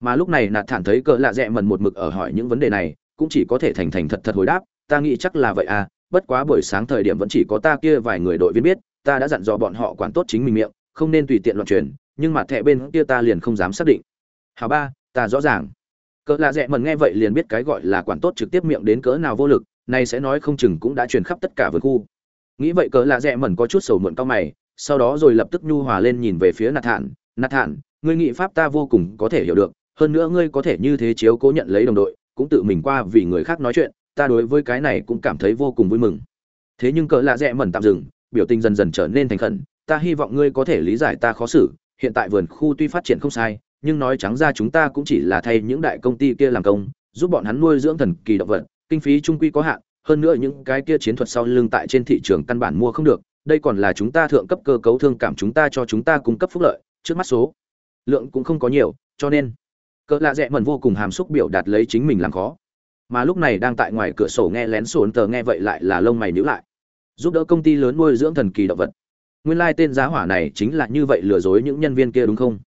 mà lúc này nạt thản thấy cỡ lạ rẽ mần một mực ở hỏi những vấn đề này, cũng chỉ có thể thành thành thật thật hồi đáp, ta nghĩ chắc là vậy à bất quá buổi sáng thời điểm vẫn chỉ có ta kia vài người đội viên biết, ta đã dặn dò bọn họ quản tốt chính mình miệng, không nên tùy tiện loạn truyền, nhưng mặt thẻ bên kia ta liền không dám xác định. Hào ba, ta rõ ràng. Cỡ lạ rẽ mần nghe vậy liền biết cái gọi là quản tốt trực tiếp miệng đến cỡ nào vô lực này sẽ nói không chừng cũng đã truyền khắp tất cả vườn khu. Nghĩ vậy cỡ lạ rẽ mần có chút sầu muộn cao mày, sau đó rồi lập tức nhu hòa lên nhìn về phía nạt thản nạt thản, ngươi nghị pháp ta vô cùng có thể hiểu được hơn nữa ngươi có thể như thế chiếu cố nhận lấy đồng đội, cũng tự mình qua vì người khác nói chuyện, ta đối với cái này cũng cảm thấy vô cùng vui mừng. Thế nhưng cỡ lạ rẽ mẩn tạm dừng, biểu tình dần dần trở nên thành khẩn, ta hy vọng ngươi có thể lý giải ta khó xử, hiện tại vườn khu tuy phát triển không sai, nhưng nói trắng ra chúng ta cũng chỉ là thay những đại công ty kia làm công, giúp bọn hắn nuôi dưỡng thần kỳ động vật, kinh phí trung quy có hạn, hơn nữa những cái kia chiến thuật sau lưng tại trên thị trường căn bản mua không được, đây còn là chúng ta thượng cấp cơ cấu thương cảm chúng ta cho chúng ta cung cấp phúc lợi, trước mắt số lượng cũng không có nhiều, cho nên cỡ lạ rẽ mần vô cùng hàm xúc biểu đạt lấy chính mình làm khó. Mà lúc này đang tại ngoài cửa sổ nghe lén sổn tờ nghe vậy lại là lông mày nhíu lại. Giúp đỡ công ty lớn nuôi dưỡng thần kỳ động vật. Nguyên lai tên giá hỏa này chính là như vậy lừa dối những nhân viên kia đúng không?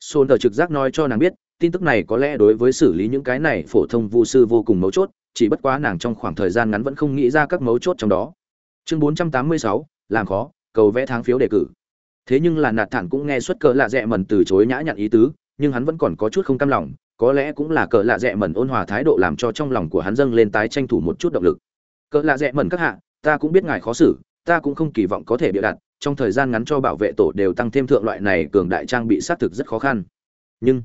Sổn tờ trực giác nói cho nàng biết tin tức này có lẽ đối với xử lý những cái này phổ thông vu sư vô cùng mấu chốt chỉ bất quá nàng trong khoảng thời gian ngắn vẫn không nghĩ ra các mấu chốt trong đó. Chương 486, làm khó cầu vẽ tháng phiếu đề cử. Thế nhưng là nạt thản cũng nghe xuất cỡ lạ rẽ mần từ chối nhã nhặn ý tứ nhưng hắn vẫn còn có chút không cam lòng, có lẽ cũng là cỡ lạ rẽ mẩn ôn hòa thái độ làm cho trong lòng của hắn dâng lên tái tranh thủ một chút động lực. Cỡ lạ rẽ mẩn các hạ, ta cũng biết ngài khó xử, ta cũng không kỳ vọng có thể bịa đặt, trong thời gian ngắn cho bảo vệ tổ đều tăng thêm thượng loại này cường đại trang bị xác thực rất khó khăn. Nhưng,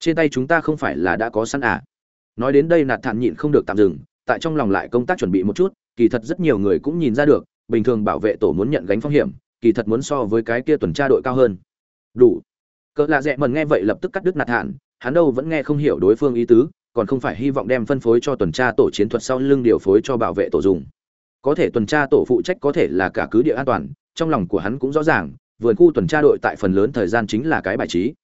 trên tay chúng ta không phải là đã có sẵn à? Nói đến đây nạt thản nhịn không được tạm dừng, tại trong lòng lại công tác chuẩn bị một chút, kỳ thật rất nhiều người cũng nhìn ra được, bình thường bảo vệ tổ muốn nhận gánh phong hiểm, kỳ thật muốn so với cái kia tuần tra đội cao hơn. Đủ cỡ lạ rẽ mần nghe vậy lập tức cắt đứt nạt hạn, hắn đâu vẫn nghe không hiểu đối phương ý tứ, còn không phải hy vọng đem phân phối cho tuần tra tổ chiến thuật sau lưng điều phối cho bảo vệ tổ dùng. Có thể tuần tra tổ phụ trách có thể là cả cứ địa an toàn, trong lòng của hắn cũng rõ ràng, vườn khu tuần tra đội tại phần lớn thời gian chính là cái bài trí.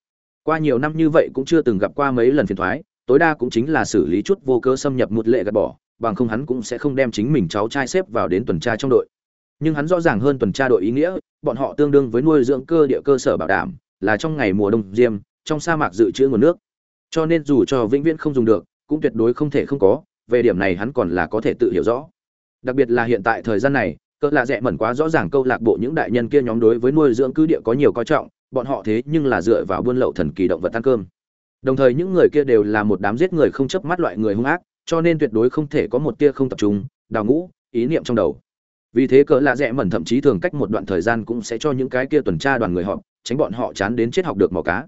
Qua nhiều năm như vậy cũng chưa từng gặp qua mấy lần phiền thoái, tối đa cũng chính là xử lý chút vô cơ xâm nhập một lệ gạt bỏ, bằng không hắn cũng sẽ không đem chính mình cháu trai xếp vào đến tuần tra trong đội. Nhưng hắn rõ ràng hơn tuần tra đội ý nghĩa, bọn họ tương đương với nuôi dưỡng cơ địa cơ sở bảo đảm là trong ngày mùa đông diêm, trong sa mạc dự trữ nguồn nước. Cho nên dù cho vĩnh viễn không dùng được, cũng tuyệt đối không thể không có, về điểm này hắn còn là có thể tự hiểu rõ. Đặc biệt là hiện tại thời gian này, cỡ lạ rẽ mẩn quá rõ ràng câu lạc bộ những đại nhân kia nhóm đối với nuôi dưỡng cứ địa có nhiều coi trọng, bọn họ thế nhưng là dựa vào buôn lậu thần kỳ động vật ăn cơm. Đồng thời những người kia đều là một đám giết người không chấp mắt loại người hung ác, cho nên tuyệt đối không thể có một tia không tập trung, đào ngũ, ý niệm trong đầu. Vì thế cỡ lạ rẽ mẩn thậm chí thường cách một đoạn thời gian cũng sẽ cho những cái kia tuần tra đoàn người họp tránh bọn họ chán đến chết học được mò cá.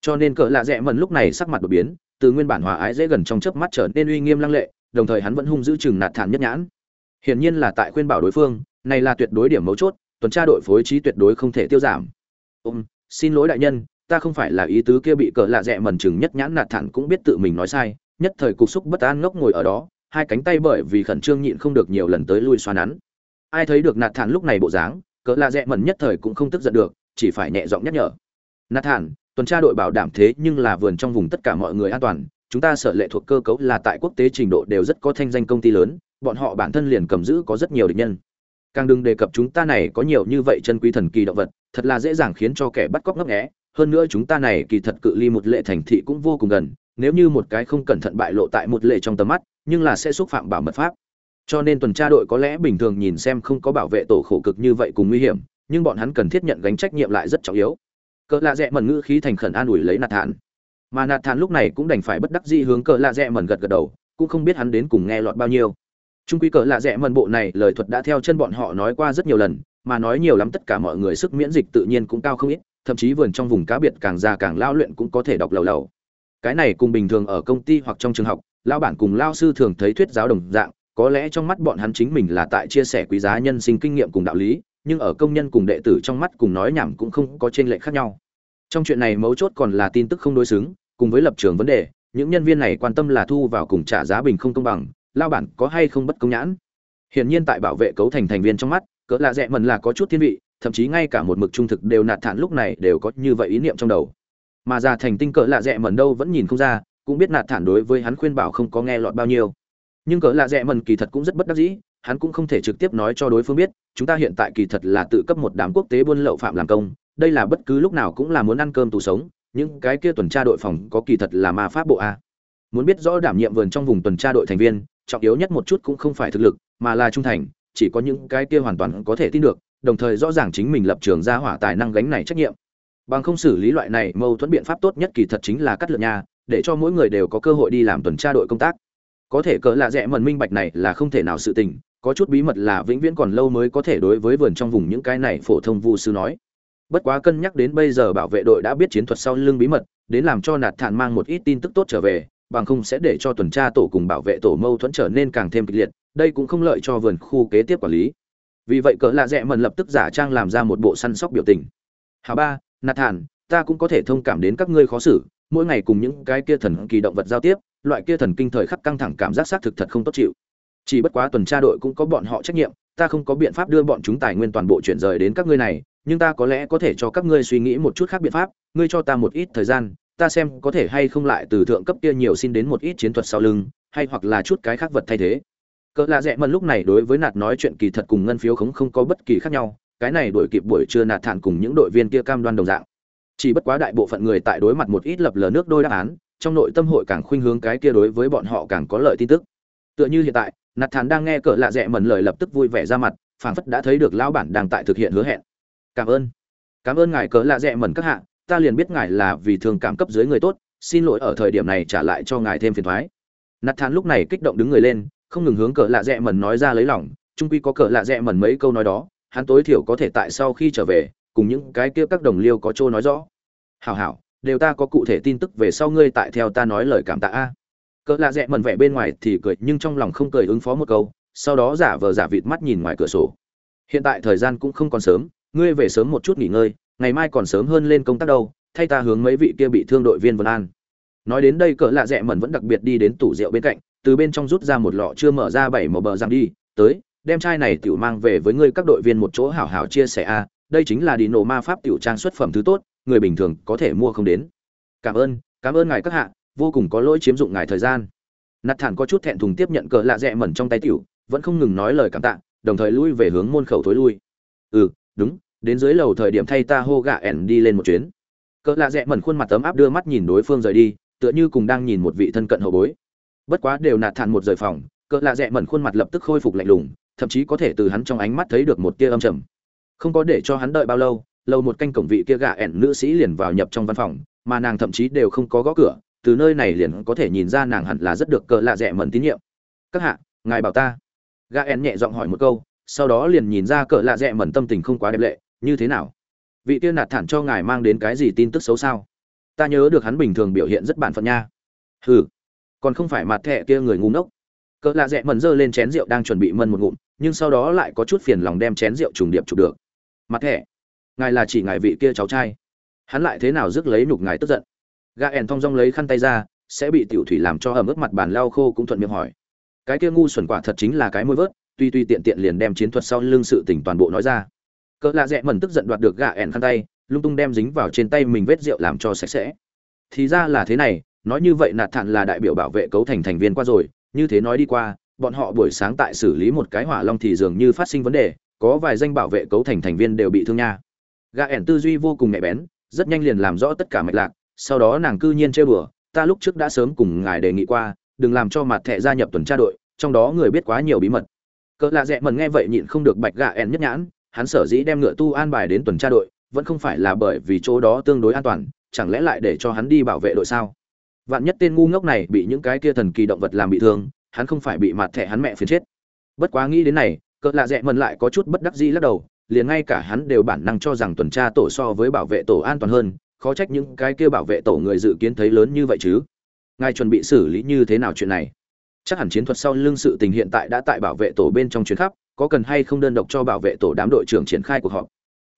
Cho nên cỡ lạ rẽ mần lúc này sắc mặt đột biến, từ nguyên bản hòa ái dễ gần trong chớp mắt trở nên uy nghiêm lăng lệ, đồng thời hắn vẫn hung giữ chừng nạt thản nhất nhãn. Hiển nhiên là tại khuyên bảo đối phương, này là tuyệt đối điểm mấu chốt, tuần tra đội phối trí tuyệt đối không thể tiêu giảm. Ôm, xin lỗi đại nhân, ta không phải là ý tứ kia bị cỡ lạ rẽ mần chừng nhất nhãn nạt thản cũng biết tự mình nói sai, nhất thời cục xúc bất an ngốc ngồi ở đó, hai cánh tay bởi vì khẩn trương nhịn không được nhiều lần tới lui xoa nắn. Ai thấy được nạt thản lúc này bộ dáng, cỡ lạ rẽ mần nhất thời cũng không tức giận được chỉ phải nhẹ giọng nhắc nhở. Nathan, tuần tra đội bảo đảm thế nhưng là vườn trong vùng tất cả mọi người an toàn. Chúng ta sở lệ thuộc cơ cấu là tại quốc tế trình độ đều rất có thanh danh công ty lớn. Bọn họ bản thân liền cầm giữ có rất nhiều địch nhân. Càng đừng đề cập chúng ta này có nhiều như vậy chân quý thần kỳ động vật, thật là dễ dàng khiến cho kẻ bắt cóc ngấp nghé. Hơn nữa chúng ta này kỳ thật cự ly một lệ thành thị cũng vô cùng gần. Nếu như một cái không cẩn thận bại lộ tại một lệ trong tầm mắt, nhưng là sẽ xúc phạm bảo mật pháp. Cho nên tuần tra đội có lẽ bình thường nhìn xem không có bảo vệ tổ khổ cực như vậy cùng nguy hiểm nhưng bọn hắn cần thiết nhận gánh trách nhiệm lại rất trọng yếu. Cỡ lạ rẽ mẩn ngữ khí thành khẩn an ủi lấy nạt thản. Mà nạt thản lúc này cũng đành phải bất đắc dĩ hướng cỡ lạ rẽ mẩn gật gật đầu, cũng không biết hắn đến cùng nghe lọt bao nhiêu. Trung quy cỡ lạ rẽ mẩn bộ này lời thuật đã theo chân bọn họ nói qua rất nhiều lần, mà nói nhiều lắm tất cả mọi người sức miễn dịch tự nhiên cũng cao không ít, thậm chí vườn trong vùng cá biệt càng già càng lao luyện cũng có thể đọc lầu lầu. Cái này cùng bình thường ở công ty hoặc trong trường học lao bản cùng lao sư thường thấy thuyết giáo đồng dạng, có lẽ trong mắt bọn hắn chính mình là tại chia sẻ quý giá nhân sinh kinh nghiệm cùng đạo lý nhưng ở công nhân cùng đệ tử trong mắt cùng nói nhảm cũng không có trên lệch khác nhau. Trong chuyện này mấu chốt còn là tin tức không đối xứng, cùng với lập trường vấn đề, những nhân viên này quan tâm là thu vào cùng trả giá bình không công bằng, lao bản có hay không bất công nhãn. Hiển nhiên tại bảo vệ cấu thành thành viên trong mắt, cỡ lạ rẻ mần là có chút thiên vị, thậm chí ngay cả một mực trung thực đều nạt thản lúc này đều có như vậy ý niệm trong đầu. Mà ra thành tinh cỡ lạ rẻ mần đâu vẫn nhìn không ra, cũng biết nạt thản đối với hắn khuyên bảo không có nghe lọt bao nhiêu. Nhưng cỡ lạ rẻ mần kỳ thật cũng rất bất đắc dĩ, hắn cũng không thể trực tiếp nói cho đối phương biết, chúng ta hiện tại kỳ thật là tự cấp một đám quốc tế buôn lậu phạm làm công, đây là bất cứ lúc nào cũng là muốn ăn cơm tù sống, những cái kia tuần tra đội phòng có kỳ thật là ma pháp bộ a. Muốn biết rõ đảm nhiệm vườn trong vùng tuần tra đội thành viên trọng yếu nhất một chút cũng không phải thực lực mà là trung thành chỉ có những cái kia hoàn toàn có thể tin được đồng thời rõ ràng chính mình lập trường ra hỏa tài năng gánh này trách nhiệm. Bằng không xử lý loại này mâu thuẫn biện pháp tốt nhất kỳ thật chính là cắt lượt nha để cho mỗi người đều có cơ hội đi làm tuần tra đội công tác. Có thể cỡ là rẻ mần minh bạch này là không thể nào sự tình có chút bí mật là vĩnh viễn còn lâu mới có thể đối với vườn trong vùng những cái này phổ thông vu sư nói. Bất quá cân nhắc đến bây giờ bảo vệ đội đã biết chiến thuật sau lưng bí mật, đến làm cho nạt thản mang một ít tin tức tốt trở về, bằng không sẽ để cho tuần tra tổ cùng bảo vệ tổ mâu thuẫn trở nên càng thêm kịch liệt, đây cũng không lợi cho vườn khu kế tiếp quản lý. Vì vậy cỡ lạ rẽ mần lập tức giả trang làm ra một bộ săn sóc biểu tình. Hà ba, nạt thản, ta cũng có thể thông cảm đến các ngươi khó xử, mỗi ngày cùng những cái kia thần kỳ động vật giao tiếp, loại kia thần kinh thời khắc căng thẳng cảm giác xác thực thật không tốt chịu chỉ bất quá tuần tra đội cũng có bọn họ trách nhiệm, ta không có biện pháp đưa bọn chúng tài nguyên toàn bộ chuyển rời đến các ngươi này, nhưng ta có lẽ có thể cho các ngươi suy nghĩ một chút khác biện pháp, ngươi cho ta một ít thời gian, ta xem có thể hay không lại từ thượng cấp kia nhiều xin đến một ít chiến thuật sau lưng, hay hoặc là chút cái khác vật thay thế. Cỡ lạ rẽ mần lúc này đối với nạt nói chuyện kỳ thật cùng ngân phiếu khống không có bất kỳ khác nhau, cái này đổi kịp buổi trưa nạt thản cùng những đội viên kia cam đoan đồng dạng. Chỉ bất quá đại bộ phận người tại đối mặt một ít lập lờ nước đôi đáp án, trong nội tâm hội càng khuynh hướng cái kia đối với bọn họ càng có lợi tin tức tựa như hiện tại nạt thản đang nghe cỡ lạ rẽ mần lời lập tức vui vẻ ra mặt, phảng phất đã thấy được lão bản đang tại thực hiện hứa hẹn. Cảm ơn. Cảm ơn ngài cỡ lạ rẽ mần các hạ, ta liền biết ngài là vì thường cảm cấp dưới người tốt, xin lỗi ở thời điểm này trả lại cho ngài thêm phiền thoái. Nạt thản lúc này kích động đứng người lên, không ngừng hướng cỡ lạ rẽ mần nói ra lấy lòng trung quy có cỡ lạ rẽ mần mấy câu nói đó, hắn tối thiểu có thể tại sau khi trở về, cùng những cái kia các đồng liêu có trô nói rõ. Hảo hảo, đều ta có cụ thể tin tức về sau ngươi tại theo ta nói lời cảm tạ a cỡ lạ rẽ mần vẻ bên ngoài thì cười, nhưng trong lòng không cười ứng phó một câu, sau đó giả vờ giả vịt mắt nhìn ngoài cửa sổ. Hiện tại thời gian cũng không còn sớm, ngươi về sớm một chút nghỉ ngơi, ngày mai còn sớm hơn lên công tác đâu, thay ta hướng mấy vị kia bị thương đội viên vân an. Nói đến đây cỡ lạ rẽ mần vẫn đặc biệt đi đến tủ rượu bên cạnh, từ bên trong rút ra một lọ chưa mở ra bảy màu bờ rằng đi, tới, đem chai này tiểu mang về với ngươi các đội viên một chỗ hảo hảo chia sẻ a, đây chính là đi nổ ma pháp tiểu trang xuất phẩm thứ tốt, người bình thường có thể mua không đến. Cảm ơn cảm ơn ngài các hạ vô cùng có lỗi chiếm dụng ngài thời gian. Nạt thản có chút thẹn thùng tiếp nhận cỡ lạ rẽ mẩn trong tay tiểu, vẫn không ngừng nói lời cảm tạ, đồng thời lui về hướng môn khẩu thối lui. Ừ đúng, đến dưới lầu thời điểm thay ta hô gạ ẻn đi lên một chuyến. Cỡ lạ rẽ mẩn khuôn mặt tấm áp đưa mắt nhìn đối phương rời đi, tựa như cùng đang nhìn một vị thân cận hậu bối. Bất quá đều nạt thản một rời phòng cỡ lạ rẽ mẩn khuôn mặt lập tức khôi phục lạnh lùng, thậm chí có thể từ hắn trong ánh mắt thấy được một tia âm trầm. Không có để cho hắn đợi bao lâu lâu một canh cổng vị kia gạ ẻn nữ sĩ liền vào nhập trong văn phòng, mà nàng thậm chí đều không có gõ cửa từ nơi này liền có thể nhìn ra nàng hẳn là rất được cỡ lạ rẻ mẩn tín nhiệm. Các hạ, ngài bảo ta. Gạ en nhẹ giọng hỏi một câu, sau đó liền nhìn ra cỡ lạ rẻ mẩn tâm tình không quá đẹp lệ, như thế nào? Vị tiên nạt thản cho ngài mang đến cái gì tin tức xấu sao? Ta nhớ được hắn bình thường biểu hiện rất bản phận nha. Hừ, còn không phải mặt thẹ kia người ngu ngốc. Cỡ lạ rẽ mẩn giơ lên chén rượu đang chuẩn bị mân một ngụm, nhưng sau đó lại có chút phiền lòng đem chén rượu trùng điệp chụp được. Mặt thẹ ngài là chỉ ngài vị kia cháu trai. Hắn lại thế nào rước lấy nhục ngài tức giận? Gà ẻn thong dong lấy khăn tay ra, sẽ bị tiểu thủy làm cho ẩm ướt mặt bàn lau khô cũng thuận miệng hỏi. Cái kia ngu xuẩn quả thật chính là cái môi vớt, tuy tuy tiện tiện liền đem chiến thuật sau lưng sự tỉnh toàn bộ nói ra. Cỡ lạ rẽ mẩn tức giận đoạt được gã ẻn khăn tay, lung tung đem dính vào trên tay mình vết rượu làm cho sạch sẽ. Thì ra là thế này, nói như vậy nạt thản là đại biểu bảo vệ cấu thành thành viên qua rồi, như thế nói đi qua, bọn họ buổi sáng tại xử lý một cái hỏa long thì dường như phát sinh vấn đề, có vài danh bảo vệ cấu thành thành viên đều bị thương nha. Gã ẻn tư duy vô cùng nhạy bén, rất nhanh liền làm rõ tất cả mạch lạc sau đó nàng cư nhiên chơi bừa, ta lúc trước đã sớm cùng ngài đề nghị qua, đừng làm cho mặt thẻ gia nhập tuần tra đội, trong đó người biết quá nhiều bí mật. Cỡ lạ dẹ mần nghe vậy nhịn không được bạch gạ ẻn nhất nhãn, hắn sở dĩ đem ngựa tu an bài đến tuần tra đội, vẫn không phải là bởi vì chỗ đó tương đối an toàn, chẳng lẽ lại để cho hắn đi bảo vệ đội sao? Vạn nhất tên ngu ngốc này bị những cái kia thần kỳ động vật làm bị thương, hắn không phải bị mặt thẻ hắn mẹ phiền chết. Bất quá nghĩ đến này, cỡ lạ dẹ mần lại có chút bất đắc dĩ lắc đầu, liền ngay cả hắn đều bản năng cho rằng tuần tra tổ so với bảo vệ tổ an toàn hơn khó trách những cái kia bảo vệ tổ người dự kiến thấy lớn như vậy chứ. Ngài chuẩn bị xử lý như thế nào chuyện này? Chắc hẳn chiến thuật sau lưng sự tình hiện tại đã tại bảo vệ tổ bên trong chuyến khắp, có cần hay không đơn độc cho bảo vệ tổ đám đội trưởng triển khai cuộc họp?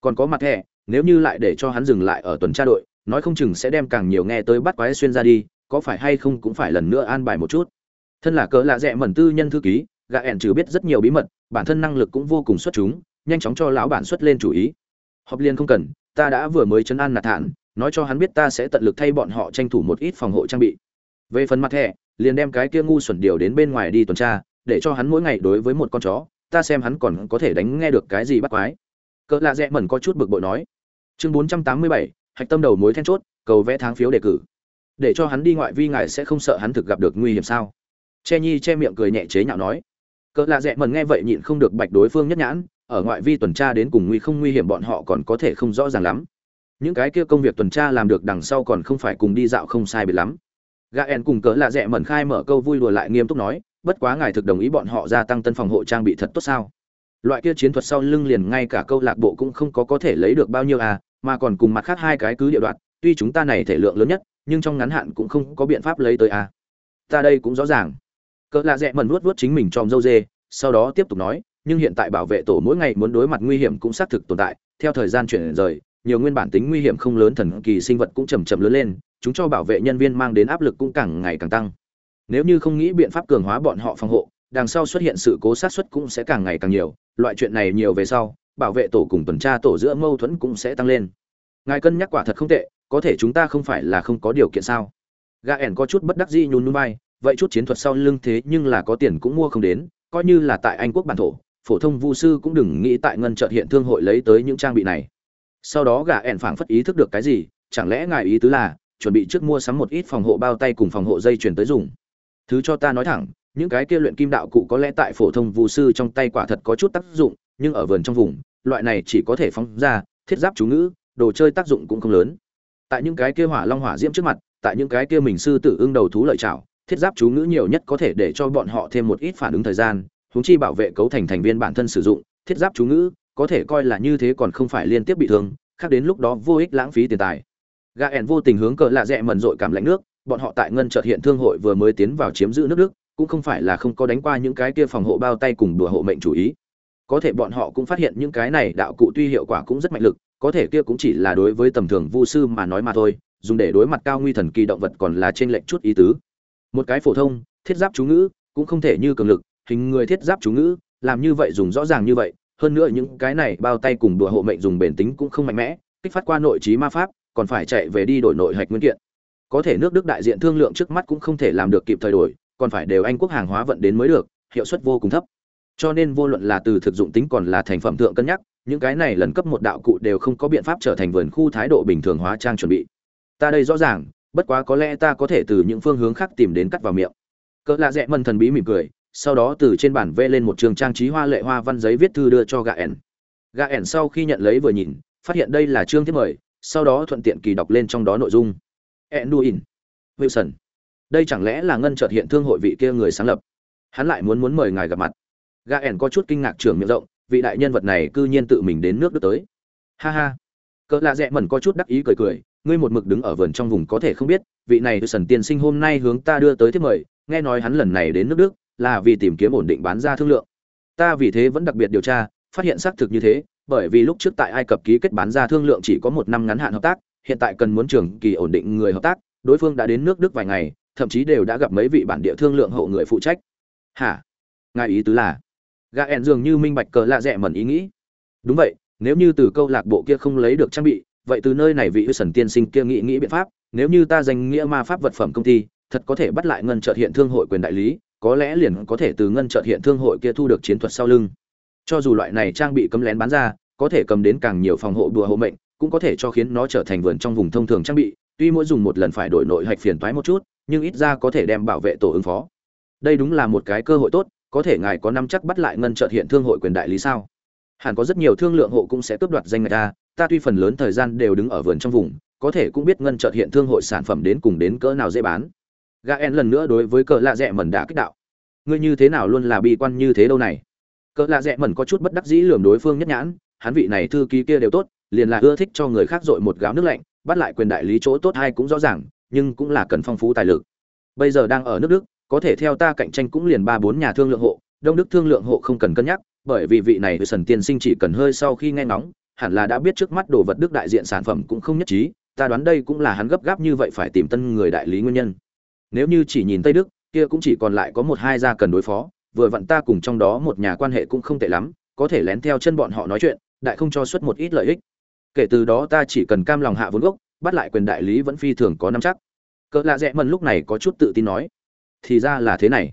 Còn có mặt thẻ nếu như lại để cho hắn dừng lại ở tuần tra đội, nói không chừng sẽ đem càng nhiều nghe tới bắt quái xuyên ra đi, có phải hay không cũng phải lần nữa an bài một chút. Thân là cỡ lạ rẽ mẩn tư nhân thư ký gạ ẻn trừ biết rất nhiều bí mật, bản thân năng lực cũng vô cùng xuất chúng, nhanh chóng cho lão bản xuất lên chủ ý. Họp liên không cần, ta đã vừa mới chấn an nạt thản nói cho hắn biết ta sẽ tận lực thay bọn họ tranh thủ một ít phòng hộ trang bị. Về phần mặt thẻ, liền đem cái kia ngu xuẩn điều đến bên ngoài đi tuần tra, để cho hắn mỗi ngày đối với một con chó, ta xem hắn còn có thể đánh nghe được cái gì bắt quái. Cỡ lạ rẽ mẩn có chút bực bội nói. Chương bốn trăm tám mươi bảy, hạch tâm đầu mối then chốt, cầu vẽ tháng phiếu đề cử. Để cho hắn đi ngoại vi ngài sẽ không sợ hắn thực gặp được nguy hiểm sao? Che nhi che miệng cười nhẹ chế nhạo nói. Cỡ lạ dẹ mẩn nghe vậy nhịn không được bạch đối phương nhất nhãn, ở ngoại vi tuần tra đến cùng nguy không nguy hiểm bọn họ còn có thể không rõ ràng lắm những cái kia công việc tuần tra làm được đằng sau còn không phải cùng đi dạo không sai biệt lắm. Gã en cùng cỡ lạ rẽ mẩn khai mở câu vui đùa lại nghiêm túc nói, bất quá ngài thực đồng ý bọn họ gia tăng tân phòng hộ trang bị thật tốt sao? Loại kia chiến thuật sau lưng liền ngay cả câu lạc bộ cũng không có có thể lấy được bao nhiêu à mà còn cùng mặt khác hai cái cứ địa đoạn, tuy chúng ta này thể lượng lớn nhất, nhưng trong ngắn hạn cũng không có biện pháp lấy tới à. Ta đây cũng rõ ràng. Cỡ lạ rẽ mẩn vuốt vuốt chính mình tròm dâu dê, sau đó tiếp tục nói, nhưng hiện tại bảo vệ tổ mỗi ngày muốn đối mặt nguy hiểm cũng xác thực tồn tại, theo thời gian chuyển rời nhiều nguyên bản tính nguy hiểm không lớn thần kỳ sinh vật cũng chầm chậm lớn lên chúng cho bảo vệ nhân viên mang đến áp lực cũng càng ngày càng tăng. Nếu như không nghĩ biện pháp cường hóa bọn họ phòng hộ đằng sau xuất hiện sự cố sát xuất cũng sẽ càng ngày càng nhiều loại chuyện này nhiều về sau bảo vệ tổ cùng tuần tra tổ giữa mâu thuẫn cũng sẽ tăng lên. Ngài cân nhắc quả thật không tệ có thể chúng ta không phải là không có điều kiện sao? Gà ẻn có chút bất đắc dĩ nhún nhún vai, vậy chút chiến thuật sau lưng thế nhưng là có tiền cũng mua không đến coi như là tại anh quốc bản thổ phổ thông vu sư cũng đừng nghĩ tại ngân chợt hiện thương hội lấy tới những trang bị này sau đó gã ẻn phảng phất ý thức được cái gì, chẳng lẽ ngài ý tứ là, chuẩn bị trước mua sắm một ít phòng hộ bao tay cùng phòng hộ dây chuyển tới dùng? Thứ cho ta nói thẳng, những cái kia luyện kim đạo cụ có lẽ tại phổ thông vũ sư trong tay quả thật có chút tác dụng, nhưng ở vườn trong vùng, loại này chỉ có thể phóng ra, thiết giáp chú ngữ, đồ chơi tác dụng cũng không lớn. Tại những cái kia hỏa long hỏa diễm trước mặt, tại những cái kia mình sư tử ưng đầu thú lợi chảo thiết giáp chú ngữ nhiều nhất có thể để cho bọn họ thêm một ít phản ứng thời gian húng chi bảo vệ cấu thành thành viên bản thân sử dụng, thiết giáp chú ngữ có thể coi là như thế còn không phải liên tiếp bị thương, khác đến lúc đó vô ích lãng phí tiền tài. Gà ẻn vô tình hướng cờ lạ rẽ mần dội cảm lạnh nước, bọn họ tại ngân trợt hiện thương hội vừa mới tiến vào chiếm giữ nước đức, cũng không phải là không có đánh qua những cái kia phòng hộ bao tay cùng đùa hộ mệnh chủ ý. Có thể bọn họ cũng phát hiện những cái này đạo cụ tuy hiệu quả cũng rất mạnh lực, có thể kia cũng chỉ là đối với tầm thường vu sư mà nói mà thôi, dùng để đối mặt cao nguy thần kỳ động vật còn là trên lệnh chút ý tứ. Một cái phổ thông, thiết giáp chú ngữ, cũng không thể như cường lực, hình người thiết giáp chú ngữ, làm như vậy dùng rõ ràng như vậy hơn nữa những cái này bao tay cùng đùa hộ mệnh dùng bền tính cũng không mạnh mẽ, kích phát qua nội trí ma pháp, còn phải chạy về đi đổi nội hạch nguyên kiện. Có thể nước đức đại diện thương lượng trước mắt cũng không thể làm được kịp thời đổi, còn phải đều anh quốc hàng hóa vận đến mới được, hiệu suất vô cùng thấp. Cho nên vô luận là từ thực dụng tính còn là thành phẩm thượng cân nhắc, những cái này lần cấp một đạo cụ đều không có biện pháp trở thành vườn khu thái độ bình thường hóa trang chuẩn bị. Ta đây rõ ràng, bất quá có lẽ ta có thể từ những phương hướng khác tìm đến cắt vào miệng. Cỡ lạ rẽ mần thần bí mỉm cười sau đó từ trên bản vẽ lên một trường trang trí hoa lệ hoa văn giấy viết thư đưa cho gà ẻn. Gà ẻn sau khi nhận lấy vừa nhìn, phát hiện đây là chương thiết mời, sau đó thuận tiện kỳ đọc lên trong đó nội dung. Enduin wilson. Đây chẳng lẽ là ngân trợt hiện thương hội vị kia người sáng lập? Hắn lại muốn muốn mời ngài gặp mặt. Gà ẻn có chút kinh ngạc trưởng miệng rộng, vị đại nhân vật này cư nhiên tự mình đến nước đức tới. Ha ha. Cỡ lạ rẽ mẩn có chút đắc ý cười cười, ngươi một mực đứng ở vườn trong vùng có thể không biết, vị này sần tiên sinh hôm nay hướng ta đưa tới thiết mời, nghe nói hắn lần này đến nước đức là vì tìm kiếm ổn định bán ra thương lượng. Ta vì thế vẫn đặc biệt điều tra, phát hiện xác thực như thế, bởi vì lúc trước tại ai cập ký kết bán ra thương lượng chỉ có một năm ngắn hạn hợp tác, hiện tại cần muốn trường kỳ ổn định người hợp tác, đối phương đã đến nước đức vài ngày, thậm chí đều đã gặp mấy vị bản địa thương lượng hậu người phụ trách. Hả? Ngài ý tứ là? Gaen dường như minh bạch cờ lạ rẻ mẩn ý nghĩ. Đúng vậy, nếu như từ câu lạc bộ kia không lấy được trang bị, vậy từ nơi này vị sần tiên sinh kia nghĩ nghĩ biện pháp, nếu như ta danh nghĩa ma pháp vật phẩm công ty, thật có thể bắt lại ngân chợt hiện thương hội quyền đại lý có lẽ liền có thể từ ngân chợt hiện thương hội kia thu được chiến thuật sau lưng. Cho dù loại này trang bị cấm lén bán ra, có thể cầm đến càng nhiều phòng hộ đùa hộ mệnh, cũng có thể cho khiến nó trở thành vườn trong vùng thông thường trang bị, tuy mỗi dùng một lần phải đổi nội hạch phiền toái một chút, nhưng ít ra có thể đem bảo vệ tổ ứng phó. Đây đúng là một cái cơ hội tốt, có thể ngài có năm chắc bắt lại ngân chợt hiện thương hội quyền đại lý sao? Hẳn có rất nhiều thương lượng hộ cũng sẽ cướp đoạt danh người ta ta tuy phần lớn thời gian đều đứng ở vườn trong vùng, có thể cũng biết ngân chợt hiện thương hội sản phẩm đến cùng đến cỡ nào dễ bán gaen lần nữa đối với cờ lạ rẽ mẩn đã kích đạo. Ngươi như thế nào luôn là bi quan như thế đâu này? Cỡ lạ rẽ mẩn có chút bất đắc dĩ lườm đối phương nhất nhãn, hắn vị này thư ký kia đều tốt, liền là ưa thích cho người khác dội một gáo nước lạnh, bắt lại quyền đại lý chỗ tốt hay cũng rõ ràng, nhưng cũng là cần phong phú tài lực. Bây giờ đang ở nước đức, có thể theo ta cạnh tranh cũng liền ba bốn nhà thương lượng hộ, đông đức thương lượng hộ không cần cân nhắc, bởi vì vị này sần tiên sinh chỉ cần hơi sau khi nghe ngóng, hẳn là đã biết trước mắt đồ vật đức đại diện sản phẩm cũng không nhất trí, ta đoán đây cũng là hắn gấp gáp như vậy phải tìm tân người đại lý nguyên nhân nếu như chỉ nhìn tây đức, kia cũng chỉ còn lại có một hai gia cần đối phó, vừa vặn ta cùng trong đó một nhà quan hệ cũng không tệ lắm, có thể lén theo chân bọn họ nói chuyện, đại không cho xuất một ít lợi ích. Kể từ đó ta chỉ cần cam lòng hạ vốn gốc, bắt lại quyền đại lý vẫn phi thường có năm chắc. Cỡ lạ rẽ mần lúc này có chút tự tin nói, thì ra là thế này.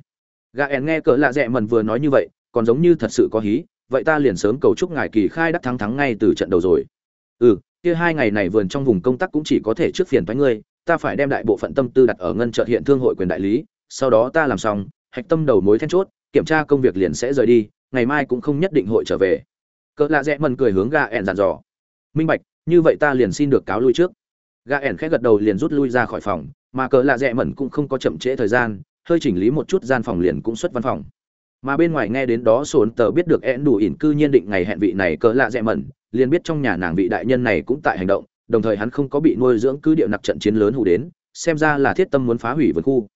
Gà én nghe cỡ lạ rẽ mần vừa nói như vậy, còn giống như thật sự có hí, vậy ta liền sớm cầu chúc ngài kỳ khai đắc thắng thắng ngay từ trận đầu rồi. Ừ kia hai ngày này vườn trong vùng công tác cũng chỉ có thể trước phiền với ngươi ta phải đem đại bộ phận tâm tư đặt ở ngân trợ hiện thương hội quyền đại lý, sau đó ta làm xong, hạch tâm đầu mối then chốt, kiểm tra công việc liền sẽ rời đi, ngày mai cũng không nhất định hội trở về. Cỡ lạ rẽ mần cười hướng gà ẻn dàn dò. Minh bạch, như vậy ta liền xin được cáo lui trước. Gà ẻn khẽ gật đầu liền rút lui ra khỏi phòng, mà cỡ lạ rẽ mần cũng không có chậm trễ thời gian, hơi chỉnh lý một chút gian phòng liền cũng xuất văn phòng. Mà bên ngoài nghe đến đó sồn tờ biết được én đủ ỉn cư nhiên định ngày hẹn vị này cỡ lạ rẽ mần, liền biết trong nhà nàng vị đại nhân này cũng tại hành động đồng thời hắn không có bị nuôi dưỡng cứ điệu nặc trận chiến lớn hù đến, xem ra là thiết tâm muốn phá hủy vườn khu.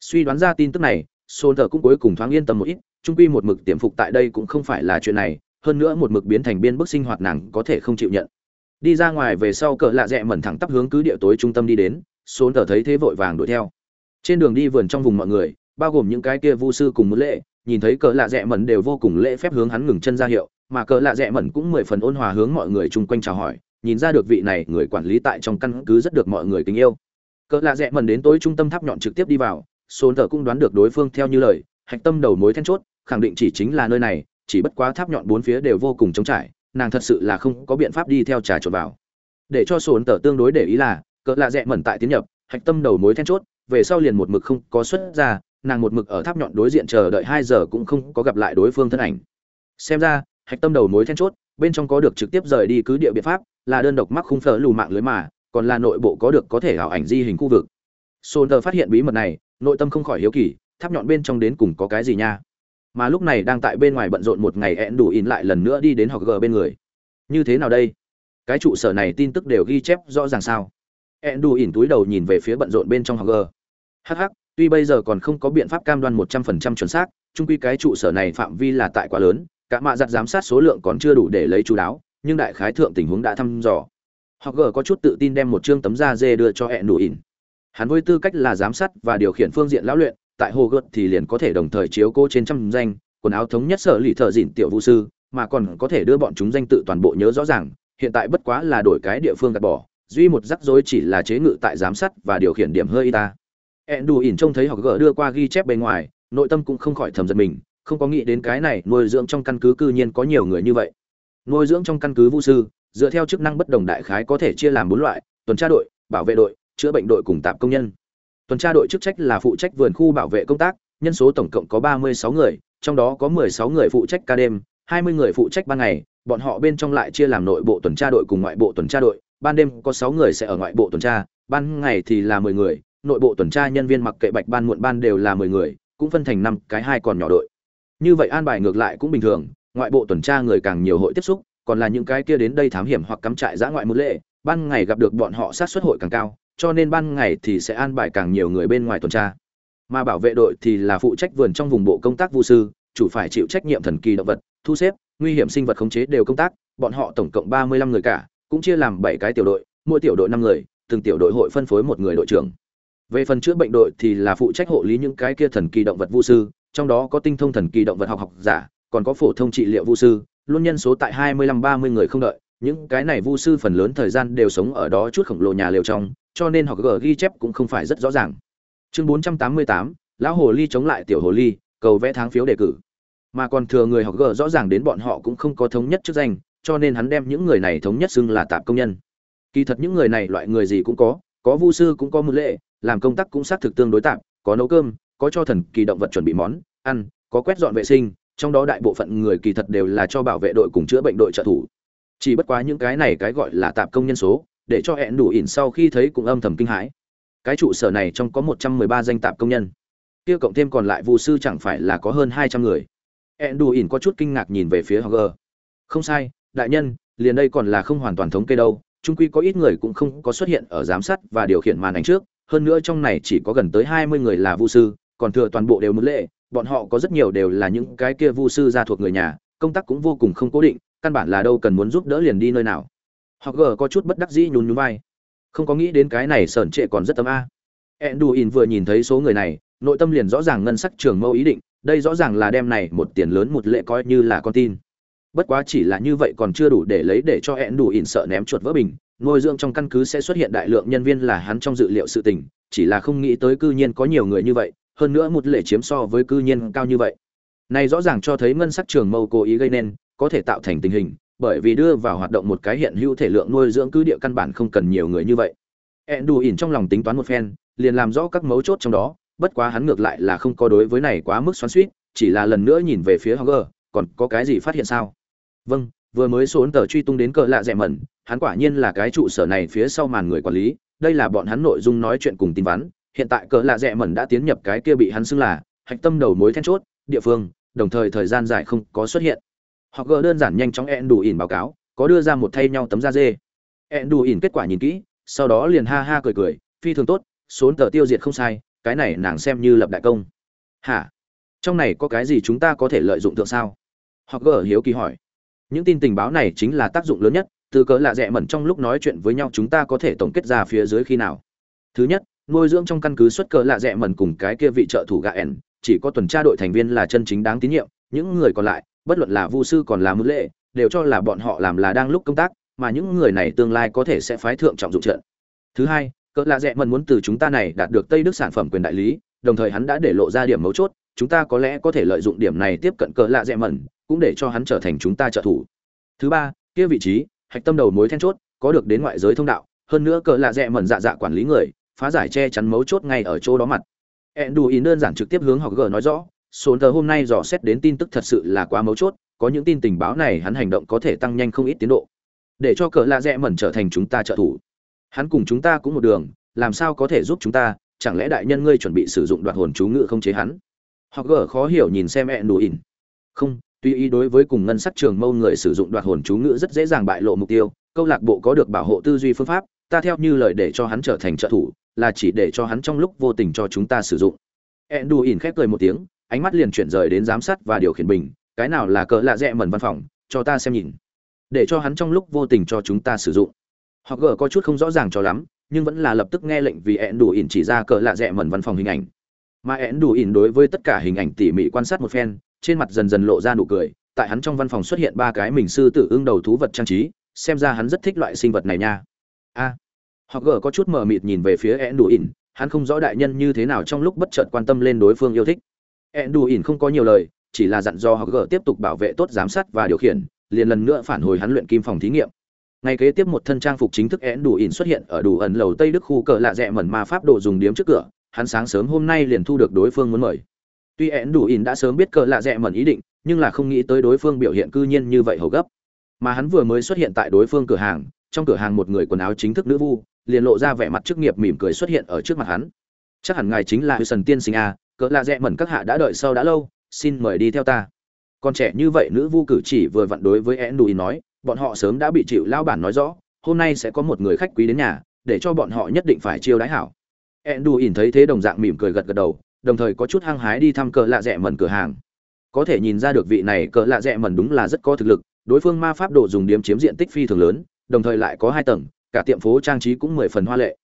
Suy đoán ra tin tức này sôn thờ cũng cuối cùng thoáng yên tâm một ít trung quy một mực tiềm phục tại đây cũng không phải là chuyện này, hơn nữa một mực biến thành biên bức sinh hoạt nàng có thể không chịu nhận. Đi ra ngoài về sau cỡ lạ rẽ mẩn thẳng tắp hướng cứ địa tối trung tâm đi đến sôn thờ thấy thế vội vàng đuổi theo. Trên đường đi vườn trong vùng mọi người, bao gồm những cái kia vu sư cùng một lễ, nhìn thấy cỡ lạ rẽ mẩn đều vô cùng lễ phép hướng hắn ngừng chân ra hiệu, mà cỡ lạ rẽ mẩn cũng mười phần ôn hòa hướng mọi người chung quanh chào hỏi nhìn ra được vị này người quản lý tại trong căn cứ rất được mọi người kính yêu. Cỡ lạ rẽ mẩn đến tối trung tâm tháp nhọn trực tiếp đi vào, sồn thờ cũng đoán được đối phương theo như lời, hạch tâm đầu mối then chốt, khẳng định chỉ chính là nơi này, chỉ bất quá tháp nhọn bốn phía đều vô cùng trống trải, nàng thật sự là không có biện pháp đi theo trà trộn vào. Để cho sồn tờ tương đối để ý là, cỡ lạ rẽ mẩn tại tiến nhập, hạch tâm đầu mối then chốt, về sau liền một mực không có xuất ra, nàng một mực ở tháp nhọn đối diện chờ đợi hai giờ cũng không có gặp lại đối phương thân ảnh. Xem ra, hạch tâm đầu mối then chốt, bên trong có được trực tiếp rời đi cứ địa biện pháp là đơn độc mắc khung phở lù mạng lưới mà, còn là nội bộ có được có thể ảo ảnh di hình khu vực. Sồn tờ phát hiện bí mật này, nội tâm không khỏi hiếu kỳ, tháp nhọn bên trong đến cùng có cái gì nha. Mà lúc này đang tại bên ngoài bận rộn một ngày ẹn đủ in lại lần nữa đi đến học g bên người. Như thế nào đây? Cái trụ sở này tin tức đều ghi chép rõ ràng sao? Ẹn đủ in túi đầu nhìn về phía bận rộn bên trong học g. Hh tuy bây giờ còn không có biện pháp cam đoan một trăm phần trăm chuẩn xác trung quy cái trụ sở này phạm vi là tại quá lớn, cả mạ giặt giám sát số lượng còn chưa đủ để lấy chú đáo nhưng đại khái thượng tình huống đã thăm dò. Họ gờ có chút tự tin đem một chương tấm da dê đưa cho hẹn đủ ỉn. hắn với tư cách là giám sát và điều khiển phương diện lão luyện, tại hồ gợt thì liền có thể đồng thời chiếu cô trên trăm danh, quần áo thống nhất sở lì thợ dịn tiểu vũ sư, mà còn có thể đưa bọn chúng danh tự toàn bộ nhớ rõ ràng, hiện tại bất quá là đổi cái địa phương gạt bỏ, duy một rắc rối chỉ là chế ngự tại giám sát và điều khiển điểm hơi y ta. Ẹn đù ỉn trông thấy họ gỡ đưa qua ghi chép bên ngoài, nội tâm cũng không khỏi thầm giật mình, không có nghĩ đến cái này, nuôi dưỡng trong căn cứ cư nhiên có nhiều người như vậy nuôi dưỡng trong căn cứ vũ sư, dựa theo chức năng bất đồng đại khái có thể chia làm bốn loại, tuần tra đội, bảo vệ đội, chữa bệnh đội cùng tạp công nhân. Tuần tra đội chức trách là phụ trách vườn khu bảo vệ công tác, nhân số tổng cộng có ba mươi sáu người, trong đó có mười sáu người phụ trách ca đêm, hai mươi người phụ trách ban ngày, bọn họ bên trong lại chia làm nội bộ tuần tra đội cùng ngoại bộ tuần tra đội, ban đêm có sáu người sẽ ở ngoại bộ tuần tra, ban ngày thì là mười người, nội bộ tuần tra nhân viên mặc kệ bạch ban muộn ban đều là mười người, cũng phân thành năm cái hai còn nhỏ đội. Như vậy an bài ngược lại cũng bình thường ngoại bộ tuần tra người càng nhiều hội tiếp xúc, còn là những cái kia đến đây thám hiểm hoặc cắm trại giã ngoại một lệ, ban ngày gặp được bọn họ sát xuất hội càng cao, cho nên ban ngày thì sẽ an bài càng nhiều người bên ngoài tuần tra. Mà bảo vệ đội thì là phụ trách vườn trong vùng bộ công tác vu sư, chủ phải chịu trách nhiệm thần kỳ động vật, thu xếp, nguy hiểm sinh vật khống chế đều công tác, bọn họ tổng cộng ba mươi lăm người cả, cũng chia làm bảy cái tiểu đội, mỗi tiểu đội năm người, từng tiểu đội hội phân phối một người đội trưởng. Về phần chữa bệnh đội thì là phụ trách hộ lý những cái kia thần kỳ động vật vu sư, trong đó có tinh thông thần kỳ động vật học học giả còn có phổ thông trị liệu vu sư, luôn nhân số tại hai mươi lăm ba mươi người không đợi, những cái này vu sư phần lớn thời gian đều sống ở đó chút khổng lồ nhà lều trong, cho nên họ g ghi chép cũng không phải rất rõ ràng. Chương bốn trăm tám mươi tám, lão hồ ly chống lại tiểu hồ ly, cầu vẽ tháng phiếu đề cử. Mà còn thừa người họ g rõ ràng đến bọn họ cũng không có thống nhất chức danh, cho nên hắn đem những người này thống nhất xưng là tạp công nhân. Kỳ thật những người này loại người gì cũng có có vu sư cũng có mưu lệ, làm công tác cũng xác thực tương đối tạp, có nấu cơm, có cho thần kỳ động vật chuẩn bị món, ăn, có quét dọn vệ sinh trong đó đại bộ phận người kỳ thật đều là cho bảo vệ đội cùng chữa bệnh đội trợ thủ. Chỉ bất quá những cái này cái gọi là tạp công nhân số, để cho hẹn đủ ỉn sau khi thấy cũng âm thầm kinh hãi. Cái trụ sở này trong có một trăm mười ba danh tạp công nhân. Kia cộng thêm còn lại vụ sư chẳng phải là có hơn hai trăm người. Hẹn đủ ỉn có chút kinh ngạc nhìn về phía hogger. Không sai, đại nhân, liền đây còn là không hoàn toàn thống kê đâu trung quy có ít người cũng không có xuất hiện ở giám sát và điều khiển màn ảnh trước, hơn nữa trong này chỉ có gần tới hai mươi người là vu sư, còn thừa toàn bộ đều mức lệ bọn họ có rất nhiều đều là những cái kia vu sư gia thuộc người nhà, công tác cũng vô cùng không cố định, căn bản là đâu cần muốn giúp đỡ liền đi nơi nào. Họ gờ có chút bất đắc dĩ nhún nhún vai. Không có nghĩ đến cái này sởn trệ còn rất tâm a. Enduin vừa nhìn thấy số người này, nội tâm liền rõ ràng ngân sắc trường mâu ý định, đây rõ ràng là đem này một tiền lớn một lệ coi như là con tin. Bất quá chỉ là như vậy còn chưa đủ để lấy để cho enduin sợ ném chuột vỡ bình, nuôi dưỡng trong căn cứ sẽ xuất hiện đại lượng nhân viên là hắn trong dự liệu sự tình, chỉ là không nghĩ tới cư nhiên có nhiều người như vậy hơn nữa một lệ chiếm so với cư nhiên cao như vậy này rõ ràng cho thấy ngân sắc trường mâu cố ý gây nên có thể tạo thành tình hình bởi vì đưa vào hoạt động một cái hiện hữu thể lượng nuôi dưỡng cứ địa căn bản không cần nhiều người như vậy ẹn đù ỉn trong lòng tính toán một phen liền làm rõ các mấu chốt trong đó bất quá hắn ngược lại là không có đối với này quá mức xoắn suýt chỉ là lần nữa nhìn về phía Hogger, còn có cái gì phát hiện sao? Vâng, vừa mới số tờ truy tung đến cờ lạ rẻ mẩn, hắn quả nhiên là cái trụ sở này phía sau màn người quản lý, đây là bọn hắn nội dung nói chuyện cùng tin vắn, hiện tại cỡ lạ rẻ mẩn đã tiến nhập cái kia bị hắn xưng là hạch tâm đầu mối then chốt, địa phương, đồng thời thời gian dài không có xuất hiện. họ gỡ đơn giản nhanh chóng ẹn đủ ỉn báo cáo, có đưa ra một thay nhau tấm da dê. ẹn đủ ỉn kết quả nhìn kỹ, sau đó liền ha ha cười cười, phi thường tốt, số tờ tiêu diệt không sai, cái này nàng xem như lập đại công. Hả? trong này có cái gì chúng ta có thể lợi dụng tượng sao họ gỡ hiếu kỳ hỏi những tin tình báo này chính là tác dụng lớn nhất từ cỡ lạ rẽ mẩn trong lúc nói chuyện với nhau chúng ta có thể tổng kết ra phía dưới khi nào thứ nhất nuôi dưỡng trong căn cứ xuất cờ lạ rẽ mẩn cùng cái kia vị trợ thủ gạ ẻn, chỉ có tuần tra đội thành viên là chân chính đáng tín nhiệm, những người còn lại, bất luận là vu sư còn là mưu lệ, đều cho là bọn họ làm là đang lúc công tác, mà những người này tương lai có thể sẽ phái thượng trọng dụng trận. Thứ hai cỡ lạ rẽ mẩn muốn từ chúng ta này đạt được tây đức sản phẩm quyền đại lý, đồng thời hắn đã để lộ ra điểm mấu chốt, chúng ta có lẽ có thể lợi dụng điểm này tiếp cận cỡ lạ dẹ mẩn, cũng để cho hắn trở thành chúng ta trợ thủ. Thứ ba, kia vị trí, hạch tâm đầu mối then chốt, có được đến ngoại giới thông đạo, hơn nữa cỡ lạ dẹ mẩn dạ dạ quản lý người phá giải che chắn mấu chốt ngay ở chỗ đó mặt. Ẹn đủ ý đơn giản trực tiếp hướng họ g nói rõ số tờ hôm nay dò xét đến tin tức thật sự là quá mấu chốt, có những tin tình báo này hắn hành động có thể tăng nhanh không ít tiến độ. Để cho cờ lạ rẽ mẩn trở thành chúng ta trợ thủ. Hắn cùng chúng ta cũng một đường, làm sao có thể giúp chúng ta? Chẳng lẽ đại nhân ngươi chuẩn bị sử dụng đoạt hồn chú ngự không chế hắn? Họ gở khó hiểu nhìn xem ẹn đủ ỉn không, tuy ý đối với cùng ngân sắc trường mâu người sử dụng đoạt hồn chú ngữ rất dễ dàng bại lộ mục tiêu, câu lạc bộ có được bảo hộ tư duy phương pháp, ta theo như lời để cho hắn trở thành trợ thủ là chỉ để cho hắn trong lúc vô tình cho chúng ta sử dụng. Enduin khép cười một tiếng ánh mắt liền chuyển rời đến giám sát và điều khiển bình cái nào là cỡ lạ rẽ mẩn văn phòng cho ta xem nhìn. Để cho hắn trong lúc vô tình cho chúng ta sử dụng. Hoặc gở có chút không rõ ràng cho lắm nhưng vẫn là lập tức nghe lệnh vì ẹn đủ ỉn chỉ ra cỡ lạ rẽ mẩn văn phòng hình ảnh. Mà én đủ ỉn đối với tất cả hình ảnh tỉ mỉ quan sát một phen trên mặt dần dần lộ ra nụ cười tại hắn trong văn phòng xuất hiện ba cái mình sư tử ưng đầu thú vật trang trí xem ra hắn rất thích loại sinh vật này nha. A. à, họ gờ có chút mờ mịt nhìn về phía ed đủ ỉn hắn không rõ đại nhân như thế nào trong lúc bất chợt quan tâm lên đối phương yêu thích. Ed đủ ỉn không có nhiều lời, chỉ là dặn do họ gờ tiếp tục bảo vệ tốt giám sát và điều khiển, liền lần nữa phản hồi hắn luyện kim phòng thí nghiệm. Ngày kế tiếp một thân trang phục chính thức én đủ ỉn xuất hiện ở đủ ẩn lầu tây đức khu cờ lạ rẽ mẩn ma pháp đồ dùng điếm trước cửa, hắn sáng sớm hôm nay liền thu được đối phương muốn mời. Tuy én đủ ỉn đã sớm biết cờ lạ rẽ mẩn ý định, nhưng là không nghĩ tới đối phương biểu hiện cư nhiên như vậy hầu gấp. Mà hắn vừa mới xuất hiện tại đối phương cửa hàng trong cửa hàng một người quần áo chính thức nữ vu, liền lộ ra vẻ mặt chức nghiệp mỉm cười xuất hiện ở trước mặt hắn. Chắc hẳn ngài chính là hư sần tiên sinh a cỡ lạ rẽ mẩn các hạ đã đợi sau đã lâu, xin mời đi theo ta. Còn trẻ như vậy nữ vu cử chỉ vừa vặn đối với én đùi nói, bọn họ sớm đã bị chịu lao bản nói rõ, hôm nay sẽ có một người khách quý đến nhà, để cho bọn họ nhất định phải chiêu đãi hảo. Én đù ỉn thấy thế đồng dạng mỉm cười gật gật đầu, đồng thời có chút hăng hái đi thăm cờ lạ rẽ mẩn cửa hàng. Có thể nhìn ra được vị này cờ lạ rẽ mẩn đúng là rất có thực lực, đối phương ma pháp đồ dùng điếm chiếm diện tích phi thường lớn đồng thời lại có hai tầng, cả tiệm phố trang trí cũng mười phần hoa lệ.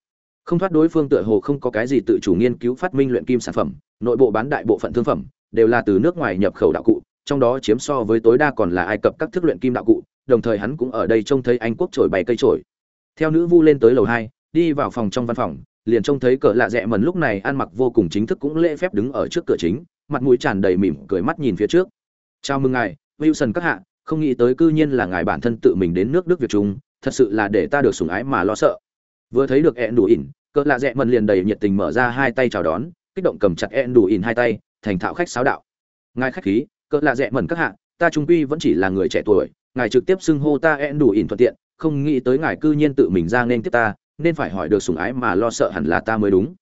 Không thoát đối phương tựa hồ không có cái gì tự chủ nghiên cứu phát minh luyện kim sản phẩm, nội bộ bán đại bộ phận thương phẩm, đều là từ nước ngoài nhập khẩu đạo cụ, trong đó chiếm so với tối đa còn là ai cập các thức luyện kim đạo cụ, đồng thời hắn cũng ở đây trông thấy anh quốc trổi bày cây trổi. Theo nữ vu lên tới lầu hai, đi vào phòng trong văn phòng, liền trông thấy cỡ lạ rẽ mần lúc này ăn mặc vô cùng chính thức cũng lễ phép đứng ở trước cửa chính, mặt mũi tràn đầy mỉm cười mắt nhìn phía trước. Chào mừng ngài, wilson các hạ, không nghĩ tới cư nhiên là ngài bản thân tự mình đến nước đức việt trung thật sự là để ta được sủng ái mà lo sợ. Vừa thấy được ẹn đủ ỉn cỡ lạ rẽ mần liền đầy nhiệt tình mở ra hai tay chào đón kích động cầm chặt ẹn đủ ỉn hai tay thành thạo khách sáo đạo. Ngài khách khí cỡ lạ rẽ mần các hạ ta trung quy vẫn chỉ là người trẻ tuổi ngài trực tiếp xưng hô ta ẹn đủ ỉn thuận tiện không nghĩ tới ngài cư nhiên tự mình ra nên tiếp ta nên phải hỏi được sủng ái mà lo sợ hẳn là ta mới đúng.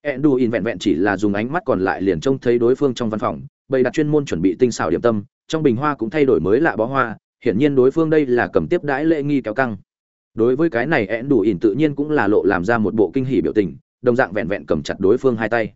Enduin vẹn vẹn chỉ là dùng ánh mắt còn lại liền trông thấy đối phương trong văn phòng, bày đặt chuyên môn chuẩn bị tinh xảo điểm tâm, trong bình hoa cũng thay đổi mới lạ bó hoa, hiển nhiên đối phương đây là cầm tiếp đãi lễ nghi kéo căng. Đối với cái này Enduin tự nhiên cũng là lộ làm ra một bộ kinh hỉ biểu tình, đồng dạng vẹn vẹn cầm chặt đối phương hai tay.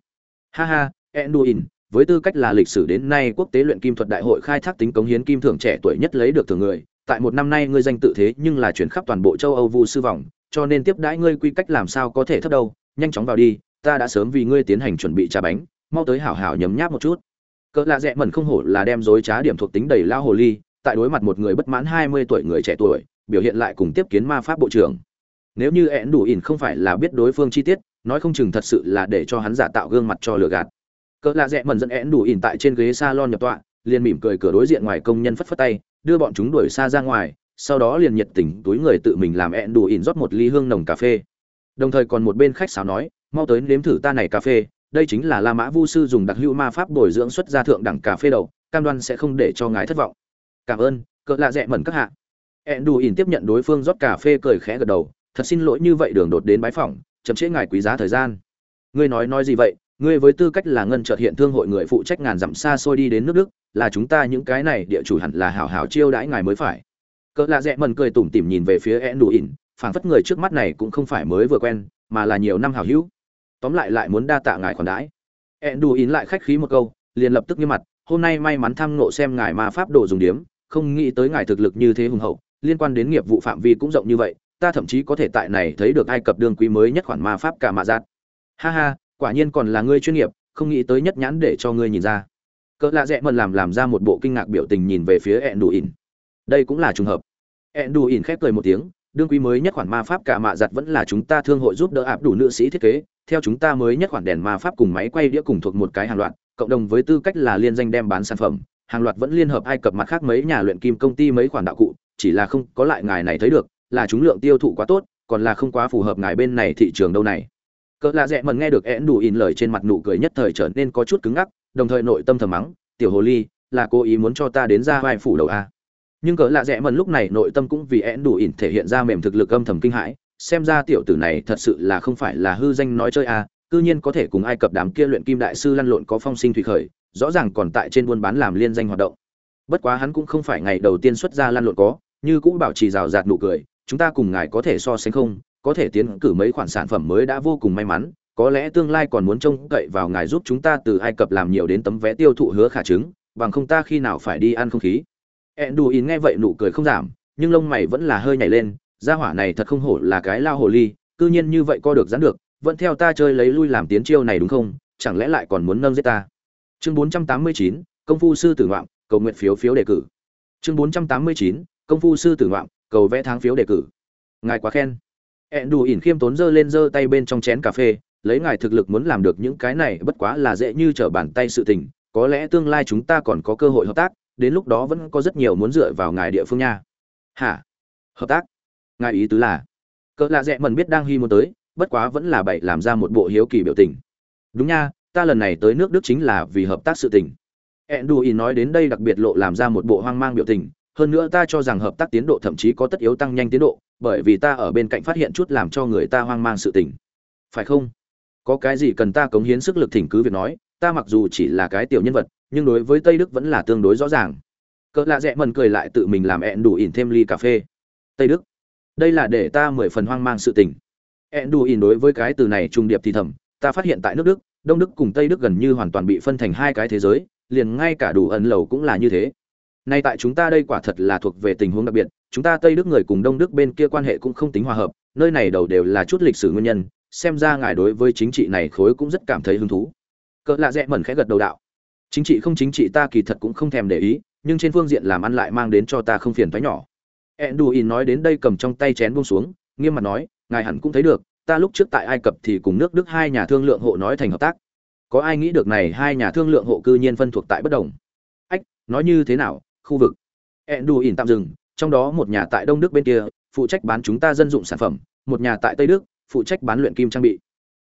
Ha ha, Enduin, với tư cách là lịch sử đến nay quốc tế luyện kim thuật đại hội khai thác tính cống hiến kim thưởng trẻ tuổi nhất lấy được thưởng người, tại một năm nay ngươi danh tự thế nhưng là chuyển khắp toàn bộ châu Âu vu sư vòng, cho nên tiếp đãi ngươi quy cách làm sao có thể thấp đâu, nhanh chóng vào đi, ta đã sớm vì ngươi tiến hành chuẩn bị trà bánh, mau tới hảo hảo nhấm nháp một chút. Cỡ lạ rẻ mẩn không hổ là đem dối trá điểm thuộc tính đầy lao hồ ly, tại đối mặt một người bất mãn 20 tuổi người trẻ tuổi, biểu hiện lại cùng tiếp kiến ma pháp bộ trưởng. Nếu như ẻn đủ ỉn không phải là biết đối phương chi tiết, nói không chừng thật sự là để cho hắn giả tạo gương mặt cho lừa gạt. Cỡ lạ rẻ mẩn dẫn ẻn đủ ỉn tại trên ghế salon nhập tọa, liền mỉm cười cửa đối diện ngoài công nhân phất phất tay, đưa bọn chúng đuổi xa ra ngoài, sau đó liền nhiệt tình túi người tự mình làm ẹn đủ ỉn rót một ly hương nồng cà phê đồng thời còn một bên khách sáo nói mau tới nếm thử ta này cà phê đây chính là la mã vu sư dùng đặc hữu ma pháp bồi dưỡng xuất ra thượng đẳng cà phê đầu cam đoan sẽ không để cho ngài thất vọng cảm ơn, cỡ lạ rẽ mẩn các hạ. Ẹn đủ ỉn tiếp nhận đối phương rót cà phê cười khẽ gật đầu, thật xin lỗi như vậy đường đột đến bái phỏng, chậm trễ ngài quý giá thời gian. Ngươi nói nói gì vậy? Ngươi với tư cách là ngân trợt hiện thương hội người phụ trách ngàn dặm xa xôi đi đến nước đức, là chúng ta những cái này địa chủ hẳn là hảo hảo chiêu đãi ngài mới phải. Cỡ lạ rẽ mẩn cười tủm tỉm nhìn về phía ẹn đủ ỉn phảng phất người trước mắt này cũng không phải mới vừa quen, mà là nhiều năm hảo hữu. Tóm lại lại muốn đa tạ ngài khoản đãi. Ẹn đủ ỉn lại khách khí một câu, liền lập tức như mặt, hôm nay may mắn thăm nộ xem ngài ma pháp đồ dùng điếm không nghĩ tới ngài thực lực như thế hùng hậu, liên quan đến nghiệp vụ phạm vi cũng rộng như vậy, ta thậm chí có thể tại này thấy được ai cập đương quý mới nhất khoản ma pháp cả mạ giạt. Ha ha, quả nhiên còn là ngươi chuyên nghiệp, không nghĩ tới nhất nhãn để cho ngươi nhìn ra. Cỡ lạ rẽ mần làm làm ra một bộ kinh ngạc biểu tình nhìn về phía ẹn đủ ỉn đây cũng là trùng hợp. Ẹn đủ ỉn khép cười một tiếng, đương quý mới nhất khoản ma pháp cả mạ giặt vẫn là chúng ta thương hội giúp đỡ áp đủ nữ sĩ thiết kế, theo chúng ta mới nhất khoản đèn ma pháp cùng máy quay đĩa cùng thuộc một cái hàng loạt, cộng đồng với tư cách là liên danh đem bán sản phẩm hàng loạt vẫn liên hợp ai cập mặt khác mấy nhà luyện kim công ty mấy khoản đạo cụ, chỉ là không có lại ngài này thấy được, là chúng lượng tiêu thụ quá tốt, còn là không quá phù hợp ngài bên này thị trường đâu này. Cỡ lạ dẹ mần nghe được én đủ in lời trên mặt nụ cười nhất thời trở nên có chút cứng ngắc, đồng thời nội tâm thầm mắng, tiểu hồ ly, là cố ý muốn cho ta đến ra vai phủ đầu a. Nhưng cỡ lạ dẹ mần lúc này nội tâm cũng vì én đủ in thể hiện ra mềm thực lực âm thầm kinh hãi, xem ra tiểu tử này thật sự là không phải là hư danh nói chơi a, cư nhiên có thể cùng ai cập đám kia luyện kim đại sư lăn lộn có phong sinh thủy khởi rõ ràng còn tại trên buôn bán làm liên danh hoạt động. Bất quá hắn cũng không phải ngày đầu tiên xuất ra lan lộn có, như cũng bảo trì rào rạt nụ cười, chúng ta cùng ngài có thể so sánh không, có thể tiến cử mấy khoản sản phẩm mới đã vô cùng may mắn, có lẽ tương lai còn muốn trông cậy vào ngài giúp chúng ta từ ai cập làm nhiều đến tấm vé tiêu thụ hứa khả chứng, bằng không ta khi nào phải đi ăn không khí. Enduin nghe vậy nụ cười không giảm, nhưng lông mày vẫn là hơi nhảy lên, gia hỏa này thật không hổ là cái lao hồ ly, cư nhiên như vậy co được giãn được, vẫn theo ta chơi lấy lui làm tiến chiêu này đúng không, chẳng lẽ lại còn muốn nâng giết ta? Chương 489, công phu sư tử ngoạm cầu nguyện phiếu phiếu đề cử. Chương 489, công phu sư tử ngoạm cầu vẽ tháng phiếu đề cử. Ngài quá khen. Ẹn đủ ỉn khiêm tốn dơ lên dơ tay bên trong chén cà phê lấy ngài thực lực muốn làm được những cái này bất quá là dễ như trở bàn tay sự tình có lẽ tương lai chúng ta còn có cơ hội hợp tác đến lúc đó vẫn có rất nhiều muốn dựa vào ngài địa phương nha. Hả? Hợp tác? Ngài ý tứ là? Cỡ lạ dẹ mần biết đang hy muốn tới bất quá vẫn là bậy làm ra một bộ hiếu kỳ biểu tình. Đúng nha ta lần này tới nước đức chính là vì hợp tác sự tình. Ẹn nói đến đây đặc biệt lộ làm ra một bộ hoang mang biểu tình, hơn nữa ta cho rằng hợp tác tiến độ thậm chí có tất yếu tăng nhanh tiến độ, bởi vì ta ở bên cạnh phát hiện chút làm cho người ta hoang mang sự tình. Phải không? Có cái gì cần ta cống hiến sức lực thỉnh cứ việc nói, ta mặc dù chỉ là cái tiểu nhân vật, nhưng đối với tây đức vẫn là tương đối rõ ràng. Cỡ lạ rẽ mần cười lại tự mình làm ẹn đủ ỉn thêm ly cà phê. Tây đức, đây là để ta mười phần hoang mang sự tình. Ẹn đủ ỉn đối với cái từ này trung điệp thì thầm, ta phát hiện tại nước đức đông đức cùng tây đức gần như hoàn toàn bị phân thành hai cái thế giới liền ngay cả đủ ẩn lầu cũng là như thế Nay tại chúng ta đây quả thật là thuộc về tình huống đặc biệt, chúng ta Tây Đức người cùng Đông Đức bên kia quan hệ cũng không tính hòa hợp, nơi này đầu đều là chút lịch sử nguyên nhân, xem ra ngài đối với chính trị này khối cũng rất cảm thấy hứng thú. Cỡ lạ rẽ mẩn khẽ gật đầu đạo. Chính trị không chính trị ta kỳ thật cũng không thèm để ý, nhưng trên phương diện làm ăn lại mang đến cho ta không phiền thoái nhỏ. Enduin nói đến đây cầm trong tay chén buông xuống, nghiêm mặt nói, ngài hẳn cũng thấy được, ta lúc trước tại Ai Cập thì cùng nước Đức hai nhà thương lượng hộ nói thành hợp tác. Có ai nghĩ được này hai nhà thương lượng hộ cư nhiên phân thuộc tại bất đồng? Ách, nói như thế nào, khu vực enduin tạm dừng trong đó một nhà tại đông đức bên kia phụ trách bán chúng ta dân dụng sản phẩm một nhà tại tây đức phụ trách bán luyện kim trang bị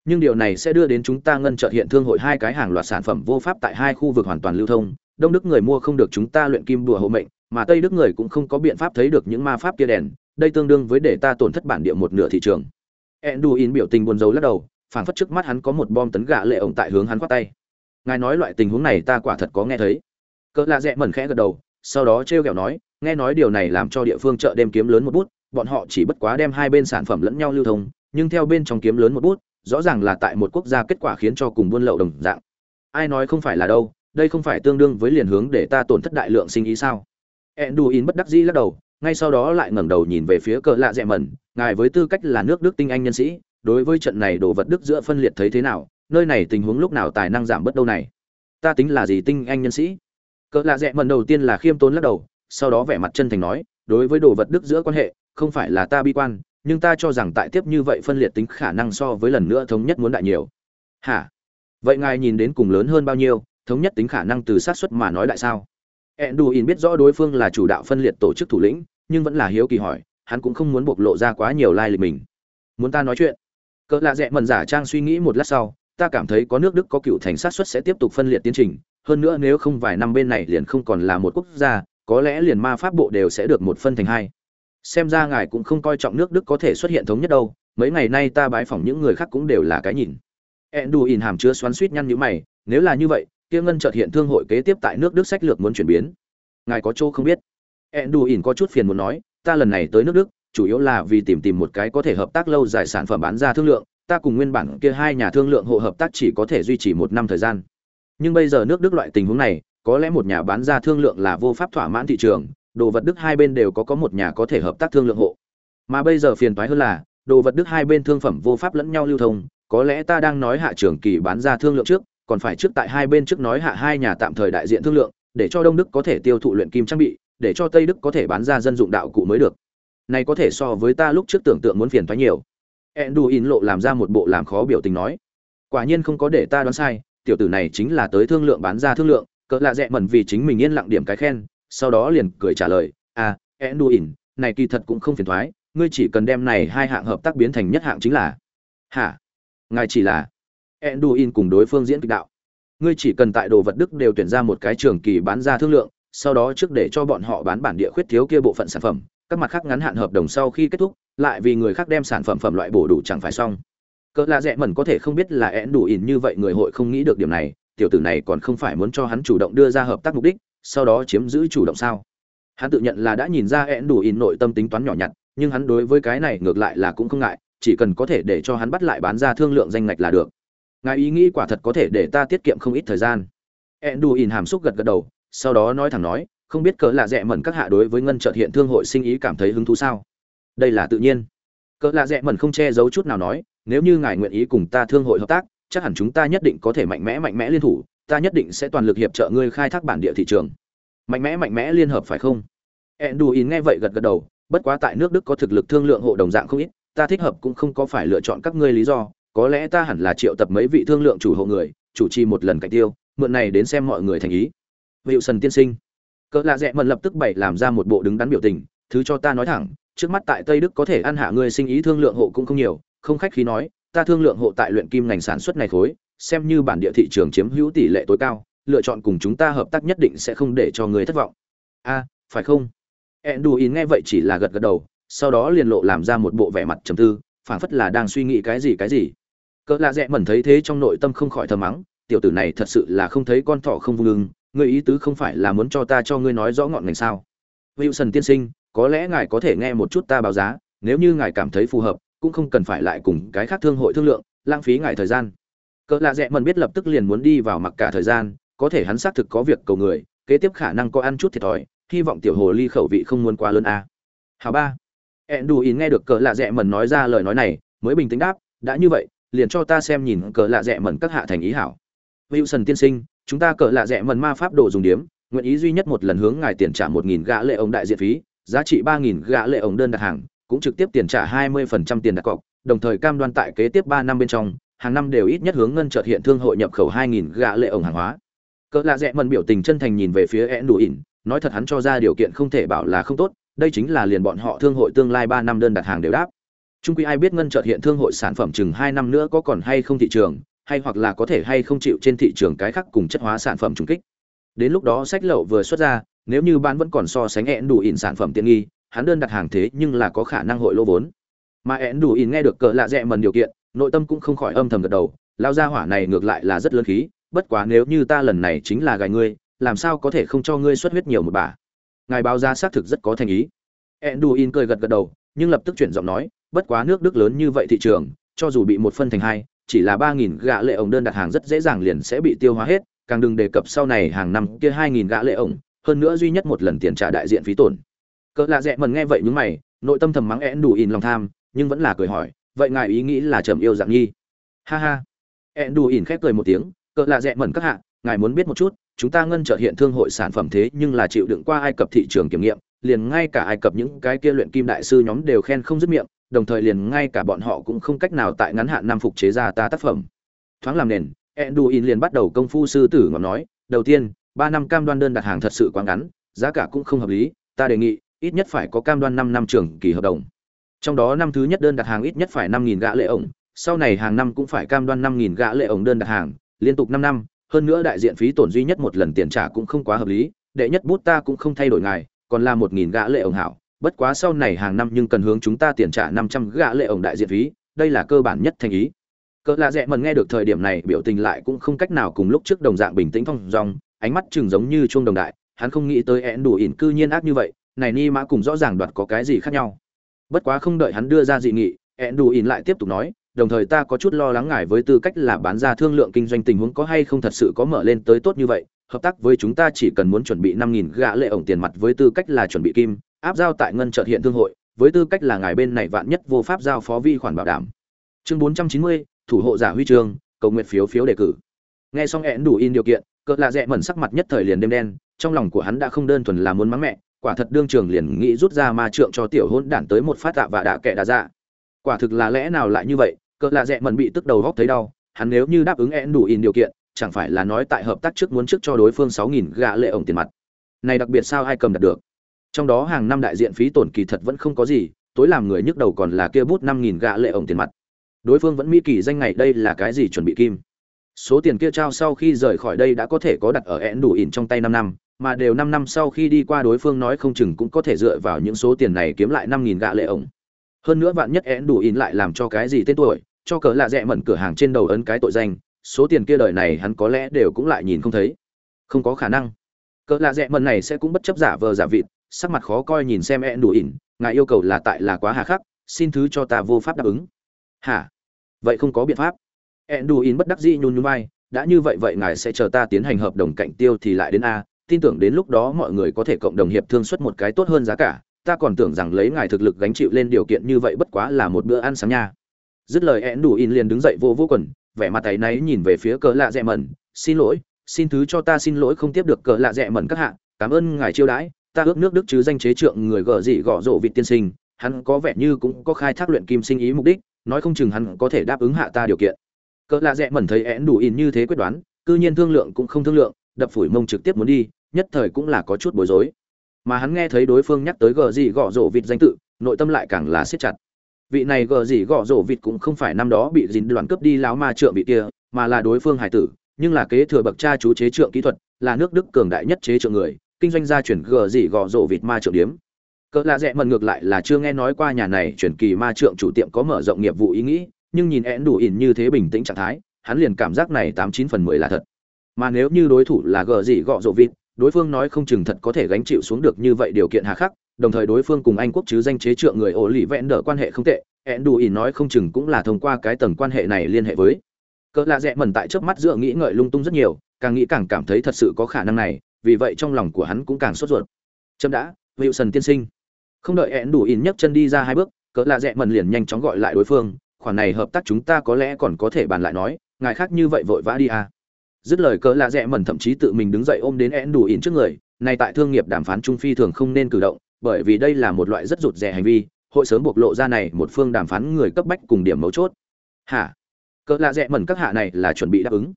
nhưng điều này sẽ đưa đến chúng ta ngân trợ hiện thương hội hai cái hàng loạt sản phẩm vô pháp tại hai khu vực hoàn toàn lưu thông đông đức người mua không được chúng ta luyện kim đùa hộ mệnh mà tây đức người cũng không có biện pháp thấy được những ma pháp kia đèn đây tương đương với để ta tổn thất bản địa một nửa thị trường enduin biểu tình buồn rầu lắc đầu phảng phất trước mắt hắn có một bom tấn gạ lệ ổng tại hướng hắn quát tay ngài nói loại tình huống này ta quả thật có nghe thấy cỡ lạ rẽ mẩn khẽ gật đầu sau đó trêu ghẹo nói, nghe nói điều này làm cho địa phương chợ đêm kiếm lớn một bút, bọn họ chỉ bất quá đem hai bên sản phẩm lẫn nhau lưu thông, nhưng theo bên trong kiếm lớn một bút, rõ ràng là tại một quốc gia kết quả khiến cho cùng buôn lậu đồng dạng. Ai nói không phải là đâu, đây không phải tương đương với liền hướng để ta tổn thất đại lượng sinh ý sao? Enduin bất đắc dĩ lắc đầu, ngay sau đó lại ngẩng đầu nhìn về phía cờ lạ dẹ mẩn, ngài với tư cách là nước Đức tinh anh nhân sĩ, đối với trận này đồ vật Đức giữa phân liệt thấy thế nào, nơi này tình huống lúc nào tài năng giảm bớt đâu này? Ta tính là gì tinh anh nhân sĩ? cỡ lạ rẽ mần đầu tiên là khiêm tốn lắc đầu sau đó vẻ mặt chân thành nói đối với đồ vật đức giữa quan hệ không phải là ta bi quan nhưng ta cho rằng tại tiếp như vậy phân liệt tính khả năng so với lần nữa thống nhất muốn đại nhiều hả vậy ngài nhìn đến cùng lớn hơn bao nhiêu thống nhất tính khả năng từ sát xuất mà nói đại sao Enduin biết rõ đối phương là chủ đạo phân liệt tổ chức thủ lĩnh, nhưng vẫn là hiếu kỳ hỏi, hắn cũng không muốn bộc lộ ra quá nhiều lai lịch mình. Muốn ta nói chuyện? Cỡ lạ dẹ mần giả trang suy nghĩ một lát sau, ta cảm thấy có nước đức có cựu thành sát xuất sẽ tiếp tục phân liệt tiến trình, hơn nữa nếu không vài năm bên này liền không còn là một quốc gia, có lẽ liền ma pháp bộ đều sẽ được một phân thành hai. Xem ra ngài cũng không coi trọng nước đức có thể xuất hiện thống nhất đâu, mấy ngày nay ta bái phỏng những người khác cũng đều là cái nhìn. Ẹn đù ỉn hàm chứa xoắn suýt nhăn như mày, nếu là như vậy, kia ngân trợt hiện thương hội kế tiếp tại nước đức sách lược muốn chuyển biến. Ngài có chỗ không biết? Enduin có chút phiền muốn nói, ta lần này tới nước đức, chủ yếu là vì tìm tìm một cái có thể hợp tác lâu dài sản phẩm bán ra thương lượng. Ta cùng nguyên bản kia hai nhà thương lượng hộ hợp tác chỉ có thể duy trì một năm thời gian. Nhưng bây giờ nước đức loại tình huống này, có lẽ một nhà bán ra thương lượng là vô pháp thỏa mãn thị trường, đồ vật đức hai bên đều có có một nhà có thể hợp tác thương lượng hộ. Mà bây giờ phiền toái hơn là, đồ vật đức hai bên thương phẩm vô pháp lẫn nhau lưu thông, có lẽ ta đang nói hạ trường kỳ bán ra thương lượng trước, còn phải trước tại hai bên trước nói hạ hai nhà tạm thời đại diện thương lượng, để cho đông đức có thể tiêu thụ luyện kim trang bị để cho tây đức có thể bán ra dân dụng đạo cụ mới được. Này có thể so với ta lúc trước tưởng tượng muốn phiền toái nhiều. Enduin lộ làm ra một bộ làm khó biểu tình nói. Quả nhiên không có để ta đoán sai, tiểu tử này chính là tới thương lượng bán ra thương lượng, cỡ lạ dẹ mẩn vì chính mình yên lặng điểm cái khen, sau đó liền cười trả lời à enduin, này kỳ thật cũng không phiền thoái ngươi chỉ cần đem này hai hạng hợp tác biến thành nhất hạng chính là hả? Ngài chỉ là enduin cùng đối phương diễn kịch đạo. Ngươi chỉ cần tại đồ vật đức đều tuyển ra một cái trường kỳ bán ra thương lượng sau đó trước để cho bọn họ bán bản địa khuyết thiếu kia bộ phận sản phẩm, các mặt khác ngắn hạn hợp đồng sau khi kết thúc, lại vì người khác đem sản phẩm phẩm loại bổ đủ chẳng phải xong. Cỡ lạ rẽ mẩn có thể không biết là én đủ ỉn như vậy người hội không nghĩ được điểm này, tiểu tử này còn không phải muốn cho hắn chủ động đưa ra hợp tác mục đích, sau đó chiếm giữ chủ động sao? Hắn tự nhận là đã nhìn ra én đủ ỉn nội tâm tính toán nhỏ nhặt, nhưng hắn đối với cái này ngược lại là cũng không ngại, chỉ cần có thể để cho hắn bắt lại bán ra thương lượng danh ngạch là được. Ngài ý nghĩ quả thật có thể để ta tiết kiệm không ít thời gian. Én đủ ỉn hàm xúc gật gật đầu sau đó nói thẳng nói, không biết cỡ lạ rẽ mẩn các hạ đối với ngân trợt hiện thương hội sinh ý cảm thấy hứng thú sao? Đây là tự nhiên. Cỡ lạ rẽ mẩn không che giấu chút nào nói, nếu như ngài nguyện ý cùng ta thương hội hợp tác, chắc hẳn chúng ta nhất định có thể mạnh mẽ mạnh mẽ liên thủ, ta nhất định sẽ toàn lực hiệp trợ ngươi khai thác bản địa thị trường. Mạnh mẽ mạnh mẽ liên hợp phải không? Enduin nghe vậy gật gật đầu, bất quá tại nước đức có thực lực thương lượng hộ đồng dạng không ít, ta thích hợp cũng không có phải lựa chọn các ngươi lý do, có lẽ ta hẳn là triệu tập mấy vị thương lượng chủ hộ người, chủ trì một lần cạnh tiêu, mượn này đến xem mọi người thành ý. Vị sần tiên sinh. Cỡ lạ rẽ mần lập tức bày làm ra một bộ đứng đắn biểu tình, thứ cho ta nói thẳng, trước mắt tại tây đức có thể ăn hạ ngươi sinh ý thương lượng hộ cũng không nhiều, không khách khí nói, ta thương lượng hộ tại luyện kim ngành sản xuất này khối, xem như bản địa thị trường chiếm hữu tỷ lệ tối cao, lựa chọn cùng chúng ta hợp tác nhất định sẽ không để cho người thất vọng. A, phải không? Enduin nghe vậy chỉ là gật gật đầu, sau đó liền lộ làm ra một bộ vẻ mặt trầm tư, phảng phất là đang suy nghĩ cái gì cái gì. Cỡ lạ rẽ mẩn thấy thế trong nội tâm không khỏi thầm mắng, tiểu tử này thật sự là không thấy con thỏ không vung lưng người ý tứ không phải là muốn cho ta cho ngươi nói rõ ngọn ngành sao? Wilson tiên sinh, có lẽ ngài có thể nghe một chút ta báo giá, nếu như ngài cảm thấy phù hợp, cũng không cần phải lại cùng cái khác thương hội thương lượng, lãng phí ngài thời gian. Cỡ lạ rẽ mần biết lập tức liền muốn đi vào mặc cả thời gian, có thể hắn xác thực có việc cầu người, kế tiếp khả năng có ăn chút thiệt thòi, hy vọng tiểu hồ ly khẩu vị không muốn quá lớn a. À. hào ba. Ẹn đù ý nghe được cỡ lạ rẽ mần nói ra lời nói này, mới bình tĩnh đáp, đã như vậy, liền cho ta xem nhìn Cờ lạ rẽ mần các hạ thành ý hảo. Wilson tiên sinh chúng ta cỡ lạ rẻ mần ma pháp đồ dùng điếm, nguyện ý duy nhất một lần hướng ngài tiền trả một nghìn gã lệ ống đại diện phí, giá trị ba nghìn gã lệ ống đơn đặt hàng, cũng trực tiếp tiền trả hai mươi phần trăm tiền đặt cọc, đồng thời cam đoan tại kế tiếp ba năm bên trong, hàng năm đều ít nhất hướng ngân chợt hiện thương hội nhập khẩu hai nghìn gã lệ ống hàng hóa. Cỡ lạ rẽ mần biểu tình chân thành nhìn về phía én đủ ỉn nói thật hắn cho ra điều kiện không thể bảo là không tốt, đây chính là liền bọn họ thương hội tương lai ba năm đơn đặt hàng đều đáp. Trung quy ai biết ngân chợt hiện thương hội sản phẩm chừng hai năm nữa có còn hay không thị trường hay hoặc là có thể hay không chịu trên thị trường cái khác cùng chất hóa sản phẩm trùng kích. Đến lúc đó sách lậu vừa xuất ra, nếu như bán vẫn còn so sánh ẹn đủ ỉn sản phẩm tiện nghi, hắn đơn đặt hàng thế nhưng là có khả năng hội lỗ vốn. Mà ẹn đủ ỉn nghe được cỡ lạ rẻ mần điều kiện, nội tâm cũng không khỏi âm thầm gật đầu, lao ra hỏa này ngược lại là rất lớn khí, bất quá nếu như ta lần này chính là gài ngươi, làm sao có thể không cho ngươi xuất huyết nhiều một bà. Ngài báo ra xác thực rất có thành ý. Enduin cười gật gật đầu, nhưng lập tức chuyển giọng nói, bất quá nước Đức lớn như vậy thị trường, cho dù bị một phân thành hai, chỉ là ba nghìn gạ lệ ổng đơn đặt hàng rất dễ dàng liền sẽ bị tiêu hóa hết, càng đừng đề cập sau này hàng năm kia hai nghìn gạ lệ ổng, hơn nữa duy nhất một lần tiền trả đại diện phí tổn. Cỡ lạ dẹ mần nghe vậy nhướng mày, nội tâm thầm mắng én đủ in lòng tham, nhưng vẫn là cười hỏi, vậy ngài ý nghĩ là trầm yêu dạng nhi? Ha ha. én đủ in khép cười một tiếng, cỡ lạ dẹ mần các hạ, ngài muốn biết một chút, chúng ta ngân trợ hiện thương hội sản phẩm thế nhưng là chịu đựng qua Ai Cập thị trường kiểm nghiệm, liền ngay cả Ai Cập những cái kia luyện kim đại sư nhóm đều khen không dứt miệng, đồng thời liền ngay cả bọn họ cũng không cách nào tại ngắn hạn năm phục chế ra ta tác phẩm. Thoáng làm nền Enduin liền bắt đầu công phu sư tử ngọc nói, đầu tiên, ba năm cam đoan đơn đặt hàng thật sự quá ngắn, giá cả cũng không hợp lý, ta đề nghị, ít nhất phải có cam đoan năm năm trưởng kỳ hợp đồng. Trong đó năm thứ nhất đơn đặt hàng ít nhất phải năm nghìn gã lệ ổng, sau này hàng năm cũng phải cam đoan năm nghìn gã lệ ổng đơn đặt hàng, liên tục năm năm, hơn nữa đại diện phí tổn duy nhất một lần tiền trả cũng không quá hợp lý, đệ nhất bút ta cũng không thay đổi ngài, còn là một nghìn gã lệ ổng hảo bất quá sau này hàng năm nhưng cần hướng chúng ta tiền trả năm trăm gã lệ ổng đại diện phí, đây là cơ bản nhất thành ý. Cỡ lạ dẹ mần nghe được thời điểm này, biểu tình lại cũng không cách nào cùng lúc trước đồng dạng bình tĩnh phong dong, ánh mắt chừng giống như chuông đồng đại, hắn không nghĩ tới én đủ ỉn cư nhiên ác như vậy, này ni mã cùng rõ ràng đoạt có cái gì khác nhau. Bất quá không đợi hắn đưa ra dị nghị én đủ ỉn lại tiếp tục nói, đồng thời ta có chút lo lắng ngài với tư cách là bán ra thương lượng kinh doanh tình huống có hay không thật sự có mở lên tới tốt như vậy, hợp tác với chúng ta chỉ cần muốn chuẩn bị năm nghìn gã lệ ổng tiền mặt với tư cách là chuẩn bị kim áp giao tại ngân chợt hiện thương hội, với tư cách là ngài bên này vạn nhất vô pháp giao phó vi khoản bảo đảm. Chương bốn trăm chín mươi, thủ hộ giả huy chương, cầu nguyện phiếu phiếu đề cử. Nghe xong hẹn đủ in điều kiện cỡ lạ rẽ mẩn sắc mặt nhất thời liền đêm đen, trong lòng của hắn đã không đơn thuần là muốn mắng mẹ, quả thật đương trường liền nghĩ rút ra ma trượng cho tiểu hỗn đản tới một phát tạ và đạ kẻ đà dạ. Quả thực là lẽ nào lại như vậy cỡ lạ rẽ mẩn bị tức đầu góc thấy đau, hắn nếu như đáp ứng hẹn đủ in điều kiện, chẳng phải là nói tại hợp tác trước muốn trước cho đối phương sáu nghìn gạ lệ ổng tiền mặt. Này đặc biệt sao ai cầm đặt được? Trong đó hàng năm đại diện phí tổn kỳ thật vẫn không có gì, tối làm người nhức đầu còn là kia bút năm nghìn gạ lệ ổng tiền mặt. Đối phương vẫn mỹ kỳ danh ngày đây là cái gì chuẩn bị kim? Số tiền kia trao sau khi rời khỏi đây đã có thể có đặt ở én đủ ỉn trong tay năm năm, mà đều năm năm sau khi đi qua đối phương nói không chừng cũng có thể dựa vào những số tiền này kiếm lại năm nghìn gạ lệ ổng. Hơn nữa vạn nhất én đủ ỉn lại làm cho cái gì tên tuổi, cho cớ lạ rẽ mẩn cửa hàng trên đầu ấn cái tội danh, số tiền kia đời này hắn có lẽ đều cũng lại nhìn không thấy. Không có khả năng. Cỡ lạ rẽ mẩn này sẽ cũng bất chấp giả vờ giả vịt sắc mặt khó coi nhìn xem ẹn đủ ỉn, ngài yêu cầu là tại là quá hà khắc, xin thứ cho ta vô pháp đáp ứng. Hả? Vậy không có biện pháp. Enduin bất đắc dĩ nhún nhún vai, đã như vậy vậy ngài sẽ chờ ta tiến hành hợp đồng cạnh tiêu thì lại đến a, tin tưởng đến lúc đó mọi người có thể cộng đồng hiệp thương xuất một cái tốt hơn giá cả, ta còn tưởng rằng lấy ngài thực lực gánh chịu lên điều kiện như vậy bất quá là một bữa ăn sáng nha. Dứt lời enduin liền đứng dậy vô vô quần, vẻ mặt tay náy nhìn về phía cỡ lạ dẹ mẩn, xin lỗi, xin thứ cho ta xin lỗi không tiếp được cỡ lạ dẹ mẩn các hạ, cảm ơn ngài chiêu đãi ta ước nước đức chứ danh chế trượng người gở dị gõ rộ vị tiên sinh, hắn có vẻ như cũng có khai thác luyện kim sinh ý mục đích, nói không chừng hắn có thể đáp ứng hạ ta điều kiện. Cỡ lạ rẽ mẩn thấy én đủ in như thế quyết đoán, cư nhiên thương lượng cũng không thương lượng, đập phủi mông trực tiếp muốn đi, nhất thời cũng là có chút bối rối. Mà hắn nghe thấy đối phương nhắc tới gờ gì gõ rổ vịt danh tự, nội tâm lại càng là siết chặt. Vị này gờ gì gõ rổ vịt cũng không phải năm đó bị dính đoàn cướp đi láo ma trượng vị kia, mà là đối phương hải tử, nhưng là kế thừa bậc cha chú chế trượng kỹ thuật, là nước đức cường đại nhất chế trượng người kinh doanh gia chuyển gờ gì gò rổ vịt ma trượng điếm. Cỡ lạ rẽ mần ngược lại là chưa nghe nói qua nhà này chuyển kỳ ma trượng chủ tiệm có mở rộng nghiệp vụ ý nghĩ, nhưng nhìn én đủ ỉn như thế bình tĩnh trạng thái, hắn liền cảm giác này tám chín phần mười là thật. Mà nếu như đối thủ là gờ gì gọ rộ vịt, đối phương nói không chừng thật có thể gánh chịu xuống được như vậy điều kiện hà khắc, đồng thời đối phương cùng anh quốc chứ danh chế trượng người ổ lì vẽn đỡ quan hệ không tệ én đủ ỉn nói không chừng cũng là thông qua cái tầng quan hệ này liên hệ với. Cỡ lạ rẽ mần tại trước mắt dựa nghĩ ngợi lung tung rất nhiều, càng nghĩ càng cảm thấy thật sự có khả năng này vì vậy trong lòng của hắn cũng càng sốt ruột. Chậm đã, wilson tiên sinh. Không đợi én đủ ỉn nhấc chân đi ra hai bước, cỡ lạ rẽ mần liền nhanh chóng gọi lại đối phương, khoản này hợp tác chúng ta có lẽ còn có thể bàn lại nói, ngài khác như vậy vội vã đi à. dứt lời cỡ lạ rẽ mần thậm chí tự mình đứng dậy ôm đến én đủ ỉn trước người này tại thương nghiệp đàm phán trung phi thường không nên cử động, bởi vì đây là một loại rất rụt rè hành vi, hội sớm bộc lộ ra này một phương đàm phán người cấp bách cùng điểm mấu chốt. Hả? Cỡ lạ rẽ mần các hạ này là chuẩn bị đáp ứng.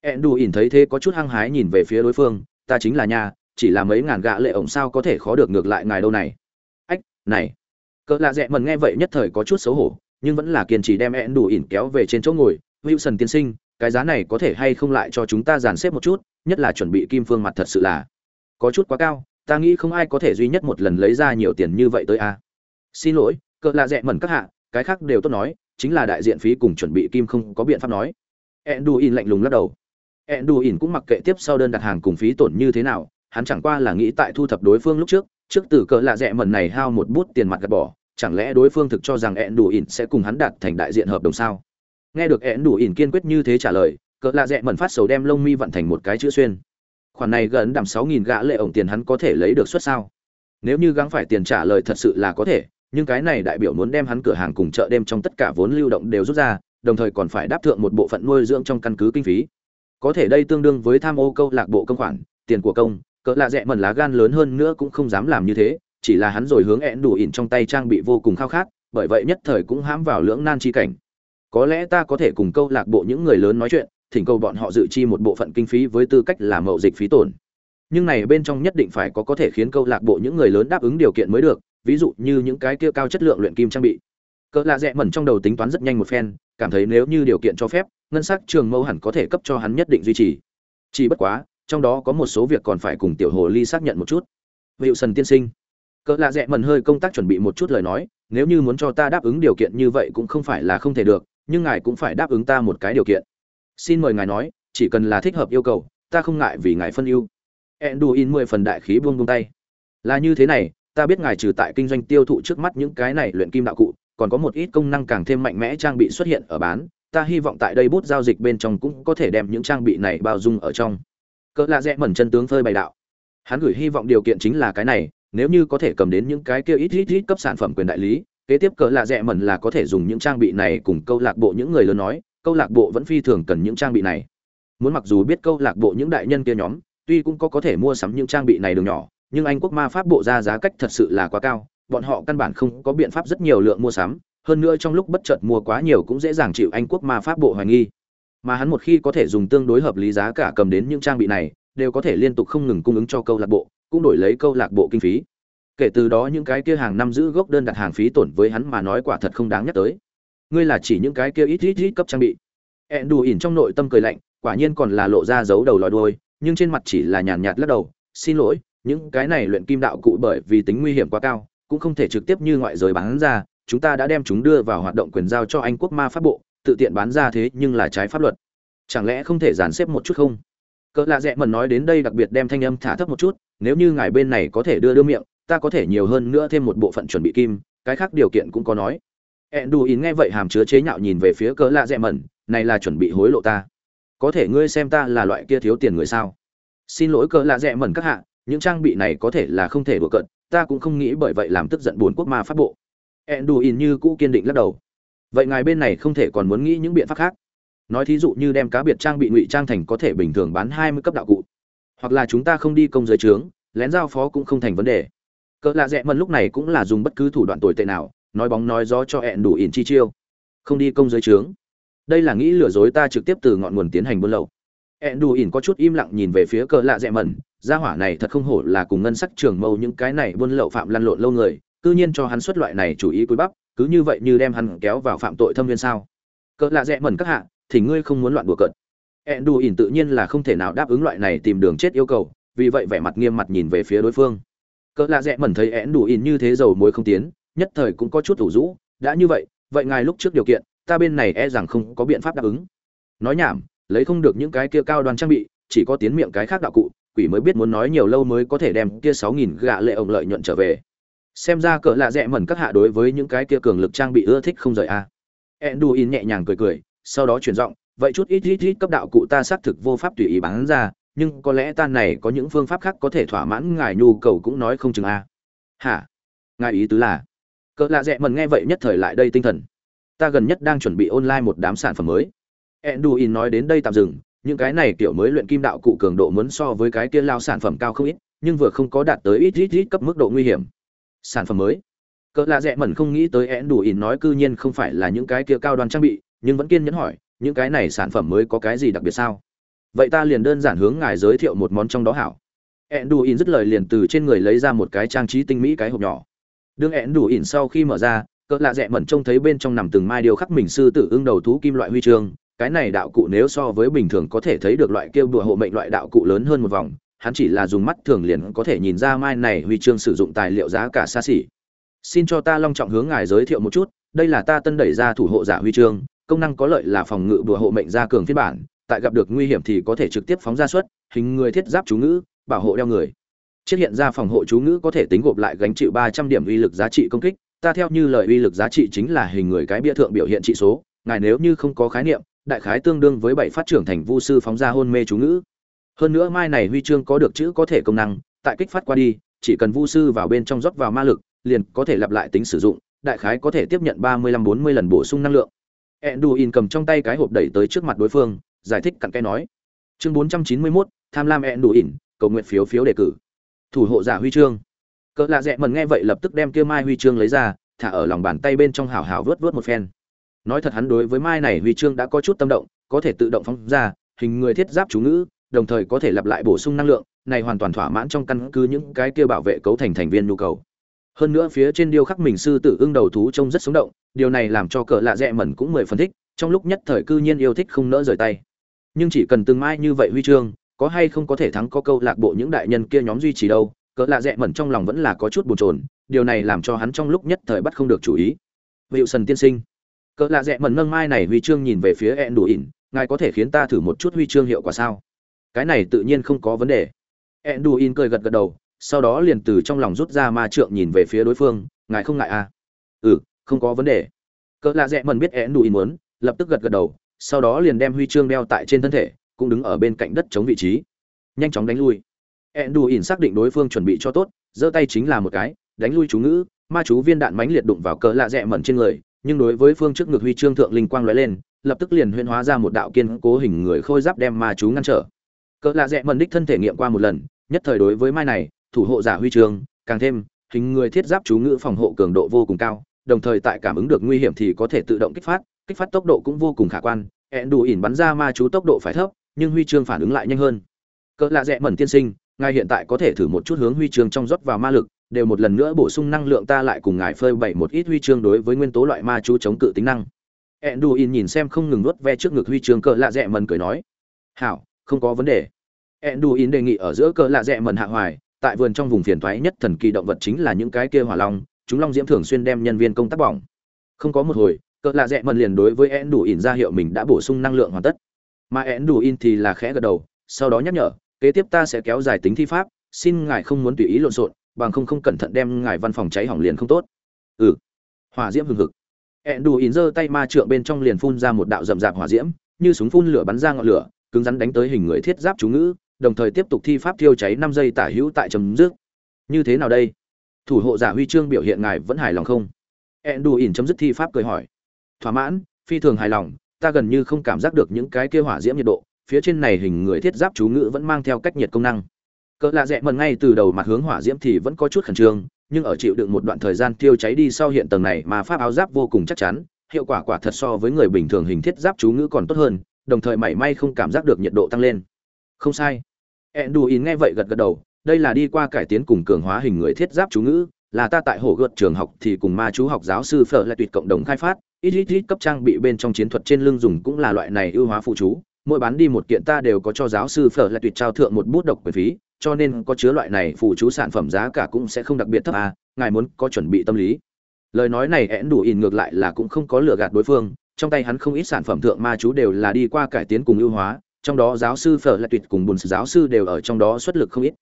Én đủ ỉn thấy thế có chút hăng hái nhìn về phía đối phương ta chính là nhà, chỉ là mấy ngàn gạ lệ ổng sao có thể khó được ngược lại ngài đâu này. Ách, này. Cỡ lạ rẽ mần nghe vậy nhất thời có chút xấu hổ, nhưng vẫn là kiên trì đem én đủ ỉn kéo về trên chỗ ngồi. Wilson tiên sinh, cái giá này có thể hay không lại cho chúng ta dàn xếp một chút, nhất là chuẩn bị kim phương mặt thật sự là có chút quá cao, ta nghĩ không ai có thể duy nhất một lần lấy ra nhiều tiền như vậy tới a. Xin lỗi, cỡ lạ rẽ mẩn các hạ, cái khác đều tốt nói, chính là đại diện phí cùng chuẩn bị kim không có biện pháp nói. Én đủ ỉn lạnh lùng lắc đầu. Enduin cũng mặc kệ tiếp sau đơn đặt hàng cùng phí tổn như thế nào, hắn chẳng qua là nghĩ tại thu thập đối phương lúc trước trước từ cỡ lạ rẻ mẩn này hao một bút tiền mặt gạt bỏ, chẳng lẽ đối phương thực cho rằng Enduin sẽ cùng hắn đạt thành đại diện hợp đồng sao? Nghe được Enduin kiên quyết như thế trả lời cỡ lạ rẻ mẩn phát sầu đem lông mi vận thành một cái chữ xuyên. Khoản này gần đằm sáu nghìn gã lệ ổng tiền hắn có thể lấy được suất sao? Nếu như gắng phải tiền trả lời thật sự là có thể, nhưng cái này đại biểu muốn đem hắn cửa hàng cùng chợ đêm trong tất cả vốn lưu động đều rút ra, đồng thời còn phải đáp thượng một bộ phận nuôi dưỡng trong căn cứ kinh phí có thể đây tương đương với tham ô câu lạc bộ công khoản, tiền của công, cỡ lạ rẽ mẩn lá gan lớn hơn nữa cũng không dám làm như thế, chỉ là hắn rồi hướng én đủ ỉn trong tay trang bị vô cùng khao khát, bởi vậy nhất thời cũng hãm vào lưỡng nan chi cảnh. Có lẽ ta có thể cùng câu lạc bộ những người lớn nói chuyện, thỉnh cầu bọn họ dự chi một bộ phận kinh phí với tư cách là mậu dịch phí tổn. Nhưng này bên trong nhất định phải có có thể khiến câu lạc bộ những người lớn đáp ứng điều kiện mới được, ví dụ như những cái kia cao chất lượng luyện kim trang bị cỡ lạ rẽ mẩn trong đầu tính toán rất nhanh một phen, cảm thấy nếu như điều kiện cho phép, ngân sắc trường mâu hẳn có thể cấp cho hắn nhất định duy trì. Chỉ bất quá, trong đó có một số việc còn phải cùng tiểu hồ ly xác nhận một chút. Hiệu sần tiên sinh, cỡ lạ rẽ mẩn hơi công tác chuẩn bị một chút lời nói, nếu như muốn cho ta đáp ứng điều kiện như vậy cũng không phải là không thể được, nhưng ngài cũng phải đáp ứng ta một cái điều kiện. Xin mời ngài nói, chỉ cần là thích hợp yêu cầu, ta không ngại vì ngài phân ưu. In mười phần đại khí buông buông tay. Là như thế này, ta biết ngài trừ tại kinh doanh tiêu thụ trước mắt những cái này luyện kim đạo cụ còn có một ít công năng càng thêm mạnh mẽ trang bị xuất hiện ở bán, ta hy vọng tại đây bút giao dịch bên trong cũng có thể đem những trang bị này bao dung ở trong. Cỡ lạ rẽ mẩn chân tướng phơi bày đạo. Hắn gửi hy vọng điều kiện chính là cái này, nếu như có thể cầm đến những cái kia ít ít ít cấp sản phẩm quyền đại lý, kế tiếp cỡ lạ rẽ mẩn là có thể dùng những trang bị này cùng câu lạc bộ những người lớn nói, câu lạc bộ vẫn phi thường cần những trang bị này. Muốn mặc dù biết câu lạc bộ những đại nhân kia nhóm, tuy cũng có có thể mua sắm những trang bị này đường nhỏ, nhưng anh quốc ma pháp bộ ra giá cách thật sự là quá cao bọn họ căn bản không có biện pháp rất nhiều lượng mua sắm, hơn nữa trong lúc bất chợt mua quá nhiều cũng dễ dàng chịu anh quốc ma pháp bộ hoài nghi. Mà hắn một khi có thể dùng tương đối hợp lý giá cả cầm đến những trang bị này, đều có thể liên tục không ngừng cung ứng cho câu lạc bộ, cũng đổi lấy câu lạc bộ kinh phí. Kể từ đó những cái kia hàng năm giữ gốc đơn đặt hàng phí tổn với hắn mà nói quả thật không đáng nhắc tới. Ngươi là chỉ những cái kia ít ít ít cấp trang bị. Ẹn đù ỉn trong nội tâm cười lạnh, quả nhiên còn là lộ ra dấu đầu lòi đuôi, nhưng trên mặt chỉ là nhàn nhạt lắc đầu, xin lỗi, những cái này luyện kim đạo cụ bởi vì tính nguy hiểm quá cao cũng không thể trực tiếp như ngoại giới bán ra, chúng ta đã đem chúng đưa vào hoạt động quyền giao cho anh quốc ma pháp bộ, tự tiện bán ra thế nhưng là trái pháp luật. Chẳng lẽ không thể dàn xếp một chút không? Cỡ lạ dẹ mần nói đến đây đặc biệt đem thanh âm thả thấp một chút, nếu như ngài bên này có thể đưa đưa miệng, ta có thể nhiều hơn nữa thêm một bộ phận chuẩn bị kim, cái khác điều kiện cũng có nói. Ẹn đù nghe vậy hàm chứa chế nhạo nhìn về phía cỡ lạ dẹ mần này là chuẩn bị hối lộ ta. Có thể ngươi xem ta là loại kia thiếu tiền người sao? Xin lỗi cỡ lạ dẹ mần các hạ, những trang bị này có thể là không thể đùa cận ta cũng không nghĩ bởi vậy làm tức giận buồn quốc ma pháp bộ. Ẹn như cũ kiên định lắc đầu. Vậy ngài bên này không thể còn muốn nghĩ những biện pháp khác? Nói thí dụ như đem cá biệt trang bị ngụy trang thành có thể bình thường bán hai mươi cấp đạo cụ. Hoặc là chúng ta không đi công giới trướng, lén giao phó cũng không thành vấn đề. Cỡ lạ rẽ mần lúc này cũng là dùng bất cứ thủ đoạn tồi tệ nào, nói bóng nói gió cho hẹn đủ ỉn chi chiêu. Không đi công giới trướng. Đây là nghĩ lừa dối ta trực tiếp từ ngọn nguồn tiến hành buôn lậu. Hẹn đủ ỉn có chút im lặng nhìn về phía cỡ lạ rẽ mần gia hỏa này thật không hổ là cùng ngân sắc trường mâu những cái này buôn lậu phạm lăn lộn lâu người, cư nhiên cho hắn xuất loại này chủ ý cúi bắp, cứ như vậy như đem hắn kéo vào phạm tội thâm viên sao? Cỡ lạ rẽ mẩn các hạ, thì ngươi không muốn loạn đùa cợt. Ẹn đủ ỉn tự nhiên là không thể nào đáp ứng loại này tìm đường chết yêu cầu, vì vậy vẻ mặt nghiêm mặt nhìn về phía đối phương. Cỡ lạ rẽ mẩn thấy ẹn đủ ỉn như thế dầu muối không tiến, nhất thời cũng có chút ủ rũ, đã như vậy vậy ngài lúc trước điều kiện, ta bên này e rằng không có biện pháp đáp ứng. Nói nhảm, lấy không được những cái kia cao đoàn trang bị, chỉ có tiến miệng cái khác đạo cụ quỷ mới biết muốn nói nhiều lâu mới có thể đem kia sáu nghìn gạ lệ ổng lợi nhuận trở về. Xem ra cỡ lạ rẽ mẩn các hạ đối với những cái kia cường lực trang bị ưa thích không rời a. À. in nhẹ nhàng cười cười, sau đó chuyển giọng, vậy chút ít ít ít cấp đạo cụ ta xác thực vô pháp tùy ý bán ra, nhưng có lẽ ta này có những phương pháp khác có thể thỏa mãn ngài nhu cầu cũng nói không chừng a. Hả? Ngài ý tứ là? Cỡ lạ rẽ mần nghe vậy nhất thời lại đây tinh thần. Ta gần nhất đang chuẩn bị online một đám sản phẩm mới. Enduin nói đến đây tạm dừng những cái này kiểu mới luyện kim đạo cụ cường độ muốn so với cái kia lao sản phẩm cao không ít, nhưng vừa không có đạt tới ít ít ít cấp mức độ nguy hiểm. Sản phẩm mới. Cỡ lạ rẽ mẩn không nghĩ tới eãn đủ ỉn nói cư nhiên không phải là những cái kia cao đoan trang bị, nhưng vẫn kiên nhẫn hỏi, những cái này sản phẩm mới có cái gì đặc biệt sao? Vậy ta liền đơn giản hướng ngài giới thiệu một món trong đó hảo. Én đủ ỉn dứt lời liền từ trên người lấy ra một cái trang trí tinh mỹ cái hộp nhỏ. Đương én đủ ỉn sau khi mở ra, cỡ lạ rẽ mẩn trông thấy bên trong nằm từng mai điều khắc mình sư tử ưng đầu thú kim loại huy chương cái này đạo cụ nếu so với bình thường có thể thấy được loại kêu đùa hộ mệnh loại đạo cụ lớn hơn một vòng, hắn chỉ là dùng mắt thường liền có thể nhìn ra mai này huy chương sử dụng tài liệu giá cả xa xỉ. Xin cho ta long trọng hướng ngài giới thiệu một chút, đây là ta tân đẩy ra thủ hộ giả huy chương, công năng có lợi là phòng ngự đùa hộ mệnh gia cường phiên bản, tại gặp được nguy hiểm thì có thể trực tiếp phóng ra suất, hình người thiết giáp chú ngữ, bảo hộ đeo người. Chiết hiện ra phòng hộ chú ngữ có thể tính gộp lại gánh chịu ba trăm điểm uy lực giá trị công kích, ta theo như lời uy lực giá trị chính là hình người cái bia thượng biểu hiện trị số, ngài nếu như không có khái niệm đại khái tương đương với bảy phát trưởng thành vu sư phóng ra hôn mê chú ngữ. Hơn nữa mai này huy chương có được chữ có thể công năng tại kích phát qua đi chỉ cần vu sư vào bên trong rót vào ma lực liền có thể lặp lại tính sử dụng đại khái có thể tiếp nhận ba mươi lăm bốn mươi lần bổ sung năng lượng. Enduin cầm trong tay cái hộp đẩy tới trước mặt đối phương, giải thích cặn kẽ nói. Chương 491, tham lam ẹn cầu nguyện phiếu phiếu đề cử. Thủ hộ giả huy chương. Cỡ lạ rẽ mần nghe vậy lập tức đem kia mai huy chương lấy ra thả ở lòng bàn tay bên trong hào hào vớt vớt một phen nói thật hắn đối với mai này huy chương đã có chút tâm động, có thể tự động phóng ra, hình người thiết giáp chú ngữ, đồng thời có thể lặp lại bổ sung năng lượng, này hoàn toàn thỏa mãn trong căn cứ những cái kia bảo vệ cấu thành thành viên nhu cầu. Hơn nữa phía trên điêu khắc mình sư tử ưng đầu thú trông rất sống động, điều này làm cho cỡ lạ rẽ mẩn cũng mười phân thích, trong lúc nhất thời cư nhiên yêu thích không nỡ rời tay. Nhưng chỉ cần từng mai như vậy huy chương, có hay không có thể thắng có câu lạc bộ những đại nhân kia nhóm duy trì đâu cỡ lạ rẽ mẩn trong lòng vẫn là có chút bồn chồn, điều này làm cho hắn trong lúc nhất thời bắt không được chủ ý. Hiệu sần tiên sinh cỡ lạ rẽ mẩn nâng mai này huy chương nhìn về phía ẹn đủ ỉn ngài có thể khiến ta thử một chút huy chương hiệu quả sao? Cái này tự nhiên không có vấn đề. ẹn đủ ỉn cười gật gật đầu, sau đó liền từ trong lòng rút ra ma trượng nhìn về phía đối phương, ngài không ngại à? Ừ không có vấn đề. Cỡ lạ rẽ mẩn biết ẹn đủ ỉn muốn, lập tức gật gật đầu, sau đó liền đem huy chương đeo tại trên thân thể, cũng đứng ở bên cạnh đất chống vị trí. Nhanh chóng đánh lui. ẹn đủ ỉn xác định đối phương chuẩn bị cho tốt, giơ tay chính là một cái, đánh lui chú ngữ, ma chú viên đạn mánh liệt đụng vào cỡ lạ rẽ mẩn trên người nhưng đối với phương trước ngực huy chương thượng linh quang lóe lên, lập tức liền huyễn hóa ra một đạo kiên cố hình người khôi giáp đem ma chú ngăn trở. Cỡ lạ rẽ mẩn đích thân thể nghiệm qua một lần, nhất thời đối với mai này, thủ hộ giả huy chương, càng thêm, hình người thiết giáp chú ngữ phòng hộ cường độ vô cùng cao, đồng thời tại cảm ứng được nguy hiểm thì có thể tự động kích phát kích phát tốc độ cũng vô cùng khả quan ẹn đủ ỉn bắn ra ma chú tốc độ phải thấp, nhưng huy chương phản ứng lại nhanh hơn. Cỡ lạ rẽ mẩn tiên sinh, ngài hiện tại có thể thử một chút hướng huy chương trong rót vào ma lực đều một lần nữa bổ sung năng lượng ta lại cùng ngài phơi bày một ít huy chương đối với nguyên tố loại ma chú chống cự tính năng. Enduin nhìn xem không ngừng nuốt ve trước ngực huy chương cỡ lạ rẽ mần cười nói, hảo, không có vấn đề. Enduin đề nghị ở giữa cỡ lạ rẽ mần hạ hoài, tại vườn trong vùng phiền toái nhất thần kỳ động vật chính là những cái kia hỏa long, chúng long diễm thường xuyên đem nhân viên công tác bỏng. Không có một hồi cỡ lạ rẽ mần liền đối với Enduin ra hiệu mình đã bổ sung năng lượng hoàn tất. Mà Enduin thì là khẽ gật đầu, sau đó nhắc nhở, kế tiếp ta sẽ kéo dài tính thi pháp, xin ngài không muốn tùy ý lộn xộn bằng không không cẩn thận đem ngài văn phòng cháy hỏng liền không tốt. Ừ. Hỏa diễm hừng hực. Ẹn đù ỉn giơ tay ma trượng bên trong liền phun ra một đạo rậm rạp hỏa diễm, như súng phun lửa bắn ra ngọn lửa, cứng rắn đánh tới hình người thiết giáp chú ngữ, đồng thời tiếp tục thi pháp thiêu cháy năm giây tả hữu tại chấm dứt. Như thế nào đây? Thủ hộ giả huy chương biểu hiện ngài vẫn hài lòng không? Ẹn đù ỉn chấm dứt thi pháp cười hỏi. Thỏa mãn, phi thường hài lòng, ta gần như không cảm giác được những cái kia hỏa diễm nhiệt độ, phía trên này hình người thiết giáp chú ngữ vẫn mang theo cách nhiệt công năng cỡ lạ rẽ mần ngay từ đầu mặt hướng hỏa diễm thì vẫn có chút khẩn trương, nhưng ở chịu đựng một đoạn thời gian tiêu cháy đi sau hiện tầng này mà pháp áo giáp vô cùng chắc chắn, hiệu quả quả thật so với người bình thường hình thiết giáp chú ngữ còn tốt hơn, đồng thời mảy may không cảm giác được nhiệt độ tăng lên. Không sai. Enduin nghe vậy gật gật đầu, đây là đi qua cải tiến cùng cường hóa hình người thiết giáp chú ngữ, là ta tại hồ gợt trường học thì cùng ma chú học giáo sư phở lại tuyệt cộng đồng khai phát ít ít ít cấp trang bị bên trong chiến thuật trên lưng dùng cũng là loại này ưu hóa phụ chú mỗi bán đi một kiện ta đều có cho giáo sư phở lại tuyệt trao thượng một bút độc quyền phí cho nên có chứa loại này phụ chú sản phẩm giá cả cũng sẽ không đặc biệt thấp à, ngài muốn có chuẩn bị tâm lý. Lời nói này én đủ ỉn ngược lại là cũng không có lừa gạt đối phương, trong tay hắn không ít sản phẩm thượng ma chú đều là đi qua cải tiến cùng ưu hóa, trong đó giáo sư Phở lại tuyệt cùng bùn giáo sư đều ở trong đó xuất lực không ít.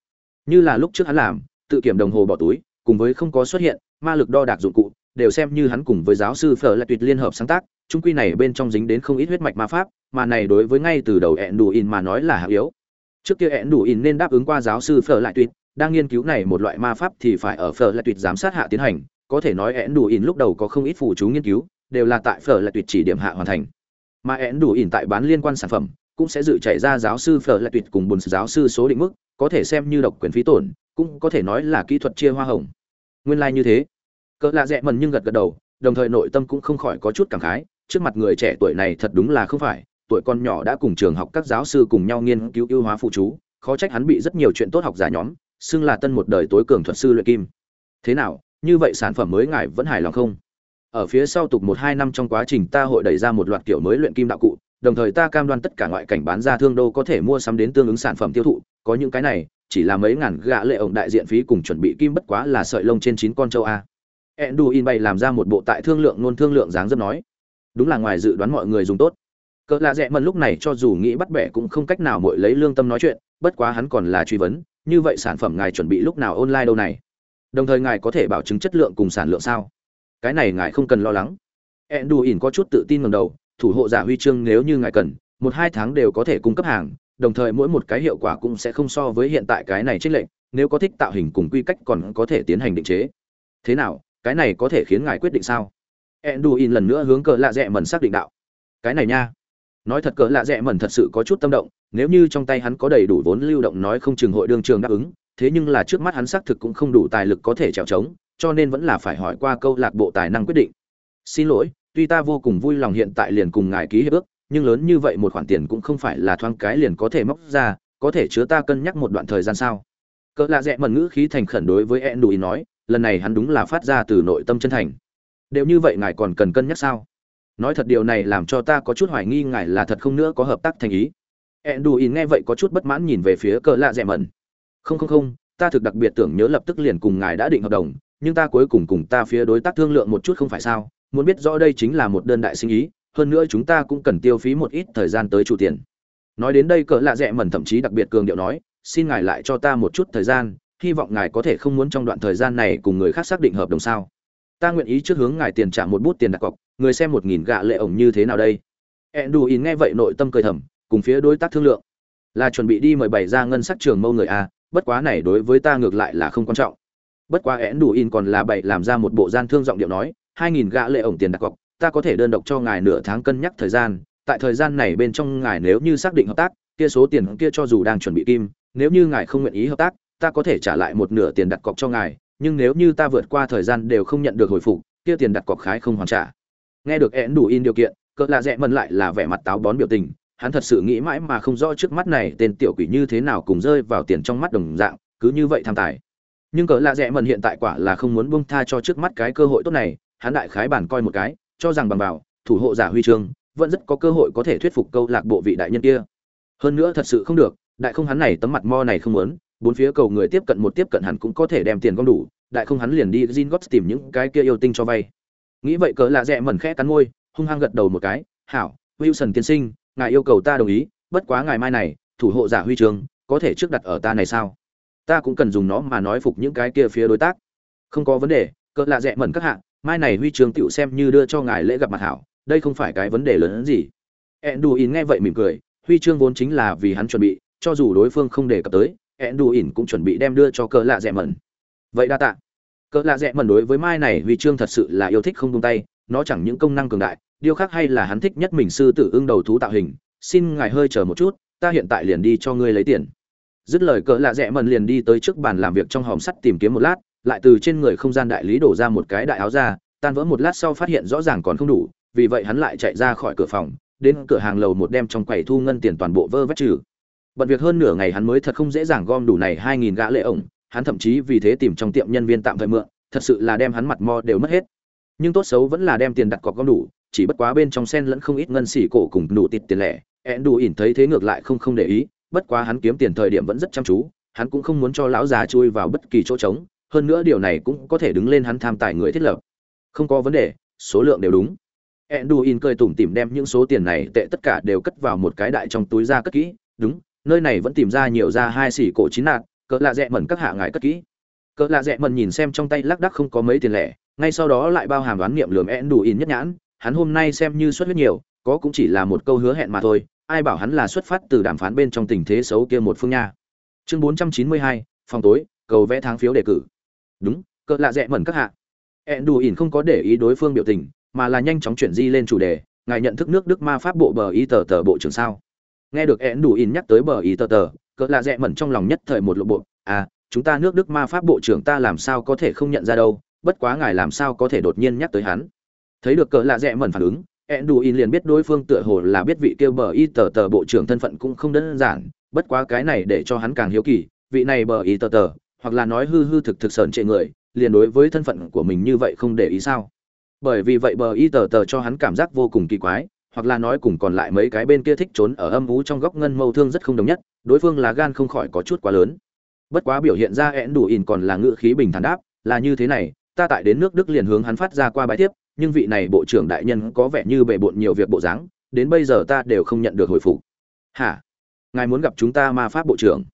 Như là lúc trước hắn làm, tự kiểm đồng hồ bỏ túi, cùng với không có xuất hiện, ma lực đo đạc dụng cụ, đều xem như hắn cùng với giáo sư Phở lại tuyệt liên hợp sáng tác, Trung quy này bên trong dính đến không ít huyết mạch ma pháp, mà này đối với ngay từ đầu ẹn đủ in mà nói là hạng yếu. Trước kia én đủ in nên đáp ứng qua giáo sư phở lại tuyệt đang nghiên cứu này một loại ma pháp thì phải ở phở lại tuyệt giám sát hạ tiến hành có thể nói én đủ in lúc đầu có không ít phụ chú nghiên cứu đều là tại phở lại tuyệt chỉ điểm hạ hoàn thành. Mà én đủ in tại bán liên quan sản phẩm cũng sẽ dự chạy ra giáo sư phở lại tuyệt cùng bùn giáo sư số định mức có thể xem như độc quyền phí tổn cũng có thể nói là kỹ thuật chia hoa hồng. Nguyên lai like như thế cỡ lạ dẹ mần nhưng gật gật đầu đồng thời nội tâm cũng không khỏi có chút cảm khái trước mặt người trẻ tuổi này thật đúng là không phải tuổi con nhỏ đã cùng trường học các giáo sư cùng nhau nghiên cứu ưu hóa phụ chú, khó trách hắn bị rất nhiều chuyện tốt học giả nhóm, xưng là tân một đời tối cường thuật sư luyện kim. Thế nào, như vậy sản phẩm mới ngài vẫn hài lòng không? Ở phía sau tục một hai năm trong quá trình ta hội đẩy ra một loạt kiểu mới luyện kim đạo cụ, đồng thời ta cam đoan tất cả ngoại cảnh bán ra thương đô có thể mua sắm đến tương ứng sản phẩm tiêu thụ, có những cái này, chỉ là mấy ngàn gạ lệ ổng đại diện phí cùng chuẩn bị kim bất quá là sợi lông trên chín con châu a. Enduin bày làm ra một bộ tại thương lượng luôn thương lượng dáng dấp nói. Đúng là ngoài dự đoán mọi người dùng tốt. Cỡ lạ rẽ mần lúc này cho dù nghĩ bắt bẻ cũng không cách nào muội lấy lương tâm nói chuyện, bất quá hắn còn là truy vấn, như vậy sản phẩm ngài chuẩn bị lúc nào online đâu này? Đồng thời ngài có thể bảo chứng chất lượng cùng sản lượng sao? Cái này ngài không cần lo lắng. Enduin có chút tự tin ngẩng đầu, thủ hộ giả huy chương nếu như ngài cần, một hai tháng đều có thể cung cấp hàng, đồng thời mỗi một cái hiệu quả cũng sẽ không so với hiện tại cái này trích lệnh nếu có thích tạo hình cùng quy cách còn có thể tiến hành định chế. Thế nào? Cái này có thể khiến ngài quyết định sao? Enduin lần nữa hướng cờ lạ rẽ mần xác định đạo. Cái này nha. Nói thật cỡ lạ rẽ mẩn thật sự có chút tâm động, nếu như trong tay hắn có đầy đủ vốn lưu động nói không chừng hội đương trường đáp ứng, thế nhưng là trước mắt hắn xác thực cũng không đủ tài lực có thể trèo trống, cho nên vẫn là phải hỏi qua câu lạc bộ tài năng quyết định. Xin lỗi, tuy ta vô cùng vui lòng hiện tại liền cùng ngài ký hiệp ước, nhưng lớn như vậy một khoản tiền cũng không phải là thoáng cái liền có thể móc ra, có thể chứa ta cân nhắc một đoạn thời gian sao? Cỡ lạ rẽ mần ngữ khí thành khẩn đối với ẹn đùi nói lần này hắn đúng là phát ra từ nội tâm chân thành. Đều như vậy ngài còn cần cân nhắc sao? Nói thật điều này làm cho ta có chút hoài nghi ngài là thật không nữa có hợp tác thành ý. Ẹn đùi nghe vậy có chút bất mãn nhìn về phía cỡ lạ rẽ mần không không không, ta thực đặc biệt tưởng nhớ lập tức liền cùng ngài đã định hợp đồng, nhưng ta cuối cùng cùng ta phía đối tác thương lượng một chút không phải sao? Muốn biết rõ đây chính là một đơn đại sinh ý, hơn nữa chúng ta cũng cần tiêu phí một ít thời gian tới chủ tiền. Nói đến đây cỡ lạ rẽ mẩn thậm chí đặc biệt cường điệu nói, xin ngài lại cho ta một chút thời gian hy vọng ngài có thể không muốn trong đoạn thời gian này cùng người khác xác định hợp đồng sao? Ta nguyện ý trước hướng ngài tiền trả một bút tiền đặt cọc, người xem một nghìn gạ lệ ổng như thế nào đây? Enduin nghe vậy nội tâm cười thầm, cùng phía đối tác thương lượng. Là chuẩn bị đi mời bày ra ngân sách trường mâu người a, bất quá này đối với ta ngược lại là không quan trọng. Bất quá enduin còn là bày làm ra một bộ gian thương giọng điệu nói, hai nghìn gạ lệ ổng tiền đặt cọc, ta có thể đơn độc cho ngài nửa tháng cân nhắc thời gian, tại thời gian này bên trong ngài nếu như xác định hợp tác, kia số tiền kia cho dù đang chuẩn bị kim, nếu như ngài không nguyện ý hợp tác ta có thể trả lại một nửa tiền đặt cọc cho ngài, nhưng nếu như ta vượt qua thời gian đều không nhận được hồi phục, kia tiền đặt cọc khái không hoàn trả. Nghe được én đủ in điều kiện, cỡ lạ rẽ mần lại là vẻ mặt táo bón biểu tình, hắn thật sự nghĩ mãi mà không rõ trước mắt này tên tiểu quỷ như thế nào cùng rơi vào tiền trong mắt đồng dạng, cứ như vậy tham tài. Nhưng cỡ lạ rẽ mần hiện tại quả là không muốn buông tha cho trước mắt cái cơ hội tốt này, hắn đại khái bản coi một cái, cho rằng bằng vào, thủ hộ giả huy chương, vẫn rất có cơ hội có thể thuyết phục câu lạc bộ vị đại nhân kia. Hơn nữa thật sự không được, đại không hắn này tấm mặt mo này không muốn bốn phía cầu người tiếp cận một tiếp cận hẳn cũng có thể đem tiền gom đủ đại không hắn liền đi Jin Gots tìm những cái kia yêu tinh cho vay. Nghĩ vậy cỡ lạ rẽ mẩn khẽ cắn môi hung hăng gật đầu một cái hảo wilson tiên sinh ngài yêu cầu ta đồng ý bất quá ngài mai này thủ hộ giả huy trường, có thể trước đặt ở ta này sao? Ta cũng cần dùng nó mà nói phục những cái kia phía đối tác. Không có vấn đề cỡ lạ rẽ mẩn các hạng mai này huy trường tựu xem như đưa cho ngài lễ gặp mặt hảo đây không phải cái vấn đề lớn hơn gì. In nghe vậy mỉm cười huy chương vốn chính là vì hắn chuẩn bị cho dù đối phương không đề cập tới enduin cũng chuẩn bị đem đưa cho cỡ lạ rẽ mẩn. Vậy đa tạ. Cỡ lạ rẽ mẩn đối với mai này huy chương thật sự là yêu thích không tung tay, nó chẳng những công năng cường đại, điều khác hay là hắn thích nhất mình sư tử ưng đầu thú tạo hình. Xin ngài hơi chờ một chút, ta hiện tại liền đi cho ngươi lấy tiền. Dứt lời cỡ lạ rẽ mẩn liền đi tới trước bàn làm việc trong hòm sắt tìm kiếm một lát, lại từ trên người không gian đại lý đổ ra một cái đại áo ra tan vỡ một lát sau phát hiện rõ ràng còn không đủ, vì vậy hắn lại chạy ra khỏi cửa phòng, đến cửa hàng lầu một đem trong quầy thu ngân tiền toàn bộ vơ vét trừ bận việc hơn nửa ngày hắn mới thật không dễ dàng gom đủ này hai nghìn gã lệ ổng hắn thậm chí vì thế tìm trong tiệm nhân viên tạm thời mượn thật sự là đem hắn mặt mo đều mất hết. Nhưng tốt xấu vẫn là đem tiền đặt cọc gom đủ chỉ bất quá bên trong sen lẫn không ít ngân xỉ cổ cùng đủ tịt tiền lẻ ẹn đủ ỉn thấy thế ngược lại không không để ý bất quá hắn kiếm tiền thời điểm vẫn rất chăm chú hắn cũng không muốn cho lão già chui vào bất kỳ chỗ trống hơn nữa điều này cũng có thể đứng lên hắn tham tài người thiết lập. Không có vấn đề số lượng đều đúng. Enduin cười tủm tỉm đem những số tiền này tệ tất cả đều cất vào một cái đại trong túi ra cất kỹ, đúng, nơi này vẫn tìm ra nhiều ra hai xỉ cổ chín nạt, cỡ lạ dẹ mẩn các hạ ngài cất kỹ. Cỡ lạ dẹ mẩn nhìn xem trong tay lắc đắc không có mấy tiền lẻ, ngay sau đó lại bao hàm đoán niệm lườm in nhất nhãn, hắn hôm nay xem như xuất huyết nhiều, có cũng chỉ là một câu hứa hẹn mà thôi, ai bảo hắn là xuất phát từ đàm phán bên trong tình thế xấu kia một phương nha. Chương 492, phòng tối, cầu vẽ tháng phiếu đề cử. Đúng, cỡ lạ dẹ mẩn các hạ. eãn đủ in không có để ý đối phương biểu tình, mà là nhanh chóng chuyển di lên chủ đề ngài nhận thức nước đức ma pháp bộ bờ y tờ tờ bộ trưởng sao nghe được én đủ in nhắc tới bờ ý tờ tờ, cỡ lạ rẽ mẩn trong lòng nhất thời một lộ bộ. À chúng ta nước đức ma pháp bộ trưởng ta làm sao có thể không nhận ra đâu, bất quá ngài làm sao có thể đột nhiên nhắc tới hắn. Thấy được cỡ lạ rẽ mẩn phản ứng én đủ in liền biết đối phương tựa hồ là biết vị kêu bờ ý tờ tờ bộ trưởng thân phận cũng không đơn giản, bất quá cái này để cho hắn càng hiếu kỳ, vị này bờ ý tờ tờ, hoặc là nói hư hư thực thực sờn trệ người, liền đối với thân phận của mình như vậy không để ý sao? Bởi vì vậy bờ y tờ tờ cho hắn cảm giác vô cùng kỳ quái hoặc là nói cùng còn lại mấy cái bên kia thích trốn ở âm ú trong góc ngân mâu thương rất không đồng nhất, đối phương là gan không khỏi có chút quá lớn. Bất quá biểu hiện ra én đủ ỉn còn là ngự khí bình thản đáp, là như thế này, ta tại đến nước đức liền hướng hắn phát ra qua bài tiếp nhưng vị này bộ trưởng đại nhân có vẻ như bề bộn nhiều việc bộ dáng, đến bây giờ ta đều không nhận được hồi phục. Hả? Ngài muốn gặp chúng ta ma pháp bộ trưởng?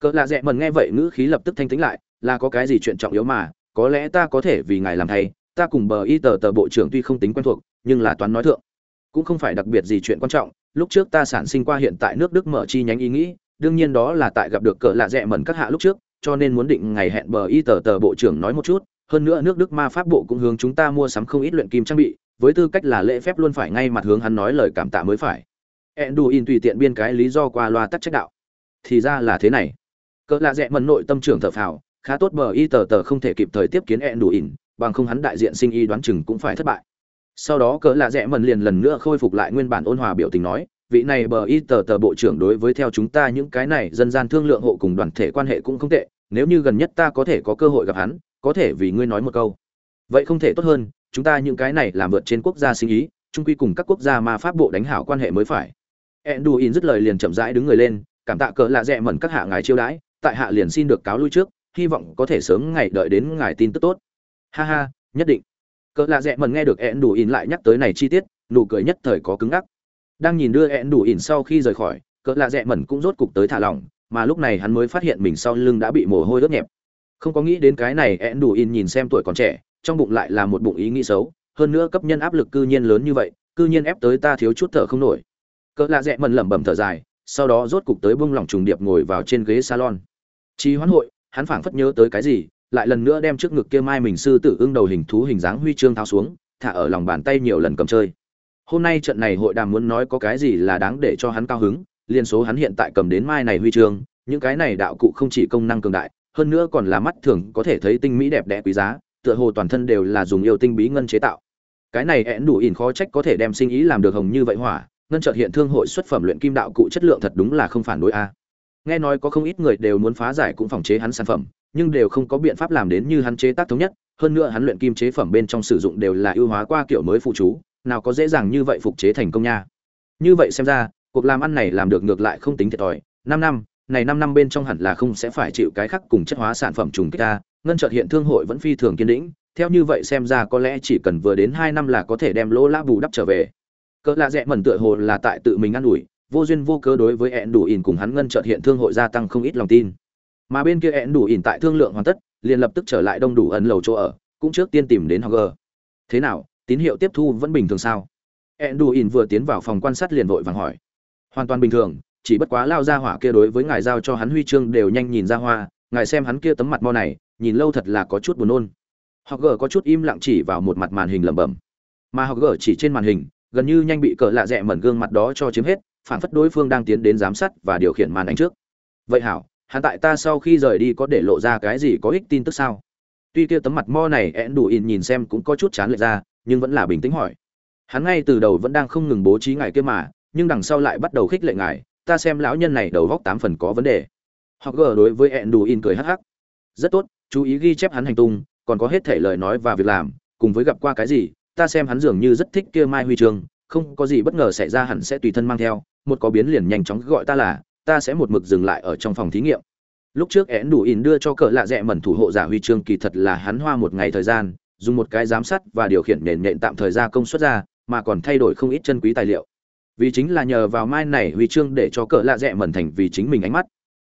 Cỡ lạ dẹ mần nghe vậy ngữ khí lập tức thanh tĩnh lại, là có cái gì chuyện trọng yếu mà, có lẽ ta có thể vì ngài làm thay, ta cùng bờ y tờ tờ bộ trưởng tuy không tính quen thuộc, nhưng là toán nói thượng cũng không phải đặc biệt gì chuyện quan trọng, lúc trước ta sản sinh qua hiện tại nước đức mở chi nhánh ý nghĩ, đương nhiên đó là tại gặp được cỡ lạ rẽ mẩn các hạ lúc trước, cho nên muốn định ngày hẹn bờ y tờ tờ bộ trưởng nói một chút, hơn nữa nước đức ma pháp bộ cũng hướng chúng ta mua sắm không ít luyện kim trang bị, với tư cách là lễ phép luôn phải ngay mặt hướng hắn nói lời cảm tạ mới phải. In tùy tiện biên cái lý do qua loa tắc trách đạo. Thì ra là thế này. Cỡ lạ rẽ mẩn nội tâm trưởng thở phào, khá tốt bờ y tờ tờ không thể kịp thời tiếp kiến in bằng không hắn đại diện sinh y đoán chừng cũng phải thất bại sau đó cỡ lạ rẽ mần liền lần nữa khôi phục lại nguyên bản ôn hòa biểu tình nói, vị này bờ y tờ tờ bộ trưởng đối với theo chúng ta những cái này dân gian thương lượng hộ cùng đoàn thể quan hệ cũng không tệ, nếu như gần nhất ta có thể có cơ hội gặp hắn, có thể vì ngươi nói một câu. Vậy không thể tốt hơn, chúng ta những cái này làm vượt trên quốc gia sinh ý, trung quy cùng các quốc gia mà pháp bộ đánh hảo quan hệ mới phải. Enduin dứt lời liền chậm rãi đứng người lên, cảm tạ cỡ lạ rẽ mẩn các hạ ngài chiêu đãi, tại hạ liền xin được cáo lui trước, hy vọng có thể sớm ngày đợi đến ngài tin tức tốt. Ha ha, nhất định cỡ lạ rẽ mẩn nghe được ẹn đủ ỉn lại nhắc tới này chi tiết, nụ cười nhất thời có cứng ngắc. Đang nhìn đưa ẹn đủ ỉn sau khi rời khỏi, cỡ lạ rẽ mẩn cũng rốt cục tới thả lỏng, mà lúc này hắn mới phát hiện mình sau lưng đã bị mồ hôi ướt nhẹp. Không có nghĩ đến cái này ẹn đủ ỉn nhìn xem tuổi còn trẻ, trong bụng lại là một bụng ý nghĩ xấu, hơn nữa cấp nhân áp lực cư nhiên lớn như vậy, cư nhiên ép tới ta thiếu chút thở không nổi. Cỡ lạ rẽ mẩn lẩm bẩm thở dài, sau đó rốt cục tới bông lỏng trùng điệp ngồi vào trên ghế salon. Trí hoán hội, hắn phảng phất nhớ tới cái gì lại lần nữa đem trước ngực kia mai mình sư tử ưng đầu hình thú hình dáng huy chương thao xuống, thả ở lòng bàn tay nhiều lần cầm chơi. Hôm nay trận này hội đàm muốn nói có cái gì là đáng để cho hắn cao hứng liên số hắn hiện tại cầm đến mai này huy chương, những cái này đạo cụ không chỉ công năng cường đại, hơn nữa còn là mắt thường, có thể thấy tinh mỹ đẹp đẽ quý giá, tựa hồ toàn thân đều là dùng yêu tinh bí ngân chế tạo. Cái này én đủ ỉn khó trách có thể đem sinh ý làm được hồng như vậy hỏa, ngân chợt hiện thương hội xuất phẩm luyện kim đạo cụ chất lượng thật đúng là không phản đối a. Nghe nói có không ít người đều muốn phá giải cũng phòng chế hắn sản phẩm nhưng đều không có biện pháp làm đến như hắn chế tác thống nhất, hơn nữa hắn luyện kim chế phẩm bên trong sử dụng đều là ưu hóa qua kiểu mới phụ chú, nào có dễ dàng như vậy phục chế thành công nha. Như vậy xem ra, cuộc làm ăn này làm được ngược lại không tính thiệt thòi. Năm năm, này năm năm bên trong hẳn là không sẽ phải chịu cái khắc cùng chất hóa sản phẩm trùng kích ta, ngân chợt hiện thương hội vẫn phi thường kiên định, theo như vậy xem ra có lẽ chỉ cần vừa đến hai năm là có thể đem lỗ lã bù đắp trở về. Cỡ lạ rẽ mẩn tựa hồ là tại tự mình ă n ủi, vô duyên vô cớ đối với ẹn đủ ỉn cùng hắn ngân trợt hiện thương hội gia tăng không ít lòng tin mà bên kia ẹn đủ ỉn tại thương lượng hoàn tất, liền lập tức trở lại đông đủ ẩn lầu chỗ ở, cũng trước tiên tìm đến Hogger. thế nào, tín hiệu tiếp thu vẫn bình thường sao? Ẹn đủ ỉn vừa tiến vào phòng quan sát liền vội vàng hỏi. Hoàn toàn bình thường, chỉ bất quá lao ra hỏa kia đối với ngài giao cho hắn huy chương đều nhanh nhìn ra hoa, ngài xem hắn kia tấm mặt mo này, nhìn lâu thật là có chút buồn nôn. Hogger có chút im lặng chỉ vào một mặt màn hình lẩm bẩm. Mà Hogger chỉ trên màn hình, gần như nhanh bị cỡ lạ rẽ mẩn gương mặt đó cho chiếm hết, phản phất đối phương đang tiến đến giám sát và điều khiển màn ảnh trước. Vậy hảo hắn tại ta sau khi rời đi có để lộ ra cái gì có ích tin tức sao? Tuy kia tấm mặt mo này én đủ in nhìn xem cũng có chút chán lệch ra, nhưng vẫn là bình tĩnh hỏi. Hắn ngay từ đầu vẫn đang không ngừng bố trí ngài kia mà, nhưng đằng sau lại bắt đầu khích lệ ngài, ta xem lão nhân này đầu góc tám phần có vấn đề. Hoặc gờ đối với én đủ in cười hắc hắc. Rất tốt, chú ý ghi chép hắn hành tung, còn có hết thể lời nói và việc làm, cùng với gặp qua cái gì, ta xem hắn dường như rất thích kia mai huy chương không có gì bất ngờ xảy ra hẳn sẽ tùy thân mang theo, một có biến liền nhanh chóng gọi ta là ta sẽ một mực dừng lại ở trong phòng thí nghiệm. Lúc trước én đủ ỉn đưa cho cỡ lạ rẽ mẩn thủ hộ giả huy chương kỳ thật là hắn hoa một ngày thời gian, dùng một cái giám sát và điều khiển nền nện tạm thời ra công suất ra, mà còn thay đổi không ít chân quý tài liệu. Vì chính là nhờ vào mai này huy chương để cho cỡ lạ rẽ mẩn thành vì chính mình ánh mắt.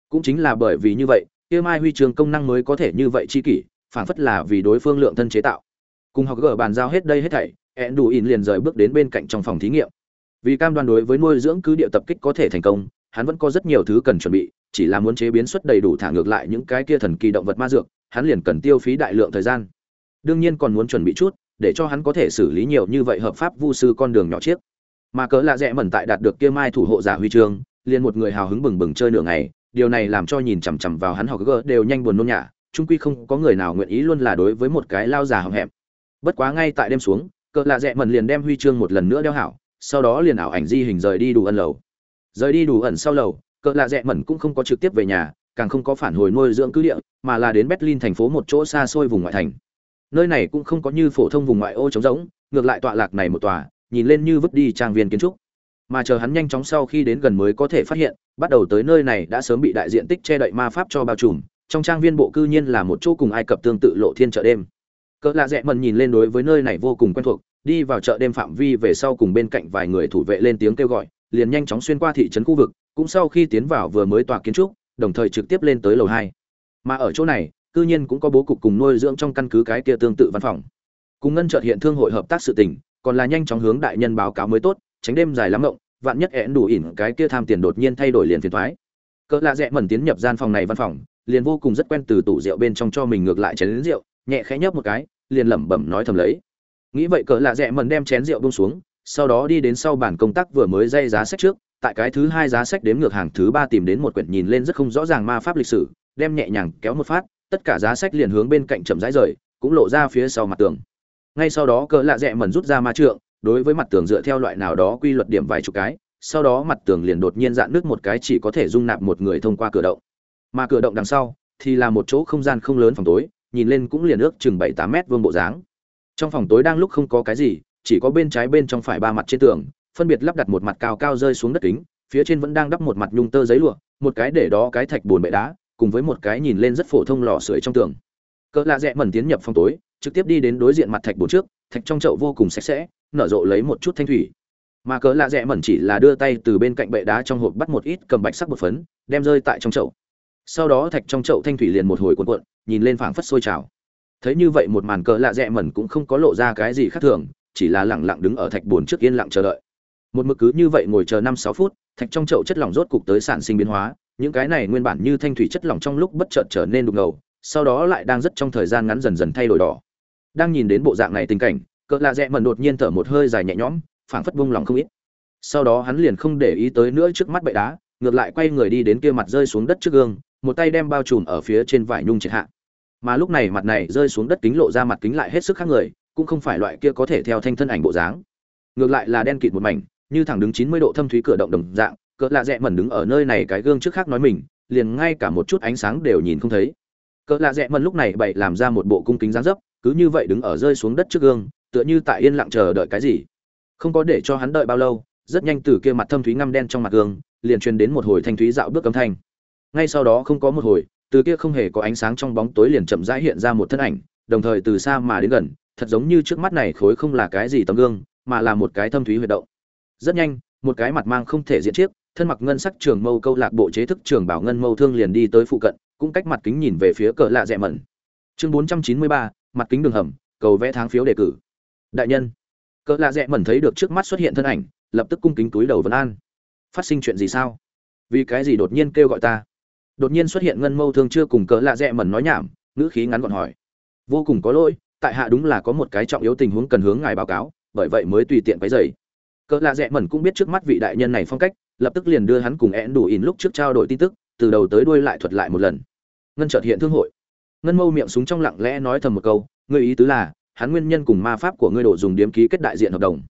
Cũng chính là bởi vì như vậy, kia mai huy chương công năng mới có thể như vậy chi kỷ, phản phất là vì đối phương lượng thân chế tạo. Cùng học gỡ bàn giao hết đây hết thảy, én đủ ỉn liền rời bước đến bên cạnh trong phòng thí nghiệm. Vì cam đoan đối với nuôi dưỡng cứ địa tập kích có thể thành công hắn vẫn có rất nhiều thứ cần chuẩn bị, chỉ là muốn chế biến xuất đầy đủ thả ngược lại những cái kia thần kỳ động vật ma dược, hắn liền cần tiêu phí đại lượng thời gian. Đương nhiên còn muốn chuẩn bị chút, để cho hắn có thể xử lý nhiều như vậy hợp pháp vu sư con đường nhỏ chiếc. Mà cớ lạ rẽ mẩn tại đạt được kia mai thủ hộ giả huy chương, liền một người hào hứng bừng bừng chơi nửa ngày, điều này làm cho nhìn chằm chằm vào hắn học gỡ đều nhanh buồn nôn nhả trung quy không có người nào nguyện ý luôn là đối với một cái lao già hậm hẹm. Bất quá ngay tại đêm xuống cỡ lạ rẽ mẩn liền đem huy chương một lần nữa đeo hảo, sau đó liền ảo ảnh di hình rời đi đủ ân lầu rời đi đủ ẩn sau lầu, cỡ lạ rẽ mẩn cũng không có trực tiếp về nhà, càng không có phản hồi nuôi dưỡng cứ địa, mà là đến berlin thành phố một chỗ xa xôi vùng ngoại thành. Nơi này cũng không có như phổ thông vùng ngoại ô trống rỗng, ngược lại tọa lạc này một tòa, nhìn lên như vứt đi trang viên kiến trúc. Mà chờ hắn nhanh chóng sau khi đến gần mới có thể phát hiện, bắt đầu tới nơi này đã sớm bị đại diện tích che đậy ma pháp cho bao trùm, trong trang viên bộ cư nhiên là một chỗ cùng ai cập tương tự lộ thiên chợ đêm. Cỡ lạ rẽ mần nhìn lên đối với nơi này vô cùng quen thuộc, đi vào chợ đêm phạm vi về sau cùng bên cạnh vài người thủ vệ lên tiếng kêu gọi liền nhanh chóng xuyên qua thị trấn khu vực, cũng sau khi tiến vào vừa mới tòa kiến trúc, đồng thời trực tiếp lên tới lầu hai. Mà ở chỗ này, cư nhiên cũng có bố cục cùng nuôi dưỡng trong căn cứ cái kia tương tự văn phòng. Cùng ngân chợt hiện thương hội hợp tác sự tình, còn là nhanh chóng hướng đại nhân báo cáo mới tốt, tránh đêm dài lắm ngộng, vạn nhất én đủ ỉn cái kia tham tiền đột nhiên thay đổi liền phiền toái. cỡ lạ rẽ mần tiến nhập gian phòng này văn phòng, liền vô cùng rất quen từ tủ rượu bên trong cho mình ngược lại chén rượu, nhẹ khẽ nhấp một cái, liền lẩm bẩm nói thầm lấy. Nghĩ vậy cỡ lạ rẽ mần đem chén rượu buông xuống sau đó đi đến sau bàn công tác vừa mới dây giá sách trước, tại cái thứ hai giá sách đếm ngược hàng thứ ba tìm đến một quyển nhìn lên rất không rõ ràng ma pháp lịch sử, đem nhẹ nhàng kéo một phát, tất cả giá sách liền hướng bên cạnh chậm rãi rời, cũng lộ ra phía sau mặt tường. Ngay sau đó cỡ lạ rẽ mần rút ra ma trượng, đối với mặt tường dựa theo loại nào đó quy luật điểm vài chục cái, sau đó mặt tường liền đột nhiên dạn nước một cái chỉ có thể dung nạp một người thông qua cửa động. Mà cửa động đằng sau thì là một chỗ không gian không lớn phòng tối, nhìn lên cũng liền ước chừng bảy tám mét vuông bộ dáng. Trong phòng tối đang lúc không có cái gì chỉ có bên trái bên trong phải ba mặt trên tường, phân biệt lắp đặt một mặt cao cao rơi xuống đất kính, phía trên vẫn đang đắp một mặt nhung tơ giấy lụa, một cái để đó cái thạch bồn bệ đá, cùng với một cái nhìn lên rất phổ thông lò sưởi trong tường. Cỡ lạ rẽ mẩn tiến nhập phòng tối, trực tiếp đi đến đối diện mặt thạch bồn trước, thạch trong chậu vô cùng sạch sẽ, nở rộ lấy một chút thanh thủy. Mà cỡ lạ rẽ mẩn chỉ là đưa tay từ bên cạnh bệ đá trong hộp bắt một ít cầm bạch sắc bột phấn, đem rơi tại trong chậu. Sau đó thạch trong chậu thanh thủy liền một hồi cuộn cuộn, nhìn lên phảng phất sôi trào. Thấy như vậy một màn cỡ lạ rẽ mẩn cũng không có lộ ra cái gì khác thường chỉ là lẳng lặng đứng ở thạch bồn trước yên lặng chờ đợi. Một mực cứ như vậy ngồi chờ năm sáu phút, thạch trong chậu chất lỏng rốt cục tới sản sinh biến hóa, những cái này nguyên bản như thanh thủy chất lỏng trong lúc bất chợt trở nên đục ngầu, sau đó lại đang rất trong thời gian ngắn dần dần thay đổi đỏ. Đang nhìn đến bộ dạng này tình cảnh, cỡ lạ rẽ mần đột nhiên thở một hơi dài nhẹ nhõm, phảng phất vung lòng không ít. Sau đó hắn liền không để ý tới nữa trước mắt bệ đá, ngược lại quay người đi đến kia mặt rơi xuống đất trước gương, một tay đem bao trùm ở phía trên vải nhung triệt hạ. Mà lúc này mặt này rơi xuống đất kính lộ ra mặt kính lại hết sức khác người cũng không phải loại kia có thể theo thanh thân ảnh bộ dáng. Ngược lại là đen kịt một mảnh, như thẳng đứng chín mươi độ thâm thúy cửa động đồng dạng, cỡ lạ rẽ mẩn đứng ở nơi này cái gương trước khác nói mình, liền ngay cả một chút ánh sáng đều nhìn không thấy. Cỡ lạ rẽ mẩn lúc này bậy làm ra một bộ cung kính dáng dấp, cứ như vậy đứng ở rơi xuống đất trước gương, tựa như tại yên lặng chờ đợi cái gì. Không có để cho hắn đợi bao lâu, rất nhanh từ kia mặt thâm thúy ngăm đen trong mặt gương, liền truyền đến một hồi thanh thúy dạo bước âm thanh. Ngay sau đó không có một hồi, từ kia không hề có ánh sáng trong bóng tối liền chậm rãi hiện ra một thân ảnh, đồng thời từ xa mà đến gần thật giống như trước mắt này khối không là cái gì tấm gương, mà là một cái thâm thúy huyệt động. Rất nhanh, một cái mặt mang không thể diện chiếc, thân mặc ngân sắc trường mâu câu lạc bộ chế thức trường bảo ngân mâu thương liền đi tới phụ cận, cũng cách mặt kính nhìn về phía cờ lạ dẻ mẩn. Chương bốn trăm chín mươi ba, mặt kính đường hầm, cầu vẽ tháng phiếu đề cử. Đại nhân cỡ lạ dẻ mẩn thấy được trước mắt xuất hiện thân ảnh, lập tức cung kính túi đầu vấn an. Phát sinh chuyện gì sao? Vì cái gì đột nhiên kêu gọi ta? Đột nhiên xuất hiện ngân mâu thương chưa cùng cỡ lạ dẻ mẩn nói nhảm, ngữ khí ngắn gọn hỏi. Vô cùng có lỗi tại hạ đúng là có một cái trọng yếu tình huống cần hướng ngài báo cáo, bởi vậy mới tùy tiện váy dày cỡ lạ rẽ mẩn cũng biết trước mắt vị đại nhân này phong cách, lập tức liền đưa hắn cùng én đủ ỉn lúc trước trao đổi tin tức, từ đầu tới đuôi lại thuật lại một lần. Ngân trợt hiện thương hội. Ngân mâu miệng súng trong lặng lẽ nói thầm một câu người ý tứ là, hắn nguyên nhân cùng ma pháp của ngươi đổ dùng điếm ký kết đại diện hợp đồng.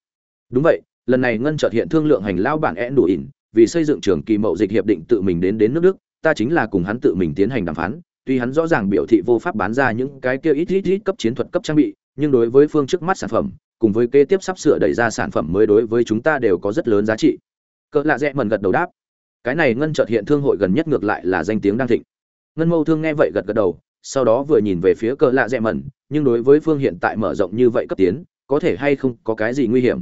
Đúng vậy, lần này ngân trợt hiện thương lượng hành lao bản én đủ ỉn vì xây dựng trường kỳ mậu dịch hiệp định tự mình đến đến nước đức, ta chính là cùng hắn tự mình tiến hành đàm phán tuy hắn rõ ràng biểu thị vô pháp bán ra những cái kia ít ít ít cấp chiến thuật cấp trang bị, nhưng đối với phương trước mắt sản phẩm, cùng với kế tiếp sắp sửa đẩy ra sản phẩm mới đối với chúng ta đều có rất lớn giá trị. Cỡ lạ rẽ mần gật đầu đáp. Cái này ngân trợt hiện thương hội gần nhất ngược lại là danh tiếng đang thịnh. Ngân mâu thương nghe vậy gật gật đầu, sau đó vừa nhìn về phía cỡ lạ rẽ mần, nhưng đối với phương hiện tại mở rộng như vậy cấp tiến, có thể hay không có cái gì nguy hiểm.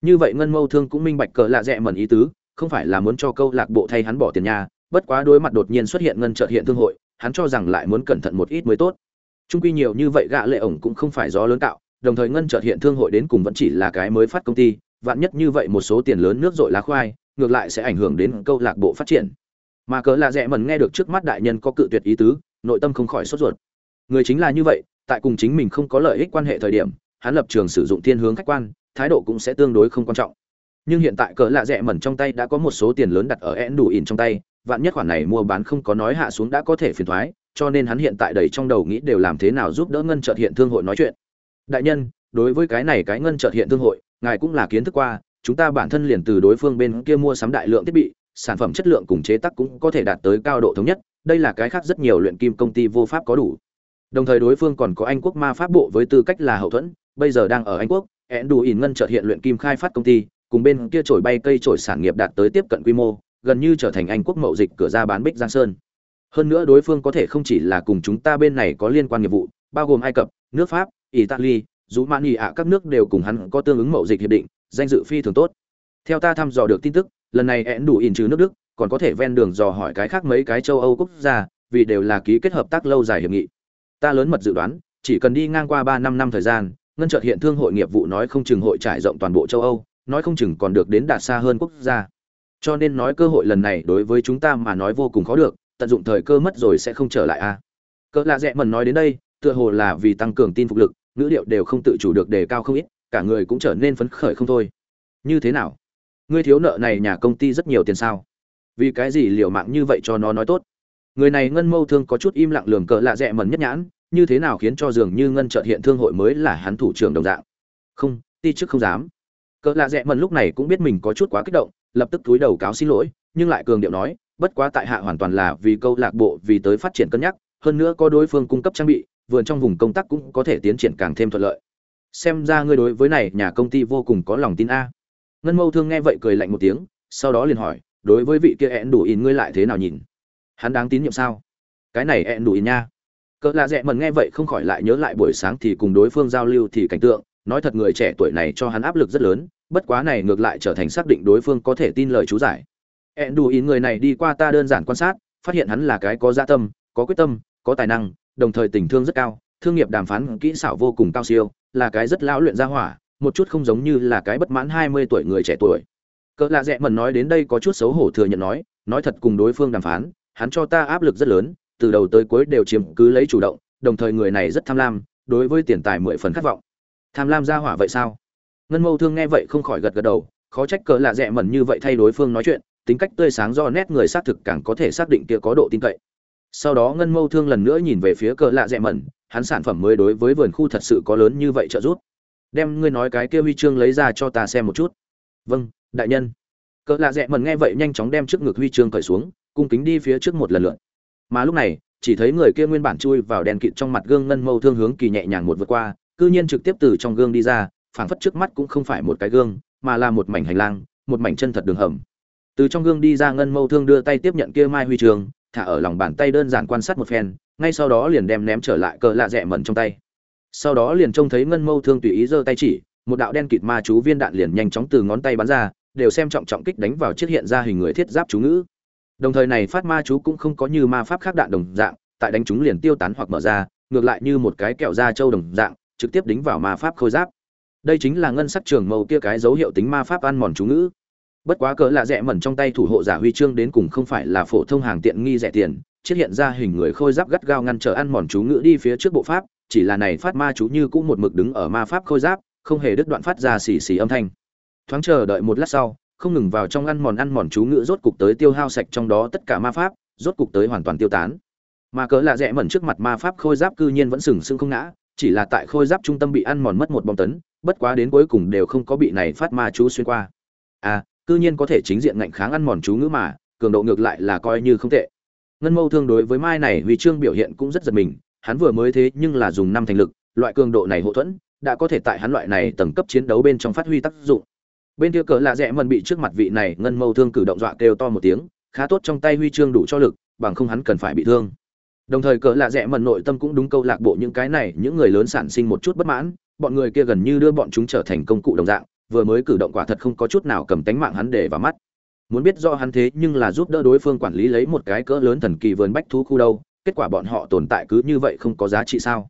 Như vậy ngân mâu thương cũng minh bạch cỡ lạ rẽ mần ý tứ, không phải là muốn cho câu lạc bộ thay hắn bỏ tiền nhà, bất quá đối mặt đột nhiên xuất hiện ngân trợt hiện thương hội hắn cho rằng lại muốn cẩn thận một ít mới tốt. Trung quy nhiều như vậy gạ lệ ổng cũng không phải gió lớn tạo đồng thời ngân chợt hiện thương hội đến cùng vẫn chỉ là cái mới phát công ty, vạn nhất như vậy một số tiền lớn nước dội lá khoai, ngược lại sẽ ảnh hưởng đến câu lạc bộ phát triển. Mà cớ là rẽ mần nghe được trước mắt đại nhân có cự tuyệt ý tứ, nội tâm không khỏi sốt ruột. Người chính là như vậy, tại cùng chính mình không có lợi ích quan hệ thời điểm, hắn lập trường sử dụng thiên hướng khách quan, thái độ cũng sẽ tương đối không quan trọng. Nhưng hiện tại cỡ lạ rẽ mẩn trong tay đã có một số tiền lớn đặt ở én đủ ỉn trong tay vạn nhất khoản này mua bán không có nói hạ xuống đã có thể phiền thoái, cho nên hắn hiện tại đầy trong đầu nghĩ đều làm thế nào giúp đỡ ngân trợt hiện thương hội nói chuyện. Đại nhân, đối với cái này cái ngân trợt hiện thương hội, ngài cũng là kiến thức qua, chúng ta bản thân liền từ đối phương bên kia mua sắm đại lượng thiết bị, sản phẩm chất lượng cùng chế tác cũng có thể đạt tới cao độ thống nhất, đây là cái khác rất nhiều luyện kim công ty vô pháp có đủ. Đồng thời đối phương còn có anh quốc ma pháp bộ với tư cách là hậu thuẫn, bây giờ đang ở anh quốc ẹn đủ ỉn ngân trợt hiện luyện kim khai phát công ty, cùng bên kia trổi bay cây trổi sản nghiệp đạt tới tiếp cận quy mô gần như trở thành anh quốc mậu dịch cửa ra bán bích giang sơn. Hơn nữa đối phương có thể không chỉ là cùng chúng ta bên này có liên quan nghiệp vụ, bao gồm ai cập, nước pháp, italy dù mani ạ, các nước đều cùng hắn có tương ứng mậu dịch hiệp định, danh dự phi thường tốt. Theo ta thăm dò được tin tức, lần này én đủ in trừ nước đức, còn có thể ven đường dò hỏi cái khác mấy cái châu âu quốc gia, vì đều là ký kết hợp tác lâu dài hiệp nghị. Ta lớn mật dự đoán, chỉ cần đi ngang qua ba năm năm thời gian, ngân trợt hiện thương hội nghiệp vụ nói không chừng hội trải rộng toàn bộ châu âu, nói không chừng còn được đến đạt xa hơn quốc gia cho nên nói cơ hội lần này đối với chúng ta mà nói vô cùng khó được, tận dụng thời cơ mất rồi sẽ không trở lại a à. cỡ lạ rẽ mần nói đến đây, tựa hồ là vì tăng cường tin phục lực, ngữ liệu đều không tự chủ được đề cao không ít, cả người cũng trở nên phấn khởi không thôi. Như thế nào? Ngươi thiếu nợ này nhà công ty rất nhiều tiền sao? Vì cái gì liều mạng như vậy cho nó nói tốt? Người này ngân mâu thương có chút im lặng lường cỡ lạ rẽ mần nhất nhãn, như thế nào khiến cho dường như ngân trợt hiện thương hội mới là hắn thủ trưởng đồng dạng? Không, ti chức không dám. Cỡ lạ rẽ mần lúc này cũng biết mình có chút quá kích động lập tức cúi đầu cáo xin lỗi, nhưng lại cường điệu nói, bất quá tại hạ hoàn toàn là vì câu lạc bộ, vì tới phát triển cân nhắc, hơn nữa có đối phương cung cấp trang bị, vườn trong vùng công tác cũng có thể tiến triển càng thêm thuận lợi. Xem ra ngươi đối với này nhà công ty vô cùng có lòng tin a. Ngân mâu thương nghe vậy cười lạnh một tiếng, sau đó liền hỏi, đối với vị kia ẹn đủ in ngươi lại thế nào nhìn? Hắn đáng tín nhiệm sao? Cái này ẹn đủ in nha. Cỡ lạ rẽ mần nghe vậy không khỏi lại nhớ lại buổi sáng thì cùng đối phương giao lưu thì cảnh tượng, nói thật người trẻ tuổi này cho hắn áp lực rất lớn bất quá này ngược lại trở thành xác định đối phương có thể tin lời chú giải. Ẹn đủ ý người này đi qua ta đơn giản quan sát, phát hiện hắn là cái có gia dạ tâm, có quyết tâm, có tài năng, đồng thời tình thương rất cao, thương nghiệp đàm phán kỹ xảo vô cùng cao siêu, là cái rất lão luyện ra hỏa, một chút không giống như là cái bất mãn hai mươi tuổi người trẻ tuổi. Cỡ lạ dẹ mần nói đến đây có chút xấu hổ thừa nhận nói nói thật cùng đối phương đàm phán, hắn cho ta áp lực rất lớn, từ đầu tới cuối đều chiếm cứ lấy chủ động, đồng thời người này rất tham lam, đối với tiền tài mười phần khát vọng. Tham lam ra hỏa vậy sao? Ngân mâu thương nghe vậy không khỏi gật gật đầu, khó trách cờ lạ rẽ mần như vậy thay đối phương nói chuyện, tính cách tươi sáng do nét người xác thực càng có thể xác định kia có độ tin cậy. Sau đó ngân mâu thương lần nữa nhìn về phía cờ lạ rẽ mần hắn sản phẩm mới đối với vườn khu thật sự có lớn như vậy trợ giúp. Đem ngươi nói cái kia huy chương lấy ra cho ta xem một chút. Vâng đại nhân. Cỡ lạ rẽ mần nghe vậy nhanh chóng đem trước ngực huy chương cởi xuống, cung kính đi phía trước một lần lượt. Mà lúc này, chỉ thấy người kia nguyên bản chui vào đèn kịt trong mặt gương ngân mâu thương hướng kỳ nhẹ nhàng một vượt qua, cư nhiên trực tiếp từ trong gương đi ra phảng phất trước mắt cũng không phải một cái gương mà là một mảnh hành lang một mảnh chân thật đường hầm. Từ trong gương đi ra ngân mâu thương đưa tay tiếp nhận kia mai huy Trường, thả ở lòng bàn tay đơn giản quan sát một phen ngay sau đó liền đem ném trở lại cờ lạ rẽ mẩn trong tay. Sau đó liền trông thấy ngân mâu thương tùy ý giơ tay chỉ một đạo đen kịt ma chú viên đạn liền nhanh chóng từ ngón tay bắn ra đều xem trọng trọng kích đánh vào chiếc hiện ra hình người thiết giáp chú ngữ. Đồng thời này phát ma chú cũng không có như ma pháp khác đạn đồng dạng tại đánh chúng liền tiêu tán hoặc mở ra ngược lại như một cái kẹo da trâu đồng dạng trực tiếp đính vào ma pháp khôi giáp đây chính là ngân sắc trường màu kia cái dấu hiệu tính ma pháp ăn mòn chú ngữ. Bất quá cỡ lạ rẽ mẩn trong tay thủ hộ giả huy chương đến cùng không phải là phổ thông hàng tiện nghi rẻ tiền chiết hiện ra hình người khôi giáp gắt gao ngăn trở ăn mòn chú ngữ đi phía trước bộ pháp, chỉ là này phát ma chú như cũng một mực đứng ở ma pháp khôi giáp, không hề đứt đoạn phát ra xì xì âm thanh. Thoáng chờ đợi một lát sau, không ngừng vào trong ăn mòn ăn mòn chú ngữ rốt cục tới tiêu hao sạch trong đó tất cả ma pháp, rốt cục tới hoàn toàn tiêu tán. Mà cỡ lạ rẽ mẩn trước mặt ma pháp khôi giáp cư nhiên vẫn sừng sững không ngã, chỉ là tại khôi giáp trung tâm bị ăn mòn mất một bom tấn bất quá đến cuối cùng đều không có bị này phát ma chú xuyên qua. À cư nhiên có thể chính diện ngạnh kháng ăn mòn chú ngữ mà, cường độ ngược lại là coi như không tệ. Ngân mâu thương đối với mai này huy chương biểu hiện cũng rất giật mình, hắn vừa mới thế nhưng là dùng năm thành lực, loại cường độ này hậu thuẫn, đã có thể tại hắn loại này tầng cấp chiến đấu bên trong phát huy tác dụng. Bên kia cỡ lạ rẽ mần bị trước mặt vị này ngân mâu thương cử động dọa kêu to một tiếng, khá tốt trong tay huy chương đủ cho lực, bằng không hắn cần phải bị thương. Đồng thời cỡ lạ rẽ mần nội tâm cũng đúng câu lạc bộ những cái này, những người lớn sản sinh một chút bất mãn bọn người kia gần như đưa bọn chúng trở thành công cụ đồng dạng, vừa mới cử động quả thật không có chút nào cầm tánh mạng hắn để vào mắt. Muốn biết do hắn thế nhưng là giúp đỡ đối phương quản lý lấy một cái cỡ lớn thần kỳ vườn bách thú khu đâu, kết quả bọn họ tồn tại cứ như vậy không có giá trị sao?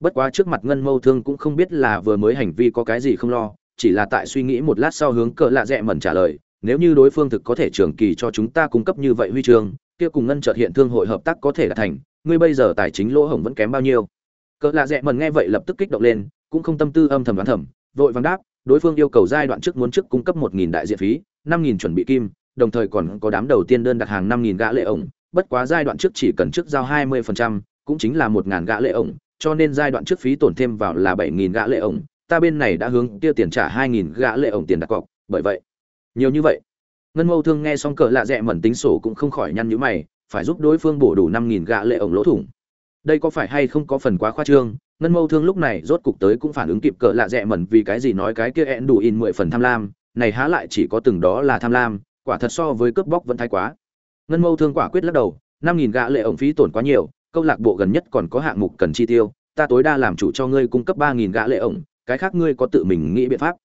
Bất quá trước mặt ngân mâu thương cũng không biết là vừa mới hành vi có cái gì không lo, chỉ là tại suy nghĩ một lát sau hướng cỡ lạ dẹ mẩn trả lời, nếu như đối phương thực có thể trường kỳ cho chúng ta cung cấp như vậy huy chương, kia cùng ngân trợt hiện thương hội hợp tác có thể đạt thành, ngươi bây giờ tài chính lỗ hổng vẫn kém bao nhiêu? Cỡ lạ dẹ mẩn nghe vậy lập tức kích động lên cũng không tâm tư âm thầm đoán thầm, vội vàng đáp, đối phương yêu cầu giai đoạn trước muốn trước cung cấp một nghìn đại diện phí, năm nghìn chuẩn bị kim, đồng thời còn có đám đầu tiên đơn đặt hàng năm nghìn gã lệ ổng, bất quá giai đoạn trước chỉ cần trước giao hai mươi phần trăm, cũng chính là một ngàn gã lệ ổng, cho nên giai đoạn trước phí tổn thêm vào là bảy nghìn gã lệ ổng, ta bên này đã hướng tiêu tiền trả hai nghìn gã lệ ổng tiền đặt cọc, bởi vậy, nhiều như vậy. Ngân mâu thương nghe xong cờ lạ rẽ mẩn tính sổ cũng không khỏi nhăn nhữ mày, phải giúp đối phương bổ đủ năm nghìn gã lệ ổng lỗ thủng. Đây có phải hay không có phần quá khoa trương? Ngân mâu thương lúc này rốt cục tới cũng phản ứng kịp cỡ lạ rẽ mẩn vì cái gì nói cái kia ẹn đủ in mười phần tham lam, này há lại chỉ có từng đó là tham lam, quả thật so với cướp bóc vẫn thái quá. Ngân mâu thương quả quyết lắc đầu, năm nghìn gã lệ ổng phí tổn quá nhiều, câu lạc bộ gần nhất còn có hạng mục cần chi tiêu, ta tối đa làm chủ cho ngươi cung cấp ba nghìn gã lệ ổng, cái khác ngươi có tự mình nghĩ biện pháp.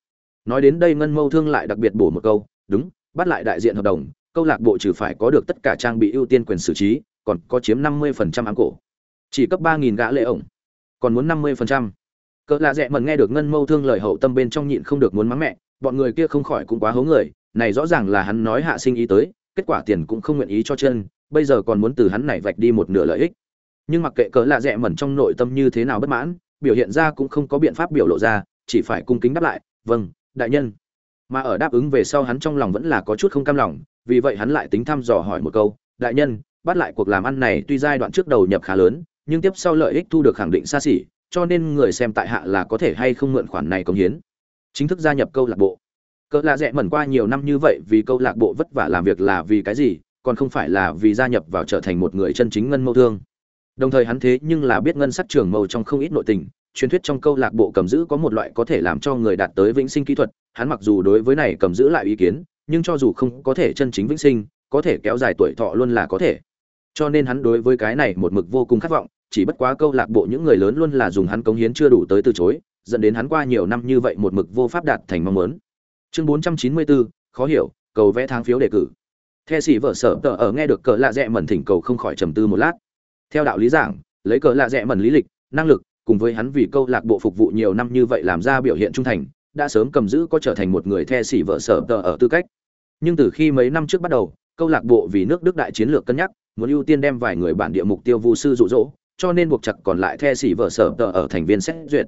Nói đến đây ngân mâu thương lại đặc biệt bổ một câu, đúng, bắt lại đại diện hợp đồng, câu lạc bộ trừ phải có được tất cả trang bị ưu tiên quyền xử trí, còn có chiếm năm mươi phần trăm ám cổ. Chỉ cấp ba nghìn gã lệ ổng còn muốn năm mươi phần trăm. Cỡ lạ dẹ mần nghe được ngân mâu thương lời hậu tâm bên trong nhịn không được muốn mắng mẹ, bọn người kia không khỏi cũng quá hố người, này rõ ràng là hắn nói hạ sinh ý tới, kết quả tiền cũng không nguyện ý cho chân, bây giờ còn muốn từ hắn này vạch đi một nửa lợi ích. Nhưng mặc kệ cỡ lạ rẽ mẩn trong nội tâm như thế nào bất mãn, biểu hiện ra cũng không có biện pháp biểu lộ ra, chỉ phải cung kính đáp lại vâng đại nhân. Mà ở đáp ứng về sau hắn trong lòng vẫn là có chút không cam lòng, vì vậy hắn lại tính thăm dò hỏi một câu, đại nhân, bắt lại cuộc làm ăn này tuy giai đoạn trước đầu nhập khá lớn nhưng tiếp sau lợi ích thu được khẳng định xa xỉ, cho nên người xem tại hạ là có thể hay không mượn khoản này công hiến. Chính thức gia nhập câu lạc bộ. Cỡ lạ rẽ mẩn qua nhiều năm như vậy vì câu lạc bộ vất vả làm việc là vì cái gì, còn không phải là vì gia nhập vào trở thành một người chân chính ngân mâu thương. Đồng thời hắn thế nhưng là biết ngân sắc trường mâu trong không ít nội tình, truyền thuyết trong câu lạc bộ cầm giữ có một loại có thể làm cho người đạt tới vĩnh sinh kỹ thuật, hắn mặc dù đối với này cầm giữ lại ý kiến, nhưng cho dù không có thể chân chính vĩnh sinh, có thể kéo dài tuổi thọ luôn là có thể cho nên hắn đối với cái này một mực vô cùng khát vọng chỉ bất quá câu lạc bộ những người lớn luôn là dùng hắn cống hiến chưa đủ tới từ chối dẫn đến hắn qua nhiều năm như vậy một mực vô pháp đạt thành mong muốn. Chương 494, khó hiểu cầu vẽ tháng phiếu đề cử. The sĩ vợ sở tờ ở nghe được cờ lạ rẽ mẩn thỉnh cầu không khỏi trầm tư một lát. Theo đạo lý giảng lấy cờ lạ rẽ mẩn lý lịch năng lực cùng với hắn vì câu lạc bộ phục vụ nhiều năm như vậy làm ra biểu hiện trung thành đã sớm cầm giữ có trở thành một người the sĩ vợ sở tờ ở tư cách. Nhưng từ khi mấy năm trước bắt đầu câu lạc bộ vì nước đức đại chiến lược cân nhắc muốn ưu tiên đem vài người bản địa mục tiêu vu sư dụ dỗ, cho nên buộc chặt còn lại the xỉ vợ sở tờ ở thành viên xét duyệt.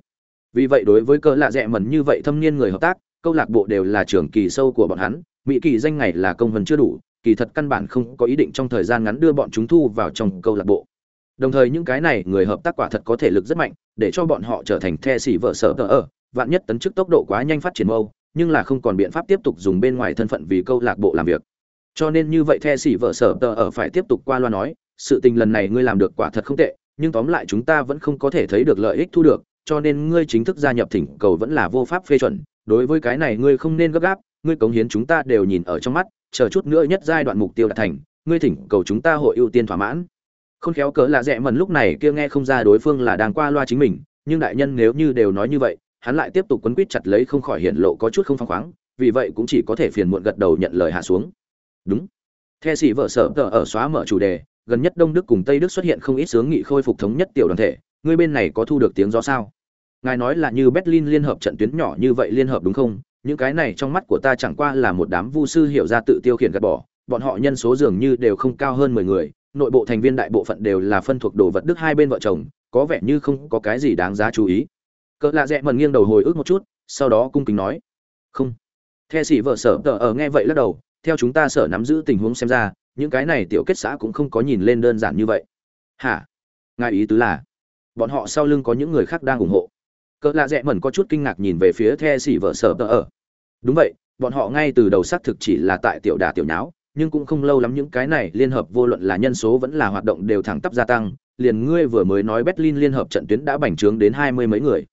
Vì vậy đối với cơ lạ rẽ mần như vậy thâm niên người hợp tác, câu lạc bộ đều là trường kỳ sâu của bọn hắn, mỹ kỳ danh ngày là công vân chưa đủ, kỳ thật căn bản không có ý định trong thời gian ngắn đưa bọn chúng thu vào trong câu lạc bộ. Đồng thời những cái này người hợp tác quả thật có thể lực rất mạnh, để cho bọn họ trở thành the xỉ vợ sở tờ ở, vạn nhất tấn chức tốc độ quá nhanh phát triển mâu nhưng là không còn biện pháp tiếp tục dùng bên ngoài thân phận vì câu lạc bộ làm việc cho nên như vậy the xỉ vợ sở tờ ở phải tiếp tục qua loa nói, sự tình lần này ngươi làm được quả thật không tệ, nhưng tóm lại chúng ta vẫn không có thể thấy được lợi ích thu được, cho nên ngươi chính thức gia nhập thỉnh cầu vẫn là vô pháp phê chuẩn. Đối với cái này ngươi không nên gấp gáp, ngươi cống hiến chúng ta đều nhìn ở trong mắt, chờ chút nữa nhất giai đoạn mục tiêu đạt thành, ngươi thỉnh cầu chúng ta hội ưu tiên thỏa mãn. Không khéo cỡ là rẽ mần lúc này kia nghe không ra đối phương là đang qua loa chính mình, nhưng đại nhân nếu như đều nói như vậy, hắn lại tiếp tục quấn quýt chặt lấy không khỏi hiện lộ có chút không phăng khoáng, vì vậy cũng chỉ có thể phiền muộn gật đầu nhận lời hạ xuống đúng. The sĩ vợ sở tờ ở xóa mở chủ đề, gần nhất đông đức cùng tây đức xuất hiện không ít sướng nghị khôi phục thống nhất tiểu đoàn thể ngươi bên này có thu được tiếng gió sao? Ngài nói là như berlin liên hợp trận tuyến nhỏ như vậy liên hợp đúng không? Những cái này trong mắt của ta chẳng qua là một đám vu sư hiểu ra tự tiêu khiển gạt bỏ, bọn họ nhân số dường như đều không cao hơn mười người, nội bộ thành viên đại bộ phận đều là phân thuộc đồ vật đức hai bên vợ chồng, có vẻ như không có cái gì đáng giá chú ý. Cỡ lạ rẽ mần nghiêng đầu hồi ức một chút, sau đó cung kính nói, không. The sĩ vợ sở tờ ở nghe vậy lắc đầu theo chúng ta sở nắm giữ tình huống xem ra, những cái này tiểu kết xã cũng không có nhìn lên đơn giản như vậy. Hả? Ngài ý tứ là, bọn họ sau lưng có những người khác đang ủng hộ. Cỡ lạ rẽ mẩn có chút kinh ngạc nhìn về phía the xỉ vợ sở tờ ở. Đúng vậy, bọn họ ngay từ đầu xác thực chỉ là tại tiểu đà tiểu nháo, nhưng cũng không lâu lắm những cái này liên hợp vô luận là nhân số vẫn là hoạt động đều thẳng tắp gia tăng, liền ngươi vừa mới nói berlin liên hợp trận tuyến đã bành trướng đến hai mươi mấy người.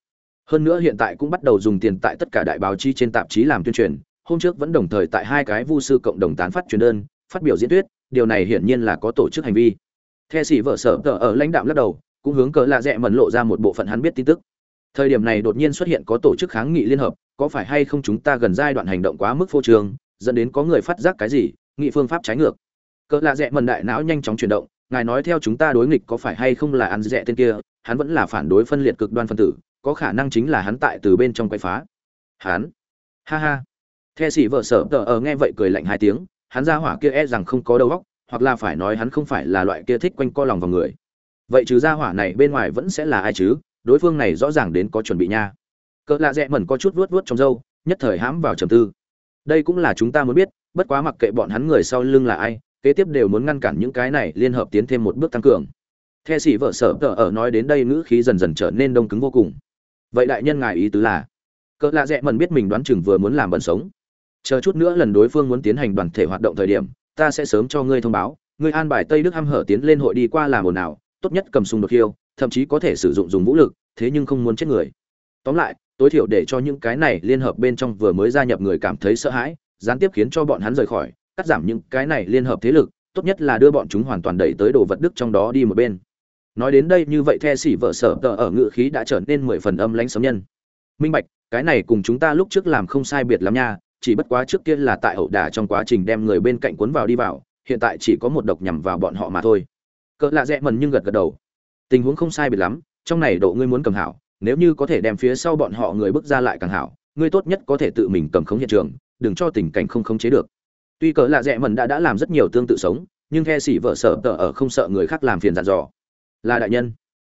Hơn nữa hiện tại cũng bắt đầu dùng tiền tại tất cả đại báo chí trên tạp chí làm tuyên truyền hôm trước vẫn đồng thời tại hai cái vu sư cộng đồng tán phát truyền đơn, phát biểu diễn thuyết, điều này hiển nhiên là có tổ chức hành vi. The sĩ vợ sở tờ ở lãnh đạo lắc đầu, cũng hướng cỡ lạ rẽ mẩn lộ ra một bộ phận hắn biết tin tức. Thời điểm này đột nhiên xuất hiện có tổ chức kháng nghị liên hợp, có phải hay không chúng ta gần giai đoạn hành động quá mức phô trương, dẫn đến có người phát giác cái gì, nghị phương pháp trái ngược. Cỡ lạ rẽ mần đại não nhanh chóng chuyển động, ngài nói theo chúng ta đối nghịch có phải hay không là ăn rẽ tên kia, hắn vẫn là phản đối phân liệt cực đoan phân tử, có khả năng chính là hắn tại từ bên trong quay phá. Hắn? Ha ha the sĩ vợ sở tờ ở nghe vậy cười lạnh hai tiếng, hắn ra hỏa kia e rằng không có đầu óc, hoặc là phải nói hắn không phải là loại kia thích quanh co lòng vào người. Vậy chứ ra hỏa này bên ngoài vẫn sẽ là ai chứ? Đối phương này rõ ràng đến có chuẩn bị nha. Cỡ lạ rẽ mẩn có chút vuốt vuốt trong râu, nhất thời hãm vào trầm tư. Đây cũng là chúng ta muốn biết, bất quá mặc kệ bọn hắn người sau lưng là ai, kế tiếp đều muốn ngăn cản những cái này, liên hợp tiến thêm một bước tăng cường. The sĩ vợ sở tờ ở nói đến đây ngữ khí dần dần trở nên đông cứng vô cùng. Vậy đại nhân ngài ý tứ là, cỡ lạ rẽ mẩn biết mình đoán chừng vừa muốn làm bận sống chờ chút nữa lần đối phương muốn tiến hành đoàn thể hoạt động thời điểm, ta sẽ sớm cho ngươi thông báo. Ngươi an bài tây đức hăm hở tiến lên hội đi qua làm ồn nào tốt nhất cầm súng đột khiêu, thậm chí có thể sử dụng dùng vũ lực, thế nhưng không muốn chết người. Tóm lại, tối thiểu để cho những cái này liên hợp bên trong vừa mới gia nhập người cảm thấy sợ hãi, gián tiếp khiến cho bọn hắn rời khỏi, cắt giảm những cái này liên hợp thế lực, tốt nhất là đưa bọn chúng hoàn toàn đẩy tới đồ vật đức trong đó đi một bên. Nói đến đây như vậy the xỉ vợ sở tờ ở ngự khí đã trở nên mười phần âm lãnh sấm nhân. Minh bạch, cái này cùng chúng ta lúc trước làm không sai biệt lắm nha chỉ bất quá trước kia là tại ẩu đả trong quá trình đem người bên cạnh cuốn vào đi vào, hiện tại chỉ có một độc nhằm vào bọn họ mà thôi. Cỡ lạ rẽ mần nhưng gật gật đầu. Tình huống không sai biệt lắm, trong này độ ngươi muốn cầm hảo, nếu như có thể đem phía sau bọn họ người bước ra lại càng hảo, ngươi tốt nhất có thể tự mình cầm khống hiện trường, đừng cho tình cảnh không khống chế được. Tuy cỡ lạ rẽ mần đã đã làm rất nhiều tương tự sống, nhưng the xỉ vợ sợ tờ ở không sợ người khác làm phiền dặn dò. Là đại nhân.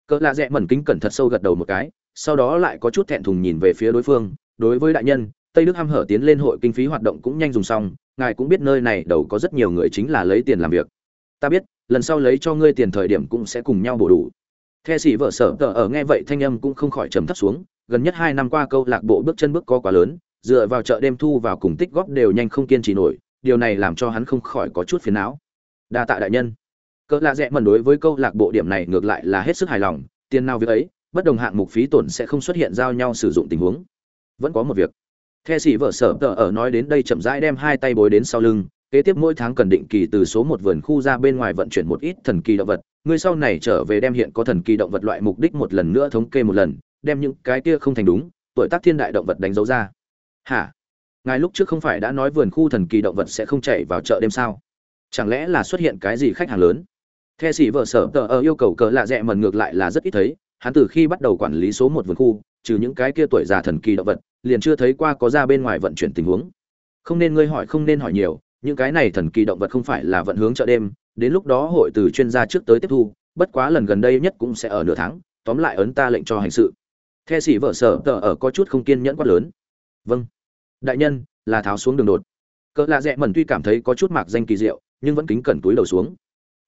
Cỡ lạ rẽ mần kính cẩn thật sâu gật đầu một cái, sau đó lại có chút thẹn thùng nhìn về phía đối phương, đối với đại nhân tây đức ham hở tiến lên hội kinh phí hoạt động cũng nhanh dùng xong, ngài cũng biết nơi này đầu có rất nhiều người chính là lấy tiền làm việc. Ta biết, lần sau lấy cho ngươi tiền thời điểm cũng sẽ cùng nhau bổ đủ. The sĩ vợ sở tờ ở nghe vậy thanh âm cũng không khỏi trầm thấp xuống, gần nhất hai năm qua câu lạc bộ bước chân bước có quá lớn, dựa vào chợ đêm thu vào cùng tích góp đều nhanh không kiên trì nổi, điều này làm cho hắn không khỏi có chút phiền não. Đa tạ đại nhân. Cỡ lạ rẽ mần đối với câu lạc bộ điểm này ngược lại là hết sức hài lòng, tiền nào việc ấy, bất đồng hạng mục phí tổn sẽ không xuất hiện giao nhau sử dụng tình huống. Vẫn có một việc the sĩ vợ sở tờ ở nói đến đây chậm rãi đem hai tay bối đến sau lưng, kế tiếp mỗi tháng cần định kỳ từ số một vườn khu ra bên ngoài vận chuyển một ít thần kỳ động vật. Người sau này trở về đem hiện có thần kỳ động vật loại mục đích một lần nữa thống kê một lần, đem những cái kia không thành đúng, tuổi tác thiên đại động vật đánh dấu ra. Hả? Ngài lúc trước không phải đã nói vườn khu thần kỳ động vật sẽ không chạy vào chợ đêm sao? Chẳng lẽ là xuất hiện cái gì khách hàng lớn? The sĩ vợ sở tờ ở yêu cầu cờ lạ rẽ mần ngược lại là rất ít thấy hắn từ khi bắt đầu quản lý số một vườn khu, trừ những cái kia tuổi già thần kỳ động vật, liền chưa thấy qua có ra bên ngoài vận chuyển tình huống. Không nên ngươi hỏi không nên hỏi nhiều, những cái này thần kỳ động vật không phải là vận hướng chợ đêm, đến lúc đó hội từ chuyên gia trước tới tiếp thu, bất quá lần gần đây nhất cũng sẽ ở nửa tháng, tóm lại ấn ta lệnh cho hành sự. The sĩ vợ sở tờ ở có chút không kiên nhẫn quá lớn. Vâng. Đại nhân, là tháo xuống đường đột. Cỡ lạ rẽ mẩn tuy cảm thấy có chút mạc danh kỳ diệu, nhưng vẫn kính cẩn túi đầu xuống.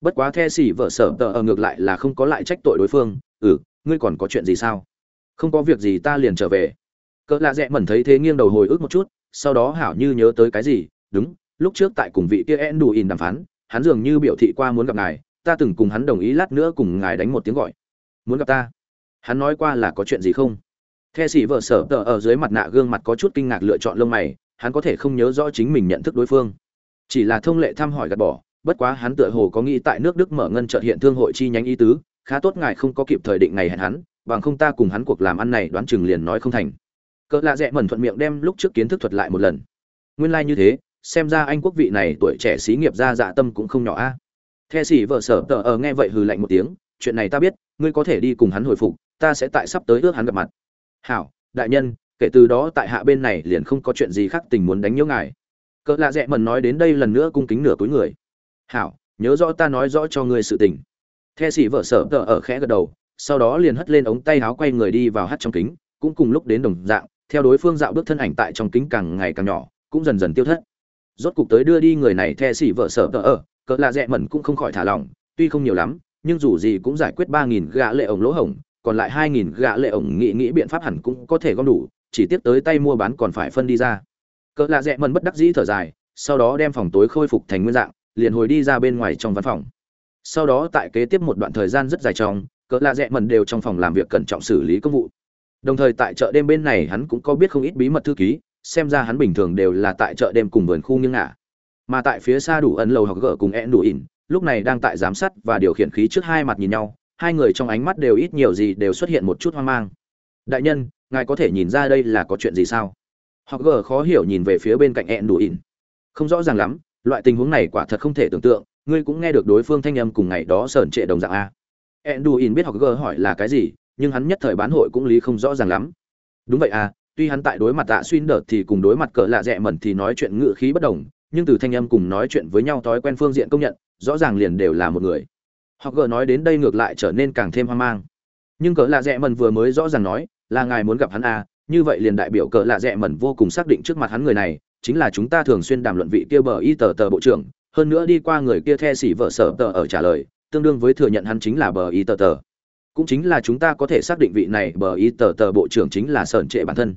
Bất quá the sĩ vợ sở tờ ở ngược lại là không có lại trách tội đối phương. Ừ ngươi còn có chuyện gì sao? Không có việc gì ta liền trở về. Cỡ lạ rẽ mẩn thấy thế nghiêng đầu hồi ức một chút, sau đó hảo như nhớ tới cái gì, đúng, lúc trước tại cùng vị kia en đủ in đàm phán, hắn dường như biểu thị qua muốn gặp ngài, ta từng cùng hắn đồng ý lát nữa cùng ngài đánh một tiếng gọi. Muốn gặp ta? Hắn nói qua là có chuyện gì không? The sĩ vợ sở tờ ở dưới mặt nạ gương mặt có chút kinh ngạc lựa chọn lông mày, hắn có thể không nhớ rõ chính mình nhận thức đối phương. Chỉ là thông lệ thăm hỏi gạt bỏ bất quá hắn tựa hồ có nghĩ tại nước đức mở ngân chợt hiện thương hội chi nhánh ý tứ, khá tốt ngài không có kịp thời định ngày hẹn hắn, bằng không ta cùng hắn cuộc làm ăn này đoán chừng liền nói không thành. Cỡ lạ rẽ mẩn thuận miệng đem lúc trước kiến thức thuật lại một lần. Nguyên lai như thế, xem ra anh quốc vị này tuổi trẻ xí nghiệp ra dạ tâm cũng không nhỏ a. The sĩ vợ sở tờ ở nghe vậy hừ lạnh một tiếng, chuyện này ta biết, ngươi có thể đi cùng hắn hồi phục, ta sẽ tại sắp tới ước hắn gặp mặt. Hảo, đại nhân, kể từ đó tại hạ bên này liền không có chuyện gì khác tình muốn đánh nhau ngài. Cỡ lạ rẽ mẩn nói đến đây lần nữa cung kính nửa túi người hảo, nhớ rõ ta nói rõ cho ngươi sự tình. The sĩ vợ sở tờ ở khẽ gật đầu, sau đó liền hất lên ống tay áo quay người đi vào hát trong kính, cũng cùng lúc đến đồng dạng, theo đối phương dạo bước thân ảnh tại trong kính càng ngày càng nhỏ, cũng dần dần tiêu thất. Rốt cục tới đưa đi người này the sĩ vợ sở tờ ở, cỡ là rẽ mẩn cũng không khỏi thả lỏng, tuy không nhiều lắm, nhưng dù gì cũng giải quyết ba nghìn gã lệ ổng lỗ hổng, còn lại hai nghìn gã lệ ổng nghĩ nghĩ biện pháp hẳn cũng có thể gom đủ, chỉ tiếp tới tay mua bán còn phải phân đi ra. Cỡ là rẽ mẩn bất đắc dĩ thở dài, sau đó đem phòng tối khôi phục thành nguyên dạng liền hồi đi ra bên ngoài trong văn phòng. Sau đó tại kế tiếp một đoạn thời gian rất dài trong, cỡ lạ rẽ mẩn đều trong phòng làm việc cẩn trọng xử lý công vụ. Đồng thời tại chợ đêm bên này hắn cũng có biết không ít bí mật thư ký, xem ra hắn bình thường đều là tại chợ đêm cùng vườn khu nghiêng ngả. Mà tại phía xa đủ ấn lầu học gỡ cùng e đủ ỉn, lúc này đang tại giám sát và điều khiển khí trước hai mặt nhìn nhau, hai người trong ánh mắt đều ít nhiều gì đều xuất hiện một chút hoang mang. Đại nhân, ngài có thể nhìn ra đây là có chuyện gì sao? Họ gờ khó hiểu nhìn về phía bên cạnh e đủ ỉn. Không rõ ràng lắm loại tình huống này quả thật không thể tưởng tượng, ngươi cũng nghe được đối phương thanh âm cùng ngày đó sờn trệ đồng dạng a. Enduin biết học gờ hỏi là cái gì, nhưng hắn nhất thời bán hội cũng lý không rõ ràng lắm. Đúng vậy à tuy hắn tại đối mặt tạ xuyên đợt thì cùng đối mặt cỡ lạ rẽ mẩn thì nói chuyện ngự khí bất đồng, nhưng từ thanh âm cùng nói chuyện với nhau thói quen phương diện công nhận, rõ ràng liền đều là một người. Học gờ nói đến đây ngược lại trở nên càng thêm hoang mang. Nhưng cỡ lạ rẽ mẩn vừa mới rõ ràng nói là ngài muốn gặp hắn à như vậy liền đại biểu cỡ lạ rẽ mẩn vô cùng xác định trước mặt hắn người này, chính là chúng ta thường xuyên đàm luận vị kia bờ y tờ tờ bộ trưởng, hơn nữa đi qua người kia the xỉ vợ sở tờ ở trả lời, tương đương với thừa nhận hắn chính là bờ y tờ tờ. Cũng chính là chúng ta có thể xác định vị này bờ y tờ tờ bộ trưởng chính là sởn trệ bản thân.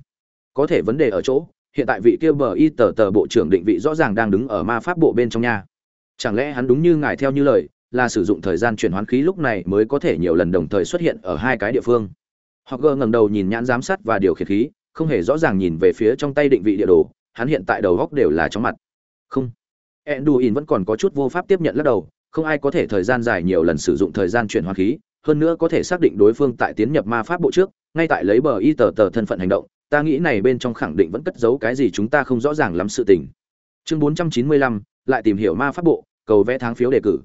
Có thể vấn đề ở chỗ, hiện tại vị kia bờ y tờ tờ bộ trưởng định vị rõ ràng đang đứng ở ma pháp bộ bên trong nhà chẳng lẽ hắn đúng như ngài theo như lời, là sử dụng thời gian chuyển hoán khí lúc này mới có thể nhiều lần đồng thời xuất hiện ở hai cái địa phương? Họ gờ ngẩng đầu nhìn nhãn giám sát và điều khiển khí không hề rõ ràng nhìn về phía trong tay định vị địa đồ hắn hiện tại đầu góc đều là chóng mặt. Không. Enduin vẫn còn có chút vô pháp tiếp nhận lắc đầu không ai có thể thời gian dài nhiều lần sử dụng thời gian chuyển hóa khí hơn nữa có thể xác định đối phương tại tiến nhập ma pháp bộ trước ngay tại lấy bờ y tờ tờ thân phận hành động ta nghĩ này bên trong khẳng định vẫn cất giấu cái gì chúng ta không rõ ràng lắm sự tình. Chương 495, lại tìm hiểu ma pháp bộ cầu vẽ tháng phiếu đề cử.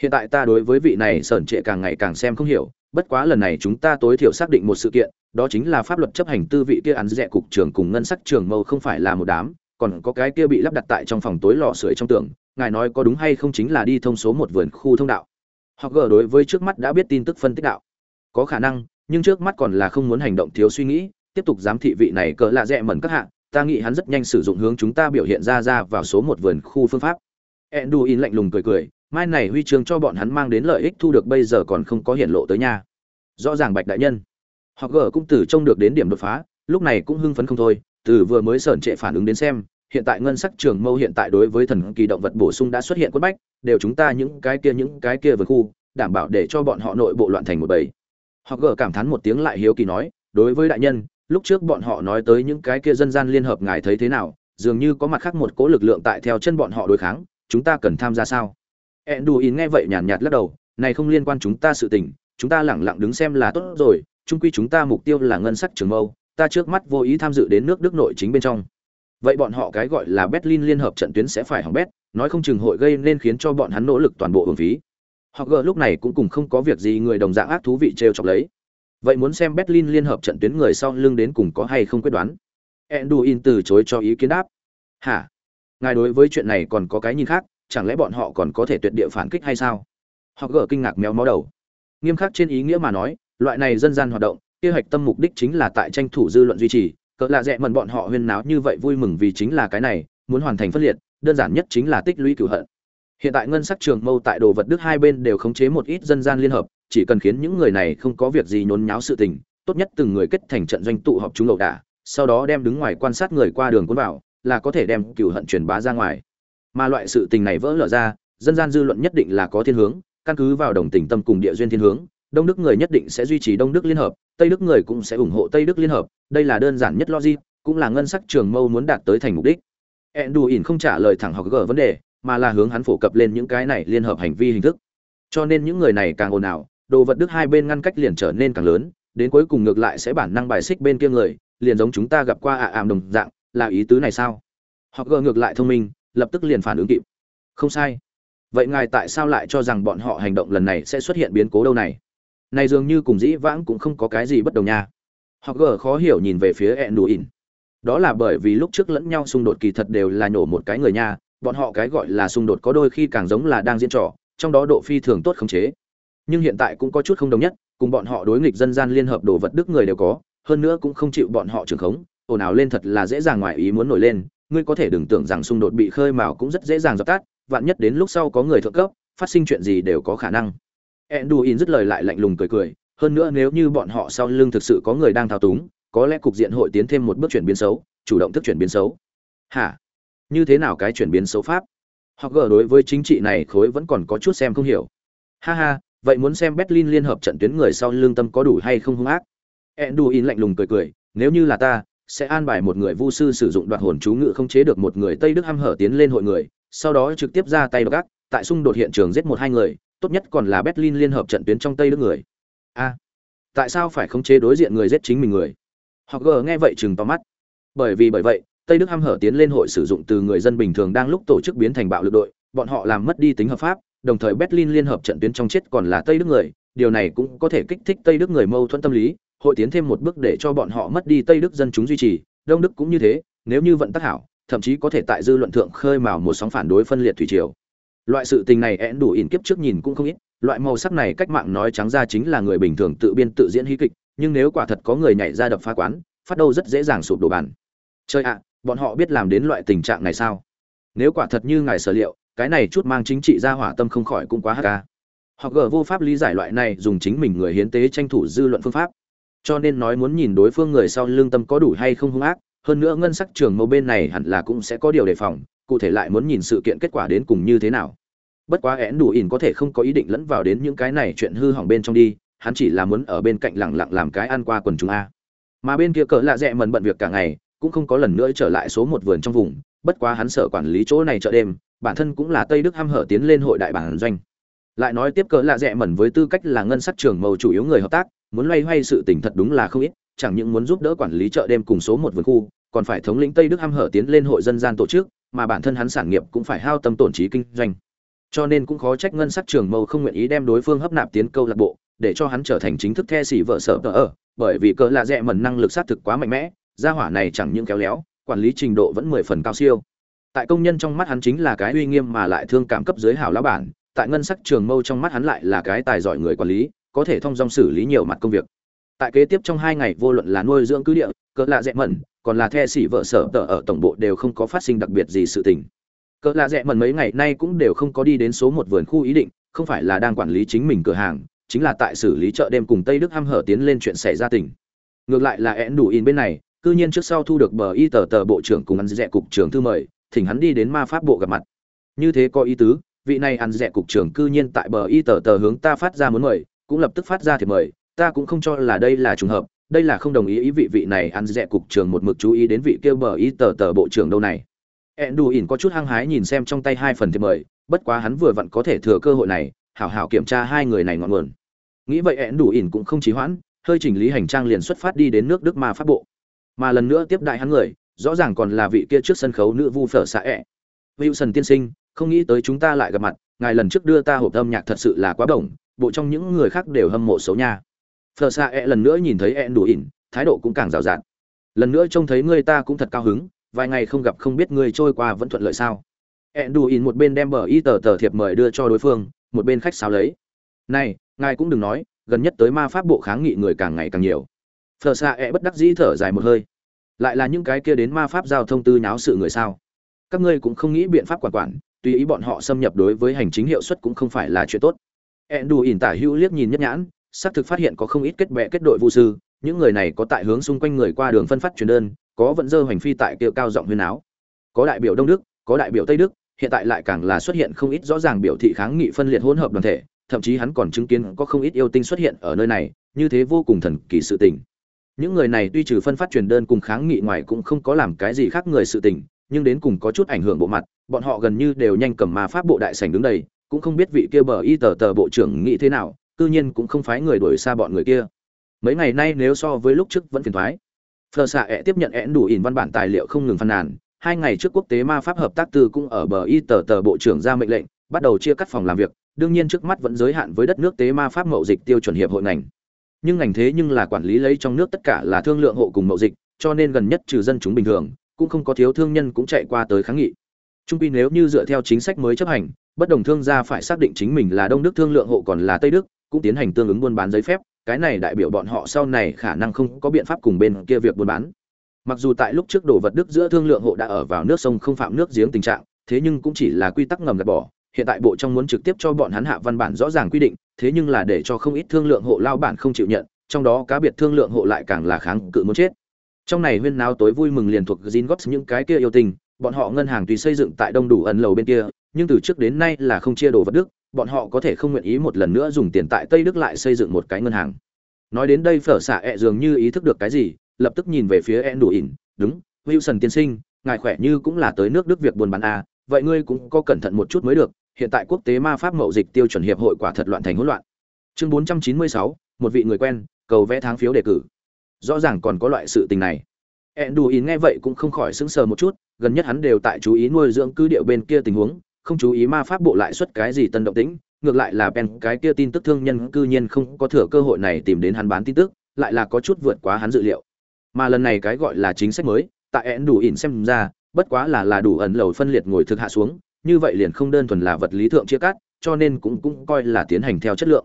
Hiện tại ta đối với vị này sởn trệ càng ngày càng xem không hiểu bất quá lần này chúng ta tối thiểu xác định một sự kiện, đó chính là pháp luật chấp hành tư vị kia ăn rẻ cục trưởng cùng ngân sắc trường mâu không phải là một đám, còn có cái kia bị lắp đặt tại trong phòng tối lò sưởi trong tường, ngài nói có đúng hay không chính là đi thông số một vườn khu thông đạo. Hoặc gờ đối với trước mắt đã biết tin tức phân tích đạo. Có khả năng, nhưng trước mắt còn là không muốn hành động thiếu suy nghĩ, tiếp tục giám thị vị này cỡ lạ rẽ mẩn các hạng ta nghĩ hắn rất nhanh sử dụng hướng chúng ta biểu hiện ra ra vào số một vườn khu phương pháp. Enduin lạnh lùng cười cười mai này huy chương cho bọn hắn mang đến lợi ích thu được bây giờ còn không có hiện lộ tới nha. Rõ ràng bạch đại nhân. Họ gở cũng từ trông được đến điểm đột phá, lúc này cũng hưng phấn không thôi, từ vừa mới sởn trệ phản ứng đến xem, hiện tại ngân sắc trường mâu hiện tại đối với thần kỳ động vật bổ sung đã xuất hiện quất bách, đều chúng ta những cái kia, những cái kia vườn khu, đảm bảo để cho bọn họ nội bộ loạn thành một bầy. Họ gở cảm thán một tiếng lại hiếu kỳ nói, đối với đại nhân, lúc trước bọn họ nói tới những cái kia dân gian liên hợp ngài thấy thế nào, dường như có mặt khác một cố lực lượng tại theo chân bọn họ đối kháng, chúng ta cần tham gia sao? Enduin nghe vậy nhàn nhạt lắc đầu, này không liên quan chúng ta sự tình, chúng ta lẳng lặng đứng xem là tốt rồi, chung quy chúng ta mục tiêu là ngân sắc trường mâu, ta trước mắt vô ý tham dự đến nước đức nội chính bên trong. Vậy bọn họ cái gọi là berlin liên hợp trận tuyến sẽ phải hỏng bét, nói không chừng hội gây nên khiến cho bọn hắn nỗ lực toàn bộ uổng phí. Họ gờ lúc này cũng cùng không có việc gì người đồng dạng ác thú vị trêu chọc lấy. Vậy muốn xem berlin liên hợp trận tuyến người sau lưng đến cùng có hay không quyết đoán? Enduin từ chối cho ý kiến đáp. Hả? Ngài đối với chuyện này còn có cái nhìn khác chẳng lẽ bọn họ còn có thể tuyệt địa phản kích hay sao? Họ gỡ kinh ngạc méo mó đầu. Nghiêm khắc trên ý nghĩa mà nói, loại này dân gian hoạt động kế hoạch tâm mục đích chính là tại tranh thủ dư luận duy trì, cỡ lạ rẽ mần bọn họ huyên náo như vậy vui mừng vì chính là cái này, muốn hoàn thành phân liệt, đơn giản nhất chính là tích lũy cửu hận. Hiện tại ngân sắc trường mâu tại đồ vật đức hai bên đều khống chế một ít dân gian liên hợp, chỉ cần khiến những người này không có việc gì nhốn nháo sự tình, tốt nhất từng người kết thành trận doanh tụ họp chúng ẩu đả, sau đó đem đứng ngoài quan sát người qua đường cuốn vào, là có thể đem cửu hận truyền bá ra ngoài mà loại sự tình này vỡ lở ra, dân gian dư luận nhất định là có thiên hướng, căn cứ vào đồng tình tâm cùng địa duyên thiên hướng, đông đức người nhất định sẽ duy trì đông đức liên hợp, tây đức người cũng sẽ ủng hộ tây đức liên hợp, đây là đơn giản nhất logic, cũng là ngân sắc trường mâu muốn đạt tới thành mục đích. Ỉn không trả lời thẳng học gỡ vấn đề, mà là hướng hắn phổ cập lên những cái này liên hợp hành vi hình thức. Cho nên những người này càng ồn ào, đồ vật đức hai bên ngăn cách liền trở nên càng lớn, đến cuối cùng ngược lại sẽ bản năng bài xích bên kia người, liền giống chúng ta gặp qua ạ ảm đồng dạng, là ý tứ này sao? Họ gờ ngược lại thông minh lập tức liền phản ứng kịp. Không sai. Vậy ngài tại sao lại cho rằng bọn họ hành động lần này sẽ xuất hiện biến cố đâu này? Này dường như cùng dĩ vãng cũng không có cái gì bất đồng nha. Họ gờ khó hiểu nhìn về phía ẹn đù ỉn đó là bởi vì lúc trước lẫn nhau xung đột kỳ thật đều là nhổ một cái người nha. Bọn họ cái gọi là xung đột có đôi khi càng giống là đang diễn trò, trong đó độ phi thường tốt khống chế. Nhưng hiện tại cũng có chút không đồng nhất, cùng bọn họ đối nghịch dân gian liên hợp đồ vật đức người đều có, hơn nữa cũng không chịu bọn họ trưởng khống, ồn ào lên thật là dễ dàng ngoài ý muốn nổi lên ngươi có thể đừng tưởng rằng xung đột bị khơi mào cũng rất dễ dàng dập tắt vạn nhất đến lúc sau có người thượng cấp phát sinh chuyện gì đều có khả năng Enduin dứt lời lại lạnh lùng cười cười, hơn nữa nếu như bọn họ sau lưng thực sự có người đang thao túng, có lẽ cục diện hội tiến thêm một bước chuyển biến xấu, chủ động thức chuyển biến xấu. Hả? Như thế nào cái chuyển biến xấu pháp? Hoặc gở đối với chính trị này khối vẫn còn có chút xem không hiểu. Ha ha, vậy muốn xem Berlin liên hợp trận tuyến người sau lưng tâm có đủ hay không hung ác. Enduin lạnh lùng cười cười, nếu như là ta, sẽ an bài một người vu sư sử dụng đoạt hồn chú ngự không chế được một người Tây Đức hăm hở tiến lên hội người, sau đó trực tiếp ra tay gác, tại xung đột hiện trường giết một hai người, tốt nhất còn là Berlin liên hợp trận tuyến trong Tây Đức người. A, tại sao phải khống chế đối diện người giết chính mình người? họ gờ nghe vậy chừng to mắt. Bởi vì bởi vậy, Tây Đức hăm hở tiến lên hội sử dụng từ người dân bình thường đang lúc tổ chức biến thành bạo lực đội, bọn họ làm mất đi tính hợp pháp, đồng thời Berlin liên hợp trận tuyến trong chết còn là Tây Đức người, điều này cũng có thể kích thích Tây Đức người mâu thuẫn tâm lý, hội tiến thêm một bước để cho bọn họ mất đi Tây Đức dân chúng duy trì, Đông Đức cũng như thế, nếu như vận tắc hảo, thậm chí có thể tại dư luận thượng khơi mào một sóng phản đối phân liệt thủy triều. Loại sự tình này én đủ ỉn kiếp trước nhìn cũng không ít loại màu sắc này cách mạng nói trắng ra chính là người bình thường tự biên tự diễn hí kịch nhưng nếu quả thật có người nhảy ra đập phá quán phát đâu rất dễ dàng sụp đổ bàn. Chơi ạ bọn họ biết làm đến loại tình trạng này sao? Nếu quả thật như ngài sở liệu cái này chút mang chính trị ra hỏa tâm không khỏi cũng quá hk họ gờ vô pháp lý giải loại này dùng chính mình người hiến tế tranh thủ dư luận phương pháp cho nên nói muốn nhìn đối phương người sau lương tâm có đủ hay không hung ác, hơn nữa ngân sắc trường mâu bên này hẳn là cũng sẽ có điều đề phòng, cụ thể lại muốn nhìn sự kiện kết quả đến cùng như thế nào. Bất quá én đủ ỉn có thể không có ý định lẫn vào đến những cái này chuyện hư hỏng bên trong đi, hắn chỉ là muốn ở bên cạnh lẳng lặng làm cái ăn qua quần chúng a. Mà bên kia cỡ lạ rẽ mần bận việc cả ngày, cũng không có lần nữa trở lại số một vườn trong vùng, bất quá hắn sợ quản lý chỗ này chợ đêm, bản thân cũng là tây đức ham hở tiến lên hội đại bản doanh. Lại nói tiếp cỡ lạ rẽ mần với tư cách là ngân sắc trường màu chủ yếu người hợp tác muốn loay hoay sự tình thật đúng là không ít, chẳng những muốn giúp đỡ quản lý chợ đêm cùng số một vườn khu, còn phải thống lĩnh tây đức ham hở tiến lên hội dân gian tổ chức, mà bản thân hắn sản nghiệp cũng phải hao tâm tổn trí kinh doanh. Cho nên cũng khó trách ngân sắc trường mâu không nguyện ý đem đối phương hấp nạp tiến câu lạc bộ, để cho hắn trở thành chính thức the sĩ vợ sở ở, bởi vì cỡ là rẻ mần năng lực sát thực quá mạnh mẽ, gia hỏa này chẳng những kéo léo, quản lý trình độ vẫn mười phần cao siêu. Tại công nhân trong mắt hắn chính là cái uy nghiêm mà lại thương cảm cấp dưới hảo lão bản, tại ngân sắc trường mâu trong mắt hắn lại là cái tài giỏi người quản lý có thể thông dong xử lý nhiều mặt công việc. Tại kế tiếp trong hai ngày vô luận là nuôi dưỡng cứ địa, cỡ lạ rẽ mẩn, còn là the xỉ vợ sở tờ ở tổng bộ đều không có phát sinh đặc biệt gì sự tình. Cỡ lạ rẽ mẩn mấy ngày nay cũng đều không có đi đến số một vườn khu ý định, không phải là đang quản lý chính mình cửa hàng, chính là tại xử lý chợ đêm cùng tây đức hăm hở tiến lên chuyện xảy ra tỉnh ngược lại là én đủ in bên này, cư nhiên trước sau thu được bờ y tờ tờ bộ trưởng cùng ăn rẽ cục trưởng thư mời, thỉnh hắn đi đến ma pháp bộ gặp mặt. Như thế có ý tứ, vị này ăn dẹ cục trưởng cư nhiên tại bờ y tờ tờ hướng ta phát ra muốn mời cũng lập tức phát ra thiệp mời, ta cũng không cho là đây là trùng hợp, đây là không đồng ý ý vị vị này ăn dẹ cục trưởng một mực chú ý đến vị kêu bờ ý tờ tờ bộ trưởng đâu này. Ẹn đù ỉn có chút hăng hái nhìn xem trong tay hai phần thiệp mời, bất quá hắn vừa vặn có thể thừa cơ hội này, hảo hảo kiểm tra hai người này ngọn nguồn. Nghĩ vậy ẹn đủ ỉn cũng không trí hoãn, hơi chỉnh lý hành trang liền xuất phát đi đến nước đức ma pháp bộ. Mà lần nữa tiếp đại hắn người, rõ ràng còn là vị kia trước sân khấu nữ vu phở xạ ẹ. Wilson tiên sinh, không nghĩ tới chúng ta lại gặp mặt, ngài lần trước đưa ta hộp âm nhạc thật sự là quá bổng bộ trong những người khác đều hâm mộ xấu nha. Phờ xa e lần nữa nhìn thấy E đủ ỉn, thái độ cũng càng rào rạt. Lần nữa trông thấy người ta cũng thật cao hứng, vài ngày không gặp không biết người trôi qua vẫn thuận lợi sao. E đủ ỉn một bên đem bờ y tờ tờ thiệp mời đưa cho đối phương, một bên khách sáo lấy. Này, ngài cũng đừng nói, gần nhất tới ma pháp bộ kháng nghị người càng ngày càng nhiều. Phờ xa e bất đắc dĩ thở dài một hơi. Lại là những cái kia đến ma pháp giao thông tư nháo sự người sao? Các ngươi cũng không nghĩ biện pháp quản quản, tùy ý bọn họ xâm nhập đối với hành chính hiệu suất cũng không phải là chuyện tốt ẹn đù ỉn tả hữu liếc nhìn nhất nhãn, xác thực phát hiện có không ít kết bè kết đội vũ sư, những người này có tại hướng xung quanh người qua đường phân phát truyền đơn, có vận dơ hoành phi tại kia cao giọng huyên áo có đại biểu đông đức, có đại biểu tây đức, hiện tại lại càng là xuất hiện không ít rõ ràng biểu thị kháng nghị phân liệt hỗn hợp đoàn thể, thậm chí hắn còn chứng kiến có không ít yêu tinh xuất hiện ở nơi này, như thế vô cùng thần kỳ sự tình. Những người này tuy trừ phân phát truyền đơn cùng kháng nghị ngoài cũng không có làm cái gì khác người sự tình, nhưng đến cùng có chút ảnh hưởng bộ mặt, bọn họ gần như đều nhanh cầm ma pháp bộ đại sảnh đứng đây cũng không biết vị kia bờ y tờ tờ bộ trưởng nghĩ thế nào, cư nhiên cũng không phái người đuổi xa bọn người kia. Mấy ngày nay nếu so với lúc trước vẫn phiền thoái. Phờ xạ ẹ tiếp nhận én đủ ỉn văn bản tài liệu không ngừng phàn nàn, hai ngày trước quốc tế ma pháp hợp tác tư cũng ở bờ y tờ tờ bộ trưởng ra mệnh lệnh, bắt đầu chia cắt phòng làm việc, đương nhiên trước mắt vẫn giới hạn với đất nước tế ma pháp mậu dịch tiêu chuẩn hiệp hội ngành. Nhưng ngành thế nhưng là quản lý lấy trong nước tất cả là thương lượng hộ cùng mậu dịch, cho nên gần nhất trừ dân chúng bình thường, cũng không có thiếu thương nhân cũng chạy qua tới kháng nghị. Trung quy nếu như dựa theo chính sách mới chấp hành bất đồng thương gia phải xác định chính mình là đông đức thương lượng hộ còn là tây đức, cũng tiến hành tương ứng buôn bán giấy phép, cái này đại biểu bọn họ sau này khả năng không có biện pháp cùng bên kia việc buôn bán. Mặc dù tại lúc trước đồ vật đức giữa thương lượng hộ đã ở vào nước sông không phạm nước giếng tình trạng, thế nhưng cũng chỉ là quy tắc ngầm gạt bỏ, hiện tại bộ trong muốn trực tiếp cho bọn hắn hạ văn bản rõ ràng quy định, thế nhưng là để cho không ít thương lượng hộ lao bản không chịu nhận, trong đó cá biệt thương lượng hộ lại càng là kháng cự muốn chết. Trong này huyên náo tối vui mừng liền thuộc gin góp những cái kia yêu tình, bọn họ ngân hàng tùy xây dựng tại đông đủ ẩn lầu bên kia nhưng từ trước đến nay là không chia đồ vật đức bọn họ có thể không nguyện ý một lần nữa dùng tiền tại tây đức lại xây dựng một cái ngân hàng. Nói đến đây phở xạ ẹ dường như ý thức được cái gì lập tức nhìn về phía en đủ ỉn đúng wilson tiên sinh ngài khỏe như cũng là tới nước đức việc buôn bán à, vậy ngươi cũng có cẩn thận một chút mới được hiện tại quốc tế ma pháp mậu dịch tiêu chuẩn hiệp hội quả thật loạn thành hỗn loạn. Chương 496, một vị người quen cầu vẽ tháng phiếu đề cử. Rõ ràng còn có loại sự tình này. Ẹn đủ ỉn nghe vậy cũng không khỏi sững sờ một chút gần nhất hắn đều tại chú ý nuôi dưỡng cứ điệu bên kia tình huống không chú ý ma pháp bộ lại xuất cái gì tân động tĩnh ngược lại là Ben cái kia tin tức thương nhân cư nhiên không có thừa cơ hội này tìm đến hắn bán tin tức, lại là có chút vượt quá hắn dự liệu. Mà lần này cái gọi là chính sách mới, tại én đủ ỉn xem ra, bất quá là là đủ ẩn lầu phân liệt ngồi thực hạ xuống, như vậy liền không đơn thuần là vật lý thượng chia cắt, cho nên cũng cũng coi là tiến hành theo chất lượng.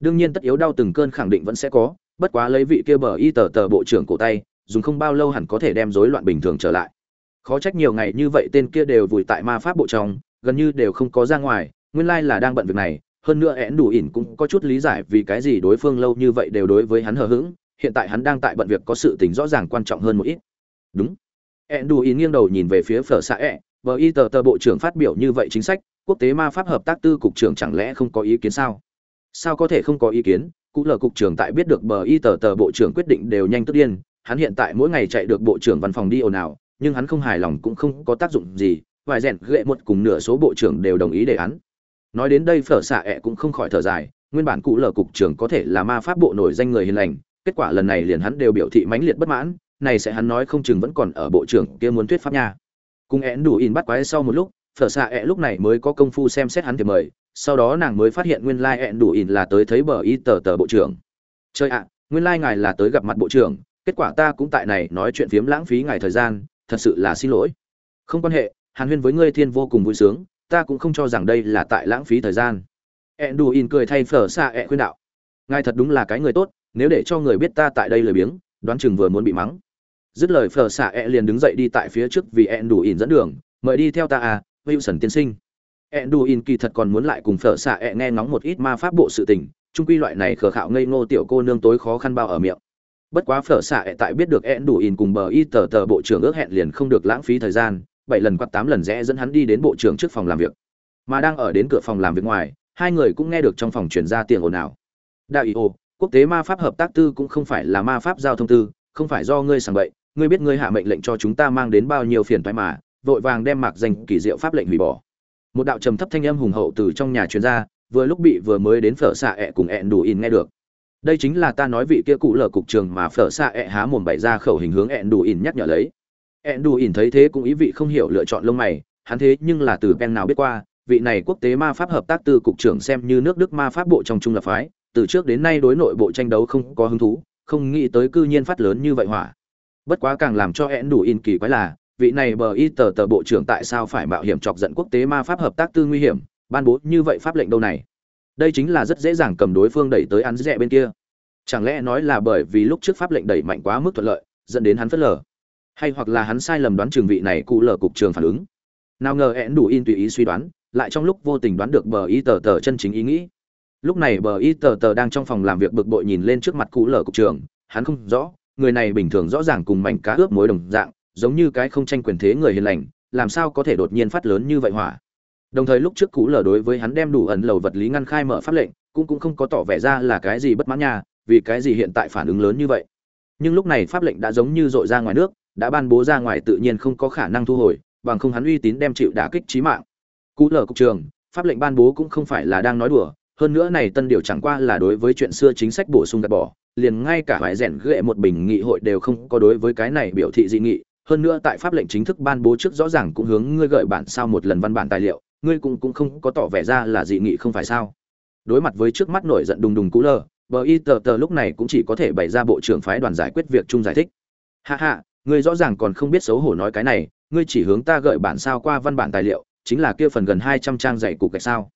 Đương nhiên tất yếu đau từng cơn khẳng định vẫn sẽ có, bất quá lấy vị kia bờ y tờ tờ bộ trưởng cổ tay, dùng không bao lâu hẳn có thể đem rối loạn bình thường trở lại. Khó trách nhiều ngày như vậy tên kia đều vùi tại ma pháp bộ trong, gần như đều không có ra ngoài, nguyên lai là đang bận việc này hơn nữa én đủ ỉn cũng có chút lý giải vì cái gì đối phương lâu như vậy đều đối với hắn hờ hững hiện tại hắn đang tại bận việc có sự tình rõ ràng quan trọng hơn một ít. Đúng. Én đủ ỉn nghiêng đầu nhìn về phía phở xạ ẹ bờ y tờ tờ bộ trưởng phát biểu như vậy chính sách quốc tế ma pháp hợp tác tư cục trưởng chẳng lẽ không có ý kiến sao? Sao có thể không có ý kiến? Cụ lờ cục trưởng tại biết được bờ y tờ tờ bộ trưởng quyết định đều nhanh tức điên hắn hiện tại mỗi ngày chạy được bộ trưởng văn phòng đi ồn ào nhưng hắn không hài lòng cũng không có tác dụng gì vài rèn ghệ một cùng nửa số bộ trưởng đều đồng ý đề án. Nói đến đây phở xạ ẹ cũng không khỏi thở dài, nguyên bản cụ lờ cục trưởng có thể là ma pháp bộ nổi danh người hiền lành, kết quả lần này liền hắn đều biểu thị mãnh liệt bất mãn, này sẽ hắn nói không chừng vẫn còn ở bộ trưởng kia muốn thuyết pháp nha. Cùng én đủ in bắt quái sau một lúc, phở xạ ẹ lúc này mới có công phu xem xét hắn thì mời, sau đó nàng mới phát hiện nguyên lai like ẹn đủ in là tới thấy bờ y tờ tờ bộ trưởng. Chơi ạ, nguyên lai ngài là tới gặp mặt bộ trưởng, kết quả ta cũng tại này nói chuyện phiếm lãng phí ngài thời gian, thật sự là xin lỗi. Không quan hệ hàn huyên với ngươi thiên vô cùng vui sướng, ta cũng không cho rằng đây là tại lãng phí thời gian. Enduin cười thay phở xa ẹ khuyên đạo. Ngài thật đúng là cái người tốt, nếu để cho người biết ta tại đây lười biếng, đoán chừng vừa muốn bị mắng. Dứt lời phở xạ ẹ liền đứng dậy đi tại phía trước vì enduin dẫn đường, mời đi theo ta à wilson tiên sinh. Enduin kỳ thật còn muốn lại cùng phở xạ ẹ nghe ngóng một ít ma pháp bộ sự tình trung quy loại này khờ khạo ngây ngô tiểu cô nương tối khó khăn bao ở miệng. Bất quá phở xạ tại biết được ẹn đù in cùng bờ y tờ tờ bộ trưởng ước hẹn liền không được lãng phí thời gian bảy lần quạt tám lần rẽ dẫn hắn đi đến bộ trưởng trước phòng làm việc. Mà đang ở đến cửa phòng làm việc ngoài, hai người cũng nghe được trong phòng chuyển ra tiền ồn ào. Đại ý ô, quốc tế ma pháp hợp tác tư cũng không phải là ma pháp giao thông tư, không phải do ngươi sàng bậy, ngươi biết ngươi hạ mệnh lệnh cho chúng ta mang đến bao nhiêu phiền toái mà, vội vàng đem mạc danh kỳ diệu pháp lệnh hủy bỏ. Một đạo trầm thấp thanh âm hùng hậu từ trong nhà truyền ra, vừa lúc bị vừa mới đến phở xạ ẹ cùng ẹn đủ in nghe được. Đây chính là ta nói vị kia cụ lở cục trường mà phở xạ ẹ há mồm bày ra khẩu hình hướng ẹn đủ in nhắc nhở lấy ẹn đù ỉn thấy thế cũng ý vị không hiểu lựa chọn lông mày, hắn thế nhưng là từ pen nào biết qua, vị này quốc tế ma pháp hợp tác từ cục trưởng xem như nước đức ma pháp bộ trong trung lập phái, từ trước đến nay đối nội bộ tranh đấu không có hứng thú, không nghĩ tới cư nhiên phát lớn như vậy hỏa. Bất quá càng làm cho ẹn đủ in kỳ quái là, vị này bờ y tờ tờ bộ trưởng tại sao phải mạo hiểm chọc giận quốc tế ma pháp hợp tác tư nguy hiểm, ban bố như vậy pháp lệnh đâu này? Đây chính là rất dễ dàng cầm đối phương đẩy tới ăn rẻ bên kia. Chẳng lẽ nói là bởi vì lúc trước pháp lệnh đẩy mạnh quá mức thuận lợi, dẫn đến hắn phớt lờ? Hay hoặc là hắn sai lầm đoán trường vị này cụ lờ cục trường phản ứng. Nào ngờ hẹn đủ in tùy ý suy đoán, lại trong lúc vô tình đoán được bờ y tờ tờ chân chính ý nghĩ. Lúc này bờ y tờ tờ đang trong phòng làm việc bực bội nhìn lên trước mặt cụ lờ cục trường, hắn không rõ, người này bình thường rõ ràng cùng mảnh cá ướp mối đồng dạng, giống như cái không tranh quyền thế người hiền lành, làm sao có thể đột nhiên phát lớn như vậy hỏa. Đồng thời lúc trước cụ lờ đối với hắn đem đủ ẩn lầu vật lý ngăn khai mở pháp lệnh, cũng cũng không có tỏ vẻ ra là cái gì bất mãn nha, vì cái gì hiện tại phản ứng lớn như vậy. Nhưng lúc này pháp lệnh đã giống như dội ra ngoài nước đã ban bố ra ngoài tự nhiên không có khả năng thu hồi, bằng không hắn uy tín đem chịu đả kích trí mạng. Cú lờ cục trường, pháp lệnh ban bố cũng không phải là đang nói đùa, hơn nữa này tân điều chẳng qua là đối với chuyện xưa chính sách bổ sung gạt bỏ, liền ngay cả vài rèn ghệ một bình nghị hội đều không có đối với cái này biểu thị dị nghị, hơn nữa tại pháp lệnh chính thức ban bố trước rõ ràng cũng hướng ngươi gợi bản sao một lần văn bản tài liệu, ngươi cũng cũng không có tỏ vẻ ra là dị nghị không phải sao? Đối mặt với trước mắt nổi giận đùng đùng cú lờ bờ y tờ tờ lúc này cũng chỉ có thể bày ra bộ trưởng phái đoàn giải quyết việc chung giải thích. Hạ hạ ngươi rõ ràng còn không biết xấu hổ nói cái này, ngươi chỉ hướng ta gợi bản sao qua văn bản tài liệu, chính là kia phần gần hai trăm trang dạy cục gạch sao.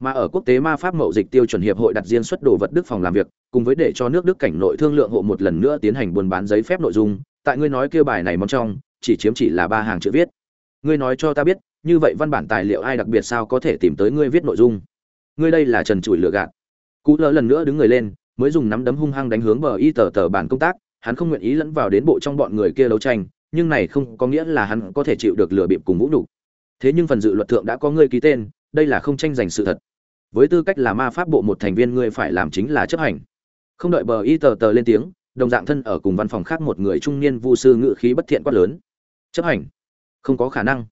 Mà ở quốc tế ma pháp mậu dịch tiêu chuẩn hiệp hội đặt riêng xuất đồ vật đức phòng làm việc, cùng với để cho nước đức cảnh nội thương lượng hộ một lần nữa tiến hành buôn bán giấy phép nội dung, tại ngươi nói kia bài này mong trong, chỉ chiếm chỉ là ba hàng chữ viết. Ngươi nói cho ta biết, như vậy văn bản tài liệu ai đặc biệt sao có thể tìm tới ngươi viết nội dung? Ngươi đây là trần trụi lừa gạt. Cú lỡ lần nữa đứng người lên, mới dùng nắm đấm hung hăng đánh hướng bờ y tờ tờ bản công tác hắn không nguyện ý lẫn vào đến bộ trong bọn người kia đấu tranh, nhưng này không có nghĩa là hắn có thể chịu được lừa bịp cùng vũ nhục. Thế nhưng phần dự luật thượng đã có ngươi ký tên, đây là không tranh giành sự thật. Với tư cách là ma pháp bộ một thành viên ngươi phải làm chính là chấp hành. Không đợi bờ y tờ tờ lên tiếng, đồng dạng thân ở cùng văn phòng khác một người trung niên vu sư ngự khí bất thiện quát lớn. Chấp hành. Không có khả năng.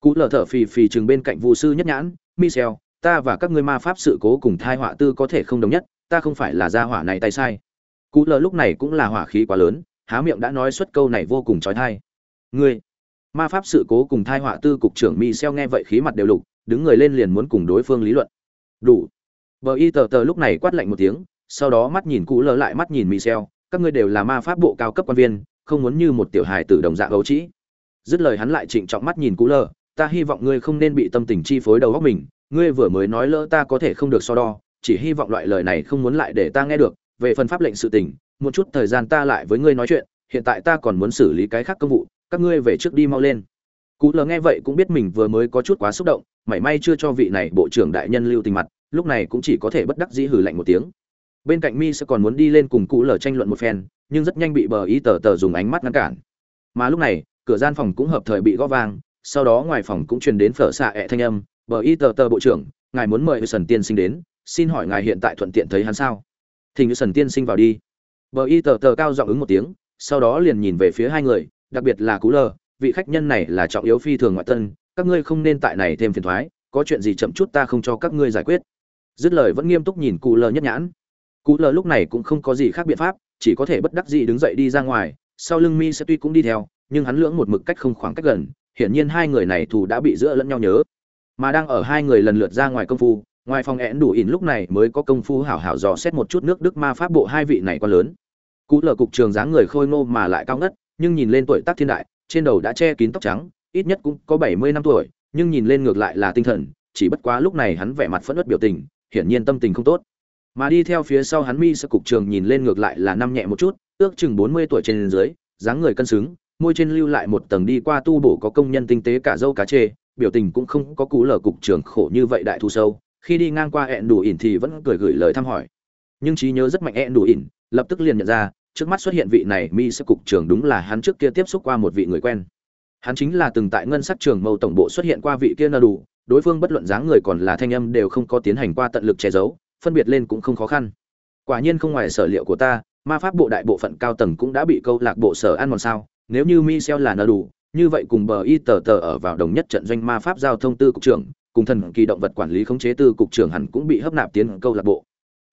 Cú lờ thở phì phì chừng bên cạnh vu sư nhất nhãn, michel, ta và các ngươi ma pháp sự cố cùng thai họa tư có thể không đồng nhất, ta không phải là gia hỏa này tay sai cú lờ lúc này cũng là hỏa khí quá lớn, há miệng đã nói xuất câu này vô cùng trói thai. Ngươi, ma pháp sự cố cùng thai họa tư cục trưởng michel nghe vậy khí mặt đều lục, đứng người lên liền muốn cùng đối phương lý luận. Đủ. Bờ y tờ tờ lúc này quát lạnh một tiếng, sau đó mắt nhìn cú lờ lại mắt nhìn michel, các ngươi đều là ma pháp bộ cao cấp quan viên, không muốn như một tiểu hài tử đồng dạng ấu trĩ. Dứt lời hắn lại trịnh trọng mắt nhìn cú lờ, ta hy vọng ngươi không nên bị tâm tình chi phối đầu óc mình, ngươi vừa mới nói lỡ ta có thể không được so đo, chỉ hy vọng loại lời này không muốn lại để ta nghe được về phần pháp lệnh sự tình, một chút thời gian ta lại với ngươi nói chuyện, hiện tại ta còn muốn xử lý cái khác công vụ, các ngươi về trước đi mau lên. Cú lờ nghe vậy cũng biết mình vừa mới có chút quá xúc động, mảy may chưa cho vị này bộ trưởng đại nhân lưu tình mặt, lúc này cũng chỉ có thể bất đắc dĩ hừ lạnh một tiếng. Bên cạnh mi sẽ còn muốn đi lên cùng cụ lờ tranh luận một phen, nhưng rất nhanh bị bờ ý tờ tờ dùng ánh mắt ngăn cản. Mà lúc này, cửa gian phòng cũng hợp thời bị gõ vang, sau đó ngoài phòng cũng truyền đến phở xạ ẹ thanh âm, bờ ý tờ tờ bộ trưởng, ngài muốn mời sần tiên sinh đến, xin hỏi ngài hiện tại thuận tiện thấy hắn sao? Thỉnh sần tiên sinh vào đi. Bờ y tờ tờ cao giọng ứng một tiếng, sau đó liền nhìn về phía hai người, đặc biệt là cú lờ vị khách nhân này là trọng yếu phi thường ngoại tân, các ngươi không nên tại này thêm phiền thoái, có chuyện gì chậm chút ta không cho các ngươi giải quyết. Dứt lời vẫn nghiêm túc nhìn cụ lờ nhất nhãn. Cụ lờ lúc này cũng không có gì khác biện pháp, chỉ có thể bất đắc dĩ đứng dậy đi ra ngoài, sau lưng mi sẽ tuy cũng đi theo, nhưng hắn lưỡng một mực cách không khoảng cách gần, hiển nhiên hai người này thù đã bị giữa lẫn nhau nhớ. Mà đang ở hai người lần lượt ra ngoài công phu ngoài phòng én đủ ỉn lúc này mới có công phu hảo hảo dò xét một chút nước đức ma pháp bộ hai vị này quá lớn. Cú lờ cục trường dáng người khôi ngô mà lại cao ngất, nhưng nhìn lên tuổi tác thiên đại, trên đầu đã che kín tóc trắng, ít nhất cũng có bảy mươi năm tuổi, nhưng nhìn lên ngược lại là tinh thần, chỉ bất quá lúc này hắn vẻ mặt phẫn nộ biểu tình, hiển nhiên tâm tình không tốt. Mà đi theo phía sau hắn mi sơ cục trường nhìn lên ngược lại là năm nhẹ một chút, ước chừng bốn mươi tuổi trên dưới, dáng người cân xứng, môi trên lưu lại một tầng đi qua tu bổ có công nhân tinh tế cả dâu cá chê, biểu tình cũng không có cú lở cục trường khổ như vậy đại thu sâu khi đi ngang qua hẹn đủ ỉn thì vẫn cười gửi lời thăm hỏi. Nhưng trí nhớ rất mạnh hẹn đủ ỉn lập tức liền nhận ra, trước mắt xuất hiện vị này mi sẽ cục trưởng đúng là hắn trước kia tiếp xúc qua một vị người quen. Hắn chính là từng tại ngân sắc trường mâu tổng bộ xuất hiện qua vị kia nơ đủ, đối phương bất luận dáng người còn là thanh âm đều không có tiến hành qua tận lực che giấu, phân biệt lên cũng không khó khăn. Quả nhiên không ngoài sở liệu của ta, ma pháp bộ đại bộ phận cao tầng cũng đã bị câu lạc bộ sở ăn mòn sao? Nếu như Mi michel là nơ đủ, như vậy cùng bờ y tờ tờ ở vào đồng nhất trận doanh ma pháp giao thông tư cục trưởng cùng thần kỳ động vật quản lý khống chế tư cục trưởng hẳn cũng bị hấp nạp tiến câu lạc bộ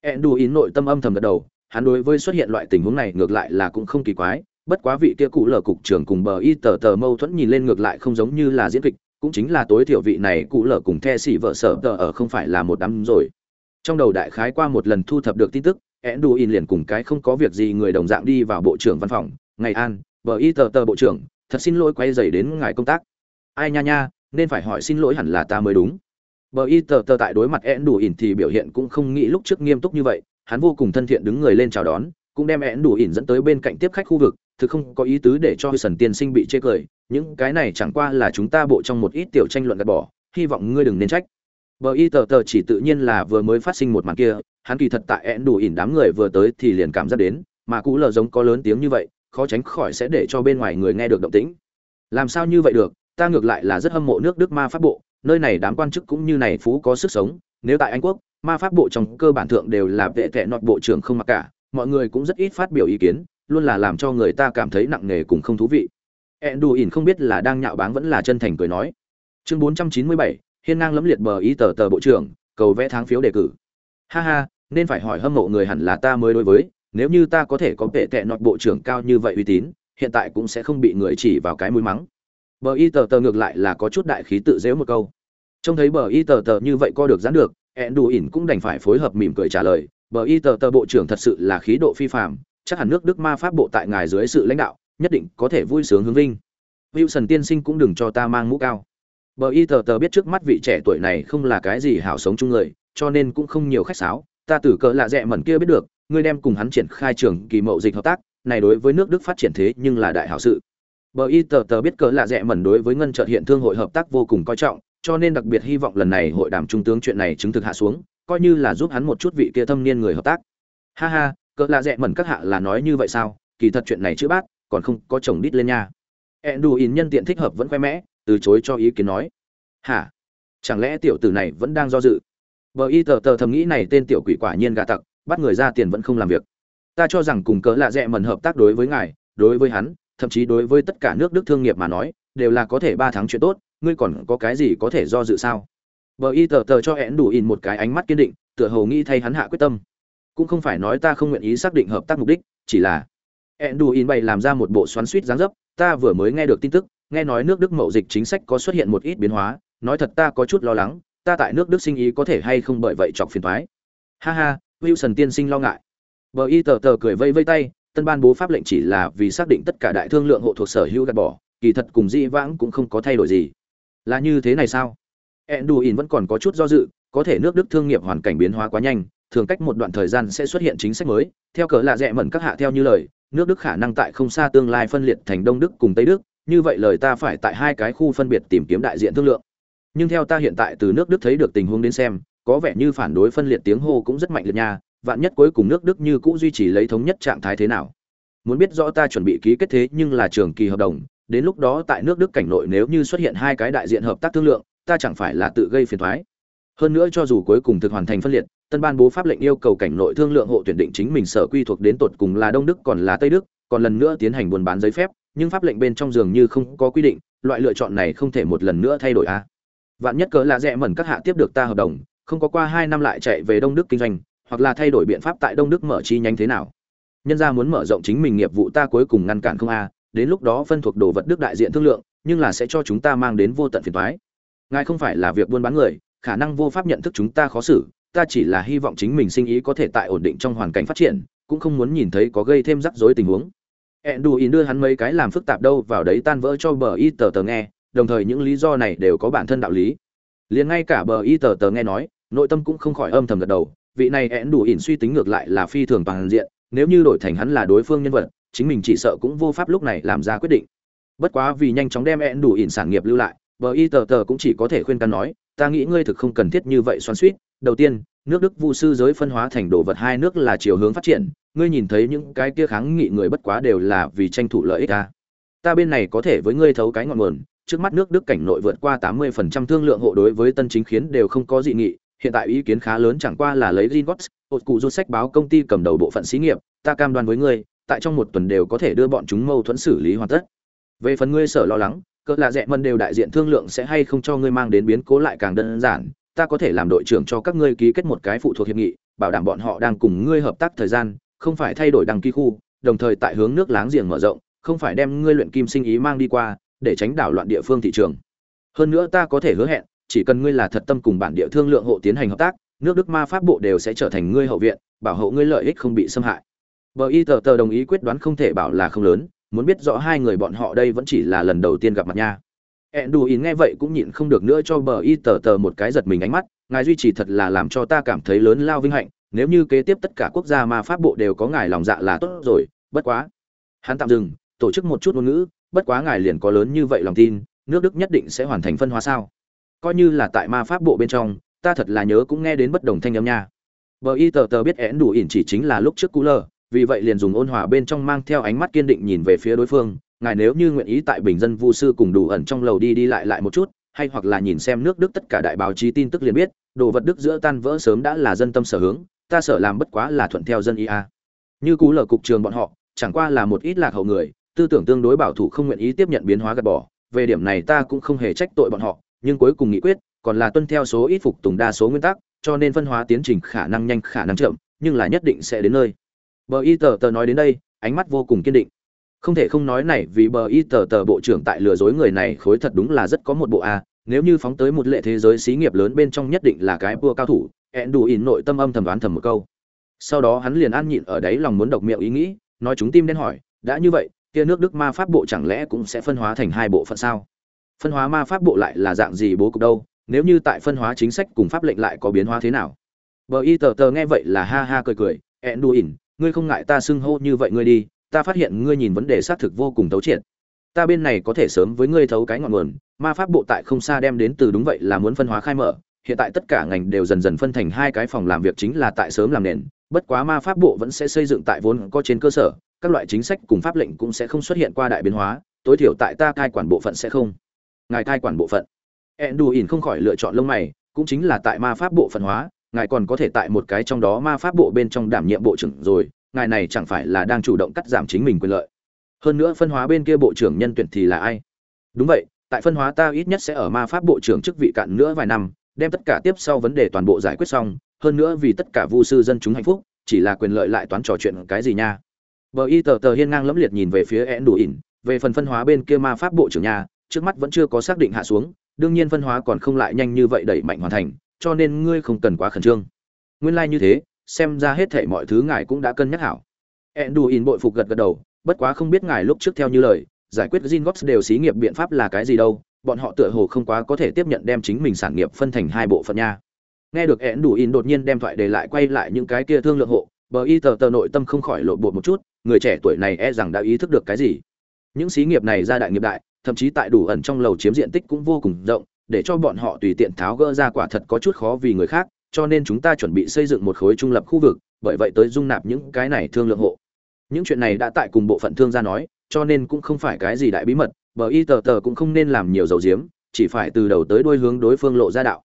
Enduin nội tâm âm thầm gật đầu, hắn đối với xuất hiện loại tình huống này ngược lại là cũng không kỳ quái, bất quá vị kia cụ lở cục trưởng cùng bờ y tờ tờ mâu thuẫn nhìn lên ngược lại không giống như là diễn kịch, cũng chính là tối thiểu vị này cụ lở cùng the sĩ vợ sở tờ ở không phải là một đám rồi. Trong đầu đại khái qua một lần thu thập được tin tức, Enduin liền cùng cái không có việc gì người đồng dạng đi vào bộ trưởng văn phòng, "Ngày an, bờ y tờ tờ bộ trưởng, thật xin lỗi quay rầy đến ngài công tác." "Ai nha nha, nên phải hỏi xin lỗi hẳn là ta mới đúng." Bờ y tờ tờ tại đối mặt én đủ ỉn thì biểu hiện cũng không nghĩ lúc trước nghiêm túc như vậy, hắn vô cùng thân thiện đứng người lên chào đón, cũng đem én đủ ỉn dẫn tới bên cạnh tiếp khách khu vực, thực không có ý tứ để cho sần tiên sinh bị chê cười, những cái này chẳng qua là chúng ta bộ trong một ít tiểu tranh luận gạt bỏ, hy vọng ngươi đừng nên trách. Bờ y tờ tờ chỉ tự nhiên là vừa mới phát sinh một màn kia, hắn kỳ thật tại én đủ ỉn đám người vừa tới thì liền cảm giác đến, mà cũ lờ giống có lớn tiếng như vậy, khó tránh khỏi sẽ để cho bên ngoài người nghe được động tĩnh. Làm sao như vậy được, ta ngược lại là rất hâm mộ nước Đức ma pháp bộ, nơi này đám quan chức cũng như này phú có sức sống nếu tại anh quốc ma pháp bộ trong cơ bản thượng đều là vệ tệ nọt bộ trưởng không mặc cả mọi người cũng rất ít phát biểu ý kiến luôn là làm cho người ta cảm thấy nặng nề cùng không thú vị. Ỉn không biết là đang nhạo báng vẫn là chân thành cười nói. Chương 497, hiên ngang lẫm liệt bờ ý tờ tờ bộ trưởng cầu vẽ tháng phiếu đề cử. Ha ha nên phải hỏi hâm mộ người hẳn là ta mới đối với nếu như ta có thể có vệ tệ nọt bộ trưởng cao như vậy uy tín hiện tại cũng sẽ không bị người chỉ vào cái mũi mắng bờ y tờ tờ ngược lại là có chút đại khí tự dễu một câu. Trông thấy bờ y tờ tờ như vậy co được giãn được ẹn đủ ỉn cũng đành phải phối hợp mỉm cười trả lời, bờ y tờ tờ bộ trưởng thật sự là khí độ phi phạm chắc hẳn nước đức ma pháp bộ tại ngài dưới sự lãnh đạo, nhất định có thể vui sướng hướng vinh. Wilson tiên sinh cũng đừng cho ta mang mũ cao. Bờ y tờ tờ biết trước mắt vị trẻ tuổi này không là cái gì hảo sống chung người, cho nên cũng không nhiều khách sáo. Ta tử cỡ lạ rẽ mẩn kia biết được, ngươi đem cùng hắn triển khai trường kỳ mậu dịch hợp tác, này đối với nước đức phát triển thế nhưng là đại hảo sự. Bờ y tờ tờ biết cỡ lạ rẻ mẩn đối với ngân trợ hiện thương hội hợp tác vô cùng coi trọng, cho nên đặc biệt hy vọng lần này hội đàm trung tướng chuyện này chứng thực hạ xuống, coi như là giúp hắn một chút vị kia thâm niên người hợp tác. Ha ha, cỡ lạ rẻ mẩn các hạ là nói như vậy sao? Kỳ thật chuyện này chữ bác, còn không có chồng đít lên nha. Enduin nhân tiện thích hợp vẫn khoe mẽ, từ chối cho ý kiến nói. Hả? Chẳng lẽ tiểu tử này vẫn đang do dự? Bờ y tờ tờ thầm nghĩ này tên tiểu quỷ quả nhiên gà tặc, bắt người ra tiền vẫn không làm việc. Ta cho rằng cùng cỡ lạ rẻ mẩn hợp tác đối với ngài, đối với hắn, thậm chí đối với tất cả nước Đức thương nghiệp mà nói, đều là có thể ba tháng chuyện tốt, ngươi còn có cái gì có thể do dự sao? Bờ y tờ tờ cho hẹn đủ in một cái ánh mắt kiên định, tựa hồ nghĩ thay hắn hạ quyết tâm. Cũng không phải nói ta không nguyện ý xác định hợp tác mục đích, chỉ là hẹn đủ in bày làm ra một bộ xoắn suýt dáng dấp, ta vừa mới nghe được tin tức, nghe nói nước Đức mậu dịch chính sách có xuất hiện một ít biến hóa, nói thật ta có chút lo lắng, ta tại nước Đức sinh ý có thể hay không bởi vậy chọc phiền toái. Ha ha, Wilson tiên sinh lo ngại. Bờ y tờ tờ cười vây vây tay, tân ban bố pháp lệnh chỉ là vì xác định tất cả đại thương lượng hộ thuộc sở hữu gạt bỏ, kỳ thật cùng dĩ vãng cũng không có thay đổi gì. Là như thế này sao? Enduin vẫn còn có chút do dự, có thể nước đức thương nghiệp hoàn cảnh biến hóa quá nhanh, thường cách một đoạn thời gian sẽ xuất hiện chính sách mới. Theo cỡ lạ rẽ mẩn các hạ theo như lời, nước đức khả năng tại không xa tương lai phân liệt thành đông đức cùng tây đức, như vậy lời ta phải tại hai cái khu phân biệt tìm kiếm đại diện thương lượng. Nhưng theo ta hiện tại từ nước đức thấy được tình huống đến xem, có vẻ như phản đối phân liệt tiếng hô cũng rất mạnh liệt nha vạn nhất cuối cùng nước Đức như cũ duy trì lấy thống nhất trạng thái thế nào. Muốn biết rõ ta chuẩn bị ký kết thế nhưng là trường kỳ hợp đồng, đến lúc đó tại nước Đức cảnh nội nếu như xuất hiện hai cái đại diện hợp tác thương lượng, ta chẳng phải là tự gây phiền toái. Hơn nữa cho dù cuối cùng thực hoàn thành phân liệt, tân ban bố pháp lệnh yêu cầu cảnh nội thương lượng hộ tuyển định chính mình sở quy thuộc đến tột cùng là Đông Đức còn là Tây Đức, còn lần nữa tiến hành buôn bán giấy phép, nhưng pháp lệnh bên trong dường như không có quy định, loại lựa chọn này không thể một lần nữa thay đổi a. À. Vạn nhất cỡ là rẻ mẩn các hạ tiếp được ta hợp đồng, không có qua 2 năm lại chạy về Đông Đức kinh doanh, hoặc là thay đổi biện pháp tại đông đức mở chi nhánh thế nào. Nhân ra muốn mở rộng chính mình nghiệp vụ ta cuối cùng ngăn cản không a, đến lúc đó phân thuộc đồ vật đức đại diện thương lượng, nhưng là sẽ cho chúng ta mang đến vô tận phiền thoái ngài không phải là việc buôn bán người, khả năng vô pháp nhận thức chúng ta khó xử, ta chỉ là hy vọng chính mình sinh ý có thể tại ổn định trong hoàn cảnh phát triển, cũng không muốn nhìn thấy có gây thêm rắc rối tình huống. Enduin đưa hắn mấy cái làm phức tạp đâu vào đấy tan vỡ cho bờ y tờ tờ nghe, đồng thời những lý do này đều có bản thân đạo lý. Liền ngay cả bờ y tờ tờ nghe nói, nội tâm cũng không khỏi âm thầm gật đầu vị này én đủ ỉn suy tính ngược lại là phi thường toàn diện, nếu như đổi thành hắn là đối phương nhân vật, chính mình chỉ sợ cũng vô pháp lúc này làm ra quyết định. Bất quá vì nhanh chóng đem én đủ ỉn sản nghiệp lưu lại, bờ y tờ tờ cũng chỉ có thể khuyên can nói, ta nghĩ ngươi thực không cần thiết như vậy xoắn suýt đầu tiên, nước đức vu sư giới phân hóa thành đồ vật hai nước là chiều hướng phát triển, ngươi nhìn thấy những cái kia kháng nghị người bất quá đều là vì tranh thủ lợi ích ta ta bên này có thể với ngươi thấu cái ngọn nguồn, trước mắt nước đức cảnh nội vượt qua tám mươi phần trăm thương lượng hộ đối với tân chính khiến đều không có dị nghị hiện tại ý kiến khá lớn chẳng qua là lấy Ringots, một cụ du sách báo công ty cầm đầu bộ phận xí nghiệp, ta cam đoan với ngươi, tại trong một tuần đều có thể đưa bọn chúng mâu thuẫn xử lý hoàn tất. Về phần ngươi sợ lo lắng, cỡ là rẻ mân đều đại diện thương lượng sẽ hay không cho ngươi mang đến biến cố lại càng đơn giản, ta có thể làm đội trưởng cho các ngươi ký kết một cái phụ thuộc hiệp nghị, bảo đảm bọn họ đang cùng ngươi hợp tác thời gian, không phải thay đổi đăng ký khu, đồng thời tại hướng nước láng giềng mở rộng, không phải đem ngươi luyện kim sinh ý mang đi qua, để tránh đảo loạn địa phương thị trường. Hơn nữa ta có thể hứa hẹn, chỉ cần ngươi là thật tâm cùng bản địa thương lượng hộ tiến hành hợp tác, nước Đức ma pháp bộ đều sẽ trở thành ngươi hậu viện, bảo hộ ngươi lợi ích không bị xâm hại. Bờ Y tờ tờ đồng ý quyết đoán không thể bảo là không lớn, muốn biết rõ hai người bọn họ đây vẫn chỉ là lần đầu tiên gặp mặt nha. Enduin nghe vậy cũng nhịn không được nữa cho bờ Y tờ tờ một cái giật mình ánh mắt, ngài duy trì thật là làm cho ta cảm thấy lớn lao vinh hạnh, nếu như kế tiếp tất cả quốc gia ma pháp bộ đều có ngài lòng dạ là tốt rồi, bất quá. Hắn tạm dừng, tổ chức một chút ngôn ngữ, bất quá ngài liền có lớn như vậy lòng tin, nước Đức nhất định sẽ hoàn thành phân hóa sao? Coi như là tại ma pháp bộ bên trong, ta thật là nhớ cũng nghe đến bất đồng thanh âm nha. Bờ y tờ tờ biết én đủ ỉn chỉ chính là lúc trước cú lờ, vì vậy liền dùng ôn hòa bên trong mang theo ánh mắt kiên định nhìn về phía đối phương, ngài nếu như nguyện ý tại bình dân vu sư cùng đủ ẩn trong lầu đi đi lại lại một chút, hay hoặc là nhìn xem nước đức tất cả đại báo chí tin tức liền biết, đồ vật đức giữa tan vỡ sớm đã là dân tâm sở hướng, ta sợ làm bất quá là thuận theo dân ia như cú lờ cục trường bọn họ, chẳng qua là một ít lạc hậu người, tư tưởng tương đối bảo thủ không nguyện ý tiếp nhận biến hóa gạt bỏ, về điểm này ta cũng không hề trách tội bọn họ nhưng cuối cùng nghị quyết còn là tuân theo số ít phục tùng đa số nguyên tắc, cho nên phân hóa tiến trình khả năng nhanh, khả năng chậm, nhưng là nhất định sẽ đến nơi. Bờ y tờ tờ nói đến đây, ánh mắt vô cùng kiên định. Không thể không nói này, vì bờ y tờ tờ bộ trưởng tại lừa dối người này khối thật đúng là rất có một bộ a, nếu như phóng tới một lệ thế giới xí nghiệp lớn bên trong nhất định là cái vua cao thủ, ẹn đủ ỉn nội tâm âm thầm đoán thầm một câu. Sau đó hắn liền an nhịn ở đấy lòng muốn độc miệng ý nghĩ, nói chúng tim đen hỏi, đã như vậy, kia nước đức ma pháp bộ chẳng lẽ cũng sẽ phân hóa thành hai bộ phận sao? Phân hóa ma pháp bộ lại là dạng gì bố cục đâu, nếu như tại phân hóa chính sách cùng pháp lệnh lại có biến hóa thế nào? Bờ y tờ tờ nghe vậy là ha ha cười cười ẹn đù ỉn, ngươi không ngại ta xưng hô như vậy ngươi đi, ta phát hiện ngươi nhìn vấn đề xác thực vô cùng thấu triệt. Ta bên này có thể sớm với ngươi thấu cái ngọn nguồn, ma pháp bộ tại không xa đem đến từ đúng vậy là muốn phân hóa khai mở, hiện tại tất cả ngành đều dần dần phân thành hai cái phòng làm việc chính là tại sớm làm nền, bất quá ma pháp bộ vẫn sẽ xây dựng tại vốn có trên cơ sở, các loại chính sách cùng pháp lệnh cũng sẽ không xuất hiện qua đại biến hóa, tối thiểu tại ta cai quản bộ phận sẽ không ngài cai quản bộ phận. Ỉn không khỏi lựa chọn lông mày, cũng chính là tại ma pháp bộ phận hóa, ngài còn có thể tại một cái trong đó ma pháp bộ bên trong đảm nhiệm bộ trưởng rồi, ngài này chẳng phải là đang chủ động cắt giảm chính mình quyền lợi. Hơn nữa phân hóa bên kia bộ trưởng nhân tuyển thì là ai? Đúng vậy, tại phân hóa ta ít nhất sẽ ở ma pháp bộ trưởng chức vị cạn nữa vài năm, đem tất cả tiếp sau vấn đề toàn bộ giải quyết xong, hơn nữa vì tất cả vu sư dân chúng hạnh phúc, chỉ là quyền lợi lại toán trò chuyện cái gì nha? Bờ y tờ tờ hiên ngang lẫm liệt nhìn về phía én đủ ỉn về phần phân hóa bên kia ma pháp bộ trưởng nhà trước mắt vẫn chưa có xác định hạ xuống, đương nhiên phân hóa còn không lại nhanh như vậy đẩy mạnh hoàn thành, cho nên ngươi không cần quá khẩn trương. Nguyên lai like như thế, xem ra hết thảy mọi thứ ngài cũng đã cân nhắc hảo. Enduin bội phục gật gật đầu, bất quá không biết ngài lúc trước theo như lời, giải quyết Zingots đều xí nghiệp biện pháp là cái gì đâu, bọn họ tựa hồ không quá có thể tiếp nhận đem chính mình sản nghiệp phân thành hai bộ phận nha. Nghe được Enduin đột nhiên đem thoại để lại quay lại những cái kia thương lượng hộ, bờ y tờ tờ nội tâm không khỏi lộ bột một chút, người trẻ tuổi này e rằng đã ý thức được cái gì. Những xí nghiệp này ra đại nghiệp đại thậm chí tại đủ ẩn trong lầu chiếm diện tích cũng vô cùng rộng, để cho bọn họ tùy tiện tháo gỡ ra quả thật có chút khó vì người khác, cho nên chúng ta chuẩn bị xây dựng một khối trung lập khu vực, bởi vậy tới dung nạp những cái này thương lượng hộ. Những chuyện này đã tại cùng bộ phận thương gia nói, cho nên cũng không phải cái gì đại bí mật, bờ y tờ tờ cũng không nên làm nhiều dầu diếm, chỉ phải từ đầu tới đuôi hướng đối phương lộ ra đạo.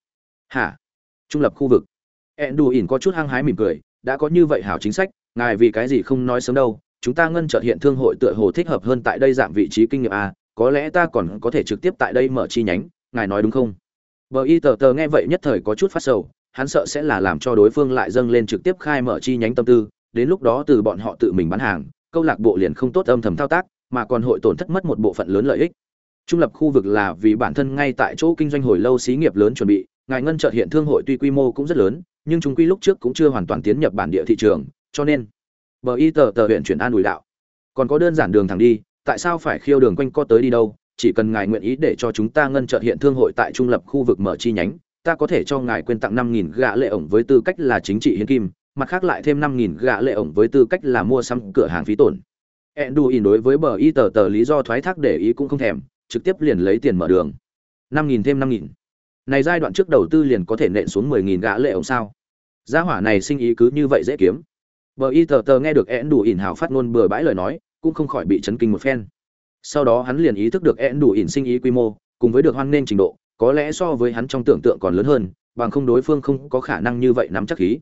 Hả? Trung lập khu vực. ỉn có chút hăng hái mỉm cười, đã có như vậy hảo chính sách, ngài vì cái gì không nói sớm đâu, chúng ta ngân chợt hiện thương hội tựa hồ thích hợp hơn tại đây giảm vị trí kinh nghiệm a, có lẽ ta còn có thể trực tiếp tại đây mở chi nhánh, ngài nói đúng không? Bờ y tờ tờ nghe vậy nhất thời có chút phát sầu, hắn sợ sẽ là làm cho đối phương lại dâng lên trực tiếp khai mở chi nhánh tâm tư, đến lúc đó từ bọn họ tự mình bán hàng, câu lạc bộ liền không tốt âm thầm thao tác, mà còn hội tổn thất mất một bộ phận lớn lợi ích. Trung lập khu vực là vì bản thân ngay tại chỗ kinh doanh hồi lâu xí nghiệp lớn chuẩn bị, ngài ngân chợt hiện thương hội tuy quy mô cũng rất lớn, nhưng chúng quy lúc trước cũng chưa hoàn toàn tiến nhập bản địa thị trường, cho nên bờ y tờ tờ huyện chuyển an ủi đạo. Còn có đơn giản đường thẳng đi tại sao phải khiêu đường quanh co tới đi đâu, chỉ cần ngài nguyện ý để cho chúng ta ngân trợ hiện thương hội tại trung lập khu vực mở chi nhánh, ta có thể cho ngài quyên tặng năm nghìn gạ lệ ổng với tư cách là chính trị hiến kim, mặt khác lại thêm năm nghìn gạ lệ ổng với tư cách là mua sắm cửa hàng phí tổn. Enduin đối với bờ y tờ tờ lý do thoái thác để ý cũng không thèm, trực tiếp liền lấy tiền mở đường. năm nghìn thêm năm nghìn. Này giai đoạn trước đầu tư liền có thể nện xuống mười nghìn gã lệ ổng sao? Gia hỏa này sinh ý cứ như vậy dễ kiếm. Bờ y tờ tờ nghe được én đủ ỉn hào phát ngôn bừa bãi lời nói cũng không khỏi bị chấn kinh một phen. Sau đó hắn liền ý thức được én đủ ỉn sinh ý quy mô cùng với được hoan nghênh trình độ có lẽ so với hắn trong tưởng tượng còn lớn hơn bằng không đối phương không có khả năng như vậy nắm chắc khí.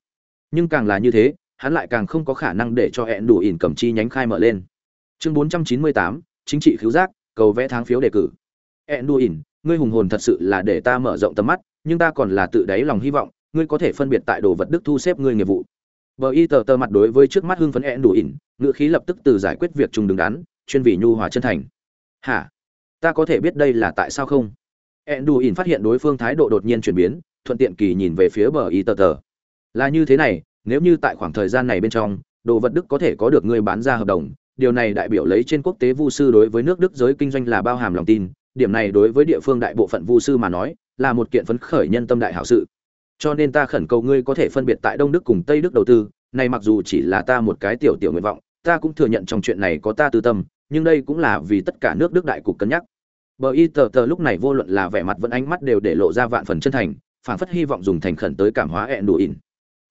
Nhưng càng là như thế hắn lại càng không có khả năng để cho én đủ ỉn cầm chi nhánh khai mở lên. Chương 498, chính trị khiếu giác cầu vẽ tháng phiếu đề cử. Én đủ ỉn ngươi hùng hồn thật sự là để ta mở rộng tầm mắt nhưng ta còn là tự đáy lòng hy vọng ngươi có thể phân biệt tại đồ vật đức thu xếp ngươi nghiệp vụ. Bờ y tờ tờ mặt đối với trước mắt hưng phấn én đủ ỉn ngựa khí lập tức từ giải quyết việc trùng đứng đắn, chuyên vì nhu hòa chân thành. Hả? Ta có thể biết đây là tại sao không? Ẹn đù ỉn phát hiện đối phương thái độ đột nhiên chuyển biến, thuận tiện kỳ nhìn về phía bờ y tờ tờ. Là như thế này, nếu như tại khoảng thời gian này bên trong, đồ vật đức có thể có được người bán ra hợp đồng, điều này đại biểu lấy trên quốc tế vu sư đối với nước đức giới kinh doanh là bao hàm lòng tin, điểm này đối với địa phương đại bộ phận vu sư mà nói, là một kiện phấn khởi nhân tâm đại hảo sự. Cho nên ta khẩn cầu ngươi có thể phân biệt tại đông đức cùng tây đức đầu tư, này mặc dù chỉ là ta một cái tiểu tiểu nguyện vọng ta cũng thừa nhận trong chuyện này có ta tư tâm, nhưng đây cũng là vì tất cả nước đức đại cục cân nhắc. Bờ y tờ tờ lúc này vô luận là vẻ mặt vẫn ánh mắt đều để lộ ra vạn phần chân thành, phảng phất hy vọng dùng thành khẩn tới cảm hóa ẹn đủ ỉn.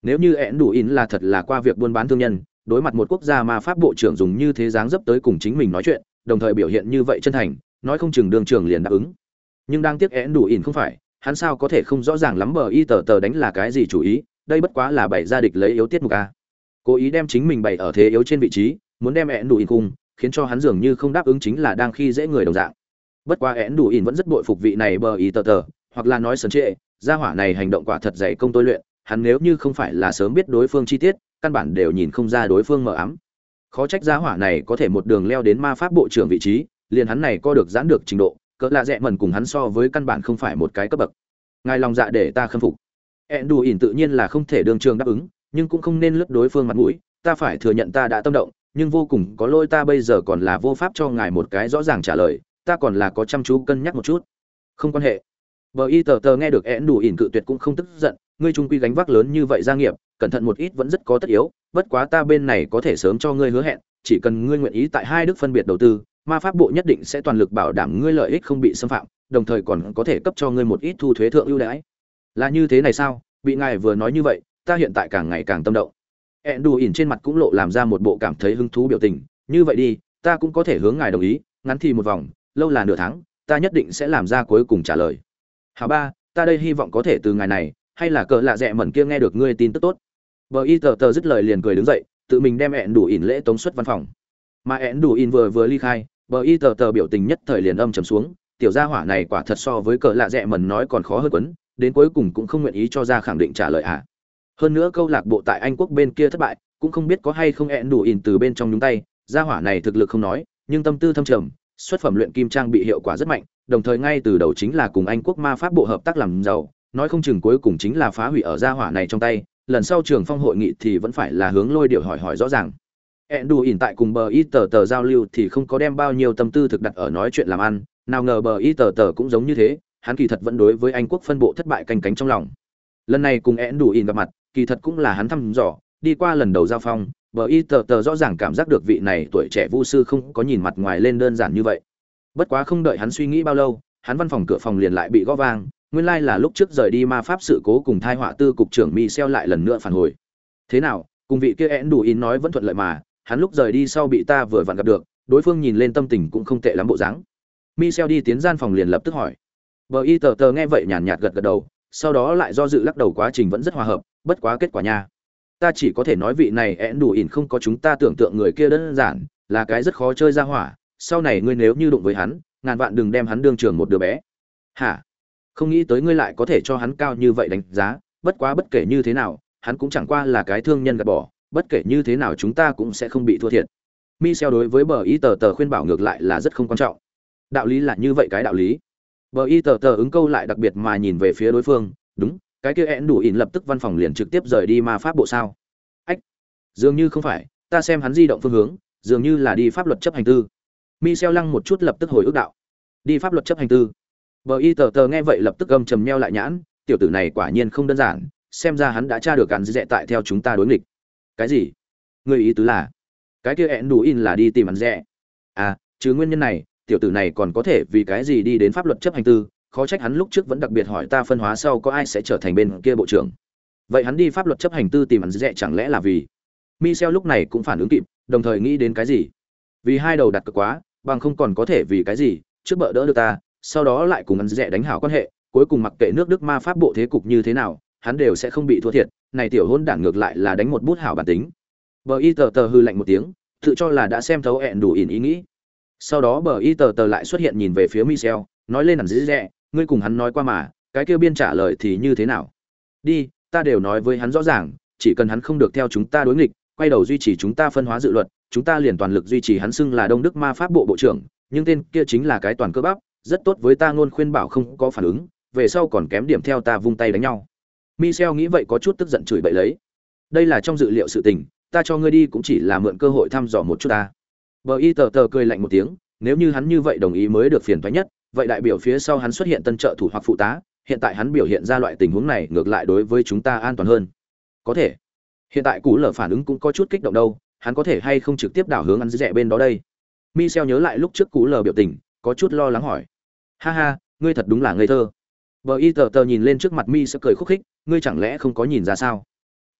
Nếu như ẹn đủ ỉn là thật là qua việc buôn bán thương nhân, đối mặt một quốc gia mà pháp bộ trưởng dùng như thế dáng dấp tới cùng chính mình nói chuyện, đồng thời biểu hiện như vậy chân thành, nói không chừng đường trường liền đáp ứng. Nhưng đang tiếc ẹn đủ ỉn không phải, hắn sao có thể không rõ ràng lắm bờ y tờ tờ đánh là cái gì chủ ý, đây bất quá là bày ra địch lấy yếu tiết mục a cố ý đem chính mình bày ở thế yếu trên vị trí, muốn đem én đủ ỉn cung khiến cho hắn dường như không đáp ứng chính là đang khi dễ người đồng dạng. Bất quá én đủ ỉn vẫn rất bội phục vị này bờ ý tờ tờ, hoặc là nói sấn trệ gia hỏa này hành động quả thật dày công tôi luyện, hắn nếu như không phải là sớm biết đối phương chi tiết, căn bản đều nhìn không ra đối phương mờ ám. Khó trách gia hỏa này có thể một đường leo đến ma pháp bộ trưởng vị trí, liền hắn này co được giãn được trình độ, cỡ lạ rẽ mần cùng hắn so với căn bản không phải một cái cấp bậc. Ngài lòng dạ để ta khâm phục. Ẹn đù ỉn tự nhiên là không thể đường trường đáp ứng nhưng cũng không nên lướt đối phương mặt mũi ta phải thừa nhận ta đã tâm động nhưng vô cùng có lỗi ta bây giờ còn là vô pháp cho ngài một cái rõ ràng trả lời ta còn là có chăm chú cân nhắc một chút không quan hệ Bờ y tờ tờ nghe được én đủ ỉn cự tuyệt cũng không tức giận, ngươi trung quy gánh vác lớn như vậy gia nghiệp, cẩn thận một ít vẫn rất có tất yếu, bất quá ta bên này có thể sớm cho ngươi hứa hẹn, chỉ cần ngươi nguyện ý tại hai đức phân biệt đầu tư, ma pháp bộ nhất định sẽ toàn lực bảo đảm ngươi lợi ích không bị xâm phạm, đồng thời còn có thể cấp cho ngươi một ít thu thuế thượng ưu đãi. Là như thế này sao? Bị ngài vừa nói như vậy, ta hiện tại càng ngày càng tâm động. Ẹn đủ ỉn trên mặt cũng lộ làm ra một bộ cảm thấy hứng thú biểu tình, như vậy đi, ta cũng có thể hướng ngài đồng ý, ngắn thì một vòng, lâu là nửa tháng, ta nhất định sẽ làm ra cuối cùng trả lời. Hào ba ta đây hy vọng có thể từ ngày này hay là cờ lạ rẽ mẩn kia nghe được ngươi tin tức tốt. Bờ y tờ tờ dứt lời liền cười đứng dậy tự mình đem ẹn đủ ỉn lễ tống xuất văn phòng. Mà ẹn đủ ỉn vừa vừa ly khai bờ y tờ tờ biểu tình nhất thời liền âm trầm xuống. Tiểu gia hỏa này quả thật so với cờ lạ dẹ mẩn nói còn khó hơn quấn đến cuối cùng cũng không nguyện ý cho ra khẳng định trả lời ạ à hơn nữa câu lạc bộ tại anh quốc bên kia thất bại cũng không biết có hay không ẹn đủ ỉn từ bên trong nhúng tay gia hỏa này thực lực không nói nhưng tâm tư thâm trầm xuất phẩm luyện kim trang bị hiệu quả rất mạnh đồng thời ngay từ đầu chính là cùng Anh quốc ma pháp bộ hợp tác làm giàu, nói không chừng cuối cùng chính là phá hủy ở gia hỏa này trong tay, lần sau trường phong hội nghị thì vẫn phải là hướng lôi điệu hỏi hỏi rõ ràng. Endu ỉn tại cùng bờ y tờ tờ giao lưu thì không có đem bao nhiêu tâm tư thực đặt ở nói chuyện làm ăn, nào ngờ bờ y tờ tờ cũng giống như thế, hắn kỳ thật vẫn đối với Anh quốc phân bộ thất bại canh cánh trong lòng. Lần này cùng Endu ỉn gặp mặt, kỳ thật cũng là hắn thăm dò, đi qua lần đầu giao phong, bờ y tờ tờ rõ ràng cảm giác được vị này tuổi trẻ vu sư không có nhìn mặt ngoài lên đơn giản như vậy. Bất quá không đợi hắn suy nghĩ bao lâu hắn văn phòng cửa phòng liền lại bị gõ vang nguyên lai là lúc trước rời đi ma pháp sự cố cùng thai họa tư cục trưởng mi xeo lại lần nữa phản hồi. Thế nào cùng vị kia én đủ in nói vẫn thuận lợi mà hắn lúc rời đi sau bị ta vừa vặn gặp được đối phương nhìn lên tâm tình cũng không tệ lắm bộ dáng. Mi xeo đi tiến gian phòng liền lập tức hỏi. Bờ y tờ tờ nghe vậy nhàn nhạt gật gật đầu sau đó lại do dự lắc đầu quá trình vẫn rất hòa hợp bất quá kết quả nha. Ta chỉ có thể nói vị này én đủ ỉn không có chúng ta tưởng tượng người kia đơn giản, là cái rất khó chơi ra hỏa. Sau này ngươi nếu như đụng với hắn, ngàn vạn đừng đem hắn đương trường một đứa bé. Hả? Không nghĩ tới ngươi lại có thể cho hắn cao như vậy đánh giá, bất quá bất kể như thế nào, hắn cũng chẳng qua là cái thương nhân gạt bỏ, bất kể như thế nào chúng ta cũng sẽ không bị thua thiệt. Michel đối với bờ y tờ tờ khuyên bảo ngược lại là rất không quan trọng. Đạo lý là như vậy cái đạo lý. Bờ y tờ tờ ứng câu lại đặc biệt mà nhìn về phía đối phương, đúng cái kia én đủ ỉn lập tức văn phòng liền trực tiếp rời đi ma pháp bộ sao ách dường như không phải ta xem hắn di động phương hướng dường như là đi pháp luật chấp hành tư mi xeo lăng một chút lập tức hồi ước đạo. Đi pháp luật chấp hành tư. Bờ y tờ tờ nghe vậy lập tức gầm trầm neo lại nhãn, tiểu tử này quả nhiên không đơn giản, xem ra hắn đã tra được cản dễ tại theo chúng ta đối nghịch. Cái gì? Người ý tứ là, cái kia ẹn đủ in là đi tìm hắn dễ. À, chứ nguyên nhân này, tiểu tử này còn có thể vì cái gì đi đến pháp luật chấp hành tư, khó trách hắn lúc trước vẫn đặc biệt hỏi ta phân hóa sau có ai sẽ trở thành bên kia bộ trưởng. Vậy hắn đi pháp luật chấp hành tư tìm hắn dễ, chẳng lẽ là vì? Michel lúc này cũng phản ứng kịp, đồng thời nghĩ đến cái gì? Vì hai đầu đặt cực quá, bằng không còn có thể vì cái gì, trước bợ đỡ được ta, sau đó lại cùng ăn dễ đánh hảo quan hệ, cuối cùng mặc kệ nước đức ma pháp bộ thế cục như thế nào, hắn đều sẽ không bị thua thiệt, này tiểu hôn đản ngược lại là đánh một bút hảo bản tính. Bờ y tờ tờ hư lạnh một tiếng, tự cho là đã xem thấu hẹn đủ ỉn ý nghĩ. Sau đó bờ y tờ tờ lại xuất hiện nhìn về phía michel, nói lên hẳn dễ dẹ ngươi cùng hắn nói qua mà, cái kêu biên trả lời thì như thế nào? Đi, ta đều nói với hắn rõ ràng, chỉ cần hắn không được theo chúng ta đối nghịch, quay đầu duy trì chúng ta phân hóa dự luật, chúng ta liền toàn lực duy trì hắn xưng là đông đức ma pháp bộ bộ trưởng, nhưng tên kia chính là cái toàn cơ bắp, rất tốt với ta ngôn khuyên bảo không có phản ứng, về sau còn kém điểm theo ta vung tay đánh nhau. Michel nghĩ vậy có chút tức giận chửi bậy lấy. Đây là trong dự liệu sự tình, ta cho ngươi đi cũng chỉ là mượn cơ hội thăm dò một chút ta. Bờ y tờ tờ cười lạnh một tiếng, nếu như hắn như vậy đồng ý mới được phiền thoái nhất vậy đại biểu phía sau hắn xuất hiện tân trợ thủ hoặc phụ tá, hiện tại hắn biểu hiện ra loại tình huống này ngược lại đối với chúng ta an toàn hơn. Có thể. Hiện tại cú lở phản ứng cũng có chút kích động đâu, hắn có thể hay không trực tiếp đảo hướng ăn rẻ bên đó đây? Michel nhớ lại lúc trước cú lở biểu tình, có chút lo lắng hỏi. Ha ha, ngươi thật đúng là ngây thơ. Bờ y tờ tờ nhìn lên trước mặt mi sẽ cười khúc khích, ngươi chẳng lẽ không có nhìn ra sao?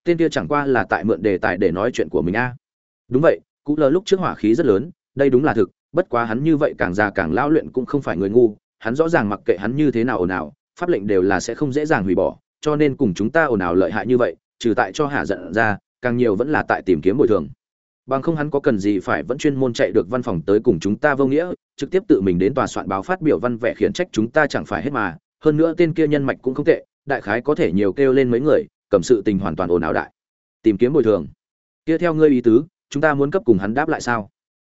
Tên kia chẳng qua là tại mượn đề tài để nói chuyện của mình a. Đúng vậy cú lở lúc trước hỏa khí rất lớn, đây đúng là thực bất quá hắn như vậy càng già càng lão luyện cũng không phải người ngu, hắn rõ ràng mặc kệ hắn như thế nào ồn ào, pháp lệnh đều là sẽ không dễ dàng hủy bỏ, cho nên cùng chúng ta ồn ào lợi hại như vậy, trừ tại cho hạ giận ra, càng nhiều vẫn là tại tìm kiếm bồi thường. Bằng không hắn có cần gì phải vẫn chuyên môn chạy được văn phòng tới cùng chúng ta vô nghĩa, trực tiếp tự mình đến tòa soạn báo phát biểu văn vẻ khiển trách chúng ta chẳng phải hết mà. Hơn nữa tên kia nhân mạch cũng không tệ, đại khái có thể nhiều kêu lên mấy người, cầm sự tình hoàn toàn ồn ào đại. Tìm kiếm bồi thường. Kia theo ngươi ý tứ, chúng ta muốn cấp cùng hắn đáp lại sao?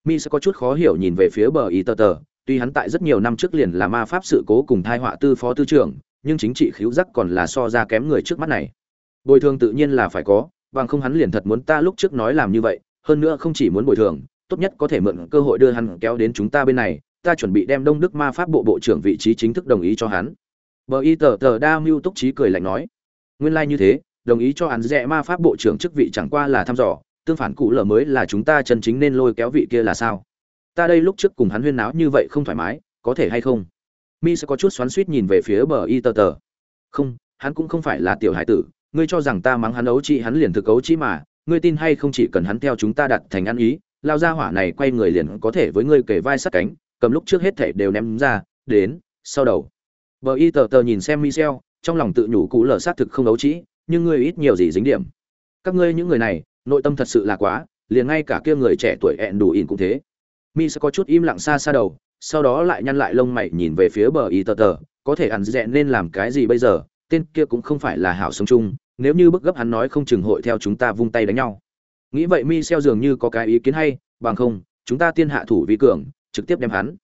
Mi sẽ có chút khó hiểu nhìn về phía bờ ý tờ tờ. Tuy hắn tại rất nhiều năm trước liền là ma pháp sự cố cùng thai họa tư phó tư trưởng, nhưng chính trị khiếu giác còn là so ra kém người trước mắt này. Bồi thường tự nhiên là phải có, bằng không hắn liền thật muốn ta lúc trước nói làm như vậy, hơn nữa không chỉ muốn bồi thường, tốt nhất có thể mượn cơ hội đưa hắn kéo đến chúng ta bên này, ta chuẩn bị đem đông đức ma pháp bộ bộ trưởng vị trí chính thức đồng ý cho hắn. Bờ y tờ tờ đa mưu túc trí cười lạnh nói, nguyên lai、like、như thế, đồng ý cho hắn rẽ ma pháp bộ trưởng chức vị chẳng qua là thăm dò tương phản cụ lờ mới là chúng ta chân chính nên lôi kéo vị kia là sao? Ta đây lúc trước cùng hắn huyên náo như vậy không thoải mái, có thể hay không? Mi sẽ có chút xoắn suýt nhìn về phía bờ y tờ tờ. Không, hắn cũng không phải là tiểu hải tử, ngươi cho rằng ta mắng hắn ấu trị hắn liền thực ấu trị mà, ngươi tin hay không chỉ cần hắn theo chúng ta đặt thành ăn ý, lao ra hỏa này quay người liền có thể với ngươi kể vai sát cánh, cầm lúc trước hết thể đều ném ra, đến, sau đầu. Bờ y tờ tờ nhìn xem michel, trong lòng tự nhủ cũ lở sát thực không ấu trĩ, nhưng ngươi ít nhiều gì dính điểm. Các ngươi những người này nội tâm thật sự là quá, liền ngay cả kia người trẻ tuổi ẹn đủ ỉn cũng thế. Mi sẽ có chút im lặng xa xa đầu, sau đó lại nhăn lại lông mày nhìn về phía bờ y tờ tờ, có thể ăn dẹn nên làm cái gì bây giờ, tên kia cũng không phải là hảo sống chung, nếu như bức gấp hắn nói không chừng hội theo chúng ta vung tay đánh nhau. Nghĩ vậy mi xeo dường như có cái ý kiến hay, bằng không, chúng ta tiên hạ thủ vi cường, trực tiếp đem hắn.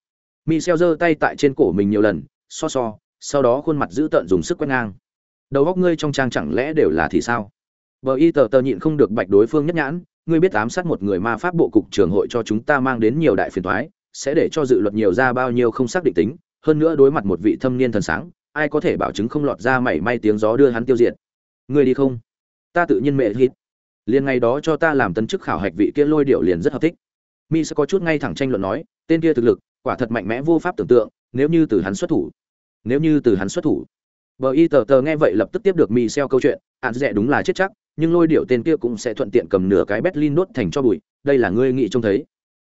Mi xeo giơ tay tại trên cổ mình nhiều lần, so so, sau đó khuôn mặt giữ tợn dùng sức quét ngang. Đầu góc ngươi trong trang chẳng lẽ đều là thì sao? Bờ y tờ tờ nhịn không được bạch đối phương nhất nhãn, ngươi biết ám sát một người ma pháp bộ cục trưởng hội cho chúng ta mang đến nhiều đại phiền toái, sẽ để cho dự luật nhiều ra bao nhiêu không xác định tính, hơn nữa đối mặt một vị thâm niên thần sáng, ai có thể bảo chứng không lọt ra mảy may tiếng gió đưa hắn tiêu diệt. Ngươi đi không? Ta tự nhiên mẹ hít. Liên ngày đó cho ta làm tân chức khảo hạch vị kia lôi điệu liền rất hợp thích. Mi sẽ có chút ngay thẳng tranh luận nói, tên kia thực lực, quả thật mạnh mẽ vô pháp tưởng tượng, nếu như từ hắn xuất thủ. Nếu như từ hắn xuất thủ. Bờ y tờ tờ nghe vậy lập tức tiếp được Mi xeo câu chuyện, án dẹ đúng là chết chắc, nhưng lôi điệu tên kia cũng sẽ thuận tiện cầm nửa cái Berlin đốt thành cho bụi, đây là ngươi nghĩ trông thấy.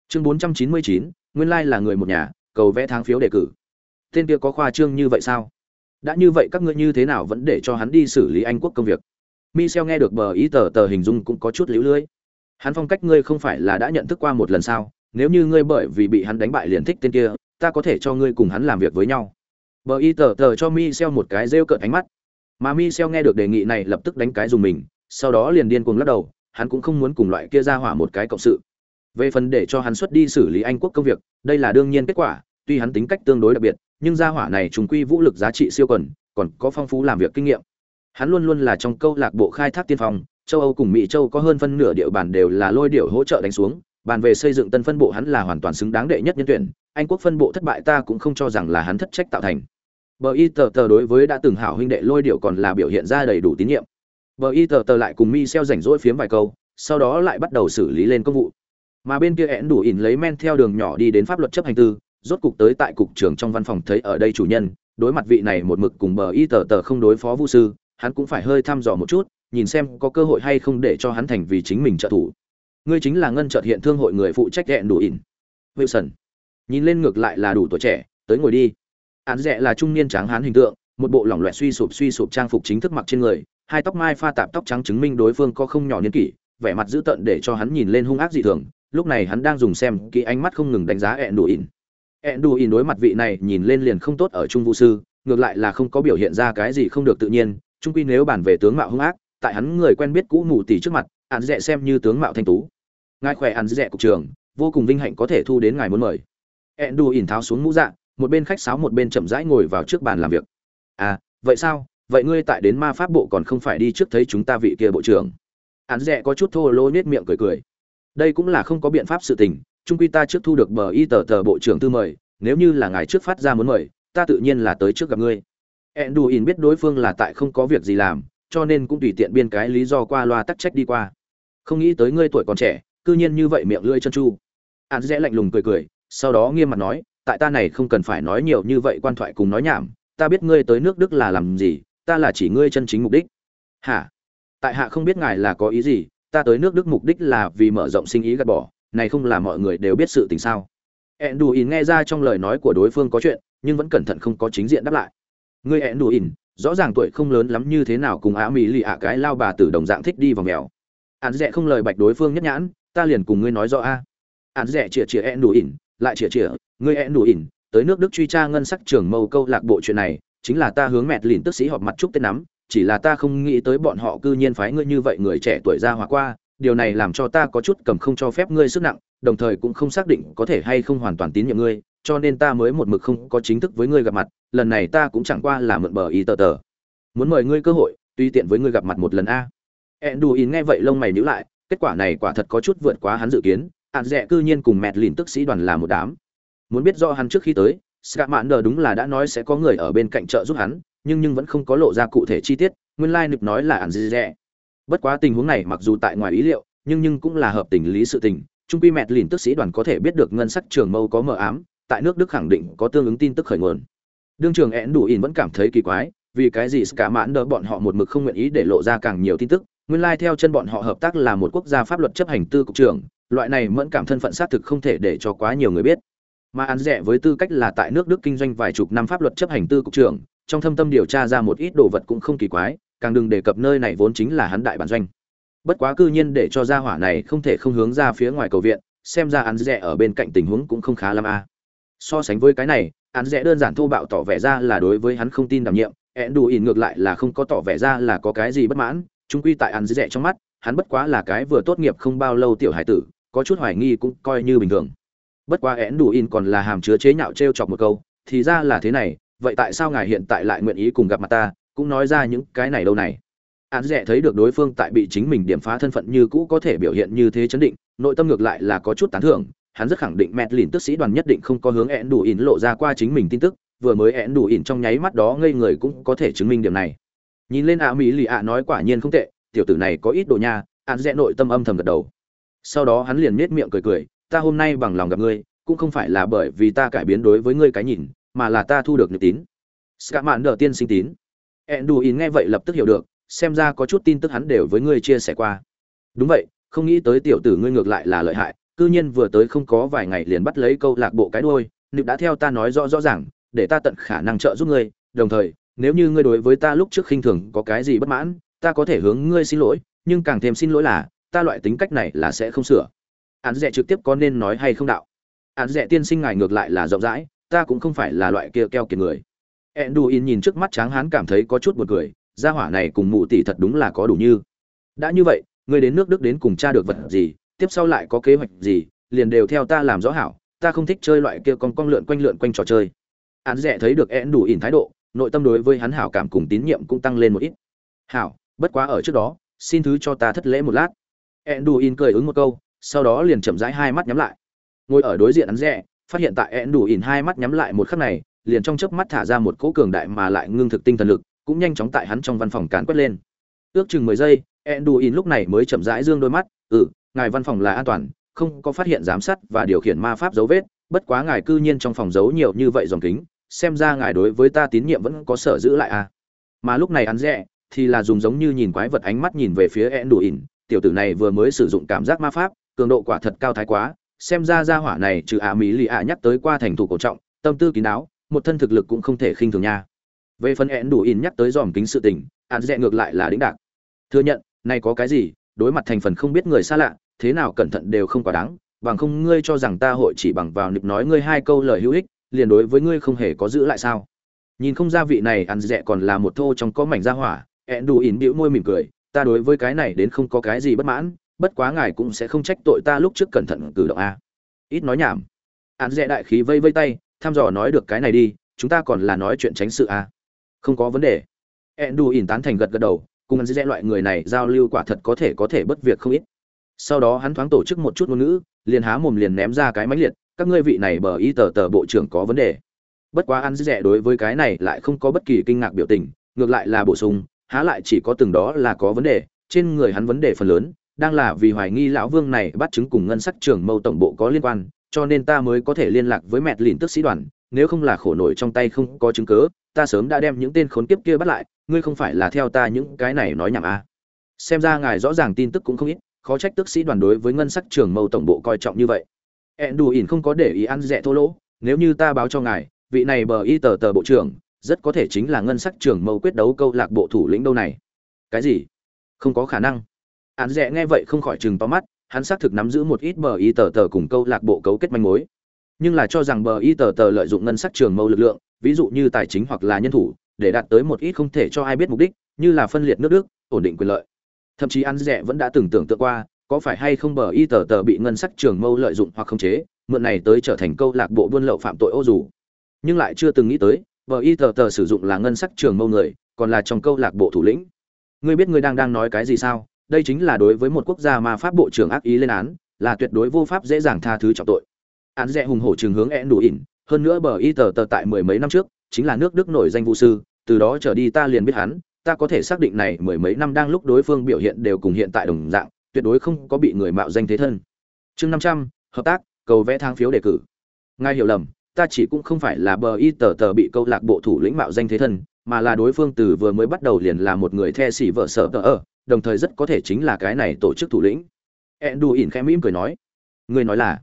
Chương 499, nguyên lai là người một nhà, cầu vẽ tháng phiếu đề cử. Tên kia có khoa trương như vậy sao? Đã như vậy các ngươi như thế nào vẫn để cho hắn đi xử lý Anh quốc công việc? Michel nghe được bờ ý tờ tờ hình dung cũng có chút liễu lưỡi. Hắn phong cách ngươi không phải là đã nhận thức qua một lần sao? Nếu như ngươi bởi vì bị hắn đánh bại liền thích tên kia, ta có thể cho ngươi cùng hắn làm việc với nhau. Bờ y tờ tờ cho Michel một cái rêu cợt ánh mắt. Mà Michel nghe được đề nghị này lập tức đánh cái dùng mình, sau đó liền điên cuồng lắc đầu, hắn cũng không muốn cùng loại kia ra hỏa một cái cộng sự. Về phần để cho hắn xuất đi xử lý anh quốc công việc, đây là đương nhiên kết quả, tuy hắn tính cách tương đối đặc biệt, nhưng gia hỏa này trùng quy vũ lực giá trị siêu quần, còn có phong phú làm việc kinh nghiệm. Hắn luôn luôn là trong câu lạc bộ khai thác tiên phong, châu âu cùng mỹ châu có hơn phân nửa địa bàn đều là lôi điệu hỗ trợ đánh xuống, bàn về xây dựng tân phân bộ hắn là hoàn toàn xứng đáng đệ nhất nhân tuyển, anh quốc phân bộ thất bại ta cũng không cho rằng là hắn thất trách tạo thành. Bờ y tờ tờ đối với đã từng hảo huynh đệ lôi điệu còn là biểu hiện ra đầy đủ tín nhiệm. Bờ y tờ tờ lại cùng mi xeo rảnh rỗi phiếm vài câu, sau đó lại bắt đầu xử lý lên công vụ. Mà bên kia én đủ ỉn lấy men theo đường nhỏ đi đến pháp luật chấp hành tư, rốt cục tới tại cục trưởng trong văn phòng thấy ở đây chủ nhân, đối mặt vị này một mực cùng bờ y tờ tờ không đối phó vu sư, hắn cũng phải hơi thăm dò một chút, nhìn xem có cơ hội hay không để cho hắn thành vì chính mình trợ thủ. ngươi chính là ngân chợt hiện thương hội người phụ trách hẹn đủ ỉn wilson nhìn lên ngược lại là đủ tuổi trẻ tới ngồi đi án rẽ là trung niên tráng hán hình tượng một bộ lỏng loẹt suy sụp suy sụp trang phục chính thức mặc trên người hai tóc mai pha tạp tóc trắng chứng minh đối phương có không nhỏ niên kỷ, vẻ mặt dữ tợn để cho hắn nhìn lên hung ác dị thường, lúc này hắn đang dùng xem kỹ ánh mắt không ngừng đánh giá ẹn đủ ỉn ẹn đủ ỉn đối mặt vị này nhìn lên liền không tốt ở trung vũ sư, ngược lại là không có biểu hiện ra cái gì không được tự nhiên trung quy nếu bàn về tướng mạo hung ác, tại hắn người quen biết cũ mù tỷ trước mặt, hắn dẹ xem như tướng mạo thanh tú. Ngài khỏe hắn dẹ cục trường, vô cùng vinh hạnh có thể thu đến ngài muốn mời. Ẹn đủ ỉn tháo xuống mũ dạ một bên khách sáo một bên chậm rãi ngồi vào trước bàn làm việc. À vậy sao? Vậy ngươi tại đến ma pháp bộ còn không phải đi trước thấy chúng ta vị kia bộ trưởng? Hắn rẽ có chút thô lỗ nhếch miệng cười cười. Đây cũng là không có biện pháp sự tình trung quy ta trước thu được bờ y tờ tờ bộ trưởng tư mời, nếu như là ngài trước phát ra muốn mời, ta tự nhiên là tới trước gặp ngươi. Enduin biết đối phương là tại không có việc gì làm, cho nên cũng tùy tiện biên cái lý do qua loa tắc trách đi qua. Không nghĩ tới ngươi tuổi còn trẻ, cư nhiên như vậy miệng lưỡi chân chu. Hắn rẽ lạnh lùng cười cười, sau đó nghiêm mặt nói, tại ta này không cần phải nói nhiều như vậy quan thoại cùng nói nhảm, ta biết ngươi tới nước đức là làm gì ta là chỉ ngươi chân chính mục đích. Hả? Tại hạ không biết ngài là có ý gì ta tới nước đức mục đích là vì mở rộng sinh ý gạt bỏ này không là mọi người đều biết sự tình sao? Enduin nghe ra trong lời nói của đối phương có chuyện nhưng vẫn cẩn thận không có chính diện đáp lại. Ngươi Enduin rõ ràng tuổi không lớn lắm như thế nào cùng á mỹ lì ạ cái lao bà tử đồng dạng thích đi vào mèo. Hắn dẹ không lời bạch đối phương nhất nhãn ta liền cùng ngươi nói rõ a. Hắn dẹ chĩa chĩa ỉn, lại chĩa chĩa ngươi Enduin tới nước đức truy tra ngân sắc trưởng mâu câu lạc bộ chuyện này chính là ta hướng mẹt lìn tức sĩ họp mặt chúc tết nắm, chỉ là ta không nghĩ tới bọn họ cư nhiên phái ngươi như vậy người trẻ tuổi ra hòa qua, điều này làm cho ta có chút cầm không cho phép ngươi sức nặng, đồng thời cũng không xác định có thể hay không hoàn toàn tín nhiệm ngươi, cho nên ta mới một mực không có chính thức với ngươi gặp mặt, lần này ta cũng chẳng qua là mượn bờ ý tờ tờ. Muốn mời ngươi cơ hội, tuy tiện với ngươi gặp mặt một lần a. Enduin nghe vậy lông mày nhíu lại, kết quả này quả thật có chút vượt quá hắn dự kiến hạn dẹ cư nhiên cùng mẹt lìn tức sĩ đoàn là một đám. Muốn biết do hắn trước khi tới Scamander đúng là đã nói sẽ có người ở bên cạnh trợ giúp hắn, nhưng nhưng vẫn không có lộ ra cụ thể chi tiết, nguyên lai like nực nói là ản gì rẻ. Bất quá tình huống này mặc dù tại ngoài ý liệu, nhưng nhưng cũng là hợp tình lý sự tình, trung quy mẹt lìn tức sĩ đoàn có thể biết được ngân sắc trường mâu có mờ ám, tại nước Đức khẳng định có tương ứng tin tức khởi nguồn. Đương trường én đủ ỉn vẫn cảm thấy kỳ quái, vì cái gì Scamander bọn họ một mực không nguyện ý để lộ ra càng nhiều tin tức, nguyên lai like theo chân bọn họ hợp tác là một quốc gia pháp luật chấp hành tư cục trưởng, loại này mẫn cảm thân phận xác thực không thể để cho quá nhiều người biết mà án rẻ với tư cách là tại nước đức kinh doanh vài chục năm pháp luật chấp hành tư cục trưởng, trong thâm tâm điều tra ra một ít đồ vật cũng không kỳ quái, càng đừng đề cập nơi này vốn chính là hắn đại bản doanh. Bất quá cư nhiên để cho gia hỏa này không thể không hướng ra phía ngoài cầu viện, xem ra án rẻ ở bên cạnh tình huống cũng không khá lắm a. So sánh với cái này án rẻ đơn giản thô bạo tỏ vẻ ra là đối với hắn không tin đảm nhiệm, ẹn đủ ỉn ngược lại là không có tỏ vẻ ra là có cái gì bất mãn trung quy tại án rẻ trong mắt, hắn bất quá là cái vừa tốt nghiệp không bao lâu tiểu hải tử, có chút hoài nghi cũng coi như bình thường bất quá én đủ in còn là hàm chứa chế nhạo t r e o chọc một câu, thì ra là thế này, vậy tại sao ngài hiện tại lại nguyện ý cùng gặp mặt ta, cũng nói ra những cái này đâu này? Án rẻ thấy được đối phương tại bị chính mình điểm phá thân phận như cũ có thể biểu hiện như thế chấn định, nội tâm ngược lại là có chút tán thưởng, hắn rất khẳng định mẹt lìn tức sĩ đoàn nhất định không có hướng én đủ in lộ ra qua chính mình tin tức, vừa mới én đủ in trong nháy mắt đó ngây người cũng có thể chứng minh điểm này. Nhìn lên ạ mỹ lì ạ nói quả nhiên không tệ, tiểu tử này có ít đồ nha, án rẽ nội tâm âm thầm gật đầu. Sau đó hắn liền nết miệng cười cười ta hôm nay bằng lòng gặp ngươi, cũng không phải là bởi vì ta cải biến đối với ngươi cái nhìn, mà là ta thu được niềm tín ska mạn đỡ tiên sinh tín. Enduin nghe vậy lập tức hiểu được, xem ra có chút tin tức hắn đều với ngươi chia sẻ qua. Đúng vậy, không nghĩ tới tiểu tử ngươi ngược lại là lợi hại, cư nhiên vừa tới không có vài ngày liền bắt lấy câu lạc bộ cái đuôi, nịp đã theo ta nói rõ rõ ràng, để ta tận khả năng trợ giúp ngươi, đồng thời, nếu như ngươi đối với ta lúc trước khinh thường có cái gì bất mãn, ta có thể hướng ngươi xin lỗi, nhưng càng thêm xin lỗi là, ta loại tính cách này là sẽ không sửa án rẻ trực tiếp có nên nói hay không đạo? Án rẻ tiên sinh ngài ngược lại là rộng rãi, ta cũng không phải là loại kia keo kiệt người. Enduin nhìn trước mắt tráng hán cảm thấy có chút buồn cười, gia hỏa này cùng mụ tỷ thật đúng là có đủ như. Đã như vậy, ngươi đến nước đức đến cùng cha được vật gì, tiếp sau lại có kế hoạch gì, liền đều theo ta làm rõ hảo, ta không thích chơi loại kia con con lượn quanh lượn quanh trò chơi. Án rẻ thấy được én đủ ỉn thái độ, nội tâm đối với hắn hảo cảm cùng tín nhiệm cũng tăng lên một ít. Hảo, bất quá ở trước đó, xin thứ cho ta thất lễ một lát. Én đủ ỉn cười ứng một câu sau đó liền chậm rãi hai mắt nhắm lại. Ngồi ở đối diện hắn rẽ, phát hiện tại ẹn đủ ỉn hai mắt nhắm lại một khắc này, liền trong chớp mắt thả ra một cỗ cường đại mà lại ngưng thực tinh thần lực, cũng nhanh chóng tại hắn trong văn phòng càn quét lên. Ước chừng mười giây ẹn đủ ỉn lúc này mới chậm rãi dương đôi mắt ừ ngài văn phòng là an toàn, không có phát hiện giám sát và điều khiển ma pháp dấu vết, bất quá ngài cư nhiên trong phòng giấu nhiều như vậy dòng kính, xem ra ngài đối với ta tín nhiệm vẫn có sở giữ lại à. Mà lúc này hắn rẽ, thì là dùng giống như nhìn quái vật ánh mắt nhìn về phía ẹn đủ ỉn, tiểu tử này vừa mới sử dụng cảm giác ma pháp cường độ quả thật cao thái quá, xem ra ra hỏa này trừ ạ mỹ lì ạ nhắc tới qua thành thủ cổ trọng, tâm tư kín đáo, một thân thực lực cũng không thể khinh thường nha. Về phần én đủ in nhắc tới dòm kính sự tình hạn dẹ ngược lại là đĩnh đạc. Thừa nhận, này có cái gì, đối mặt thành phần không biết người xa lạ, thế nào cẩn thận đều không quá đáng, bằng không ngươi cho rằng ta hội chỉ bằng vào nịp nói ngươi hai câu lời hữu ích, liền đối với ngươi không hề có giữ lại sao? Nhìn không ra vị này ăn dẹ còn là một thô trong có mảnh ra hỏa, ẹn đủ ỉn bĩu môi mỉm cười, ta đối với cái này đến không có cái gì bất mãn bất quá ngài cũng sẽ không trách tội ta lúc trước cẩn thận cử động a. Ít nói nhảm. Án dẹ đại khí vây vây tay thăm dò nói được cái này đi, chúng ta còn là nói chuyện tránh sự a. Không có vấn đề. Ẹn đù ỉn tán thành gật gật đầu, cùng hắn dễ loại người này giao lưu quả thật có thể có thể bất việc không ít. Sau đó hắn thoáng tổ chức một chút ngôn ngữ, liền há mồm liền ném ra cái máy liệt, các ngươi vị này bờ y tờ tờ bộ trưởng có vấn đề. Bất quá ăn rẻ đối với cái này lại không có bất kỳ kinh ngạc biểu tình, ngược lại là bổ sung, há lại chỉ có từng đó là có vấn đề, trên người hắn vấn đề phần lớn đang là vì hoài nghi lão vương này bắt chứng cùng ngân sắc trưởng mâu tổng bộ có liên quan, cho nên ta mới có thể liên lạc với mẹ lìn tức sĩ đoàn, nếu không là khổ nổi trong tay không có chứng cớ ta sớm đã đem những tên khốn kiếp kia bắt lại, ngươi không phải là theo ta những cái này nói nhảm à. xem ra ngài rõ ràng tin tức cũng không ít, khó trách tức sĩ đoàn đối với ngân sắc trưởng mâu tổng bộ coi trọng như vậy. Ẹn đù ỉn không có để ý ăn rẻ thô lỗ, nếu như ta báo cho ngài, vị này bờ y tờ tờ bộ trưởng, rất có thể chính là ngân sắc trưởng mâu quyết đấu câu lạc bộ thủ lĩnh đâu này. Cái gì? Không có khả năng án rẽ nghe vậy không khỏi chừng to mắt, hắn xác thực nắm giữ một ít bờ y tờ tờ cùng câu lạc bộ cấu kết manh mối. Nhưng là cho rằng bờ y tờ tờ lợi dụng ngân sắc trường mâu lực lượng, ví dụ như tài chính hoặc là nhân thủ, để đạt tới một ít không thể cho ai biết mục đích, như là phân liệt nước đức, ổn định quyền lợi. Thậm chí ăn rẻ vẫn đã từng tưởng tượng qua, có phải hay không bờ y tờ tờ bị ngân sắc trường mâu lợi dụng hoặc khống chế, mượn này tới trở thành câu lạc bộ buôn lậu phạm tội ô dù. Nhưng lại chưa từng nghĩ tới, bờ y tờ tờ sử dụng là ngân sắc trường mâu người, còn là trong câu lạc bộ thủ lĩnh. Ngươi biết ngươi đang đang nói cái gì sao? Đây chính là đối với một quốc gia mà pháp bộ trưởng ác ý lên án, là tuyệt đối vô pháp dễ dàng tha thứ trọng tội. Án rẽ hùng hổ trường hướng én đủ ỉn, hơn nữa bờ y tờ tờ tại mười mấy năm trước, chính là nước đức nổi danh vũ sư, từ đó trở đi ta liền biết hắn, ta có thể xác định này mười mấy năm đang lúc đối phương biểu hiện đều cùng hiện tại đồng dạng, tuyệt đối không có bị người mạo danh thế thân. Chương năm trăm, hợp tác, cầu vẽ thang phiếu đề cử. Ngài hiểu lầm, ta chỉ cũng không phải là bờ y tờ tờ bị câu lạc bộ thủ lĩnh mạo danh thế thân, mà là đối phương từ vừa mới bắt đầu liền là một người the xỉ vợ sở tờ ở đồng thời rất có thể chính là cái này tổ chức thủ lĩnh. Ẹn đù ỉn khẽ mỉm cười nói người nói là?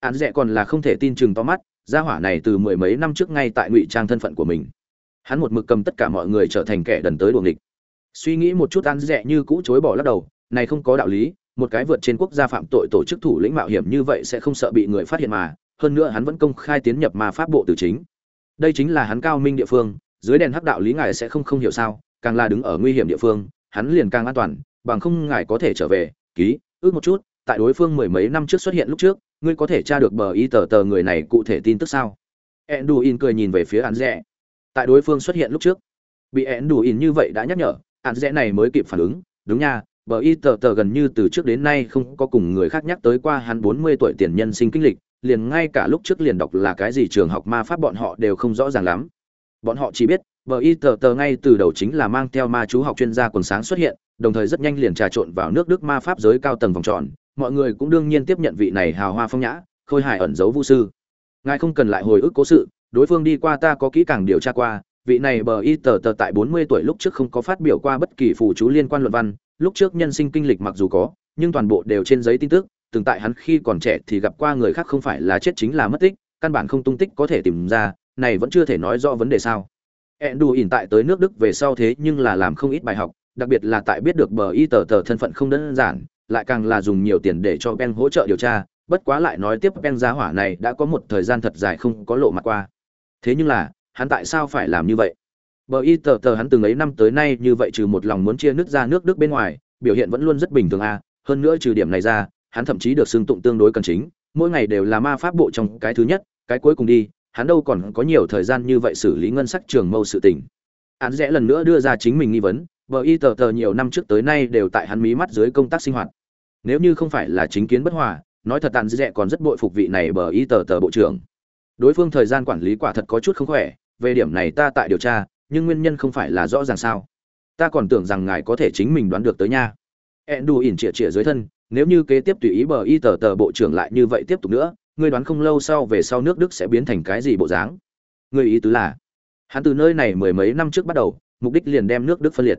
Án dẹ còn là không thể tin chừng to mắt, gia hỏa này từ mười mấy năm trước ngay tại ngụy trang thân phận của mình. Hắn một mực cầm tất cả mọi người trở thành kẻ đần tới đuồng địch suy nghĩ một chút, án dẹ như cũ chối bỏ lắc đầu, này không có đạo lý, một cái vượt trên quốc gia phạm tội tổ chức thủ lĩnh mạo hiểm như vậy sẽ không sợ bị người phát hiện mà, hơn nữa hắn vẫn công khai tiến nhập ma pháp bộ tử chính. Đây chính là hắn cao minh địa phương, dưới đèn hắc đạo lý ngài sẽ không không hiểu sao, càng là đứng ở nguy hiểm địa phương hắn liền càng an toàn, bằng không ngài có thể trở về, ký, ước một chút, tại đối phương mười mấy năm trước xuất hiện lúc trước, ngươi có thể tra được bờ y tờ tờ người này cụ thể tin tức sao? Enduin cười nhìn về phía hắn rẽ tại đối phương xuất hiện lúc trước, bị enduin như vậy đã nhắc nhở hắn rẽ này mới kịp phản ứng, đúng nha, bờ y tờ tờ gần như từ trước đến nay không có cùng người khác nhắc tới qua hắn bốn mươi tuổi tiền nhân sinh kinh lịch, liền ngay cả lúc trước liền đọc là cái gì trường học ma pháp bọn họ đều không rõ ràng lắm. Bọn họ chỉ biết bờ y tờ tờ ngay từ đầu chính là mang theo ma chú học chuyên gia quần sáng xuất hiện, đồng thời rất nhanh liền trà trộn vào nước đức ma pháp giới cao tầng vòng tròn. Mọi người cũng đương nhiên tiếp nhận vị này hào hoa phong nhã, khôi hài ẩn giấu vũ sư. Ngài không cần lại hồi ức cố sự, đối phương đi qua ta có kỹ càng điều tra qua, vị này bờ y tờ tờ tại bốn mươi tuổi lúc trước không có phát biểu qua bất kỳ phù chú liên quan luận văn, lúc trước nhân sinh kinh lịch mặc dù có, nhưng toàn bộ đều trên giấy tin tức, từng tại hắn khi còn trẻ thì gặp qua người khác không phải là chết chính là mất tích, căn bản không tung tích có thể tìm ra, này vẫn chưa thể nói rõ vấn đề sao ẹn ỉn tại tới nước đức về sau thế nhưng là làm không ít bài học, đặc biệt là tại biết được bờ y tờ tờ thân phận không đơn giản, lại càng là dùng nhiều tiền để cho ben hỗ trợ điều tra, bất quá lại nói tiếp ben giá hỏa này đã có một thời gian thật dài không có lộ mặt qua thế nhưng là, hắn tại sao phải làm như vậy bờ y tờ tờ hắn từng ấy năm tới nay như vậy trừ một lòng muốn chia nước ra nước đức bên ngoài, biểu hiện vẫn luôn rất bình thường a à. hơn nữa trừ điểm này ra, hắn thậm chí được xưng tụng tương đối cần chính, mỗi ngày đều là ma pháp bộ trong cái thứ nhất, cái cuối cùng đi hắn đâu còn có nhiều thời gian như vậy xử lý ngân sách trường mâu sự tình. Hắn rẽ lần nữa đưa ra chính mình nghi vấn bờ y tờ tờ nhiều năm trước tới nay đều tại hắn mí mắt dưới công tác sinh hoạt. Nếu như không phải là chính kiến bất hòa, nói thật tàn rẽ còn rất bội phục vị này bờ y tờ tờ bộ trưởng. Đối phương thời gian quản lý quả thật có chút không khỏe, về điểm này ta tại điều tra, nhưng nguyên nhân không phải là rõ ràng sao. Ta còn tưởng rằng ngài có thể chính mình đoán được tới nha. Ẹn đù ỉn chĩa chĩa dưới thân, nếu như kế tiếp tùy ý bờ y tờ tờ bộ trưởng lại như vậy tiếp tục nữa ngươi đoán không lâu sau về sau nước đức sẽ biến thành cái gì bộ dáng? Ngươi ý tứ là, hắn từ nơi này mười mấy năm trước bắt đầu, mục đích liền đem nước đức phân liệt.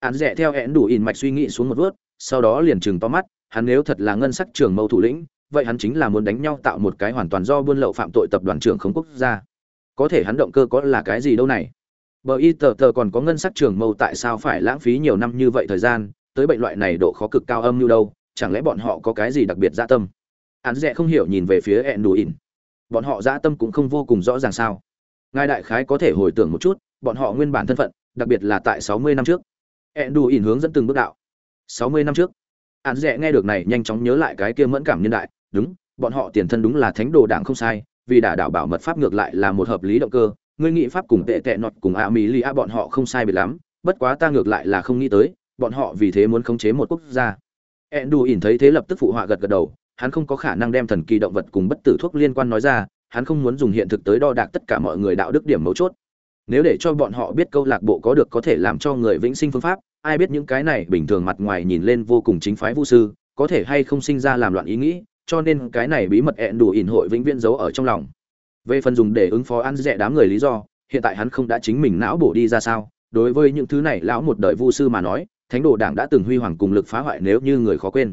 Án rẽ theo én đủ ỉn mạch suy nghĩ xuống một vớt sau đó liền chừng to mắt, hắn nếu thật là ngân sắc trưởng mâu thủ lĩnh, vậy hắn chính là muốn đánh nhau tạo một cái hoàn toàn do buôn lậu phạm tội tập đoàn trưởng không quốc gia. Có thể hắn động cơ có là cái gì đâu này? Bờ y tờ tờ còn có ngân sắc trưởng mâu tại sao phải lãng phí nhiều năm như vậy thời gian, tới bệnh loại này độ khó cực cao âm như đâu, chẳng lẽ bọn họ có cái gì đặc biệt dã tâm? Hắn dẹ không hiểu nhìn về phía ẹn đù ỉn bọn họ dã tâm cũng không vô cùng rõ ràng sao. Ngài đại khái có thể hồi tưởng một chút, bọn họ nguyên bản thân phận, đặc biệt là tại sáu mươi năm trước. Ẹn đù ỉn hướng dẫn từng bước đạo. sáu mươi năm trước. Hắn dẹ nghe được này nhanh chóng nhớ lại cái kia mẫn cảm nhân đại. Đúng, bọn họ tiền thân đúng là thánh đồ đảng không sai, vì đả đảo bảo mật pháp ngược lại là một hợp lý động cơ. Ngươi nghĩ pháp cùng tệ tệ nọt cùng a mỹ lia bọn họ không sai biệt lắm, bất quá ta ngược lại là không nghĩ tới, bọn họ vì thế muốn khống chế một quốc gia. Ẹn đù ỉn thấy thế lập tức phụ họa gật gật đầu hắn không có khả năng đem thần kỳ động vật cùng bất tử thuốc liên quan nói ra, hắn không muốn dùng hiện thực tới đo đạc tất cả mọi người đạo đức điểm mấu chốt. Nếu để cho bọn họ biết câu lạc bộ có được có thể làm cho người vĩnh sinh phương pháp, ai biết những cái này bình thường mặt ngoài nhìn lên vô cùng chính phái vu sư, có thể hay không sinh ra làm loạn ý nghĩ, cho nên cái này bí mật ẹn đủ ỉn hội vĩnh viễn giấu ở trong lòng. Về phần dùng để ứng phó ăn rẻ đám người lý do, hiện tại hắn không đã chính mình não bổ đi ra sao, đối với những thứ này lão một đời vu sư mà nói, thánh đồ đảng đã từng huy hoàng cùng lực phá hoại nếu như người khó quên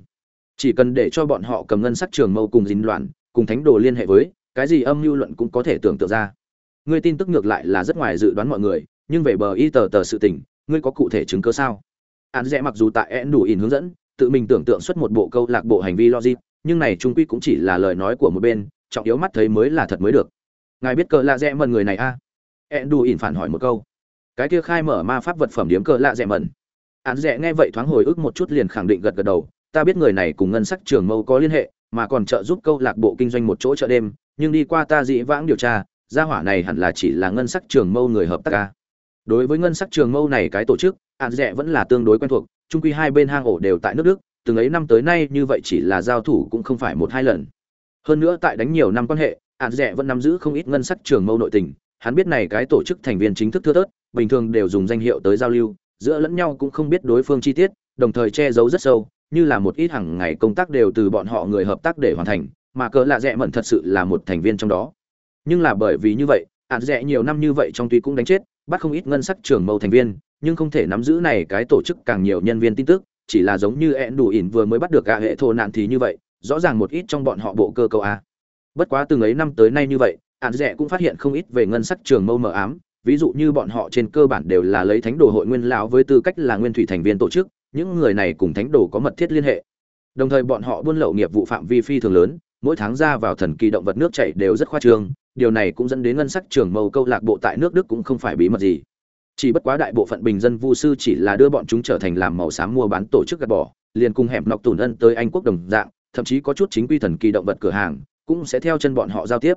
chỉ cần để cho bọn họ cầm ngân sắc trường mâu cùng dính loạn, cùng thánh đồ liên hệ với, cái gì âm mưu luận cũng có thể tưởng tượng ra. Ngươi tin tức ngược lại là rất ngoài dự đoán mọi người, nhưng về bờ y tờ tờ sự tình, ngươi có cụ thể chứng cứ sao? Án rẽ mặc dù tại én đủ in hướng dẫn, tự mình tưởng tượng xuất một bộ câu lạc bộ hành vi logic, nhưng này trung quy cũng chỉ là lời nói của một bên, trọng yếu mắt thấy mới là thật mới được. Ngài biết cờ lạ rẽ mần người này a? À? én đủ in phản hỏi một câu. Cái kia khai mở ma pháp vật phẩm điếm cờ lạ rẽ mần. Án rẽ nghe vậy thoáng hồi ức một chút liền khẳng định gật gật đầu ta biết người này cùng ngân sắc trường mâu có liên hệ, mà còn trợ giúp câu lạc bộ kinh doanh một chỗ chợ đêm, nhưng đi qua ta dị vãng điều tra, gia hỏa này hẳn là chỉ là ngân sắc trường mâu người hợp tác ca. Đối với ngân sắc trường mâu này cái tổ chức án rẻ vẫn là tương đối quen thuộc, Chung quy hai bên hang ổ đều tại nước đức, từng ấy năm tới nay như vậy chỉ là giao thủ cũng không phải một hai lần. Hơn nữa tại đánh nhiều năm quan hệ án rẻ vẫn nắm giữ không ít ngân sắc trường mâu nội tình, hắn biết này cái tổ chức thành viên chính thức thưa thớt, bình thường đều dùng danh hiệu tới giao lưu, giữa lẫn nhau cũng không biết đối phương chi tiết, đồng thời che giấu rất sâu như là một ít hàng ngày công tác đều từ bọn họ người hợp tác để hoàn thành, mà cỡ lạ rẽ mẩn thật sự là một thành viên trong đó. Nhưng là bởi vì như vậy ạt rẽ nhiều năm như vậy trong tuy cũng đánh chết, bắt không ít ngân sắc trường mâu thành viên, nhưng không thể nắm giữ này cái tổ chức càng nhiều nhân viên tin tức, chỉ là giống như ẹn đủ ỉn vừa mới bắt được gạ hệ thổ nạn thì như vậy, rõ ràng một ít trong bọn họ bộ cơ câu a. Bất quá từng ấy năm tới nay như vậy, ạn rẻ cũng phát hiện không ít về ngân sắc trường mâu mờ ám, ví dụ như bọn họ trên cơ bản đều là lấy thánh đồ hội nguyên lão với tư cách là nguyên thủy thành viên tổ chức những người này cùng thánh đồ có mật thiết liên hệ. Đồng thời bọn họ buôn lậu nghiệp vụ phạm vi phi thường lớn, mỗi tháng ra vào thần kỳ động vật nước chảy đều rất khoa trương, điều này cũng dẫn đến ngân sách trường mâu câu lạc bộ tại nước đức cũng không phải bí mật gì. Chỉ bất quá đại bộ phận bình dân vu sư chỉ là đưa bọn chúng trở thành làm màu xám mua bán tổ chức gạt bỏ, liền cùng hẻm nọc tủn ân tới anh quốc đồng dạng, thậm chí có chút chính quy thần kỳ động vật cửa hàng, cũng sẽ theo chân bọn họ giao tiếp.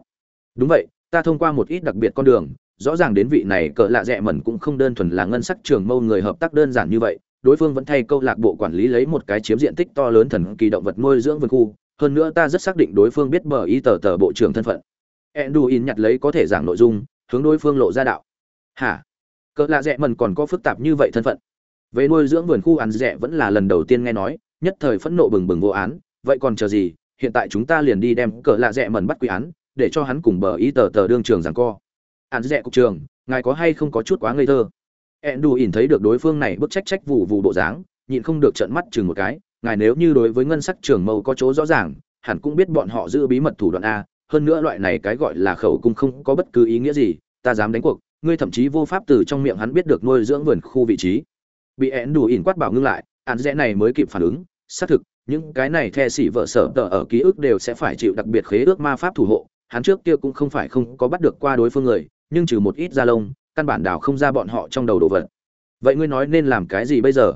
Đúng vậy, ta thông qua một ít đặc biệt con đường, rõ ràng đến vị này cỡ lạ rẽ mẩn cũng không đơn thuần là ngân sắc trường mâu người hợp tác đơn giản như vậy đối phương vẫn thay câu lạc bộ quản lý lấy một cái chiếm diện tích to lớn thần kỳ động vật nuôi dưỡng vườn khu, hơn nữa ta rất xác định đối phương biết bờ y tờ tờ bộ trưởng thân phận. Enduin nhặt lấy có thể giảng nội dung, hướng đối phương lộ ra đạo. Hả? Cỡ lạ rẽ mần còn có phức tạp như vậy thân phận? Về nuôi dưỡng vườn khu ăn rẻ vẫn là lần đầu tiên nghe nói, nhất thời phẫn nộ bừng bừng vô án, vậy còn chờ gì, hiện tại chúng ta liền đi đem cỡ lạ rẽ mần bắt quy án, để cho hắn cùng bờ y tờ tờ đương trường giảng co. Ăn rẻ cục trường, ngài có hay không có chút quá ngây thơ? Ẹn đù ỉn thấy được đối phương này bức trách trách vụ vụ bộ dáng, nhịn không được trợn mắt chừng một cái, ngài nếu như đối với ngân sắc trường mâu có chỗ rõ ràng, hẳn cũng biết bọn họ giữ bí mật thủ đoạn a, hơn nữa loại này cái gọi là khẩu cung không có bất cứ ý nghĩa gì, ta dám đánh cuộc, ngươi thậm chí vô pháp từ trong miệng hắn biết được nuôi dưỡng vườn khu vị trí. Bị én đủ ỉn quát bảo ngưng lại, án rẽ này mới kịp phản ứng, xác thực, những cái này the xỉ vợ sở tờ ở ký ức đều sẽ phải chịu đặc biệt khế ước ma pháp thủ hộ, hắn trước kia cũng không phải không có bắt được qua đối phương người, nhưng trừ một ít da lông căn bản đào không ra bọn họ trong đầu đồ vật. Vậy ngươi nói nên làm cái gì bây giờ?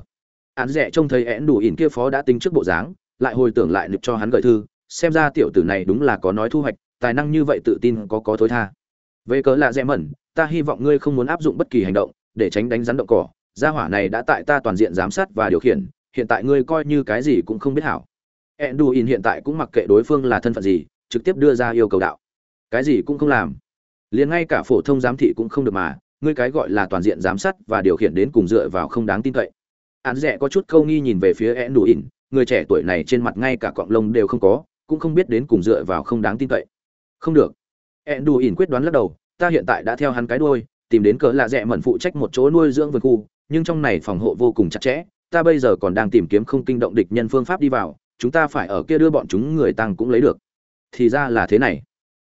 Án rẻ trông thấy én đủ ỉn kia phó đã tính trước bộ dáng, lại hồi tưởng lại nực cho hắn gợi thư, xem ra tiểu tử này đúng là có nói thu hoạch, tài năng như vậy tự tin có có thối tha. Về cớ là rẽ mẩn, ta hy vọng ngươi không muốn áp dụng bất kỳ hành động, để tránh đánh rắn động cỏ. Gia hỏa này đã tại ta toàn diện giám sát và điều khiển, hiện tại ngươi coi như cái gì cũng không biết hảo. Enduin hiện tại cũng mặc kệ đối phương là thân phận gì, trực tiếp đưa ra yêu cầu đạo. Cái gì cũng không làm. Liền ngay cả phổ thông giám thị cũng không được mà ngươi cái gọi là toàn diện giám sát và điều khiển đến cùng dựa vào không đáng tin cậy. Án rẻ có chút câu nghi nhìn về phía Enduin người trẻ tuổi này trên mặt ngay cả cọng lông đều không có, cũng không biết đến cùng dựa vào không đáng tin cậy. Không được. Enduin quyết đoán lắc đầu, ta hiện tại đã theo hắn cái đuôi, tìm đến cỡ lạ rẽ mẩn phụ trách một chỗ nuôi dưỡng vườn khu, nhưng trong này phòng hộ vô cùng chặt chẽ, ta bây giờ còn đang tìm kiếm không kinh động địch nhân phương pháp đi vào, chúng ta phải ở kia đưa bọn chúng người tăng cũng lấy được. Thì ra là thế này.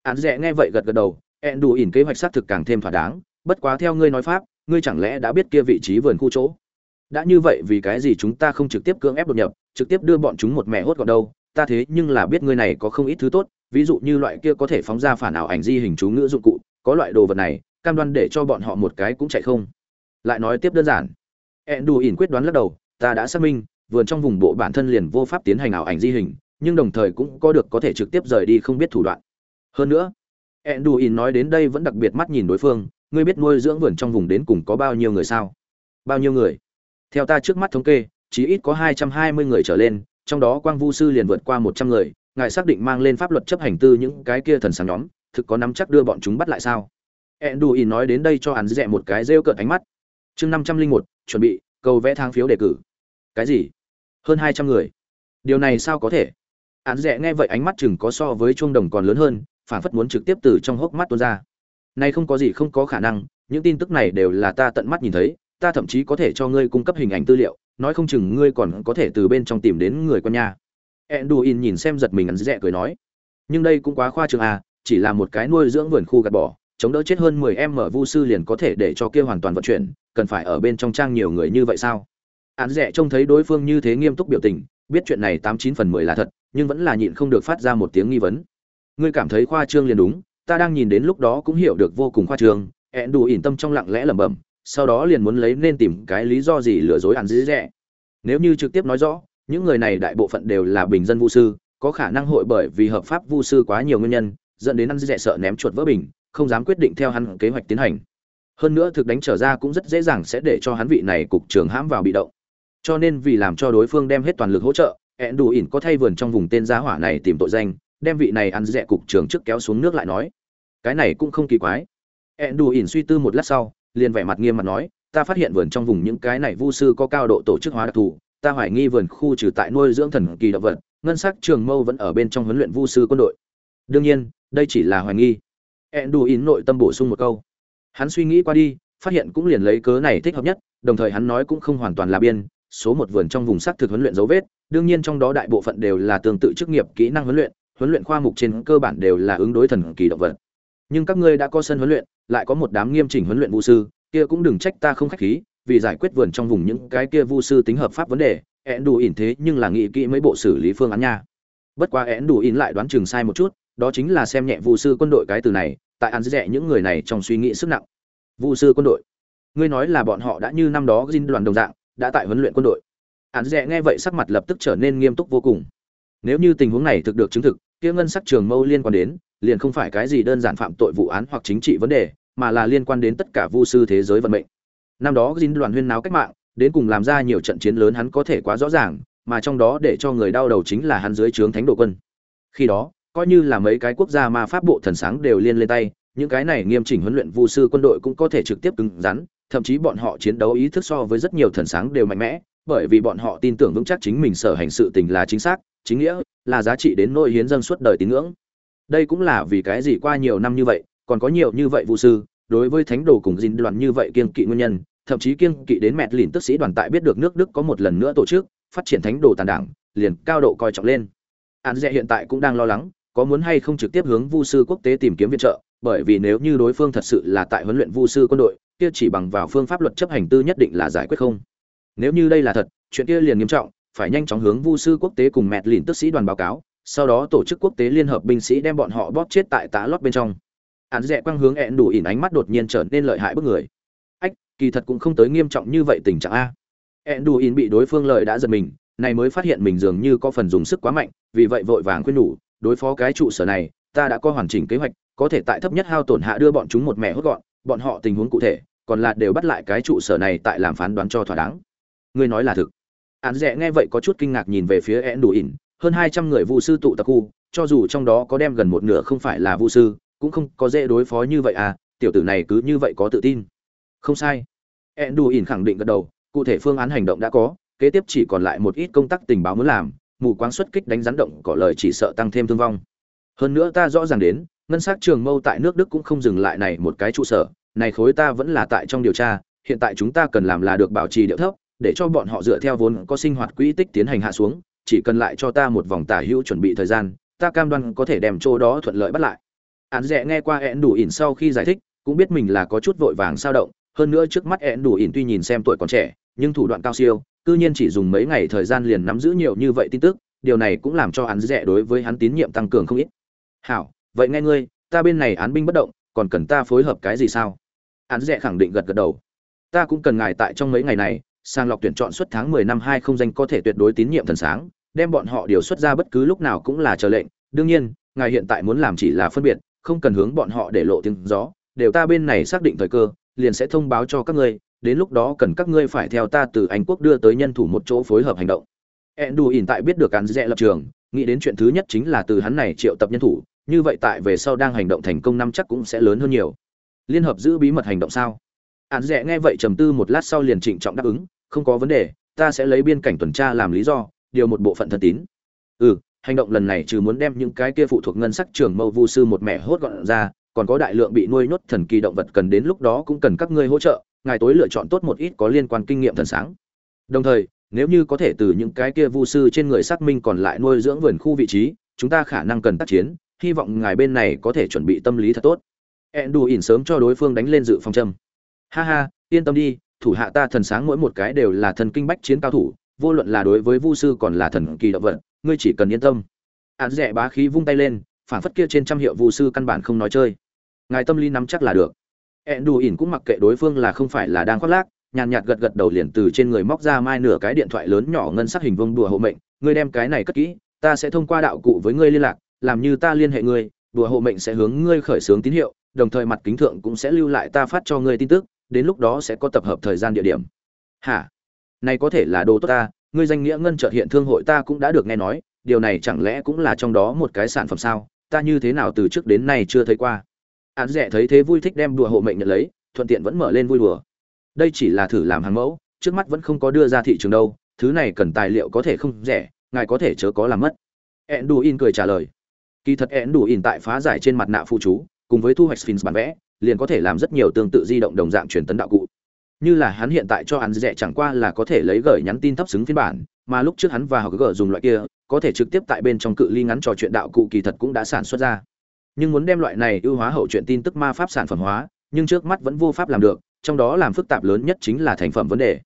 Án rẽ nghe vậy gật gật đầu ẹn đủ ỉn kế hoạch xác thực càng thêm thỏa đáng bất quá theo ngươi nói pháp, ngươi chẳng lẽ đã biết kia vị trí vườn khu chỗ? Đã như vậy vì cái gì chúng ta không trực tiếp cưỡng ép đột nhập, trực tiếp đưa bọn chúng một mẹ hốt gọn đâu? Ta thế nhưng là biết ngươi này có không ít thứ tốt, ví dụ như loại kia có thể phóng ra phản ảo ảnh di hình chú ngữ dụng cụ, có loại đồ vật này, cam đoan để cho bọn họ một cái cũng chạy không. Lại nói tiếp đơn giản. Ẹn đù ỉn quyết đoán lắc đầu, ta đã xác minh, vườn trong vùng bộ bản thân liền vô pháp tiến hành ảo ảnh di hình, nhưng đồng thời cũng có được có thể trực tiếp rời đi không biết thủ đoạn. Hơn nữa ẹn đù ỉn nói đến đây vẫn đặc biệt mắt nhìn đối phương ngươi biết nuôi dưỡng vườn trong vùng đến cùng có bao nhiêu người sao? Bao nhiêu người? Theo ta trước mắt thống kê, chỉ ít có hai trăm hai mươi người trở lên, trong đó quang vu sư liền vượt qua một trăm người, ngài xác định mang lên pháp luật chấp hành tư những cái kia thần sáng nhóm, thực có nắm chắc đưa bọn chúng bắt lại sao? Enduin nói đến đây cho hắn dẹ một cái rêu cợt ánh mắt. Chương năm trăm linh một, chuẩn bị, cầu vẽ thang phiếu đề cử. Cái gì? Hơn hai trăm người. Điều này sao có thể? Hắn dẹ nghe vậy ánh mắt chừng có so với chuông đồng còn lớn hơn phản phất muốn trực tiếp từ trong hốc mắt tuôn ra nay không có gì không có khả năng, những tin tức này đều là ta tận mắt nhìn thấy, ta thậm chí có thể cho ngươi cung cấp hình ảnh tư liệu, nói không chừng ngươi còn có thể từ bên trong tìm đến người con nhà Enduin nhìn xem giật mình ăn dẹ cười nói, nhưng đây cũng quá khoa trương à chỉ là một cái nuôi dưỡng vườn khu gạt bỏ, chống đỡ chết hơn 10 em mở vu sư liền có thể để cho kia hoàn toàn vận chuyển, cần phải ở bên trong trang nhiều người như vậy sao? Án rẻ trông thấy đối phương như thế nghiêm túc biểu tình, biết chuyện này tám chín phần mười là thật, nhưng vẫn là nhịn không được phát ra một tiếng nghi vấn. Ngươi cảm thấy khoa trương liền đúng ta đang nhìn đến lúc đó cũng hiểu được vô cùng khoa trương, ẹn đủ ỉn tâm trong lặng lẽ lẩm bẩm, sau đó liền muốn lấy nên tìm cái lý do gì lừa dối ăn dĩ rẻ nếu như trực tiếp nói rõ, những người này đại bộ phận đều là bình dân vu sư, có khả năng hội bởi vì hợp pháp vu sư quá nhiều nguyên nhân, dẫn đến ăn dĩ rẻ sợ ném chuột vỡ bình, không dám quyết định theo hắn kế hoạch tiến hành. Hơn nữa thực đánh trở ra cũng rất dễ dàng sẽ để cho hắn vị này cục trưởng hãm vào bị động. Cho nên vì làm cho đối phương đem hết toàn lực hỗ trợ, ẹn đủ ỉn có thay vườn trong vùng tên giá hỏa này tìm tội danh đem vị này ăn rẻ cục trưởng trước kéo xuống nước lại nói. Cái này cũng không kỳ quái. Ẹn đù ỉn suy tư một lát sau liền vẻ mặt nghiêm mặt nói ta phát hiện vườn trong vùng những cái này vu sư có cao độ tổ chức hóa đặc thù ta hoài nghi vườn khu trừ tại nuôi dưỡng thần kỳ động vật ngân sắc trường mâu vẫn ở bên trong huấn luyện vu sư quân đội. Đương nhiên đây chỉ là hoài nghi. Enduin nội tâm bổ sung một câu. Hắn suy nghĩ qua đi, phát hiện cũng liền lấy cớ này thích hợp nhất, đồng thời hắn nói cũng không hoàn toàn là biên, số một vườn trong vùng sắc thực huấn luyện dấu vết, đương nhiên trong đó đại bộ phận đều là tương tự chức nghiệp kỹ năng huấn luyện, huấn luyện khoa mục trên cơ bản đều là ứng đối thần kỳ động vật. Nhưng các ngươi đã có sân huấn luyện, lại có một đám nghiêm chỉnh huấn luyện vu sư, kia cũng đừng trách ta không khách khí, vì giải quyết vườn trong vùng những cái kia vu sư tính hợp pháp vấn đề, én đủ ỉn thế nhưng là nghĩ kỹ mấy bộ xử lý phương án nha. Bất quá én đủ ỉn lại đoán chừng sai một chút, đó chính là xem nhẹ vu sư quân đội cái từ này, tại ăn rẻ những người này trong suy nghĩ sức nặng vu sư quân đội ngươi nói là bọn họ đã như năm đó dinh đoàn đồng dạng đã tại huấn luyện quân đội ăn rẻ nghe vậy sắc mặt lập tức trở nên nghiêm túc vô cùng nếu như tình huống này thực được chứng thực, kia ngân sắc trường mâu liên quan đến, liền không phải cái gì đơn giản phạm tội vụ án hoặc chính trị vấn đề, mà là liên quan đến tất cả vu sư thế giới vận mệnh. Năm đó dinh đoàn huyên náo cách mạng, đến cùng làm ra nhiều trận chiến lớn hắn có thể quá rõ ràng, mà trong đó để cho người đau đầu chính là hắn dưới trướng thánh đồ quân. Khi đó, coi như là mấy cái quốc gia ma pháp bộ thần sáng đều liên lên tay, những cái này nghiêm chỉnh huấn luyện vu sư quân đội cũng có thể trực tiếp cứng rắn, thậm chí bọn họ chiến đấu ý thức so với rất nhiều thần sáng đều mạnh mẽ bởi vì bọn họ tin tưởng vững chắc chính mình sở hành sự tình là chính xác chính nghĩa là giá trị đến nỗi hiến dân suốt đời tín ngưỡng đây cũng là vì cái gì qua nhiều năm như vậy còn có nhiều như vậy vu sư đối với thánh đồ cùng dinh đoàn như vậy kiên kỵ nguyên nhân thậm chí kiên kỵ đến mẹt lìn tức sĩ đoàn tại biết được nước đức có một lần nữa tổ chức phát triển thánh đồ tàn đảng liền cao độ coi trọng lên Án dẹ hiện tại cũng đang lo lắng có muốn hay không trực tiếp hướng Vu sư quốc tế tìm kiếm viện trợ, bởi vì nếu như đối phương thật sự là tại huấn luyện Vu sư quân đội, kia chỉ bằng vào phương pháp luật chấp hành tư nhất định là giải quyết không. Nếu như đây là thật, chuyện kia liền nghiêm trọng, phải nhanh chóng hướng Vu sư quốc tế cùng mẹt lìn tức sĩ đoàn báo cáo, sau đó tổ chức quốc tế liên hợp binh sĩ đem bọn họ bóp chết tại tá lót bên trong. Án rẽ quang hướng ẹn đủ ỉn ánh mắt đột nhiên trở nên lợi hại bức người. Ách, kỳ thật cũng không tới nghiêm trọng như vậy tình trạng a. ẹn đủ ỉn bị đối phương lợi đã giật mình, này mới phát hiện mình dường như có phần dùng sức quá mạnh, vì vậy vội vàng khuyên nhủ, đối phó cái trụ sở này ta đã có hoàn chỉnh kế hoạch có thể tại thấp nhất hao tổn hạ đưa bọn chúng một mẹ hốt gọn bọn họ tình huống cụ thể còn là đều bắt lại cái trụ sở này tại làm phán đoán cho thỏa đáng ngươi nói là thực. Án rẽ nghe vậy có chút kinh ngạc nhìn về phía én đủ ỉn hơn hai trăm người vu sư tụ tập khu, cho dù trong đó có đem gần một nửa không phải là vu sư, cũng không có dễ đối phó như vậy à tiểu tử này cứ như vậy có tự tin. Không sai. Én đủ ỉn khẳng định gật đầu, cụ thể phương án hành động đã có, kế tiếp chỉ còn lại một ít công tác tình báo muốn làm, mù quáng xuất kích đánh rắn động, cỏ lời chỉ sợ tăng thêm thương vong. Hơn nữa ta rõ ràng đến, ngân s á c trường mâu tại nước đức cũng không dừng lại này một cái trụ sở, này khối ta vẫn là tại trong điều tra, hiện tại chúng ta cần làm là được bảo trì điệu thấp để cho bọn họ dựa theo vốn có sinh hoạt quỹ tích tiến hành hạ xuống, chỉ cần lại cho ta một vòng tả hữu chuẩn bị thời gian, ta cam đoan có thể đem chỗ đó thuận lợi bắt lại. Án rẽ nghe qua ẹn đủ ỉn sau khi giải thích, cũng biết mình là có chút vội vàng sao động, hơn nữa trước mắt ẹn đủ ỉn tuy nhìn xem tuổi còn trẻ, nhưng thủ đoạn cao siêu, cư nhiên chỉ dùng mấy ngày thời gian liền nắm giữ nhiều như vậy tin tức, điều này cũng làm cho án rẽ đối với hắn tín nhiệm tăng cường không ít. Hảo, vậy nghe ngươi, ta bên này án binh bất động, còn cần ta phối hợp cái gì sao? Án rẽ khẳng định gật gật đầu. Ta cũng cần ngài tại trong mấy ngày này sàng lọc tuyển chọn suốt tháng mười năm hai không danh có thể tuyệt đối tín nhiệm thần sáng, đem bọn họ điều xuất ra bất cứ lúc nào cũng là chờ lệnh. Đương nhiên, ngài hiện tại muốn làm chỉ là phân biệt, không cần hướng bọn họ để lộ tiếng gió, đều ta bên này xác định thời cơ, liền sẽ thông báo cho các ngươi, đến lúc đó cần các ngươi phải theo ta từ anh quốc đưa tới nhân thủ một chỗ phối hợp hành động. Endu đù ỉn tại biết được án rẽ lập trường, nghĩ đến chuyện thứ nhất chính là từ hắn này triệu tập nhân thủ, như vậy tại về sau đang hành động thành công năm chắc cũng sẽ lớn hơn nhiều. Liên hợp giữ bí mật hành động sao? Án rẽ nghe vậy trầm tư một lát sau liền trịnh trọng đáp ứng không có vấn đề, ta sẽ lấy biên cảnh tuần tra làm lý do, điều một bộ phận thân tín. Ừ hành động lần này trừ muốn đem những cái kia phụ thuộc ngân sắc trường mâu vu sư một mẹ hốt gọn ra, còn có đại lượng bị nuôi nhốt thần kỳ động vật cần đến lúc đó cũng cần các ngươi hỗ trợ, ngài tối lựa chọn tốt một ít có liên quan kinh nghiệm thần sáng. Đồng thời, nếu như có thể từ những cái kia vu sư trên người xác minh còn lại nuôi dưỡng vườn khu vị trí, chúng ta khả năng cần tác chiến, hy vọng ngài bên này có thể chuẩn bị tâm lý thật tốt. Ẹn đù ỉn sớm cho đối phương đánh lên dự phòng châm. Ha ha, yên tâm đi thủ hạ ta thần sáng mỗi một cái đều là thần kinh bách chiến cao thủ, vô luận là đối với vu sư còn là thần kỳ động vật, ngươi chỉ cần yên tâm. Án rẻ bá khí vung tay lên phản phất kia trên trăm hiệu vu sư căn bản không nói chơi. Ngài tâm lý nắm chắc là được. Ẹn đù ỉn cũng mặc kệ đối phương là không phải là đang khoác lác, nhàn nhạt gật gật đầu liền từ trên người móc ra mai nửa cái điện thoại lớn nhỏ ngân sắc hình vương đùa hộ mệnh, ngươi đem cái này cất kỹ, ta sẽ thông qua đạo cụ với ngươi liên lạc, làm như ta liên hệ ngươi, đùa hộ mệnh sẽ hướng ngươi khởi xướng tín hiệu, đồng thời mặt kính thượng cũng sẽ lưu lại ta phát cho ngươi tin tức đến lúc đó sẽ có tập hợp thời gian địa điểm. Hả? Này có thể là đồ tốt ta, ngươi danh nghĩa ngân chợ hiện thương hội ta cũng đã được nghe nói, điều này chẳng lẽ cũng là trong đó một cái sản phẩm sao? Ta như thế nào từ trước đến nay chưa thấy qua? Án rẻ thấy thế vui thích đem đùa hộ mệnh nhận lấy, thuận tiện vẫn mở lên vui đùa. Đây chỉ là thử làm hàng mẫu, trước mắt vẫn không có đưa ra thị trường đâu, thứ này cần tài liệu có thể không rẻ, ngài có thể chớ có làm mất. Ẹn đù in cười trả lời. Kỳ thật ẹn đù in tại phá giải trên mặt nạ phụ chú, cùng với thu hoạch sphinx bản vẽ liền có thể làm rất nhiều tương tự di động đồng dạng truyền tấn đạo cụ. Như là hắn hiện tại cho hắn rẻ chẳng qua là có thể lấy gửi nhắn tin thấp xứng phiên bản, mà lúc trước hắn và họ gỡ dùng loại kia, có thể trực tiếp tại bên trong cự ly ngắn trò chuyện đạo cụ kỳ thật cũng đã sản xuất ra. Nhưng muốn đem loại này ưu hóa hậu chuyện tin tức ma pháp sản phẩm hóa, nhưng trước mắt vẫn vô pháp làm được, trong đó làm phức tạp lớn nhất chính là thành phẩm vấn đề.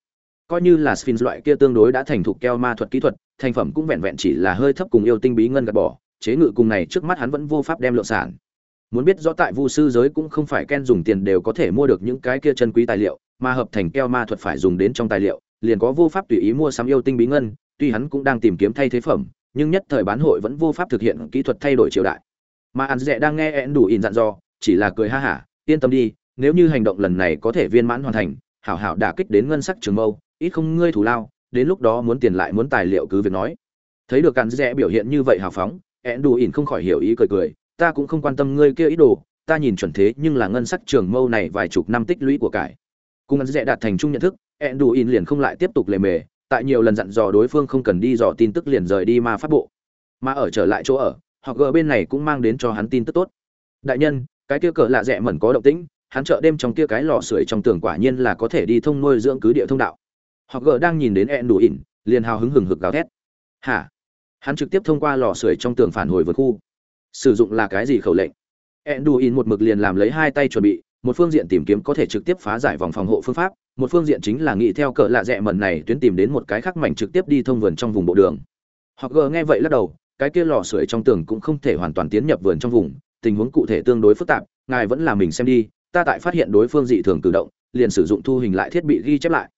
Coi như là sphinx loại kia tương đối đã thành thục keo ma thuật kỹ thuật, thành phẩm cũng vẹn vẹn chỉ là hơi thấp cùng yêu tinh bí ngân gạt bỏ, chế ngự cùng này trước mắt hắn vẫn vô pháp đem lượng sản muốn biết rõ tại vu sư giới cũng không phải ken dùng tiền đều có thể mua được những cái kia chân quý tài liệu, mà hợp thành keo ma thuật phải dùng đến trong tài liệu, liền có vô pháp tùy ý mua sắm yêu tinh bí ngân, tuy hắn cũng đang tìm kiếm thay thế phẩm, nhưng nhất thời bán hội vẫn vô pháp thực hiện kỹ thuật thay đổi triều đại. Mà ăn dẹ đang nghe ẹn đủ ỉn dặn dò, chỉ là cười ha hả, yên tâm đi, nếu như hành động lần này có thể viên mãn hoàn thành, hảo hảo đả kích đến ngân sắc trường mâu, ít không ngươi thủ lao, đến lúc đó muốn tiền lại muốn tài liệu cứ việc nói. Thấy được An dẹ biểu hiện như vậy hào phóng ẹn đủ ỉn không khỏi hiểu ý cười cười ta cũng không quan tâm ngươi kia ý đồ, ta nhìn chuẩn thế nhưng là ngân sắc trường mâu này vài chục năm tích lũy của cải. Cùng ăn dễ đạt thành chung nhận thức ẹn đủ in liền không lại tiếp tục lề mề, tại nhiều lần dặn dò đối phương không cần đi dò tin tức liền rời đi ma phát bộ. Mà ở trở lại chỗ ở, họ gờ bên này cũng mang đến cho hắn tin tức tốt. Đại nhân, cái kia cờ lạ rẽ mẩn có động tĩnh, hắn chợ đêm trong kia cái lò sưởi trong tường quả nhiên là có thể đi thông nuôi dưỡng cứ địa thông đạo. Họ gờ đang nhìn đến ẹn đủ ỉn liền hào hứng hừng hực gào thét. Hả? Hắn trực tiếp thông qua lò sưởi trong tường phản hồi vượt khu sử dụng là cái gì khẩu lệnh? Enduin một mực liền làm lấy hai tay chuẩn bị, một phương diện tìm kiếm có thể trực tiếp phá giải vòng phòng hộ phương pháp, một phương diện chính là nghĩ theo cỡ lạ rẽ mẩn này tuyến tìm đến một cái khác mảnh trực tiếp đi thông vườn trong vùng bộ đường. Họ gờ nghe vậy lắc đầu, cái kia lò sưởi trong tường cũng không thể hoàn toàn tiến nhập vườn trong vùng, tình huống cụ thể tương đối phức tạp, ngài vẫn là mình xem đi, ta tại phát hiện đối phương dị thường cử động, liền sử dụng thu hình lại thiết bị ghi chép lại.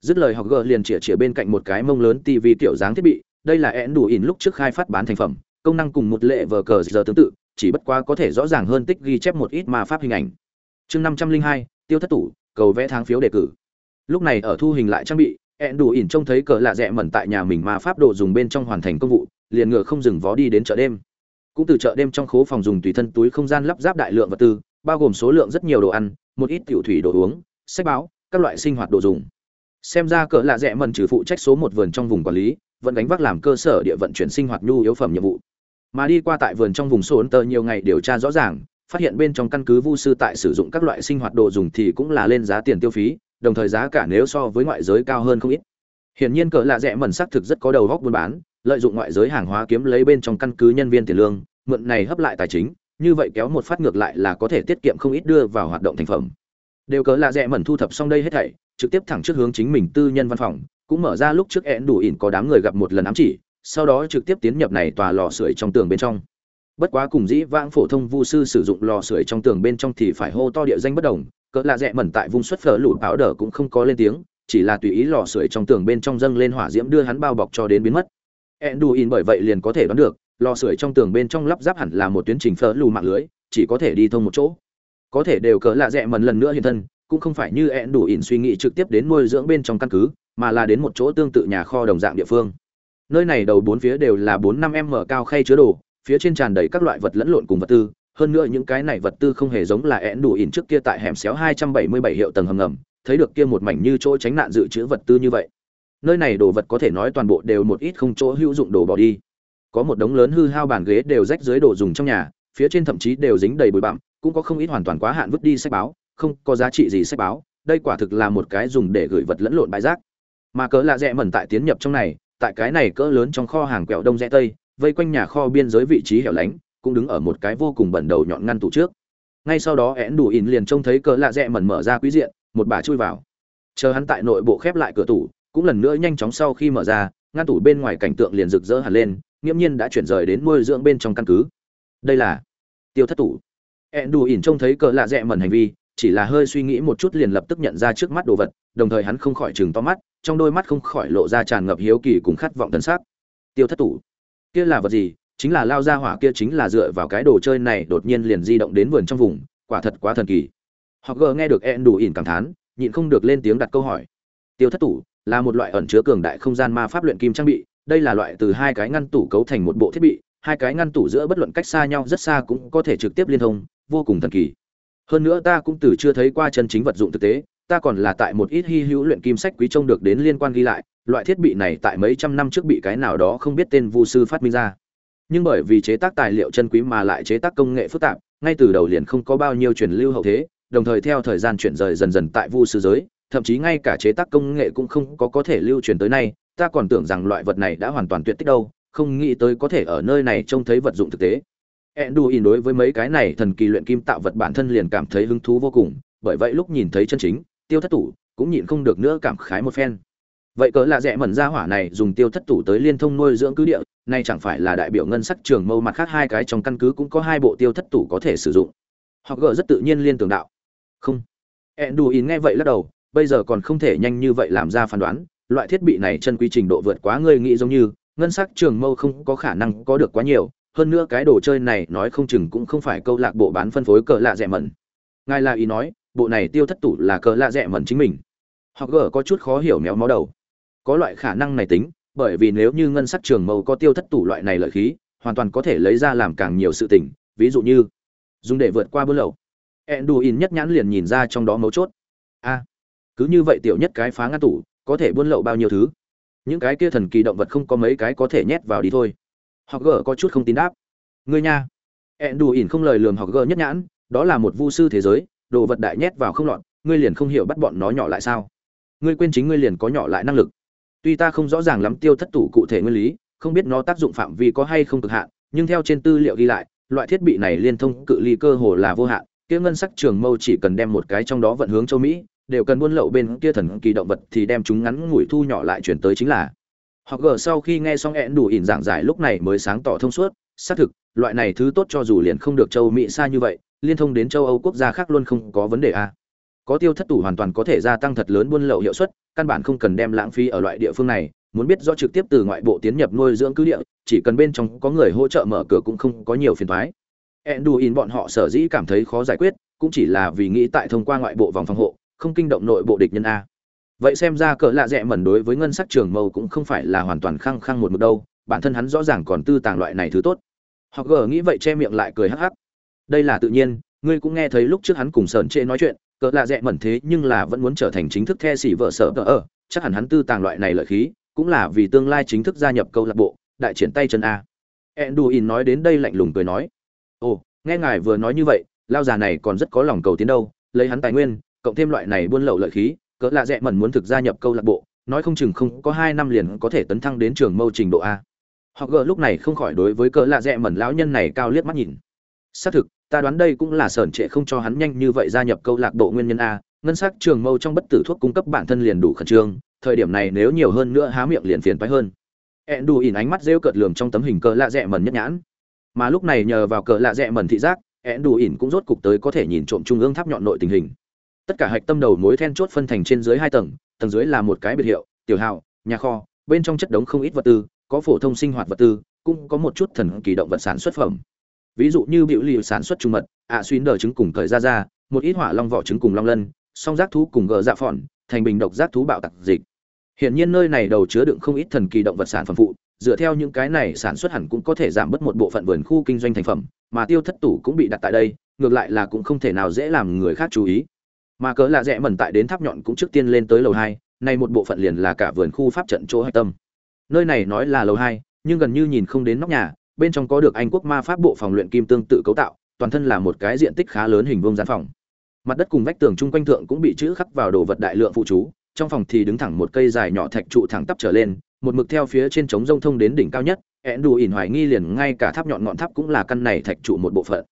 Dứt lời họ gờ liền chĩa chĩa bên cạnh một cái mông lớn tv kiểu dáng thiết bị, đây là én đủ ỉn lúc trước khai phát bán thành phẩm công năng cùng một lệ vờ cờ giờ tương tự, chỉ bất quá có thể rõ ràng hơn tích ghi chép một ít mà pháp hình ảnh. Chương năm trăm linh hai, tiêu thất tủ, cầu vẽ tháng phiếu đề cử. Lúc này ở thu hình lại trang bị ẹn đủ ỉn trông thấy cờ lạ rẽ mẩn tại nhà mình mà pháp đồ dùng bên trong hoàn thành công vụ, liền ngựa không dừng vó đi đến chợ đêm. Cũng từ chợ đêm trong khố phòng dùng tùy thân túi không gian lắp ráp đại lượng vật tư, bao gồm số lượng rất nhiều đồ ăn, một ít tiểu thủy đồ uống, sách báo, các loại sinh hoạt đồ dùng. Xem ra cỡ lạ rẽ mẩn trừ phụ trách số một vườn trong vùng quản lý, vẫn đánh vác làm cơ sở địa vận chuyển sinh hoạt nhu yếu phẩm nhiệm vụ mà đi qua tại vườn trong vùng sổ tờ nhiều ngày điều tra rõ ràng, phát hiện bên trong căn cứ vu sư tại sử dụng các loại sinh hoạt đồ dùng thì cũng là lên giá tiền tiêu phí, đồng thời giá cả nếu so với ngoại giới cao hơn không ít. Hiển nhiên cỡ lạ rẽ mẩn xác thực rất có đầu góc buôn bán, lợi dụng ngoại giới hàng hóa kiếm lấy bên trong căn cứ nhân viên tiền lương, mượn này hấp lại tài chính, như vậy kéo một phát ngược lại là có thể tiết kiệm không ít đưa vào hoạt động thành phẩm. Đều cỡ là rẻ mẩn thu thập xong đây hết thảy, trực tiếp thẳng trước hướng chính mình tư nhân văn phòng, cũng mở ra lúc trước én đủ ỉn có đám người gặp một lần ám chỉ sau đó trực tiếp tiến nhập này tòa lò sưởi trong tường bên trong. Bất quá cùng dĩ vãng phổ thông vu sư sử dụng lò sưởi trong tường bên trong thì phải hô to địa danh bất đồng, cỡ lạ rẽ mẩn tại vùng xuất phở lụt bão đờ cũng không có lên tiếng, chỉ là tùy ý lò sưởi trong tường bên trong dâng lên hỏa diễm đưa hắn bao bọc cho đến biến mất. Enduin bởi vậy liền có thể đoán được, lò sưởi trong tường bên trong lắp ráp hẳn là một tuyến trình phở lù mạng lưới, chỉ có thể đi thông một chỗ. Có thể đều cỡ lạ rẽ mẩn lần nữa hiện thân, cũng không phải như enduin suy nghĩ trực tiếp đến nuôi dưỡng bên trong căn cứ, mà là đến một chỗ tương tự nhà kho đồng dạng địa phương nơi này đầu bốn phía đều là bốn năm m cao khay chứa đồ, phía trên tràn đầy các loại vật lẫn lộn cùng vật tư. Hơn nữa những cái này vật tư không hề giống là én đủ ỉn trước kia tại hẻm xéo 277 hiệu tầng hầm ngầm, thấy được kia một mảnh như chỗ tránh nạn dự trữ vật tư như vậy. Nơi này đồ vật có thể nói toàn bộ đều một ít không chỗ hữu dụng đồ bỏ đi. Có một đống lớn hư hao bàn ghế đều rách dưới đồ dùng trong nhà, phía trên thậm chí đều dính đầy bụi bặm, cũng có không ít hoàn toàn quá hạn vứt đi sách báo, không có giá trị gì sách báo, đây quả thực là một cái dùng để gửi vật lẫn lộn bãi rác. Mà cỡ lạ rẽ mẩn tại tiến nhập trong này tại cái này cỡ lớn trong kho hàng quẹo đông rẽ tây, vây quanh nhà kho biên giới vị trí hẻo lánh, cũng đứng ở một cái vô cùng bẩn đầu nhọn ngăn tủ trước. Ngay sau đó, én đủ ỉn liền trông thấy cỡ lạ rẽ mẩn mở ra quý diện, một bà chui vào. Chờ hắn tại nội bộ khép lại cửa tủ, cũng lần nữa nhanh chóng sau khi mở ra, ngăn tủ bên ngoài cảnh tượng liền rực rỡ hẳn lên, nghiễm nhiên đã chuyển rời đến nuôi dưỡng bên trong căn cứ. Đây là tiêu thất tủ. Én đủ ỉn trông thấy cỡ lạ rẽ mẩn hành vi chỉ là hơi suy nghĩ một chút liền lập tức nhận ra trước mắt đồ vật, đồng thời hắn không khỏi chừng to mắt, trong đôi mắt không khỏi lộ ra tràn ngập hiếu kỳ cùng khát vọng thần sắc. tiêu thất tủ, kia là vật gì? Chính là lao ra hỏa kia chính là dựa vào cái đồ chơi này đột nhiên liền di động đến vườn trong vùng, quả thật quá thần kỳ. Hoặc gờ nghe được en đủ ỉn cảm thán, nhịn không được lên tiếng đặt câu hỏi. Tiêu thất tủ, là một loại ẩn chứa cường đại không gian ma pháp luyện kim trang bị, đây là loại từ hai cái ngăn tủ cấu thành một bộ thiết bị, hai cái ngăn tủ giữa bất luận cách xa nhau rất xa cũng có thể trực tiếp liên thông, vô cùng thần kỳ hơn nữa ta cũng từ chưa thấy qua chân chính vật dụng thực tế, ta còn là tại một ít hy hữu luyện kim sách quý trông được đến liên quan ghi lại, loại thiết bị này tại mấy trăm năm trước bị cái nào đó không biết tên vu sư phát minh ra. Nhưng bởi vì chế tác tài liệu chân quý mà lại chế tác công nghệ phức tạp, ngay từ đầu liền không có bao nhiêu truyền lưu hậu thế, đồng thời theo thời gian chuyển rời dần dần tại vu sư giới, thậm chí ngay cả chế tác công nghệ cũng không có có thể lưu truyền tới nay, ta còn tưởng rằng loại vật này đã hoàn toàn tuyệt tích đâu, không nghĩ tới có thể ở nơi này trông thấy vật dụng thực tế. Enduin đối với mấy cái này thần kỳ luyện kim tạo vật bản thân liền cảm thấy hứng thú vô cùng, bởi vậy lúc nhìn thấy chân chính, tiêu thất tủ, cũng nhịn không được nữa cảm khái một phen. Vậy cỡ là rẻ mẩn ra hỏa này dùng tiêu thất tủ tới liên thông nuôi dưỡng cứ địa, nay chẳng phải là đại biểu ngân sắc trường mâu mặt khác hai cái trong căn cứ cũng có hai bộ tiêu thất tủ có thể sử dụng. Họ gỡ rất tự nhiên liên tưởng đạo. Không. Enduin nghe vậy lắc đầu, bây giờ còn không thể nhanh như vậy làm ra phán đoán, loại thiết bị này chân quy trình độ vượt quá người nghĩ giống như, ngân sắc trường mâu không có khả năng có được quá nhiều, hơn nữa cái đồ chơi này nói không chừng cũng không phải câu lạc bộ bán phân phối cờ lạ rẻ mẩn. Ngài là ý nói, bộ này tiêu thất tủ là cờ lạ rẻ mẩn chính mình. Hoặc gở có chút khó hiểu méo mó đầu. Có loại khả năng này tính, bởi vì nếu như ngân sắc trường mẫu có tiêu thất tủ loại này lợi khí, hoàn toàn có thể lấy ra làm càng nhiều sự tình, ví dụ như dùng để vượt qua buôn lậu. Enduin nhất nhãn liền nhìn ra trong đó mấu chốt. A, cứ như vậy tiểu nhất cái phá ngăn tủ, có thể buôn lậu bao nhiêu thứ? Những cái kia thần kỳ động vật không có mấy cái có thể nhét vào đi thôi họ gờ có chút không tin đáp. Ngươi nha. Ẹn đù ỉn không lời lường họ gờ nhất nhãn, đó là một vu sư thế giới, đồ vật đại nhét vào không lọt, ngươi liền không hiểu bắt bọn nó nhỏ lại sao. Ngươi quên chính ngươi liền có nhỏ lại năng lực. Tuy ta không rõ ràng lắm tiêu thất tủ cụ thể nguyên lý, không biết nó tác dụng phạm vi có hay không cực hạn, nhưng theo trên tư liệu ghi lại, loại thiết bị này liên thông cự ly cơ hồ là vô hạn, kia ngân sắc trường mâu chỉ cần đem một cái trong đó vận hướng châu mỹ, đều cần buôn lậu bên kia thần kỳ động vật thì đem chúng ngắn ngủi thu nhỏ lại chuyển tới chính là hoặc gở sau khi nghe xong ẹn đủ ỉn giảng giải lúc này mới sáng tỏ thông suốt, xác thực, loại này thứ tốt cho dù liền không được châu mỹ xa như vậy, liên thông đến châu âu quốc gia khác luôn không có vấn đề a có tiêu thất tủ hoàn toàn có thể gia tăng thật lớn buôn lậu hiệu suất, căn bản không cần đem lãng phí ở loại địa phương này, muốn biết rõ trực tiếp từ ngoại bộ tiến nhập nuôi dưỡng cứ địa, chỉ cần bên trong có người hỗ trợ mở cửa cũng không có nhiều phiền thoái Enduin bọn họ sở dĩ cảm thấy khó giải quyết, cũng chỉ là vì nghĩ tại thông qua ngoại bộ vòng phòng hộ, không kinh động nội bộ địch nhân a vậy xem ra cỡ lạ rẽ mẩn đối với ngân sắc trường mâu cũng không phải là hoàn toàn khăng khăng một mực đâu, bản thân hắn rõ ràng còn tư tàng loại này thứ tốt. Họ gờ nghĩ vậy che miệng lại cười hắc hắc. Đây là tự nhiên, ngươi cũng nghe thấy lúc trước hắn cùng sơn chê nói chuyện, cỡ lạ rẽ mẩn thế nhưng là vẫn muốn trở thành chính thức the xỉ vợ sở cỡ ở, chắc hẳn hắn tư tàng loại này lợi khí, cũng là vì tương lai chính thức gia nhập câu lạc bộ, đại triển tay chân a. Enduin nói đến đây lạnh lùng cười nói. Ồ, nghe ngài vừa nói như vậy, lao già này còn rất có lòng cầu tiến đâu, lấy hắn tài nguyên, cộng thêm loại này buôn lậu lợi khí cỡ lạ rẽ mẩn muốn thực gia nhập câu lạc bộ, nói không chừng không có hai năm liền có thể tấn thăng đến trường mâu trình độ a. Họ gờ lúc này không khỏi đối với cỡ lạ rẽ mẩn lão nhân này cao liếc mắt nhìn. Xác thực, ta đoán đây cũng là sởn trệ không cho hắn nhanh như vậy gia nhập câu lạc bộ nguyên nhân a, ngân sắc trường mâu trong bất tử thuốc cung cấp bản thân liền đủ khẩn trương, thời điểm này nếu nhiều hơn nữa há miệng liền phiền phái hơn. Ẹn đủ ỉn ánh mắt rêu cợt lườm trong tấm hình cỡ lạ rẽ mẩn nhất nhãn. Mà lúc này nhờ vào cỡ lạ rẽ mẩn thị giác ẹn đủ ỉn cũng rốt cục tới có thể nhìn trộm trung ương tháp nhọn nội tình hình tất cả hạch tâm đầu mối then chốt phân thành trên dưới hai tầng tầng dưới là một cái biệt hiệu, tiểu hào, nhà kho, bên trong chất đống không ít vật tư, có phổ thông sinh hoạt vật tư, cũng có một chút thần kỳ động vật sản xuất phẩm. Ví dụ như biểu liệu sản xuất trung mật, ạ à đờ trứng cùng thời ra ra một ít hỏa long vỏ trứng cùng long lân, song giác thú cùng gờ dạ phòn thành bình độc giác thú bạo tặc dịch. Hiện nhiên nơi này đầu chứa đựng không ít thần kỳ động vật sản phẩm phụ, dựa theo những cái này sản xuất hẳn cũng có thể giảm bớt một bộ phận vườn khu kinh doanh thành phẩm, mà tiêu thất tủ cũng bị đặt tại đây, ngược lại là cũng không thể nào dễ làm người khác chú ý mà cớ là rẽ mẩn tại đến tháp nhọn cũng trước tiên lên tới lầu hai, nay một bộ phận liền là cả vườn khu pháp trận chỗ hạch tâm. Nơi này nói là lầu hai, nhưng gần như nhìn không đến nóc nhà, bên trong có được anh quốc ma pháp bộ phòng luyện kim tương tự cấu tạo, toàn thân là một cái diện tích khá lớn hình vuông gian phòng. Mặt đất cùng vách tường chung quanh thượng cũng bị chữ khắc vào đồ vật đại lượng phụ trú trong phòng thì đứng thẳng một cây dài nhỏ thạch trụ thẳng tắp trở lên, một mực theo phía trên trống rông thông đến đỉnh cao nhất, ẹn đủ ỉn hoài nghi liền ngay cả tháp nhọn ngọn tháp cũng là căn này thạch trụ một bộ phận.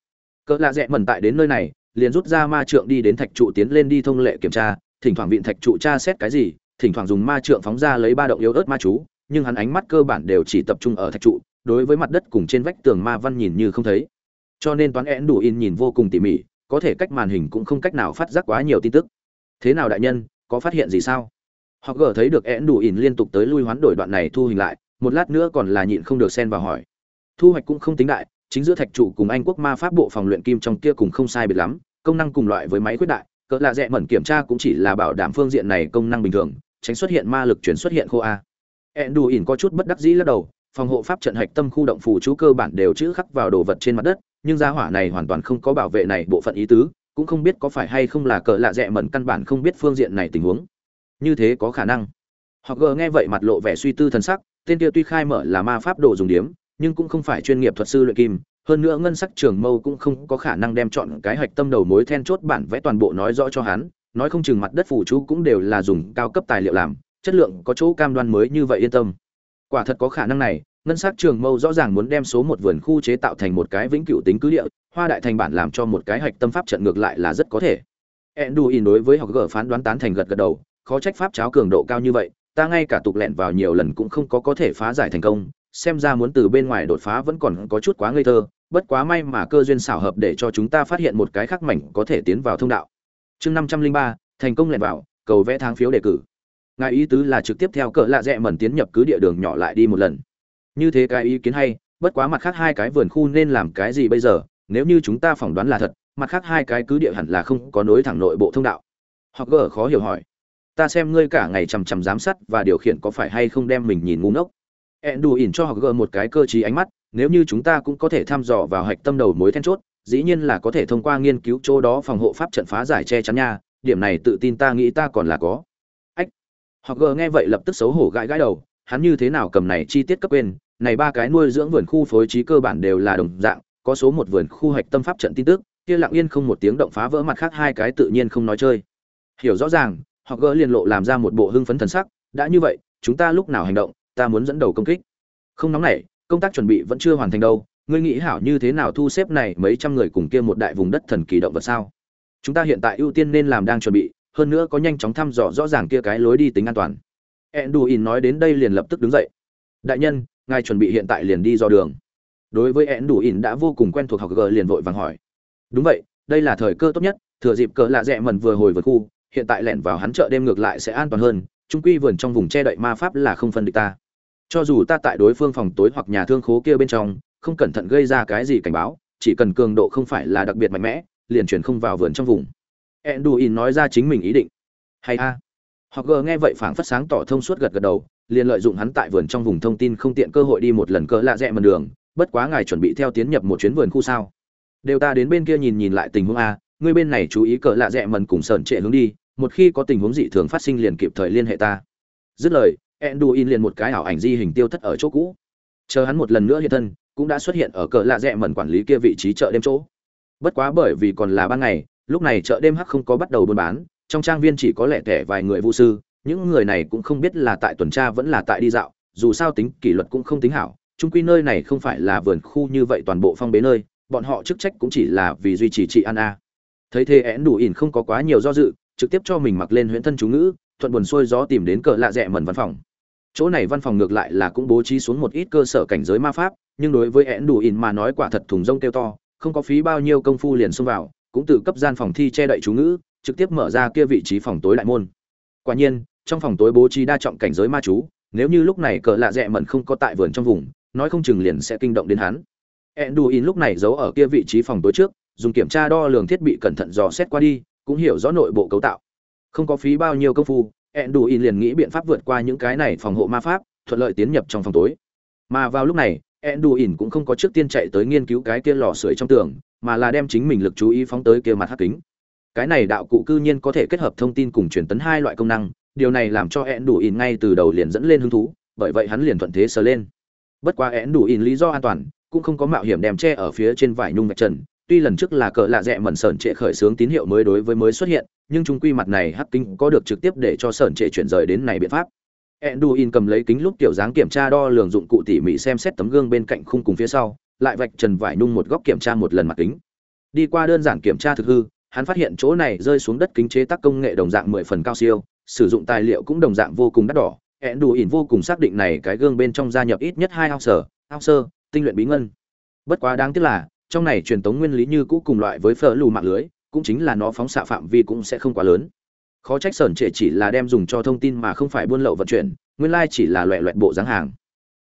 Cỡ lạ rẽ mẩn tại đến nơi này liền rút ra ma trượng đi đến thạch trụ tiến lên đi thông lệ kiểm tra, thỉnh thoảng vịn thạch trụ tra xét cái gì, thỉnh thoảng dùng ma trượng phóng ra lấy ba động yếu ớt ma chú, nhưng hắn ánh mắt cơ bản đều chỉ tập trung ở thạch trụ, đối với mặt đất cùng trên vách tường ma văn nhìn như không thấy. Cho nên toán én đủ in nhìn vô cùng tỉ mỉ, có thể cách màn hình cũng không cách nào phát giác quá nhiều tin tức. Thế nào đại nhân, có phát hiện gì sao? Họ gờ thấy được én đủ in liên tục tới lui hoán đổi đoạn này thu hình lại, một lát nữa còn là nhịn không được xen vào hỏi. Thu hoạch cũng không tính đại chính giữa thạch trụ cùng anh quốc ma pháp bộ phòng luyện kim trong kia cùng không sai biệt lắm, công năng cùng loại với máy quyết đại, cỡ lạ rẽ mẩn kiểm tra cũng chỉ là bảo đảm phương diện này công năng bình thường, tránh xuất hiện ma lực chuyển xuất hiện khô a. Ẹn đù ỉn có chút bất đắc dĩ lắc đầu, phòng hộ pháp trận hạch tâm khu động phù chú cơ bản đều chữ khắc vào đồ vật trên mặt đất, nhưng gia hỏa này hoàn toàn không có bảo vệ này bộ phận ý tứ, cũng không biết có phải hay không là cỡ lạ rẽ mẩn căn bản không biết phương diện này tình huống. Như thế có khả năng. Họ gờ nghe vậy mặt lộ vẻ suy tư thần sắc, tên kia tuy khai mở là ma pháp đồ dùng điếm nhưng cũng không phải chuyên nghiệp thuật sư luyện kim, hơn nữa ngân sắc trường mâu cũng không có khả năng đem chọn cái hạch tâm đầu mối then chốt bản vẽ toàn bộ nói rõ cho hắn, nói không chừng mặt đất phủ chú cũng đều là dùng cao cấp tài liệu làm, chất lượng có chỗ cam đoan mới như vậy yên tâm. Quả thật có khả năng này, ngân sắc trường mâu rõ ràng muốn đem số một vườn khu chế tạo thành một cái vĩnh cửu tính cứ địa, hoa đại thành bản làm cho một cái hạch tâm pháp trận ngược lại là rất có thể. Enduin đối với học gở phán đoán tán thành gật gật đầu, khó trách pháp cháo cường độ cao như vậy, ta ngay cả tục lẹn vào nhiều lần cũng không có có thể phá giải thành công xem ra muốn từ bên ngoài đột phá vẫn còn có chút quá ngây thơ, bất quá may mà cơ duyên xảo hợp để cho chúng ta phát hiện một cái khắc mảnh có thể tiến vào thông đạo. Chương năm trăm linh ba, thành công lẹn vào, cầu vẽ tháng phiếu đề cử. Ngài ý tứ là trực tiếp theo cỡ lạ rẽ mẩn tiến nhập cứ địa đường nhỏ lại đi một lần. Như thế cái ý kiến hay, bất quá mặt khác hai cái vườn khu nên làm cái gì bây giờ, nếu như chúng ta phỏng đoán là thật, mặt khác hai cái cứ địa hẳn là không có nối thẳng nội bộ thông đạo. Hoặc gỡ khó hiểu hỏi, ta xem ngươi cả ngày chằm chằm giám sát và điều khiển có phải hay không đem mình nhìn ngu ngốc ẹn đù ỉn cho học gỡ một cái cơ chí ánh mắt, nếu như chúng ta cũng có thể thăm dò vào hạch tâm đầu mối then chốt, dĩ nhiên là có thể thông qua nghiên cứu chỗ đó phòng hộ pháp trận phá giải che chắn nha, điểm này tự tin ta nghĩ ta còn là có. Ách học gờ nghe vậy lập tức xấu hổ gãi gãi đầu, hắn như thế nào cầm này chi tiết cấp quên, này ba cái nuôi dưỡng vườn khu phối trí cơ bản đều là đồng dạng, có số một vườn khu hạch tâm pháp trận tin tức, kia lặng yên không một tiếng động phá vỡ mặt khác hai cái tự nhiên không nói chơi. Hiểu rõ ràng, họ gỡ liên lộ làm ra một bộ hưng phấn thần sắc, đã như vậy, chúng ta lúc nào hành động ta muốn dẫn đầu công kích. Không nóng nảy, công tác chuẩn bị vẫn chưa hoàn thành đâu. Ngươi nghĩ hảo như thế nào thu xếp này mấy trăm người cùng kia một đại vùng đất thần kỳ động vật sao? Chúng ta hiện tại ưu tiên nên làm đang chuẩn bị, hơn nữa có nhanh chóng thăm dò rõ ràng kia cái lối đi tính an toàn. Enduin nói đến đây liền lập tức đứng dậy. Đại nhân, ngài chuẩn bị hiện tại liền đi do đường. Đối với Enduin đã vô cùng quen thuộc học g liền vội vàng hỏi. Đúng vậy, đây là thời cơ tốt nhất, thừa dịp cỡ lạ rẽ mần vừa hồi vượt khu, hiện tại lẻn vào hắn chợ đêm ngược lại sẽ an toàn hơn, trung quy vườn trong vùng che đậy ma pháp là không phân địch ta cho dù ta tại đối phương phòng tối hoặc nhà thương khố kia bên trong, không cẩn thận gây ra cái gì cảnh báo, chỉ cần cường độ không phải là đặc biệt mạnh mẽ, liền chuyển không vào vườn trong vùng. Enduin nói ra chính mình ý định. Hay a. Hoặc gờ nghe vậy phảng phất sáng tỏ thông suốt gật gật đầu, liền lợi dụng hắn tại vườn trong vùng thông tin không tiện cơ hội đi một lần cỡ lạ rẽ mần đường, bất quá ngài chuẩn bị theo tiến nhập một chuyến vườn khu sao? Đều ta đến bên kia nhìn nhìn lại tình huống a, ngươi bên này chú ý cỡ lạ rẽ mần cùng sờn trệ hướng đi, một khi có tình huống dị thường phát sinh liền kịp thời liên hệ ta. Dứt lời enduin liền một cái ảo ảnh di hình tiêu thất ở chỗ cũ. Chờ hắn một lần nữa hiện thân, cũng đã xuất hiện ở cỡ lạ rẽ mần quản lý kia vị trí chợ đêm chỗ. Bất quá bởi vì còn là ban ngày, lúc này chợ đêm hắc không có bắt đầu buôn bán, trong trang viên chỉ có lẻ tẻ vài người vũ sư, những người này cũng không biết là tại tuần tra vẫn là tại đi dạo, dù sao tính kỷ luật cũng không tính hảo, chung quy nơi này không phải là vườn khu như vậy toàn bộ phong bế nơi, bọn họ chức trách cũng chỉ là vì duy trì trị an a. Thấy thế én đủ ỉn không có quá nhiều do dự, trực tiếp cho mình mặc lên huyễn thân chú ngữ thuận buồn xuôi gió tìm đến cờ lạ rẽ mẩn văn phòng. Chỗ này văn phòng ngược lại là cũng bố trí xuống một ít cơ sở cảnh giới ma pháp nhưng đối với én đủ ỉn mà nói quả thật thùng rông kêu to không có phí bao nhiêu công phu liền xông vào cũng tự cấp gian phòng thi che đậy chú ngữ trực tiếp mở ra kia vị trí phòng tối đại môn. Quả nhiên trong phòng tối bố trí đa trọng cảnh giới ma chú nếu như lúc này cờ lạ rẽ mẩn không có tại vườn trong vùng nói không chừng liền sẽ kinh động đến hắn. Én đủ ỉn lúc này giấu ở kia vị trí phòng tối trước, dùng kiểm tra đo lường thiết bị cẩn thận dò xét qua đi, cũng hiểu rõ nội bộ cấu tạo. Không có phí bao nhiêu công phu, Enduin liền nghĩ biện pháp vượt qua những cái này phòng hộ ma pháp, thuận lợi tiến nhập trong phòng tối. Mà vào lúc này, Enduin cũng không có trước tiên chạy tới nghiên cứu cái kia lò sưởi trong tường, mà là đem chính mình lực chú ý phóng tới kia mặt hắc kính. Cái này đạo cụ cư nhiên có thể kết hợp thông tin cùng truyền tấn hai loại công năng, điều này làm cho Enduin ngay từ đầu liền dẫn lên hứng thú, bởi vậy hắn liền thuận thế sờ lên. Bất quá in lý do an toàn, cũng không có mạo hiểm đem che ở phía trên vải nhung vạch trần tuy lần trước là cờ lạ rẽ mẩn sởn trệ khởi xướng tín hiệu mới đối với mới xuất hiện nhưng chúng quy mặt này hắc kính có được trực tiếp để cho sởn trệ chuyển rời đến này biện pháp Enduin cầm lấy kính lúc tiểu dáng kiểm tra đo lường dụng cụ tỉ mỉ xem xét tấm gương bên cạnh khung cùng phía sau, lại vạch trần vải nung một góc kiểm tra một lần mặt kính. Đi qua đơn giản kiểm tra thực hư, hắn phát hiện chỗ này rơi xuống đất kính chế tác công nghệ đồng dạng mười phần cao siêu, sử dụng tài liệu cũng đồng dạng vô cùng đắt đỏ. Enduin vô cùng xác định này cái gương bên trong gia nhập ít nhất hai ounce, ounce, tinh luyện bí ngân bất quá đáng tiếc là trong này truyền tống nguyên lý như cũ cùng loại với phở lù mạng lưới, cũng chính là nó phóng xạ phạm vi cũng sẽ không quá lớn. Khó trách sởn trệ chỉ là đem dùng cho thông tin mà không phải buôn lậu vận chuyển, nguyên lai chỉ là loẹ loẹt bộ dáng hàng.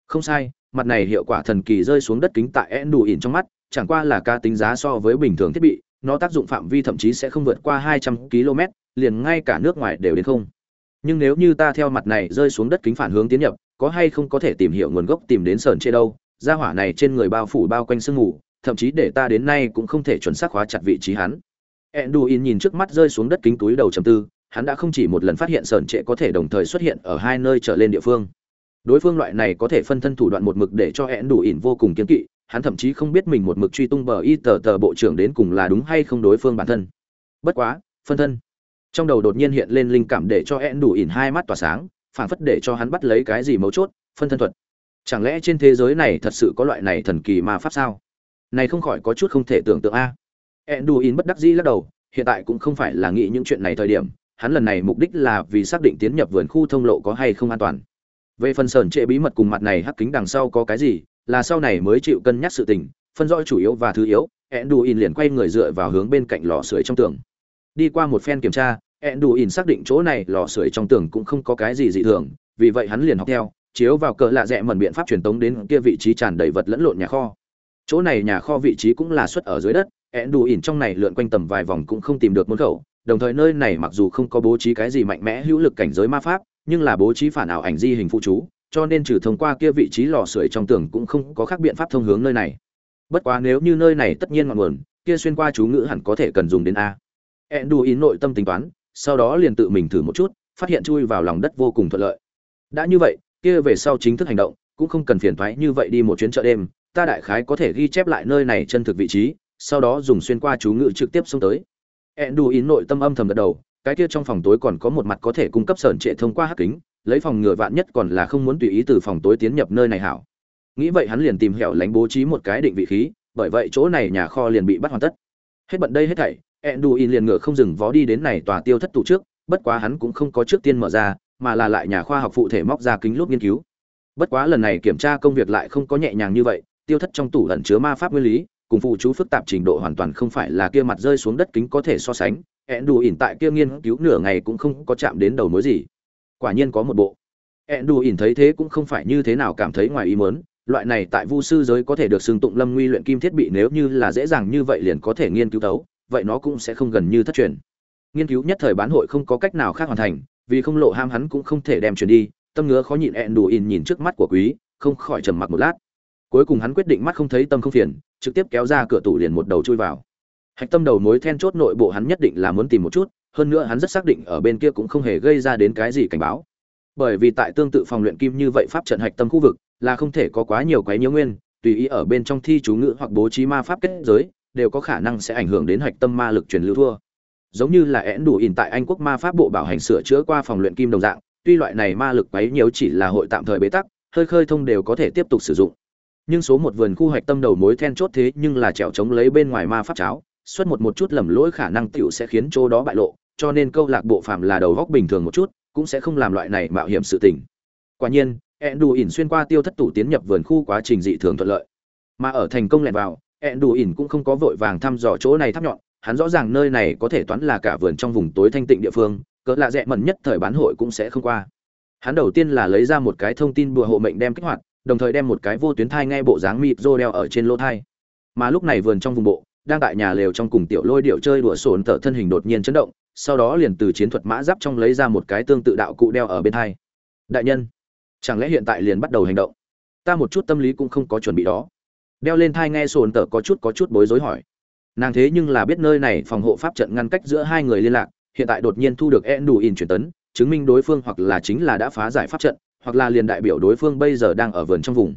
Không sai, mặt này hiệu quả thần kỳ rơi xuống đất kính tại én đủ ỉn trong mắt, chẳng qua là ca tính giá so với bình thường thiết bị, nó tác dụng phạm vi thậm chí sẽ không vượt qua hai trăm km, liền ngay cả nước ngoài đều đến không. Nhưng nếu như ta theo mặt này rơi xuống đất kính phản hướng tiến nhập, có hay không có thể tìm hiểu nguồn gốc tìm đến sởn trệ đâu? Gia hỏa này trên người bao phủ bao quanh sương mù thậm chí để ta đến nay cũng không thể chuẩn xác hóa chặt vị trí hắn. Enduin nhìn trước mắt rơi xuống đất kính túi đầu trầm tư, hắn đã không chỉ một lần phát hiện sởn trệ có thể đồng thời xuất hiện ở hai nơi trở lên địa phương. Đối phương loại này có thể phân thân thủ đoạn một mực để cho enduin vô cùng kiên kỵ, hắn thậm chí không biết mình một mực truy tung bờ y tờ tờ bộ trưởng đến cùng là đúng hay không đối phương bản thân. Bất quá, phân thân. Trong đầu đột nhiên hiện lên linh cảm để cho enduin hai mắt tỏa sáng, phảng phất để cho hắn bắt lấy cái gì mấu chốt, phân thân thuật. Chẳng lẽ trên thế giới này thật sự có loại này thần kỳ ma pháp sao? Này không khỏi có chút không thể tưởng tượng a. Enduin bất đắc dĩ lắc đầu, hiện tại cũng không phải là nghĩ những chuyện này thời điểm, hắn lần này mục đích là vì xác định tiến nhập vườn khu thông lộ có hay không an toàn. Về phần sờn trệ bí mật cùng mặt này hắc kính đằng sau có cái gì, là sau này mới chịu cân nhắc sự tình, phân rõ chủ yếu và thứ yếu enduin liền quay người dựa vào hướng bên cạnh lò sưởi trong tường. Đi qua một phen kiểm tra enduin xác định chỗ này lò sưởi trong tường cũng không có cái gì dị thường, vì vậy hắn liền học theo, chiếu vào cờ lạ rẽ mẩn biện pháp truyền tống đến kia vị trí tràn đầy vật lẫn lộn nhà kho chỗ này nhà kho vị trí cũng là xuất ở dưới đất, ẹn đủ ỉn trong này lượn quanh tầm vài vòng cũng không tìm được môn khẩu, đồng thời nơi này mặc dù không có bố trí cái gì mạnh mẽ hữu lực cảnh giới ma pháp, nhưng là bố trí phản ảo ảnh di hình phụ chú, cho nên trừ thông qua kia vị trí lò sưởi trong tường cũng không có khác biện pháp thông hướng nơi này. Bất quá nếu như nơi này tất nhiên ngọn nguồn, kia xuyên qua chú ngữ hẳn có thể cần dùng đến a. Ẹn đủ ỉn nội tâm tính toán, sau đó liền tự mình thử một chút, phát hiện chui vào lòng đất vô cùng thuận lợi. Đã như vậy, kia về sau chính thức hành động, cũng không cần phiền thoái như vậy đi một chuyến chợ đêm ta đại khái có thể ghi chép lại nơi này chân thực vị trí, sau đó dùng xuyên qua chú ngự trực tiếp xông tới. Enduin nội tâm âm thầm gật đầu, cái kia trong phòng tối còn có một mặt có thể cung cấp sởn trệ thông qua hắc kính, lấy phòng ngừa vạn nhất còn là không muốn tùy ý từ phòng tối tiến nhập nơi này hảo. Nghĩ vậy hắn liền tìm hẻo lánh bố trí một cái định vị khí, bởi vậy chỗ này nhà kho liền bị bắt hoàn tất. Hết bận đây hết thảy, Enduin liền ngựa không dừng vó đi đến này tòa tiêu thất tủ trước, bất quá hắn cũng không có trước tiên mở ra, mà là lại nhà khoa học phụ thể móc ra kính lúp nghiên cứu. Bất quá lần này kiểm tra công việc lại không có nhẹ nhàng như vậy tiêu thất trong tủ ẩn chứa ma pháp nguyên lý, cùng phụ chú phức tạp trình độ hoàn toàn không phải là kia mặt rơi xuống đất kính có thể so sánh ẹn đù ỉn tại kia nghiên cứu nửa ngày cũng không có chạm đến đầu mối gì. Quả nhiên có một bộ. Ẹn đù ỉn thấy thế cũng không phải như thế nào cảm thấy ngoài ý mớn loại này tại vu sư giới có thể được xưng tụng lâm nguy luyện kim thiết bị nếu như là dễ dàng như vậy liền có thể nghiên cứu tấu, vậy nó cũng sẽ không gần như thất truyền. Nghiên cứu nhất thời bán hội không có cách nào khác hoàn thành, vì không lộ ham hắn cũng không thể đem truyền đi, tâm ngứa khó nhịn ẹn đù ỉn nhìn trước mắt của quý, không khỏi trầm mặc một lát cuối cùng hắn quyết định mắt không thấy tâm không phiền, trực tiếp kéo ra cửa tủ liền một đầu chui vào. Hạch tâm đầu mối then chốt nội bộ hắn nhất định là muốn tìm một chút, hơn nữa hắn rất xác định ở bên kia cũng không hề gây ra đến cái gì cảnh báo. Bởi vì tại tương tự phòng luyện kim như vậy pháp trận hạch tâm khu vực, là không thể có quá nhiều quái nhiễu nguyên, tùy ý ở bên trong thi chú ngữ hoặc bố trí ma pháp kết giới, đều có khả năng sẽ ảnh hưởng đến hạch tâm ma lực truyền lưu thua. Giống như là én đủ ỉn tại anh quốc ma pháp bộ bảo hành sửa chữa qua phòng luyện kim đồng dạng, tuy loại này ma lực quấy nhiều chỉ là hội tạm thời bế tắc, hơi khơi thông đều có thể tiếp tục sử dụng nhưng số một vườn khu hoạch tâm đầu mối then chốt thế nhưng là trèo chống lấy bên ngoài ma pháp cháo, xuất một một chút lầm lỗi khả năng tiểu sẽ khiến chỗ đó bại lộ, cho nên câu lạc bộ phạm là đầu góc bình thường một chút, cũng sẽ không làm loại này mạo hiểm sự tình. Quả nhiên ẹn đù ỉn xuyên qua tiêu thất tủ tiến nhập vườn khu quá trình dị thường thuận lợi. Mà ở thành công lẹn vào ẹn đù ỉn cũng không có vội vàng thăm dò chỗ này thắp nhọn, hắn rõ ràng nơi này có thể toán là cả vườn trong vùng tối thanh tịnh địa phương, cỡ lạ rẽ mẩn nhất thời bán hội cũng sẽ không qua. Hắn đầu tiên là lấy ra một cái thông tin bùa hộ mệnh đem kích hoạt đồng thời đem một cái vô tuyến thai nghe bộ dáng mịt rô đeo ở trên lỗ thai. Mà lúc này vườn trong vùng bộ, đang tại nhà lều trong cùng tiểu lôi điệu chơi đùa sổn tở thân hình đột nhiên chấn động, sau đó liền từ chiến thuật mã giáp trong lấy ra một cái tương tự đạo cụ đeo ở bên thai. Đại nhân, chẳng lẽ hiện tại liền bắt đầu hành động? Ta một chút tâm lý cũng không có chuẩn bị đó. Đeo lên thai nghe sồn tở có chút có chút bối rối hỏi. Nàng thế nhưng là biết nơi này phòng hộ pháp trận ngăn cách giữa hai người liên lạc, hiện tại đột nhiên thu được e đủ in truyền tấn, chứng minh đối phương hoặc là chính là đã phá giải pháp trận hoặc là liền đại biểu đối phương bây giờ đang ở vườn trong vùng.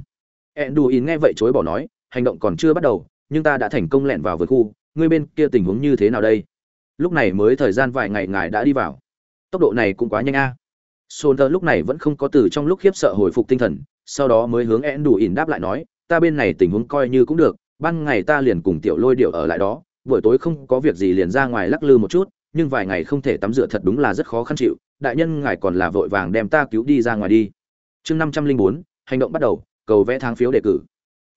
Enduin nghe vậy chối bỏ nói, hành động còn chưa bắt đầu, nhưng ta đã thành công lẻn vào vườn khu, ngươi bên kia tình huống như thế nào đây? Lúc này mới thời gian vài ngày ngài đã đi vào. Tốc độ này cũng quá nhanh a. À. sôn lúc này vẫn không có từ trong lúc khiếp sợ hồi phục tinh thần, sau đó mới hướng enduin đáp lại nói, ta bên này tình huống coi như cũng được, ban ngày ta liền cùng tiểu lôi điệu ở lại đó, buổi tối không có việc gì liền ra ngoài lắc lư một chút, nhưng vài ngày không thể tắm rửa thật đúng là rất khó khăn chịu, đại nhân ngài còn là vội vàng đem ta cứu đi ra ngoài đi chương năm trăm linh bốn, hành động bắt đầu, cầu vẽ tháng phiếu đề cử.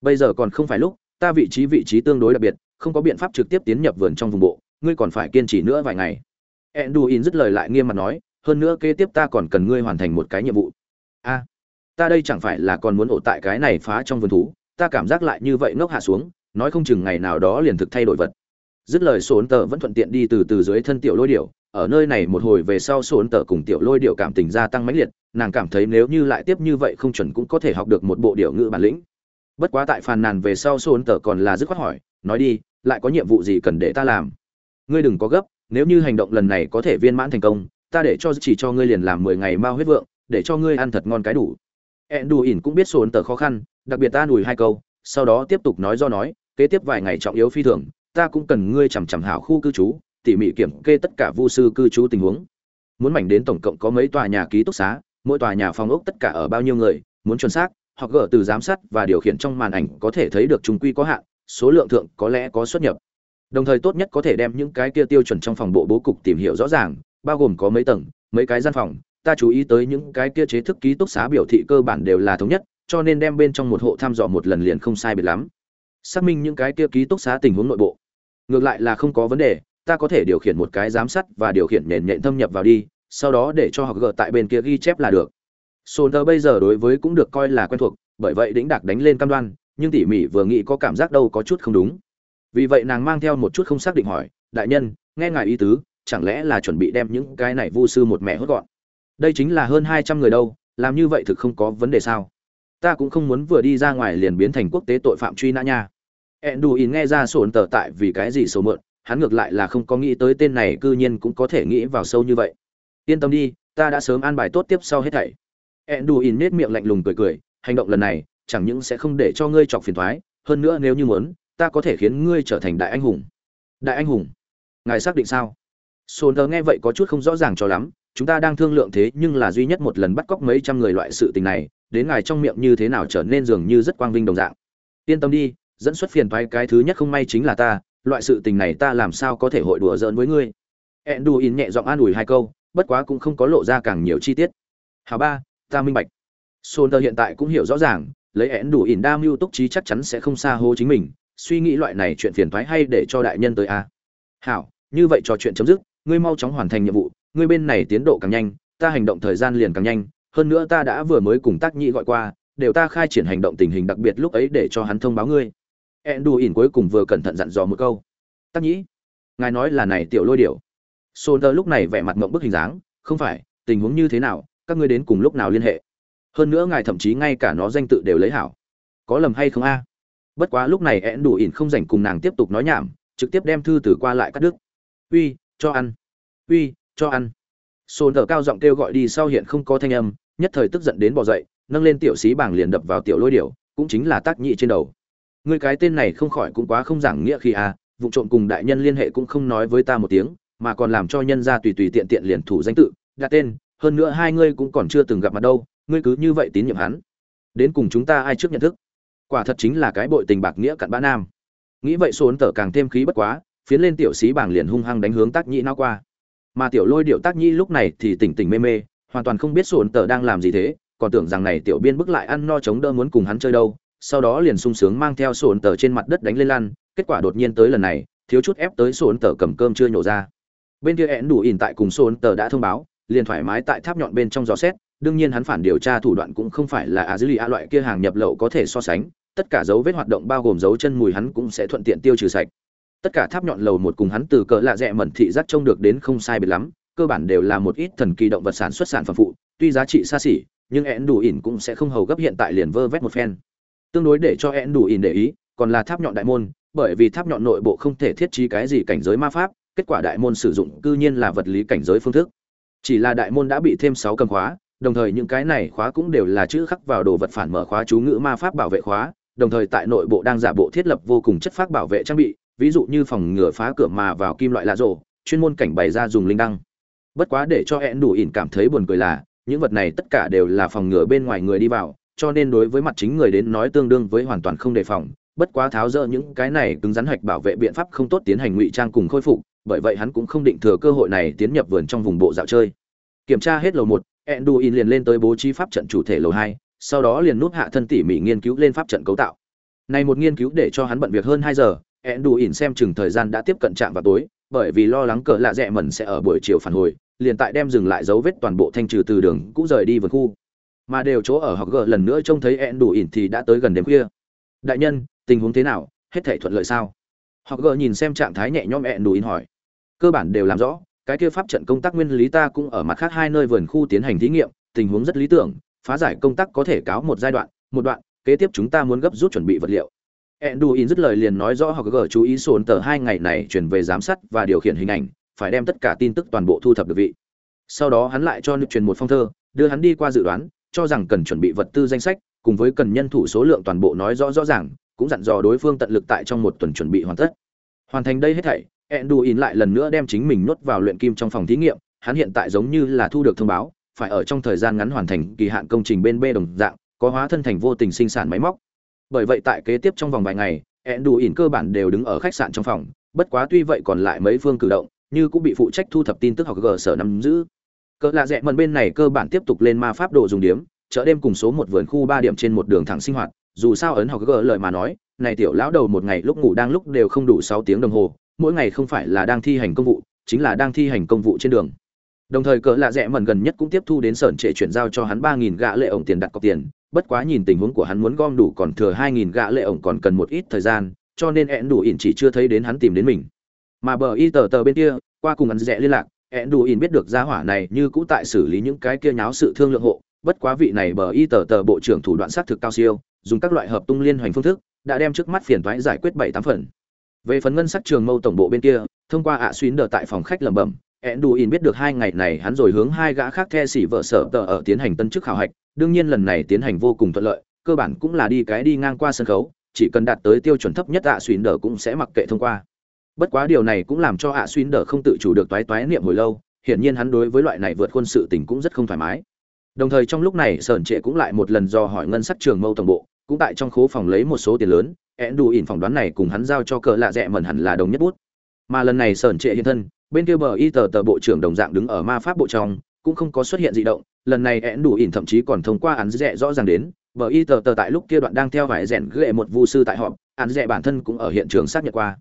Bây giờ còn không phải lúc, ta vị trí vị trí tương đối đặc biệt, không có biện pháp trực tiếp tiến nhập vườn trong vùng bộ, ngươi còn phải kiên trì nữa vài ngày. Enduin dứt lời lại nghiêm mặt nói, hơn nữa kế tiếp ta còn cần ngươi hoàn thành một cái nhiệm vụ. A, ta đây chẳng phải là còn muốn ổ tại cái này phá trong vườn thú, ta cảm giác lại như vậy ngốc hạ xuống, nói không chừng ngày nào đó liền thực thay đổi vật. Dứt lời sốn tờ vẫn thuận tiện đi từ từ dưới thân tiểu lôi điểu ở nơi này một hồi về sau sổn tờ cùng tiểu lôi điệu cảm tình gia tăng mãnh liệt, nàng cảm thấy nếu như lại tiếp như vậy không chuẩn cũng có thể học được một bộ điệu ngữ bản lĩnh. Bất quá tại phàn nàn về sau sổn tờ còn là dứt khoát hỏi, nói đi, lại có nhiệm vụ gì cần để ta làm? Ngươi đừng có gấp, nếu như hành động lần này có thể viên mãn thành công, ta để cho chỉ cho ngươi liền làm mười ngày mao huyết vượng, để cho ngươi ăn thật ngon cái đủ. Ẹn đù ỉn cũng biết sổn tờ khó khăn, đặc biệt ta đùi hai câu, sau đó tiếp tục nói do nói, kế tiếp vài ngày trọng yếu phi thường, ta cũng cần ngươi chằm chằm hảo khu cư trú tỉ mỉ kiểm kê tất cả vu sư cư trú tình huống. Muốn mảnh đến tổng cộng có mấy tòa nhà ký túc xá, mỗi tòa nhà phòng ốc tất cả ở bao nhiêu người, muốn chuẩn xác, hoặc gỡ từ giám sát và điều khiển trong màn ảnh có thể thấy được chúng quy có hạn, số lượng thượng có lẽ có xuất nhập. Đồng thời tốt nhất có thể đem những cái kia tiêu chuẩn trong phòng bộ bố cục tìm hiểu rõ ràng, bao gồm có mấy tầng, mấy cái gian phòng. Ta chú ý tới những cái kia chế thức ký túc xá biểu thị cơ bản đều là thống nhất, cho nên đem bên trong một hộ thăm dò một lần liền không sai biệt lắm. Xác minh những cái kia ký túc xá tình huống nội bộ. Ngược lại là không có vấn đề ta có thể điều khiển một cái giám sát và điều khiển nền nhện thâm nhập vào đi, sau đó để cho họ gỡ tại bên kia ghi chép là được. Sồn tờ bây giờ đối với cũng được coi là quen thuộc, bởi vậy đĩnh đạc đánh lên cam đoan, nhưng tỉ mỉ vừa nghĩ có cảm giác đâu có chút không đúng. Vì vậy nàng mang theo một chút không xác định hỏi, đại nhân, nghe ngài ý tứ, chẳng lẽ là chuẩn bị đem những cái này vu sư một mẹ hốt gọn? Đây chính là hơn hai trăm người đâu, làm như vậy thực không có vấn đề sao? Ta cũng không muốn vừa đi ra ngoài liền biến thành quốc tế tội phạm truy nã nha. Ẹn đù ỉn nghe ra sổn tờ tại vì cái gì sổ mượn hắn ngược lại là không có nghĩ tới tên này cư nhiên cũng có thể nghĩ vào sâu như vậy. Yên tâm đi, ta đã sớm an bài tốt tiếp sau hết thảy. Enduin đù nết miệng lạnh lùng cười cười, hành động lần này, chẳng những sẽ không để cho ngươi chọc phiền thoái, hơn nữa nếu như muốn, ta có thể khiến ngươi trở thành đại anh hùng. Đại anh hùng? Ngài xác định sao? Sồn tờ nghe vậy có chút không rõ ràng cho lắm, chúng ta đang thương lượng thế nhưng là duy nhất một lần bắt cóc mấy trăm người loại sự tình này, đến ngài trong miệng như thế nào trở nên dường như rất quang vinh đồng dạng. Yên tâm đi, dẫn xuất phiền thoái cái thứ nhất không may chính là ta loại sự tình này ta làm sao có thể hội đùa giỡn với ngươi? Enduin nhẹ giọng an ủi hai câu, bất quá cũng không có lộ ra càng nhiều chi tiết. Hào ba, ta minh bạch. Sồn hiện tại cũng hiểu rõ ràng, lấy én đủ ỉn đa mưu túc trí chắc chắn sẽ không xa hô chính mình, suy nghĩ loại này chuyện phiền thoái hay để cho đại nhân tới a. Hảo, như vậy trò chuyện chấm dứt, ngươi mau chóng hoàn thành nhiệm vụ, ngươi bên này tiến độ càng nhanh, ta hành động thời gian liền càng nhanh, hơn nữa ta đã vừa mới cùng tác nhị gọi qua, đều ta khai triển hành động tình hình đặc biệt lúc ấy để cho hắn thông báo ngươi ẹn đù ỉn cuối cùng vừa cẩn thận dặn dò một câu. Tác nhĩ, ngài nói là này tiểu lôi điểu. Sô tơ lúc này vẻ mặt mộng bức hình dáng, không phải, tình huống như thế nào, các ngươi đến cùng lúc nào liên hệ? Hơn nữa ngài thậm chí ngay cả nó danh tự đều lấy hảo. Có lầm hay không a? Bất quá lúc này én đủ ỉn không dành cùng nàng tiếp tục nói nhảm, trực tiếp đem thư từ qua lại cắt đứt. Uy, cho ăn. Uy, cho ăn. Sô thở cao giọng kêu gọi đi sau hiện không có thanh âm, nhất thời tức giận đến bỏ dậy, nâng lên tiểu xí bảng liền đập vào tiểu lôi điểu, cũng chính là tác nhị trên đầu người cái tên này không khỏi cũng quá không giảng nghĩa khi à vụ trộm cùng đại nhân liên hệ cũng không nói với ta một tiếng, mà còn làm cho nhân ra tùy tùy tiện tiện liền thủ danh tự, đặt tên, hơn nữa hai ngươi cũng còn chưa từng gặp mặt đâu, ngươi cứ như vậy tín nhiệm hắn. Đến cùng chúng ta ai trước nhận thức? Quả thật chính là cái bội tình bạc nghĩa cặn bã nam. Nghĩ vậy số ấn càng thêm khí bất quá, phiến lên tiểu sĩ bảng liền hung hăng đánh hướng tác nhĩ nao qua. Mà tiểu lôi điệu tác nhĩ lúc này thì tỉnh tỉnh mê mê, hoàn toàn không biết số ấn tờ đang làm gì thế, còn tưởng rằng này tiểu biên bức lại ăn no chống đỡ muốn cùng hắn chơi đâu sau đó liền sung sướng mang theo sổn tờ trên mặt đất đánh lên lan, kết quả đột nhiên tới lần này, thiếu chút ép tới sổn tờ cầm cơm chưa nhổ ra. Bên kia én đủ ỉn tại cùng sổn tờ đã thông báo, liền thoải mái tại tháp nhọn bên trong gió xét, đương nhiên hắn phản điều tra thủ đoạn cũng không phải là a dữ lì a loại kia hàng nhập lậu có thể so sánh, tất cả dấu vết hoạt động bao gồm dấu chân mùi hắn cũng sẽ thuận tiện tiêu trừ sạch. Tất cả tháp nhọn lầu một cùng hắn từ cỡ lạ rẽ mẩn thị giác trông được đến không sai biệt lắm, cơ bản đều là một ít thần kỳ động vật sản xuất sản phẩm phụ, tuy giá trị xa xỉ, nhưng én đủ ỉn cũng sẽ không hầu gấp hiện tại liền vơ vét một phen tương đối để cho én đủ ỉn để ý, còn là tháp nhọn đại môn, bởi vì tháp nhọn nội bộ không thể thiết trí cái gì cảnh giới ma pháp, kết quả đại môn sử dụng cư nhiên là vật lý cảnh giới phương thức. Chỉ là đại môn đã bị thêm sáu cầm khóa, đồng thời những cái này khóa cũng đều là chữ khắc vào đồ vật phản mở khóa chú ngữ ma pháp bảo vệ khóa, đồng thời tại nội bộ đang giả bộ thiết lập vô cùng chất pháp bảo vệ trang bị, ví dụ như phòng ngừa phá cửa mà vào kim loại lạ rộ, chuyên môn cảnh bày ra dùng linh đăng. Bất quá để cho hẹn đủ ỉn cảm thấy buồn cười là, những vật này tất cả đều là phòng ngừa bên ngoài người đi vào cho nên đối với mặt chính người đến nói tương đương với hoàn toàn không đề phòng. Bất quá tháo rỡ những cái này cứng rắn hạch bảo vệ biện pháp không tốt tiến hành ngụy trang cùng khôi phục, bởi vậy hắn cũng không định thừa cơ hội này tiến nhập vườn trong vùng bộ dạo chơi. Kiểm tra hết lầu một, enduin liền lên tới bố trí pháp trận chủ thể lầu hai, sau đó liền núp hạ thân tỉ mỉ nghiên cứu lên pháp trận cấu tạo. Này một nghiên cứu để cho hắn bận việc hơn hai giờ, enduin xem chừng thời gian đã tiếp cận trạm vào tối, bởi vì lo lắng cỡ lạ rẽ mẩn sẽ ở buổi chiều phản hồi, liền tại đem dừng lại dấu vết toàn bộ thanh trừ từ đường cũ rời đi vườn khu mà đều chỗ ở học gờ lần nữa trông thấy eãn đủ ỉn thì đã tới gần đêm khuya. Đại nhân, tình huống thế nào? Hết thể thuận lợi sao? Học gờ nhìn xem trạng thái nhẹ nhõm eãn đủ ỉn hỏi. Cơ bản đều làm rõ, cái kia pháp trận công tác nguyên lý ta cũng ở mặt khác hai nơi vườn khu tiến hành thí nghiệm, tình huống rất lý tưởng, phá giải công tác có thể cáo một giai đoạn, một đoạn, kế tiếp chúng ta muốn gấp rút chuẩn bị vật liệu. Eãn đủ ỉn dứt lời liền nói rõ học gờ chú ý sồn tờ hai ngày này chuyển về giám sát và điều khiển hình ảnh, phải đem tất cả tin tức toàn bộ thu thập được vị. Sau đó hắn lại cho nước truyền một phong thơ, đưa hắn đi qua dự đoán cho rằng cần chuẩn bị vật tư danh sách cùng với cần nhân thủ số lượng toàn bộ nói rõ rõ ràng cũng dặn dò đối phương tận lực tại trong một tuần chuẩn bị hoàn tất hoàn thành đây hết thảy Enduin lại lần nữa đem chính mình nuốt vào luyện kim trong phòng thí nghiệm, hắn hiện tại giống như là thu được thông báo, phải ở trong thời gian ngắn hoàn thành kỳ hạn công trình bên B đồng dạng, có hóa thân thành vô tình sinh sản máy móc. Bởi vậy tại kế tiếp trong vòng vài ngày, Enduin cơ bản đều đứng ở khách sạn trong phòng, bất quá tuy vậy còn lại mấy phương cử động, như cũng bị phụ trách thu thập tin tức học G sở nắm giữ. Cỡ lạ rẽ mần bên này cơ bản tiếp tục lên ma pháp đồ dùng điểm, chợ đêm cùng số một vườn khu ba điểm trên một đường thẳng sinh hoạt, dù sao ấn học gỡ lời mà nói, này tiểu lão đầu một ngày lúc ngủ đang lúc đều không đủ sáu tiếng đồng hồ, mỗi ngày không phải là đang thi hành công vụ chính là đang thi hành công vụ trên đường. Đồng thời cỡ lạ rẽ mần gần nhất cũng tiếp thu đến sởn trệ chuyển giao cho hắn ba nghìn gạ lệ ổng tiền đặt cọc tiền bất quá nhìn tình huống của hắn muốn gom đủ còn thừa hai nghìn gạ lệ ổng còn cần một ít thời gian cho nên ẹn đủ ỉn chỉ chưa thấy đến hắn tìm đến mình. Mà bờ y tờ tờ bên kia qua cùng hắn rẽ liên lạc ẹn đủ biết được gia hỏa này như cũ tại xử lý những cái kia nháo sự thương lượng hộ bất quá vị này bờ y tờ tờ bộ trưởng thủ đoạn sát thực cao siêu dùng các loại hợp tung liên hoành phương thức đã đem trước mắt phiền thoái giải quyết bảy tám phần về phần ngân sắc trường mâu tổng bộ bên kia thông qua ạ à xuyến đờ tại phòng khách lẩm bẩm Enduin biết được hai ngày này hắn rồi hướng hai gã khác the xỉ vợ sở tờ ở tiến hành tân chức khảo hạch, đương nhiên lần này tiến hành vô cùng thuận lợi, cơ bản cũng là đi cái đi ngang qua sân khấu, chỉ cần đạt tới tiêu chuẩn thấp nhất ạ à xuyến đờ cũng sẽ mặc kệ thông qua. Bất quá điều này cũng làm cho ạ à xuyến đờ không tự chủ được toái toái niệm hồi lâu, hiển nhiên hắn đối với loại này vượt quân sự tình cũng rất không thoải mái. Đồng thời trong lúc này Sởn Trệ cũng lại một lần do hỏi ngân sắc trường mâu tổng bộ, cũng tại trong khố phòng lấy một số tiền lớn, ẹn đủ ỉn phỏng đoán này cùng hắn giao cho cờ lạ rẽ mẩn hẳn là đồng nhất bút mà lần này sởn trệ hiện thân bên kia bờ y tờ tờ bộ trưởng đồng dạng đứng ở ma pháp bộ trong cũng không có xuất hiện dị động lần này ẹn đủ ỉn thậm chí còn thông qua án rẽ rõ ràng đến bờ y tờ tờ tại lúc kia đoạn đang theo vải rèn ghệ một vu sư tại họp án rẽ bản thân cũng ở hiện trường xác nhận qua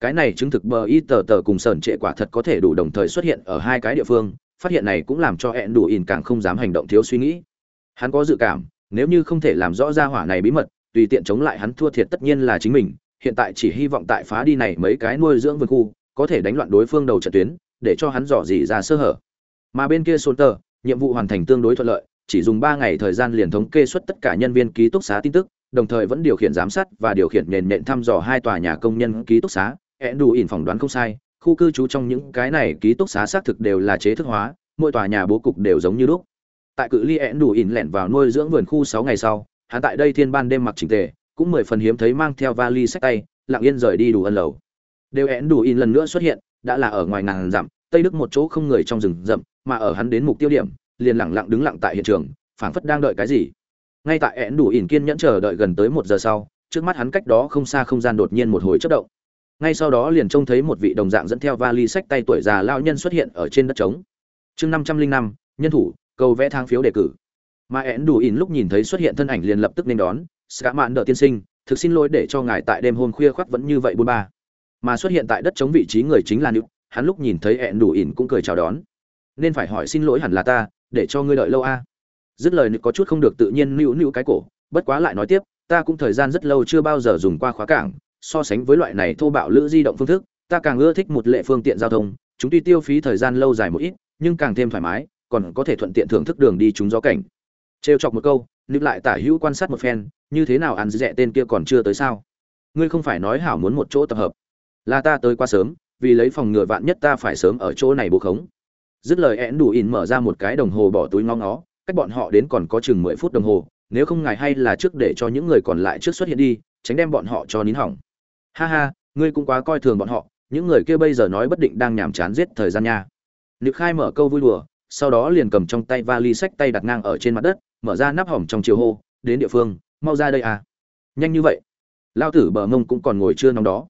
cái này chứng thực bờ y tờ tờ cùng sởn trệ quả thật có thể đủ đồng thời xuất hiện ở hai cái địa phương, phát hiện này cũng làm cho hẹn đủ ỉn càng không dám hành động thiếu suy nghĩ. Hắn có dự cảm, nếu như không thể làm rõ ra hỏa này bí mật, tùy tiện chống lại hắn thua thiệt tất nhiên là chính mình, hiện tại chỉ hy vọng tại phá đi này mấy cái nuôi dưỡng vườn khu, có thể đánh loạn đối phương đầu trận tuyến, để cho hắn dò dỉ ra sơ hở. Mà bên kia sôn tờ nhiệm vụ hoàn thành tương đối thuận lợi, chỉ dùng ba ngày thời gian liền thống kê xuất tất cả nhân viên ký túc xá tin tức, đồng thời vẫn điều khiển giám sát và điều khiển nền nện thăm dò hai tòa nhà công nhân ký túc xá ẹn đủ ỉn phỏng đoán không sai, khu cư trú trong những cái này ký túc xá xác thực đều là chế thức hóa, mỗi tòa nhà bố cục đều giống như lúc. Tại cự ly ẹn đủ ỉn lẻn vào nuôi dưỡng vườn khu sáu ngày sau, hắn tại đây thiên ban đêm mặc chỉnh tề, cũng mười phần hiếm thấy mang theo vali, sách tay, lặng yên rời đi đủ ân lầu. Đều ẹn đủ ỉn lần nữa xuất hiện, đã là ở ngoài ngàn dặm, tây đức một chỗ không người trong rừng rậm, mà ở hắn đến mục tiêu điểm, liền lặng lặng đứng lặng tại hiện trường, phảng phất đang đợi cái gì. Ngay tại ẹn đủ ỉn kiên nhẫn chờ đợi gần tới một giờ sau, trước mắt hắn cách đó không xa không gian đột nhiên một hồi chất động ngay sau đó liền trông thấy một vị đồng dạng dẫn theo vali sách tay tuổi già lao nhân xuất hiện ở trên đất trống. Chương năm trăm linh năm, nhân thủ, cầu vẽ thang phiếu đề cử. Mà én đủ ỉn lúc nhìn thấy xuất hiện thân ảnh liền lập tức nên đón scã mạn đỡ tiên sinh, thực xin lỗi để cho ngài tại đêm hôm khuya khoác vẫn như vậy bôn ba. Mà xuất hiện tại đất chống vị trí người chính là nữ hắn lúc nhìn thấy én đủ ỉn cũng cười chào đón. Nên phải hỏi xin lỗi hẳn là ta, để cho ngươi đợi lâu a. Dứt lời nữ có chút không được tự nhiên nữu nữu cái cổ, bất quá lại nói tiếp, ta cũng thời gian rất lâu chưa bao giờ dùng qua khóa cảng so sánh với loại này thô bạo lữ di động phương thức, ta càng ưa thích một lệ phương tiện giao thông, chúng tuy tiêu phí thời gian lâu dài một ít, nhưng càng thêm thoải mái, còn có thể thuận tiện thưởng thức đường đi chúng gió cảnh. Trêu chọc một câu, nịp lại tả hữu quan sát một phen, như thế nào ăn dẹ tên kia còn chưa tới sao? Ngươi không phải nói hảo muốn một chỗ tập hợp. Là ta tới quá sớm, vì lấy phòng ngừa vạn nhất ta phải sớm ở chỗ này bố khống. Dứt lời én đủ ỉn mở ra một cái đồng hồ bỏ túi ngó ngó, cách bọn họ đến còn có chừng mười phút đồng hồ, nếu không ngài hay là trước để cho những người còn lại trước xuất hiện đi, tránh đem bọn họ cho nín hỏng ha ha ngươi cũng quá coi thường bọn họ những người kia bây giờ nói bất định đang nhàm chán giết thời gian nha Nick khai mở câu vui đùa, sau đó liền cầm trong tay vali sách tay đặt ngang ở trên mặt đất, mở ra nắp hỏng trong chiều hô, đến địa phương, mau ra đây à. Nhanh như vậy. Lao tử bờ mông cũng còn ngồi chưa nóng đó.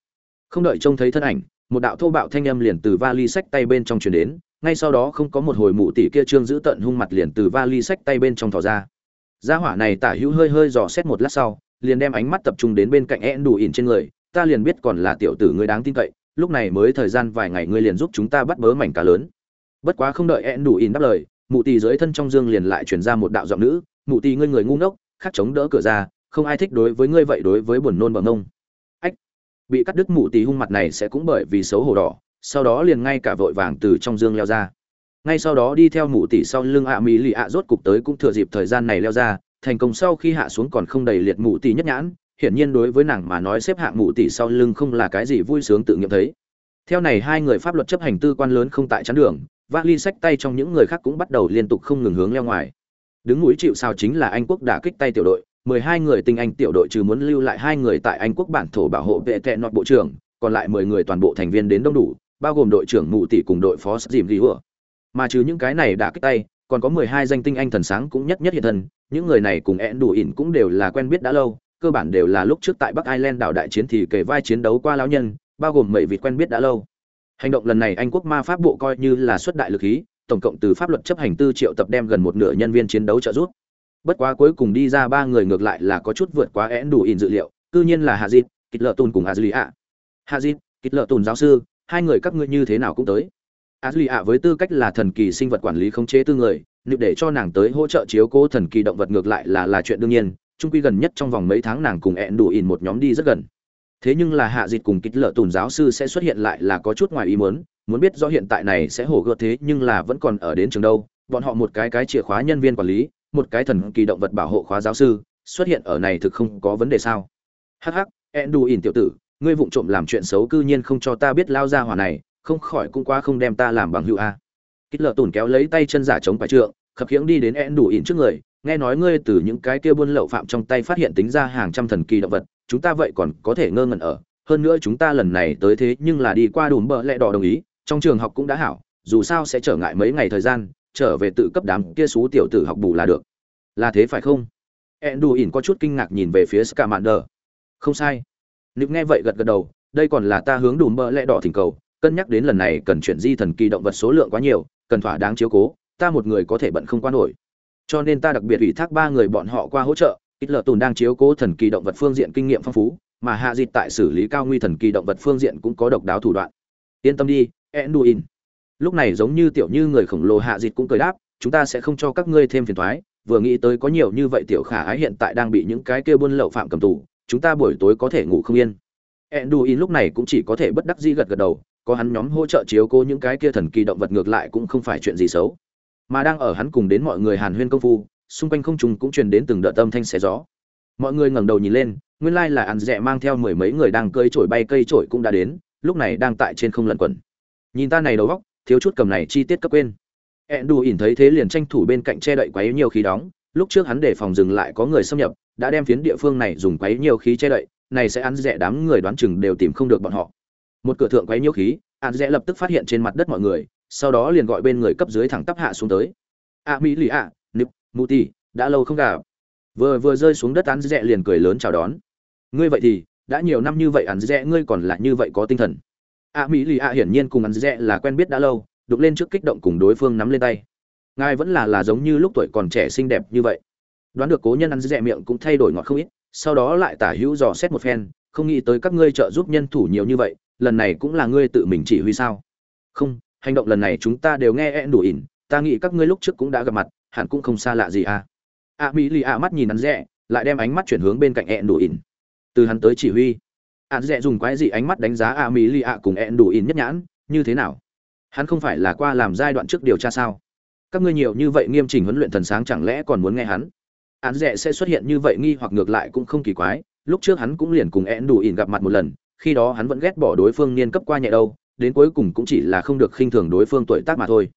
Không đợi trông thấy thân ảnh, một đạo thô bạo thanh âm liền từ vali sách tay bên trong truyền đến, ngay sau đó không có một hồi mụ tỷ kia trương giữ tận hung mặt liền từ vali sách tay bên trong thò ra. Gia hỏa này tả hữu hơi hơi dò xét một lát sau, liền đem ánh mắt tập trung đến bên cạnh én đủ ỉn trên người, ta liền biết còn là tiểu tử ngươi đáng tin cậy, lúc này mới thời gian vài ngày ngươi liền giúp chúng ta bắt bớ mảnh cá lớn. Bất quá không đợi ẹn đủ in đáp lời mụ tì dưới thân trong dương liền lại chuyển ra một đạo giọng nữ mụ tì ngươi người ngu ngốc khắc chống đỡ cửa ra không ai thích đối với ngươi vậy đối với buồn nôn bằng ngông. Ách bị cắt đứt mụ tì hung mặt này sẽ cũng bởi vì xấu hổ đỏ sau đó liền ngay cả vội vàng từ trong dương leo ra. Ngay sau đó đi theo mụ tỷ sau lưng ạ mỹ lì ạ rốt cục tới cũng thừa dịp thời gian này leo ra thành công sau khi hạ xuống còn không đầy liệt mụ tỷ nhất nhãn hiển nhiên đối với nàng mà nói xếp hạng mụ tỷ sau lưng không là cái gì vui sướng tự nghiệm thấy. Theo này hai người pháp luật chấp hành tư quan lớn không tại chắn đường vali sách tay trong những người khác cũng bắt đầu liên tục không ngừng hướng leo ngoài. Đứng núi chịu sao chính là anh quốc đã kích tay tiểu đội, mười hai người tinh anh tiểu đội trừ muốn lưu lại hai người tại anh quốc bản thổ bảo hộ vệ tệ nọt bộ trưởng, còn lại mười người toàn bộ thành viên đến đông đủ, bao gồm đội trưởng mụ tỷ cùng đội phó dìm ghi hùa mà trừ những cái này đã kích tay, còn có mười hai danh tinh anh thần sáng cũng nhất nhất hiện thân, những người này cùng én đủ ỉn cũng đều là quen biết đã lâu cơ bản đều là lúc trước tại bắc ireland đảo đại chiến thì kể vai chiến đấu qua lão nhân bao gồm mấy vị quen biết đã lâu. Hành động lần này anh quốc ma pháp bộ coi như là xuất đại lực khí tổng cộng từ pháp luật chấp hành tư triệu tập đem gần một nửa nhân viên chiến đấu trợ giúp. Bất quá cuối cùng đi ra ba người ngược lại là có chút vượt quá én đủ in dự liệu cư nhiên là hạ dịt kịch lợ tùn cùng a Hazit, ạ. Hạ kịch lợ tùn giáo sư hai người các ngươi như thế nào cũng tới. A ạ với tư cách là thần kỳ sinh vật quản lý khống chế tư người nếu để cho nàng tới hỗ trợ chiếu cố thần kỳ động vật ngược lại là là chuyện đương nhiên trung quy gần nhất trong vòng mấy tháng nàng cùng ẹn đủ in một nhóm đi rất gần. Thế nhưng là hạ dịch cùng kích lợ tùn giáo sư sẽ xuất hiện lại là có chút ngoài ý muốn muốn biết do hiện tại này sẽ hổ gợt thế nhưng là vẫn còn ở đến trường đâu. Bọn họ một cái cái chìa khóa nhân viên quản lý, một cái thần kỳ động vật bảo hộ khóa giáo sư, xuất hiện ở này thực không có vấn đề sao? Hắc hắc endu in tiểu tử, ngươi vụng trộm làm chuyện xấu cư nhiên không cho ta biết lao ra hỏa này, không khỏi cũng quá không đem ta làm bằng hữu a. Kích lợ tùn kéo lấy tay chân giả chống phải trượng, khập khiễng đi đến endu in trước người nghe nói ngươi từ những cái kia buôn lậu phạm trong tay phát hiện tính ra hàng trăm thần kỳ động vật chúng ta vậy còn có thể ngơ ngẩn ở hơn nữa chúng ta lần này tới thế nhưng là đi qua đùm bợ lẹ đỏ đồng ý trong trường học cũng đã hảo dù sao sẽ trở ngại mấy ngày thời gian trở về tự cấp đám kia xú tiểu tử học bù là được là thế phải không ỉn có chút kinh ngạc nhìn về phía Scamander. Không sai. Nịp nghe vậy gật gật đầu, đây còn là ta hướng đùm bợ lẹ đỏ thỉnh cầu, cân nhắc đến lần này cần chuyển di thần kỳ động vật số lượng quá nhiều, cần thỏa đáng chiếu cố, ta một người có thể bận không qua nổi. Cho nên ta đặc biệt ủy thác ba người bọn họ qua hỗ trợ, ít lợ tùn đang chiếu cố thần kỳ động vật phương diện kinh nghiệm phong phú mà hạ dịt tại xử lý cao nguy thần kỳ động vật phương diện cũng có độc đáo thủ đoạn. Yên tâm đi enduin. Lúc này giống như tiểu như người khổng lồ hạ dịt cũng cười đáp chúng ta sẽ không cho các ngươi thêm phiền thoái vừa nghĩ tới có nhiều như vậy tiểu khả ái hiện tại đang bị những cái kia buôn lậu phạm cầm tù chúng ta buổi tối có thể ngủ không yên. Enduin lúc này cũng chỉ có thể bất đắc dĩ gật gật đầu có hắn nhóm hỗ trợ chiếu cố những cái kia thần kỳ động vật ngược lại cũng không phải chuyện gì xấu mà đang ở hắn cùng đến mọi người hàn huyên công phu, xung quanh không trùng cũng truyền đến từng đợt âm thanh xé gió. Mọi người ngẩng đầu nhìn lên, nguyên lai là ăn rẻ dạ mang theo mười mấy người đang cơi trổi bay cây trổi cũng đã đến, lúc này đang tại trên không lẩn quẩn. Nhìn ta này đầu góc thiếu chút cầm này chi tiết cấp quên. Ẹn đù ỉn thấy thế liền tranh thủ bên cạnh che đậy quấy nhiều khí đóng, lúc trước hắn để phòng dừng lại có người xâm nhập, đã đem phiến địa phương này dùng quấy nhiều khí che đậy, này sẽ ăn rẻ dạ đám người đoán chừng đều tìm không được bọn họ. Một cửa thượng quấy nhiều khí ăn rẻ dạ lập tức phát hiện trên mặt đất mọi người sau đó liền gọi bên người cấp dưới thẳng tắp hạ xuống tới. A mỹ lì ạ nip muti đã lâu không gặp. Vừa vừa rơi xuống đất, án rẽ liền cười lớn chào đón. Ngươi vậy thì, đã nhiều năm như vậy, án rẽ ngươi còn là như vậy có tinh thần. A mỹ lì a hiển nhiên cùng án rẽ là quen biết đã lâu, đục lên trước kích động cùng đối phương nắm lên tay. Ngài vẫn là là giống như lúc tuổi còn trẻ xinh đẹp như vậy. Đoán được cố nhân ăn rẽ miệng cũng thay đổi ngọt không ít, sau đó lại tả hữu dò xét một phen, không nghĩ tới các ngươi trợ giúp nhân thủ nhiều như vậy, lần này cũng là ngươi tự mình chỉ huy sao? Không hành động lần này chúng ta đều nghe e đủ ỉn, ta nghĩ các ngươi lúc trước cũng đã gặp mặt, hẳn cũng không xa lạ gì à. A mỹ lì a mắt nhìn hắn rẽ, lại đem ánh mắt chuyển hướng bên cạnh e đủ ỉn. Từ hắn tới chỉ huy, hắn rẽ dùng quái dị ánh mắt đánh giá a mỹ lì a cùng e đủ ỉn nhất nhãn, như thế nào? Hắn không phải là qua làm giai đoạn trước điều tra sao? Các ngươi nhiều như vậy nghiêm chỉnh huấn luyện thần sáng chẳng lẽ còn muốn nghe hắn? Hắn rẽ sẽ xuất hiện như vậy nghi hoặc ngược lại cũng không kỳ quái, lúc trước hắn cũng liền cùng e đủ ỉn gặp mặt một lần, khi đó hắn vẫn ghét bỏ đối phương niên cấp qua nhẹ đâu đến cuối cùng cũng chỉ là không được khinh thường đối phương tuổi tác mà thôi.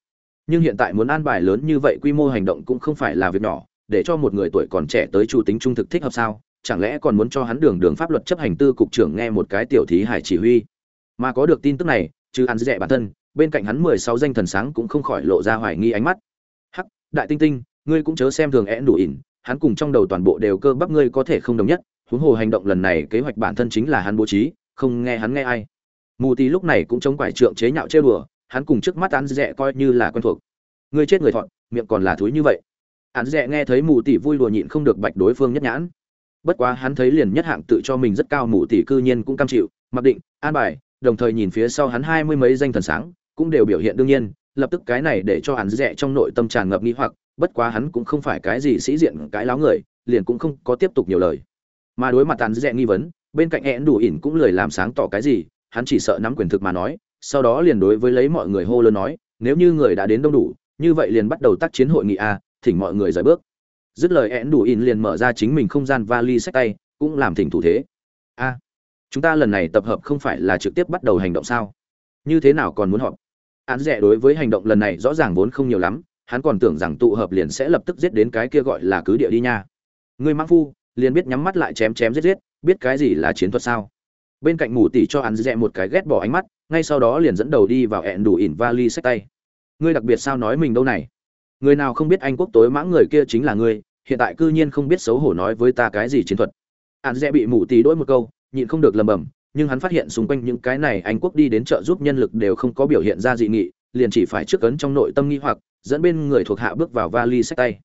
Nhưng hiện tại muốn an bài lớn như vậy quy mô hành động cũng không phải là việc nhỏ, để cho một người tuổi còn trẻ tới chủ tính trung thực thích hợp sao? Chẳng lẽ còn muốn cho hắn đường đường pháp luật chấp hành tư cục trưởng nghe một cái tiểu thí hải chỉ huy? Mà có được tin tức này chứ hắn dễ bản thân, bên cạnh hắn mười sáu danh thần sáng cũng không khỏi lộ ra hoài nghi ánh mắt. Hắc, đại tinh tinh, ngươi cũng chớ xem thường én đủ ỉn, hắn cùng trong đầu toàn bộ đều cơ bắp ngươi có thể không đồng nhất. Huống hồ hành động lần này kế hoạch bản thân chính là hắn bố trí, không nghe hắn nghe ai mù tì lúc này cũng chống quải trượng chế nhạo chê đùa, hắn cùng trước mắt án rẽ coi như là quen thuộc. Người chết người thọn, miệng còn là thúi như vậy. Án rẽ nghe thấy mù tì vui đùa nhịn không được bạch đối phương nhất nhãn. Bất quá hắn thấy liền nhất hạng tự cho mình rất cao, mù tì cư nhiên cũng cam chịu, mặc định, an bài, đồng thời nhìn phía sau hắn hai mươi mấy danh thần sáng, cũng đều biểu hiện đương nhiên, lập tức cái này để cho hắn rẽ trong nội tâm tràn ngập nghi hoặc, bất quá hắn cũng không phải cái gì sĩ diện, cái láo người, liền cũng không có tiếp tục nhiều lời. Mà đối mặt hắn rẽ nghi vấn, bên cạnh én đủ ỉn cũng lười làm sáng tỏ cái gì hắn chỉ sợ nắm quyền thực mà nói, sau đó liền đối với lấy mọi người hô lớn nói, nếu như người đã đến đông đủ, như vậy liền bắt đầu tác chiến hội nghị a, thỉnh mọi người rời bước. Dứt lời én đủ in liền mở ra chính mình không gian vali sách tay, cũng làm thỉnh thủ thế. A, chúng ta lần này tập hợp không phải là trực tiếp bắt đầu hành động sao? Như thế nào còn muốn họp? Án rẻ đối với hành động lần này rõ ràng vốn không nhiều lắm, hắn còn tưởng rằng tụ hợp liền sẽ lập tức giết đến cái kia gọi là cứ địa đi nha. Người mang phu, liền biết nhắm mắt lại chém chém giết giết, biết cái gì là chiến thuật sao? Bên cạnh mù tỉ cho hắn dẹ một cái ghét bỏ ánh mắt, ngay sau đó liền dẫn đầu đi vào hẹn đủ ỉn vali sách tay. Ngươi đặc biệt sao nói mình đâu này? Người nào không biết anh quốc tối mãng người kia chính là ngươi, hiện tại cư nhiên không biết xấu hổ nói với ta cái gì chiến thuật. Hắn dẹ bị mù tỉ đỗi một câu, nhịn không được lầm bầm nhưng hắn phát hiện xung quanh những cái này anh quốc đi đến trợ giúp nhân lực đều không có biểu hiện ra dị nghị, liền chỉ phải trước ấn trong nội tâm nghi hoặc, dẫn bên người thuộc hạ bước vào vali sách tay.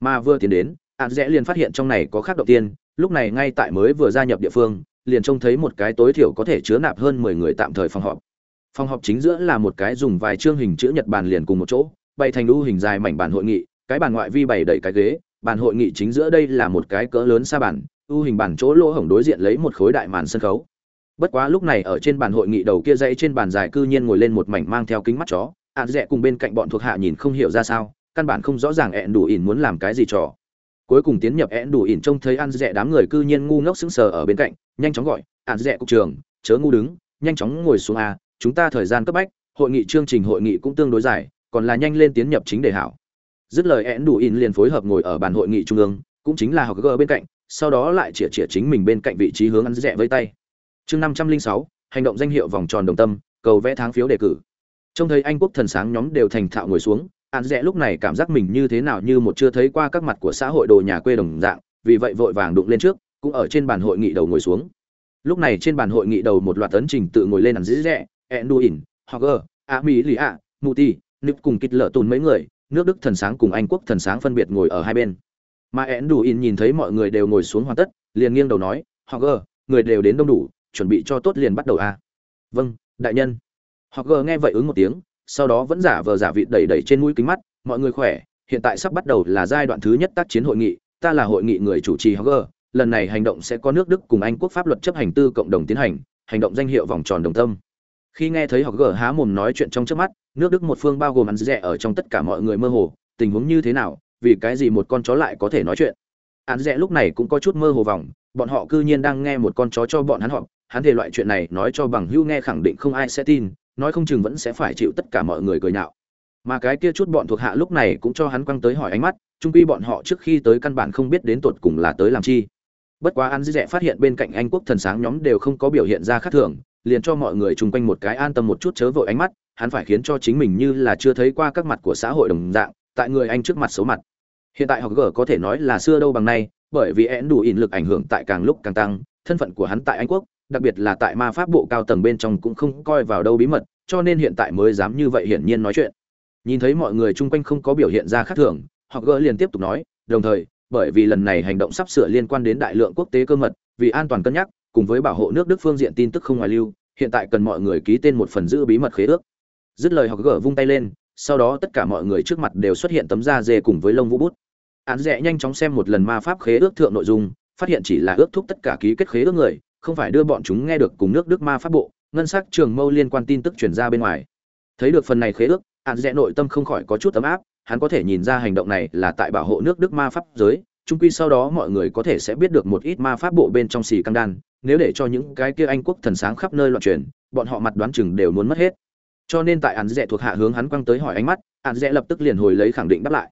Mà vừa tiến đến, hắn dẹ liền phát hiện trong này có khác đầu tiên, lúc này ngay tại mới vừa gia nhập địa phương liền trông thấy một cái tối thiểu có thể chứa nạp hơn mười người tạm thời phòng họp. Phòng họp chính giữa là một cái dùng vài chương hình chữ nhật bàn liền cùng một chỗ, bày thành u hình dài mảnh bàn hội nghị, cái bàn ngoại vi bày đầy cái ghế, bàn hội nghị chính giữa đây là một cái cỡ lớn xa bàn, u hình bàn chỗ lỗ hổng đối diện lấy một khối đại màn sân khấu. Bất quá lúc này ở trên bàn hội nghị đầu kia dãy trên bàn dài cư nhiên ngồi lên một mảnh mang theo kính mắt chó, án rẽ cùng bên cạnh bọn thuộc hạ nhìn không hiểu ra sao, căn bản không rõ ràng ẹn đủ ỉn muốn làm cái gì trò cuối cùng tiến nhập én đủ ỉn trông thấy ăn rẻ đám người cư nhiên ngu ngốc sững sờ ở bên cạnh nhanh chóng gọi ạn dẹ cục trường chớ ngu đứng, nhanh chóng ngồi xuống a, chúng ta thời gian cấp bách, hội nghị chương trình hội nghị cũng tương đối dài, còn là nhanh lên tiến nhập chính đề hảo. Dứt lời én đủ in liền phối hợp ngồi ở bàn hội nghị trung ương, cũng chính là học gờ bên cạnh, sau đó lại chĩa chĩa chính mình bên cạnh vị trí hướng ăn rẻ với tay. Chương năm trăm linh sáu, hành động danh hiệu vòng tròn đồng tâm, cầu vẽ tháng phiếu đề cử. Trông thấy anh quốc thần sáng nhóm đều thành thạo ngồi xuống ăn rẽ lúc này cảm giác mình như thế nào như một chưa thấy qua các mặt của xã hội đồ nhà quê đồng dạng, vì vậy vội vàng đụng lên trước cũng ở trên bàn hội nghị đầu ngồi xuống. Lúc này trên bàn hội nghị đầu một loạt tấn trình tự ngồi lên ăn dĩ dẻ. enduin hoger a mỹ lì a muti nip cùng kịch lợ tùn mấy người nước đức thần sáng cùng anh quốc thần sáng phân biệt ngồi ở hai bên. Mà enduin nhìn thấy mọi người đều ngồi xuống hoàn tất liền nghiêng đầu nói hoger người đều đến đông đủ chuẩn bị cho tốt liền bắt đầu a. Vâng đại nhân. Hoger nghe vậy ứng một tiếng sau đó vẫn giả vờ giả vịt đẩy đẩy trên mũi kính mắt mọi người khỏe hiện tại sắp bắt đầu là giai đoạn thứ nhất tác chiến hội nghị ta là hội nghị người chủ trì Hogger, lần này hành động sẽ có nước Đức cùng Anh quốc pháp luật chấp hành tư cộng đồng tiến hành, hành động danh hiệu vòng tròn đồng tâm. Khi nghe thấy họ gở há mồm nói chuyện trong trước mắt, nước Đức một phương bao gồm ăn rẻ ở trong tất cả mọi người mơ hồ, tình huống như thế nào, vì cái gì một con chó lại có thể nói chuyện. Án rẻ lúc này cũng có chút mơ hồ vòng, bọn họ cư nhiên đang nghe một con chó cho bọn hắn họp, hắn thể loại chuyện này nói cho bằng hữu nghe khẳng định không ai sẽ tin, nói không chừng vẫn sẽ phải chịu tất cả mọi người cười nhạo mà cái kia chút bọn thuộc hạ lúc này cũng cho hắn quăng tới hỏi ánh mắt trung quy bọn họ trước khi tới căn bản không biết đến tột cùng là tới làm chi bất quá an dư dẹ phát hiện bên cạnh anh quốc thần sáng nhóm đều không có biểu hiện ra khác thường, liền cho mọi người chung quanh một cái an tâm một chút chớ vội ánh mắt, hắn phải khiến cho chính mình như là chưa thấy qua các mặt của xã hội đồng dạng, tại người anh trước mặt xấu mặt. Hiện tại học g có thể nói là xưa đâu bằng nay, bởi vì én đủ ỉn lực ảnh hưởng tại càng lúc càng tăng, thân phận của hắn tại anh quốc, đặc biệt là tại ma pháp bộ cao tầng bên trong cũng không coi vào đâu bí mật, cho nên hiện tại mới dám như vậy hiển nhiên nói chuyện. Nhìn thấy mọi người chung quanh không có biểu hiện ra khác thường, họ gỡ liền tiếp tục nói, đồng thời bởi vì lần này hành động sắp sửa liên quan đến đại lượng quốc tế cơ mật, vì an toàn cân nhắc, cùng với bảo hộ nước đức phương diện tin tức không ngoài lưu, hiện tại cần mọi người ký tên một phần giữ bí mật khế ước. Dứt lời họ gỡ vung tay lên, sau đó tất cả mọi người trước mặt đều xuất hiện tấm da dê cùng với lông vũ bút. Án rẽ nhanh chóng xem một lần ma pháp khế ước thượng nội dung, phát hiện chỉ là ước thúc tất cả ký kết khế ước người, không phải đưa bọn chúng nghe được cùng nước đức ma pháp bộ, ngân sắc trường mâu liên quan tin tức truyền ra bên ngoài. Thấy được phần này khế ước, án rẽ nội tâm không khỏi có chút ấm áp hắn có thể nhìn ra hành động này là tại bảo hộ nước đức ma pháp giới trung quy sau đó mọi người có thể sẽ biết được một ít ma pháp bộ bên trong xì căng đan, nếu để cho những cái kia anh quốc thần sáng khắp nơi loạn truyền bọn họ mặt đoán chừng đều muốn mất hết. Cho nên tại án rẽ thuộc hạ hướng hắn quăng tới hỏi ánh mắt án rẽ lập tức liền hồi lấy khẳng định đáp lại.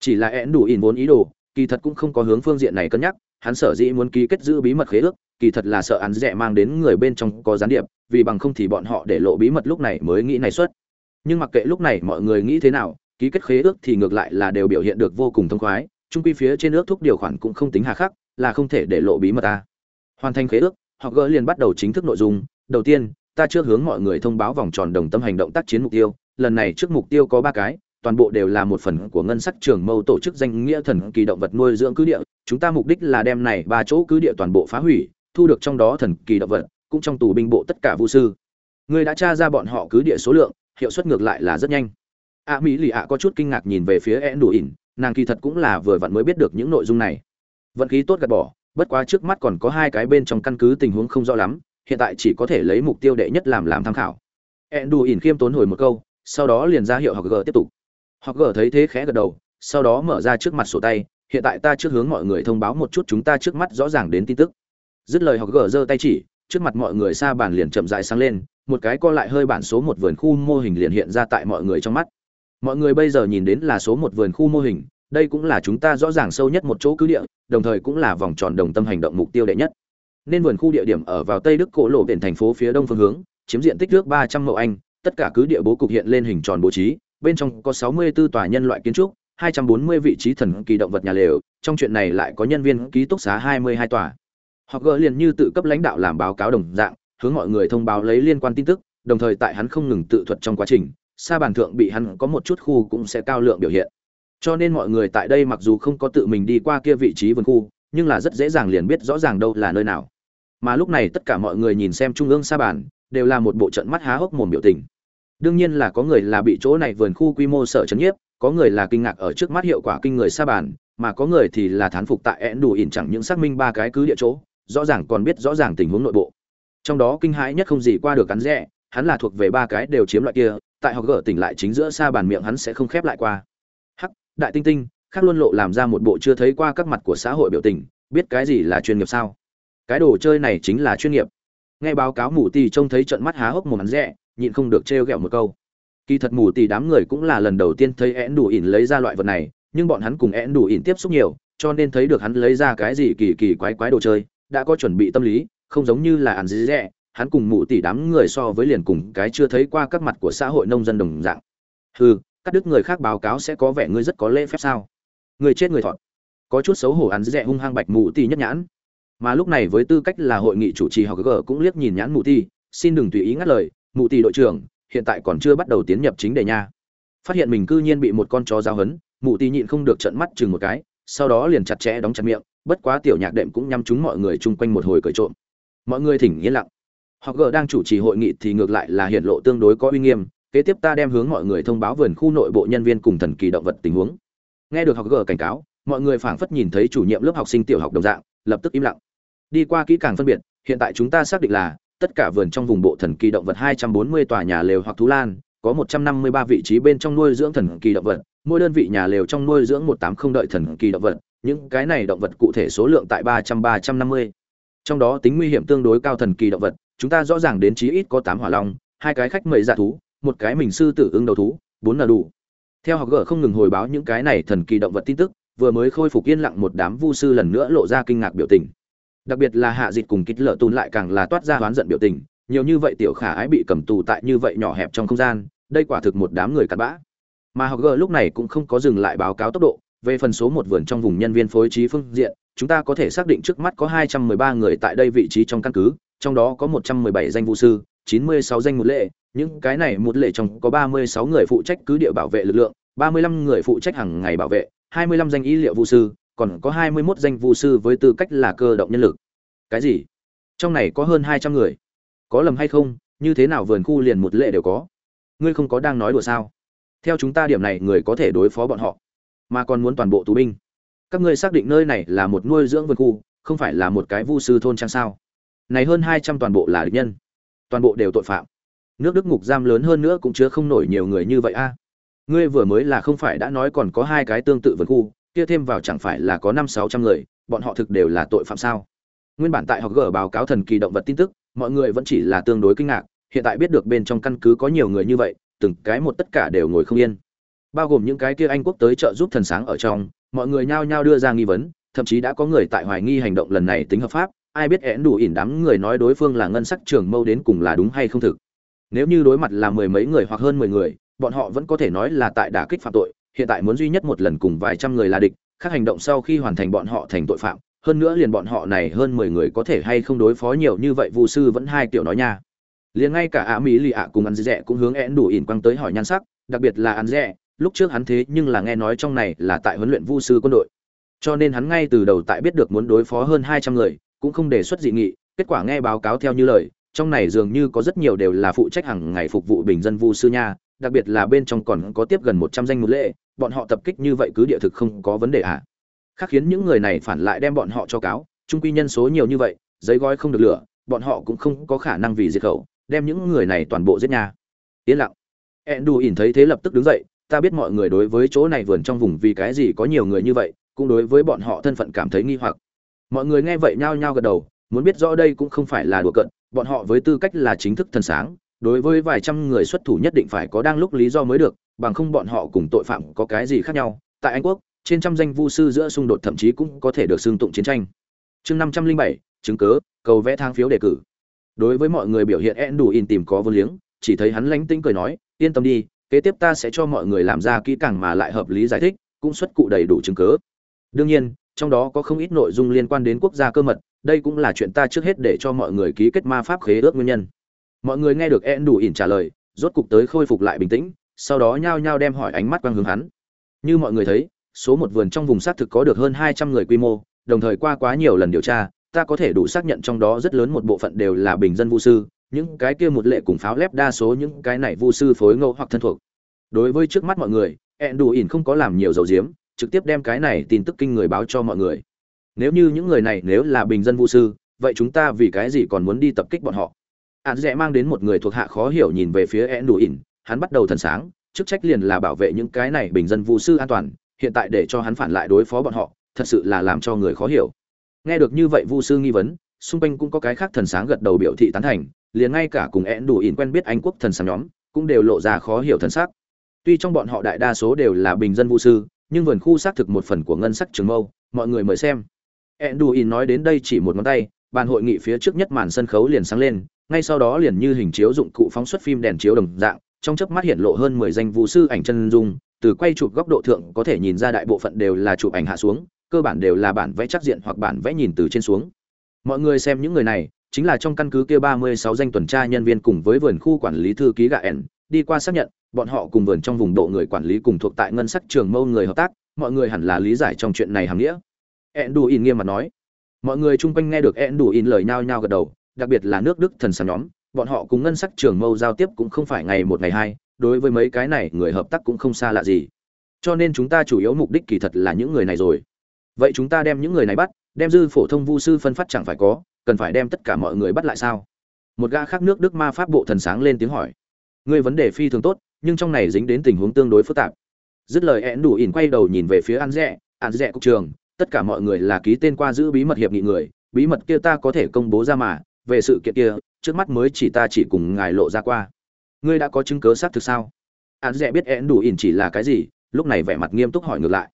Chỉ là én đủ ỉn vốn ý đồ, kỳ thật cũng không có hướng phương diện này cân nhắc, hắn sở dĩ muốn ký kết giữ bí mật khế ước, kỳ thật là sợ án rẽ mang đến người bên trong có gián điệp, vì bằng không thì bọn họ để lộ bí mật lúc này mới nghĩ này xuất nhưng mặc kệ lúc này mọi người nghĩ thế nào ký kết khế ước thì ngược lại là đều biểu hiện được vô cùng thông khoái trung quy phía trên ước thúc điều khoản cũng không tính hà khắc, là không thể để lộ bí mật ta. Hoàn thành khế ước, họ gỡ liền bắt đầu chính thức nội dung. Đầu tiên, ta chưa hướng mọi người thông báo vòng tròn đồng tâm hành động tác chiến mục tiêu. Lần này trước mục tiêu có ba cái, toàn bộ đều là một phần của ngân sách trường mâu tổ chức danh nghĩa thần kỳ động vật nuôi dưỡng cứ địa. Chúng ta mục đích là đem này ba chỗ cứ địa toàn bộ phá hủy, thu được trong đó thần kỳ động vật, cũng trong tù binh bộ tất cả vũ sư. Người đã tra ra bọn họ cứ địa số lượng, hiệu suất ngược lại là rất nhanh a mỹ lì ạ có chút kinh ngạc nhìn về phía e đủ ỉn nàng kỳ thật cũng là vừa vặn mới biết được những nội dung này. Vận khí tốt gạt bỏ, bất quá trước mắt còn có hai cái bên trong căn cứ tình huống không rõ lắm, hiện tại chỉ có thể lấy mục tiêu đệ nhất làm làm tham khảo. E đủ ỉn khiêm tốn hồi một câu, sau đó liền ra hiệu học g tiếp tục. Học g thấy thế khẽ gật đầu, sau đó mở ra trước mặt sổ tay, hiện tại ta trước hướng mọi người thông báo một chút chúng ta trước mắt rõ ràng đến tin tức. Dứt lời học g giơ tay chỉ, trước mặt mọi người xa bàn liền chậm dại sáng lên, một cái co lại hơi bản số một vườn khu mô hình liền hiện ra tại mọi người trong mắt mọi người bây giờ nhìn đến là số một vườn khu mô hình, đây cũng là chúng ta rõ ràng sâu nhất một chỗ cứ địa, đồng thời cũng là vòng tròn đồng tâm hành động mục tiêu đệ nhất. Nên vườn khu địa điểm ở vào tây đức cổ lộ biển thành phố phía đông phương hướng, chiếm diện tích trước ba trăm mẫu anh, tất cả cứ địa bố cục hiện lên hình tròn bố trí, bên trong có sáu mươi 64 tòa nhân loại kiến trúc, hai trăm bốn mươi vị trí thần kỳ động vật nhà lều, trong chuyện này lại có nhân viên ký túc xá hai mươi hai tòa. Họ gỡ liền như tự cấp lãnh đạo làm báo cáo đồng dạng, hướng mọi người thông báo lấy liên quan tin tức, đồng thời tại hắn không ngừng tự thuật trong quá trình sa bàn thượng bị hắn có một chút khu cũng sẽ cao lượng biểu hiện. Cho nên mọi người tại đây mặc dù không có tự mình đi qua kia vị trí vườn khu, nhưng là rất dễ dàng liền biết rõ ràng đâu là nơi nào. Mà lúc này tất cả mọi người nhìn xem trung ương sa bàn, đều là một bộ trận mắt há hốc mồm biểu tình. Đương nhiên là có người là bị chỗ này vườn khu quy mô sợ chấn nhiếp, có người là kinh ngạc ở trước mắt hiệu quả kinh người sa bàn, mà có người thì là thán phục tại én đủ ỉn chẳng những xác minh ba cái cứ địa chỗ, rõ ràng còn biết rõ ràng tình huống nội bộ. Trong đó kinh hãi nhất không gì qua được cắn rẽ, hắn là thuộc về ba cái đều chiếm loại kia tại họ gỡ tỉnh lại chính giữa xa bàn miệng hắn sẽ không khép lại qua. Hắc, đại tinh tinh, khác luôn lộ làm ra một bộ chưa thấy qua các mặt của xã hội biểu tình, biết cái gì là chuyên nghiệp sao? Cái đồ chơi này chính là chuyên nghiệp. Nghe báo cáo mù tì trông thấy trận mắt há hốc một hắn rẽ, nhịn không được trêu ghẹo một câu. Kỳ thật mù tì đám người cũng là lần đầu tiên thấy én đủ ỉn lấy ra loại vật này, nhưng bọn hắn cùng én đủ ỉn tiếp xúc nhiều, cho nên thấy được hắn lấy ra cái gì kỳ kỳ quái quái đồ chơi, đã có chuẩn bị tâm lý, không giống như là ăn dí rẽ hắn cùng mụ tỷ đám người so với liền cùng cái chưa thấy qua các mặt của xã hội nông dân đồng dạng. Hừ, các đức người khác báo cáo sẽ có vẻ ngươi rất có lễ phép sao? Người chết người thọt. Có chút xấu hổ ăn dí hung hăng bạch mụ tỷ nhất nhãn. Mà lúc này với tư cách là hội nghị chủ trì học g cũng liếc nhìn nhãn mụ tỷ xin đừng tùy ý ngắt lời, mụ tỷ đội trưởng, hiện tại còn chưa bắt đầu tiến nhập chính đề nha. Phát hiện mình cư nhiên bị một con chó giao hấn mụ tỷ nhịn không được trận mắt chừng một cái, sau đó liền chặt chẽ đóng chặt miệng, bất quá tiểu nhạc đệm cũng nhắm chúng mọi người chung quanh một hồi cởi trộm. Mọi người thỉnh yên lặng họ gờ đang chủ trì hội nghị thì ngược lại là hiện lộ tương đối có uy nghiêm, kế tiếp ta đem hướng mọi người thông báo vườn khu nội bộ nhân viên cùng thần kỳ động vật tình huống. Nghe được học gờ cảnh cáo, mọi người phảng phất nhìn thấy chủ nhiệm lớp học sinh tiểu học đồng dạng, lập tức im lặng. Đi qua kỹ càng phân biệt, hiện tại chúng ta xác định là, tất cả vườn trong vùng bộ thần kỳ động vật 240 tòa nhà lều hoặc thú lan, có 153 vị trí bên trong nuôi dưỡng thần kỳ động vật, mỗi đơn vị nhà lều trong nuôi dưỡng 180 đợi thần kỳ động vật, những cái này động vật cụ thể số lượng tại 300 350 trong đó tính nguy hiểm tương đối cao thần kỳ động vật chúng ta rõ ràng đến chí ít có tám hỏa long hai cái khách mời dạ thú một cái mình sư tử ưng đầu thú bốn là đủ. Theo học gở không ngừng hồi báo những cái này thần kỳ động vật tin tức vừa mới khôi phục yên lặng một đám vu sư lần nữa lộ ra kinh ngạc biểu tình. Đặc biệt là hạ dịch cùng kích lợ tùn lại càng là toát ra oán giận biểu tình nhiều như vậy tiểu khả ái bị cầm tù tại như vậy nhỏ hẹp trong không gian đây quả thực một đám người cặn bã. Mà học gở lúc này cũng không có dừng lại báo cáo tốc độ về phần số một vườn trong vùng nhân viên phối trí phương diện chúng ta có thể xác định trước mắt có 213 người tại đây vị trí trong căn cứ, trong đó có 117 danh vũ sư, 96 danh một lệ, những cái này một lệ trong có 36 người phụ trách cứ địa bảo vệ lực lượng, 35 người phụ trách hàng ngày bảo vệ, 25 danh y liệu vũ sư, còn có 21 danh vũ sư với tư cách là cơ động nhân lực. Cái gì? Trong này có hơn 200 người. Có lầm hay không? Như thế nào vườn khu liền một lệ đều có? Ngươi không có đang nói đùa sao? Theo chúng ta điểm này người có thể đối phó bọn họ, mà còn muốn toàn bộ tù binh. Các ngươi xác định nơi này là một nuôi dưỡng vườn khu, không phải là một cái vu sư thôn trang sao? Này hơn 200 toàn bộ là địch nhân, toàn bộ đều tội phạm. Nước Đức ngục giam lớn hơn nữa cũng chứa không nổi nhiều người như vậy a. Ngươi vừa mới là không phải đã nói còn có hai cái tương tự vườn khu, kia thêm vào chẳng phải là có 5 600 người, bọn họ thực đều là tội phạm sao? Nguyên bản tại họ gỡ báo cáo thần kỳ động vật tin tức, mọi người vẫn chỉ là tương đối kinh ngạc, hiện tại biết được bên trong căn cứ có nhiều người như vậy, từng cái một tất cả đều ngồi không yên. Bao gồm những cái kia Anh quốc tới trợ giúp thần sáng ở trong, mọi người nhao nhao đưa ra nghi vấn, thậm chí đã có người tại hoài nghi hành động lần này tính hợp pháp, ai biết én đủ ỉn đám người nói đối phương là ngân sắc trường mâu đến cùng là đúng hay không thực. Nếu như đối mặt là mười mấy người hoặc hơn mười người, bọn họ vẫn có thể nói là tại đả kích phạm tội, hiện tại muốn duy nhất một lần cùng vài trăm người là địch, khác hành động sau khi hoàn thành bọn họ thành tội phạm, hơn nữa liền bọn họ này hơn mười người có thể hay không đối phó nhiều như vậy Vu sư vẫn hai kiểu nói nha. Liền ngay cả Ả Mỹ Lì ạ cùng ăn rẻ cũng hướng én đủ ỉn quăng tới hỏi nhan sắc, đặc biệt là ăn rẻ, lúc trước hắn thế nhưng là nghe nói trong này là tại huấn luyện Vu sư quân đội. Cho nên hắn ngay từ đầu tại biết được muốn đối phó hơn hai trăm người, cũng không đề xuất dị nghị, kết quả nghe báo cáo theo như lời, trong này dường như có rất nhiều đều là phụ trách hàng ngày phục vụ bình dân Vu sư nha, đặc biệt là bên trong còn có tiếp gần một trăm danh một lễ, bọn họ tập kích như vậy cứ địa thực không có vấn đề à? khác khiến những người này phản lại đem bọn họ cho cáo trung quy nhân số nhiều như vậy giấy gói không được lửa bọn họ cũng không có khả năng vì diệt khẩu đem những người này toàn bộ giết nha. yên lặng ẹn đù ỉn thấy thế lập tức đứng dậy ta biết mọi người đối với chỗ này vườn trong vùng vì cái gì có nhiều người như vậy cũng đối với bọn họ thân phận cảm thấy nghi hoặc mọi người nghe vậy nhao nhao gật đầu, muốn biết rõ đây cũng không phải là đùa cận bọn họ với tư cách là chính thức thần sáng, đối với vài trăm người xuất thủ nhất định phải có đang lúc lý do mới được, bằng không bọn họ cùng tội phạm có cái gì khác nhau. Tại anh quốc, trên trăm danh vu sư giữa xung đột thậm chí cũng có thể được xưng tụng chiến tranh. Chương năm trăm linh bảy, chứng cớ cầu vẽ thang phiếu đề cử. Đối với mọi người biểu hiện én đủ in tìm có vô liếng, chỉ thấy hắn lánh tĩnh cười nói, yên tâm đi, kế tiếp ta sẽ cho mọi người làm ra kỹ càng mà lại hợp lý giải thích, cũng xuất cụ đầy đủ chứng cớ đương nhiên trong đó có không ít nội dung liên quan đến quốc gia cơ mật đây cũng là chuyện ta trước hết để cho mọi người ký kết ma pháp khế ước nguyên nhân mọi người nghe được én đủ ỉn trả lời rốt cục tới khôi phục lại bình tĩnh sau đó nhao nhao đem hỏi ánh mắt quang hướng hắn như mọi người thấy số một vườn trong vùng xác thực có được hơn hai trăm người quy mô, đồng thời qua quá nhiều lần điều tra, ta có thể đủ xác nhận trong đó rất lớn một bộ phận đều là bình dân vu sư, những cái kia một lệ cùng pháo lép đa số những cái này vu sư phối ngẫu hoặc thân thuộc. Đối với trước mắt mọi người, ỉn không có làm nhiều dầu diếm, trực tiếp đem cái này tin tức kinh người báo cho mọi người. Nếu như những người này nếu là bình dân vu sư, vậy chúng ta vì cái gì còn muốn đi tập kích bọn họ? Án rẻ mang đến một người thuộc hạ khó hiểu nhìn về phía ỉn, hắn bắt đầu thần sáng, chức trách liền là bảo vệ những cái này bình dân vu sư an toàn, hiện tại để cho hắn phản lại đối phó bọn họ thật sự là làm cho người khó hiểu nghe được như vậy vu sư nghi vấn xung quanh cũng có cái khác thần sáng gật đầu biểu thị tán thành liền ngay cả cùng én đủ ỉn quen biết anh quốc thần sáng nhóm cũng đều lộ ra khó hiểu thần sắc tuy trong bọn họ đại đa số đều là bình dân vu sư nhưng vườn khu xác thực một phần của ngân sắc trường mâu, mọi người mời xem. Én nói đến đây chỉ một ngón tay, bàn hội nghị phía trước nhất màn sân khấu liền sáng lên, ngay sau đó liền như hình chiếu dụng cụ phóng xuất phim đèn chiếu đồng dạng, trong chớp mắt hiện lộ hơn mười danh vũ sư ảnh chân dung, từ quay chụp góc độ thượng có thể nhìn ra đại bộ phận đều là chụp ảnh hạ xuống, cơ bản đều là bản vẽ chắc diện hoặc bản vẽ nhìn từ trên xuống. Mọi người xem những người này, chính là trong căn cứ kia ba mươi sáu danh tuần tra nhân viên cùng với vườn khu quản lý thư ký gà ẻn đi qua xác nhận, bọn họ cùng vườn trong vùng độ người quản lý cùng thuộc tại ngân sắc trường mâu người hợp tác, mọi người hẳn là lý giải trong chuyện này hàm nghĩa. Ẻn đủ in nghiêm mặt nói. Mọi người chung quanh nghe được ẻn đủ in lời nhao nhao gật đầu, đặc biệt là nước đức thần sáng nhóm, bọn họ cùng ngân sắc trường mâu giao tiếp cũng không phải ngày một ngày hai, đối với mấy cái này người hợp tác cũng không xa lạ gì. Cho nên chúng ta chủ yếu mục đích kỳ thật là những người này rồi. Vậy chúng ta đem những người này bắt, đem dư phổ thông vu sư phân phát chẳng phải có, cần phải đem tất cả mọi người bắt lại sao? Một gã khác nước đức ma pháp bộ thần sáng lên tiếng hỏi. Ngươi vấn đề phi thường tốt, nhưng trong này dính đến tình huống tương đối phức tạp. Dứt lời én đủ ỉn quay đầu nhìn về phía an rẽ an rẽ cục trường, tất cả mọi người là ký tên qua giữ bí mật hiệp nghị người, bí mật kia ta có thể công bố ra mà. Về sự kiện kia, trước mắt mới chỉ ta chỉ cùng ngài lộ ra qua. Ngươi đã có chứng cớ xác thực sao? An Rẽ biết én đủ ỉn chỉ là cái gì, lúc này vẻ mặt nghiêm túc hỏi ngược lại.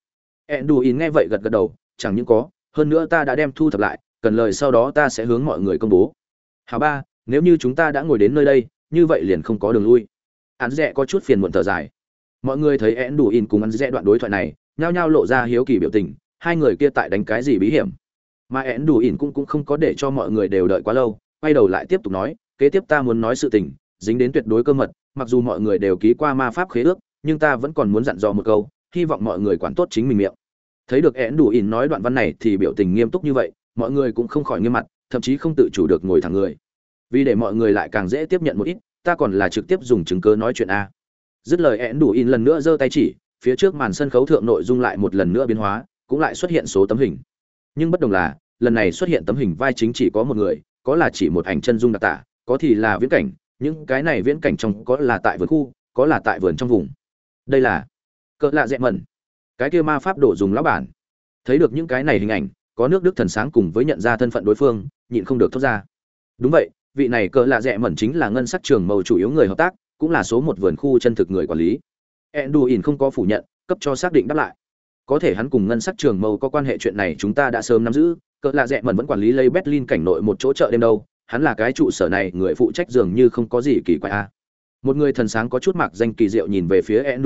Én đủ ỉn nghe vậy gật gật đầu, chẳng những có, hơn nữa ta đã đem thu thập lại, cần lời sau đó ta sẽ hướng mọi người công bố. Hào ba, nếu như chúng ta đã ngồi đến nơi đây như vậy liền không có đường lui. An dẹ có chút phiền muộn thở dài. Mọi người thấy ẹn đủ ỉn cùng ăn dẹ đoạn đối thoại này, nhao nhao lộ ra hiếu kỳ biểu tình, hai người kia tại đánh cái gì bí hiểm. Mà én đủ ỉn cũng cũng không có để cho mọi người đều đợi quá lâu, quay đầu lại tiếp tục nói, kế tiếp ta muốn nói sự tình, dính đến tuyệt đối cơ mật, mặc dù mọi người đều ký qua ma pháp khế ước, nhưng ta vẫn còn muốn dặn dò một câu, hy vọng mọi người quản tốt chính mình miệng. Thấy được én đủ ỉn nói đoạn văn này thì biểu tình nghiêm túc như vậy, mọi người cũng không khỏi nghiêm mặt, thậm chí không tự chủ được ngồi thẳng người vì để mọi người lại càng dễ tiếp nhận một ít, ta còn là trực tiếp dùng chứng cớ nói chuyện a. Dứt lời én đủ in lần nữa giơ tay chỉ, phía trước màn sân khấu thượng nội dung lại một lần nữa biến hóa, cũng lại xuất hiện số tấm hình. Nhưng bất đồng là, lần này xuất hiện tấm hình vai chính chỉ có một người, có là chỉ một ảnh chân dung đặc tả, có thì là viễn cảnh, những cái này viễn cảnh trong có là tại vườn khu, có là tại vườn trong vùng. Đây là cỡ lạ dẹ mẩn cái kia ma pháp đổ dùng lão bản. Thấy được những cái này hình ảnh, có nước đức thần sáng cùng với nhận ra thân phận đối phương, nhịn không được thốt ra. Đúng vậy vị này cỡ lạ rẻ mẩn chính là ngân sắc trường màu chủ yếu người hợp tác, cũng là số một vườn khu chân thực người quản lý. Enduin không có phủ nhận, cấp cho xác định đáp lại. Có thể hắn cùng ngân sắc trường mâu có quan hệ chuyện này chúng ta đã sớm nắm giữ cỡ lạ rẻ mẩn vẫn quản lý lây berlin cảnh nội một chỗ chợ đêm đâu, hắn là cái trụ sở này, người phụ trách dường như không có gì kỳ quái a một người thần sáng có chút mặc danh kỳ diệu nhìn về phía ẹn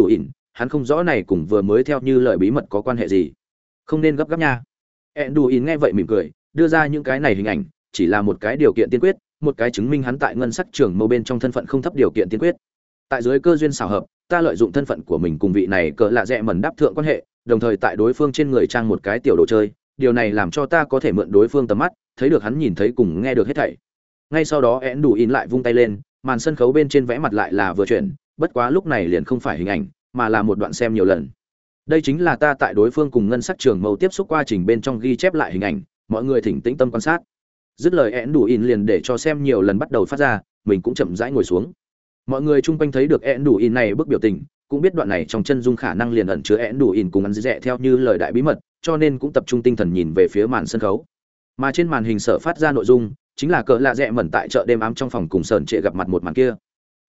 hắn không rõ này cùng vừa mới theo như lời bí mật có quan hệ gì. Không nên gấp gáp nha. Ẹn nghe vậy mỉm cười, đưa ra những cái này hình ảnh, chỉ là một cái điều kiện tiên quyết một cái chứng minh hắn tại ngân sắc trưởng mâu bên trong thân phận không thấp điều kiện tiên quyết. Tại dưới cơ duyên xảo hợp, ta lợi dụng thân phận của mình cùng vị này cỡ lạ rẽ mẩn đáp thượng quan hệ, đồng thời tại đối phương trên người trang một cái tiểu đồ chơi, điều này làm cho ta có thể mượn đối phương tầm mắt, thấy được hắn nhìn thấy cùng nghe được hết thảy. Ngay sau đó, én đủ in lại vung tay lên, màn sân khấu bên trên vẽ mặt lại là vừa chuyển, bất quá lúc này liền không phải hình ảnh, mà là một đoạn xem nhiều lần. Đây chính là ta tại đối phương cùng ngân sắc trường mâu tiếp xúc quá trình bên trong ghi chép lại hình ảnh, mọi người thỉnh tĩnh tâm quan sát dứt lời én đủ in liền để cho xem nhiều lần bắt đầu phát ra, mình cũng chậm rãi ngồi xuống. Mọi người chung quanh thấy được én đủ in này bức biểu tình, cũng biết đoạn này trong chân dung khả năng liền ẩn chứa én đủ in cùng ăn dẹ theo như lời đại bí mật, cho nên cũng tập trung tinh thần nhìn về phía màn sân khấu. Mà trên màn hình sở phát ra nội dung, chính là cỡ lạ rẽ mẩn tại chợ đêm ám trong phòng cùng sờn trệ gặp mặt một màn kia.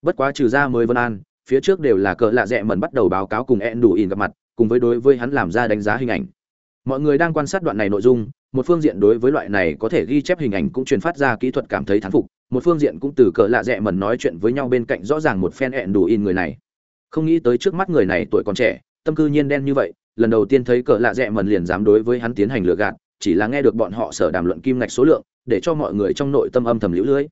Bất quá trừ ra mới vân an, phía trước đều là cỡ lạ rẽ mẩn bắt đầu báo cáo cùng én đủ in gặp mặt, cùng với đối với hắn làm ra đánh giá hình ảnh. Mọi người đang quan sát đoạn này nội dung một phương diện đối với loại này có thể ghi chép hình ảnh cũng truyền phát ra kỹ thuật cảm thấy thán phục một phương diện cũng từ cỡ lạ rẽ mần nói chuyện với nhau bên cạnh rõ ràng một phen hẹn đủ in người này. Không nghĩ tới trước mắt người này tuổi còn trẻ tâm cư nhiên đen như vậy lần đầu tiên thấy cỡ lạ rẽ mần liền dám đối với hắn tiến hành lừa gạt chỉ là nghe được bọn họ sở đàm luận kim ngạch số lượng để cho mọi người trong nội tâm âm thầm liễu lưới.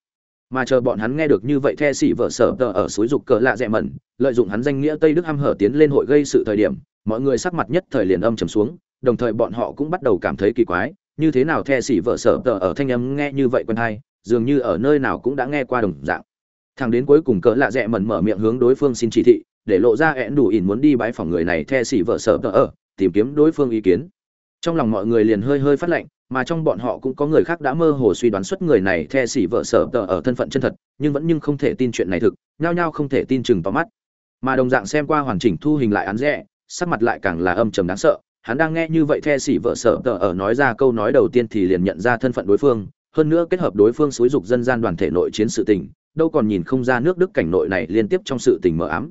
Mà chờ bọn hắn nghe được như vậy the xỉ vợ sở tờ ở suối dục cờ lạ rẽ mần, lợi dụng hắn danh nghĩa tây đức hăm hở tiến lên hội gây sự thời điểm mọi người sắc mặt nhất thời liền âm trầm xuống đồng thời bọn họ cũng bắt đầu cảm thấy kỳ quái như thế nào the xỉ vợ sở tờ ở thanh âm nghe như vậy quen hay, dường như ở nơi nào cũng đã nghe qua đồng dạng. Thằng đến cuối cùng cỡ lạ rẽ mẩn mở miệng hướng đối phương xin chỉ thị, để lộ ra ẹn đủ ỉn muốn đi bãi phòng người này the xỉ vợ sở tờ ở, tìm kiếm đối phương ý kiến. Trong lòng mọi người liền hơi hơi phát lệnh, mà trong bọn họ cũng có người khác đã mơ hồ suy đoán xuất người này the xỉ vợ sở tờ ở thân phận chân thật, nhưng vẫn nhưng không thể tin chuyện này thực, nhao nhao không thể tin chừng tóm mắt. Mà đồng dạng xem qua hoàn chỉnh thu hình lại án rẻ sắc mặt lại càng là âm trầm đáng sợ hắn đang nghe như vậy the xỉ vợ sở tờ ở nói ra câu nói đầu tiên thì liền nhận ra thân phận đối phương, hơn nữa kết hợp đối phương xúi dục dân gian đoàn thể nội chiến sự tình, đâu còn nhìn không ra nước đức cảnh nội này liên tiếp trong sự tình mờ ám.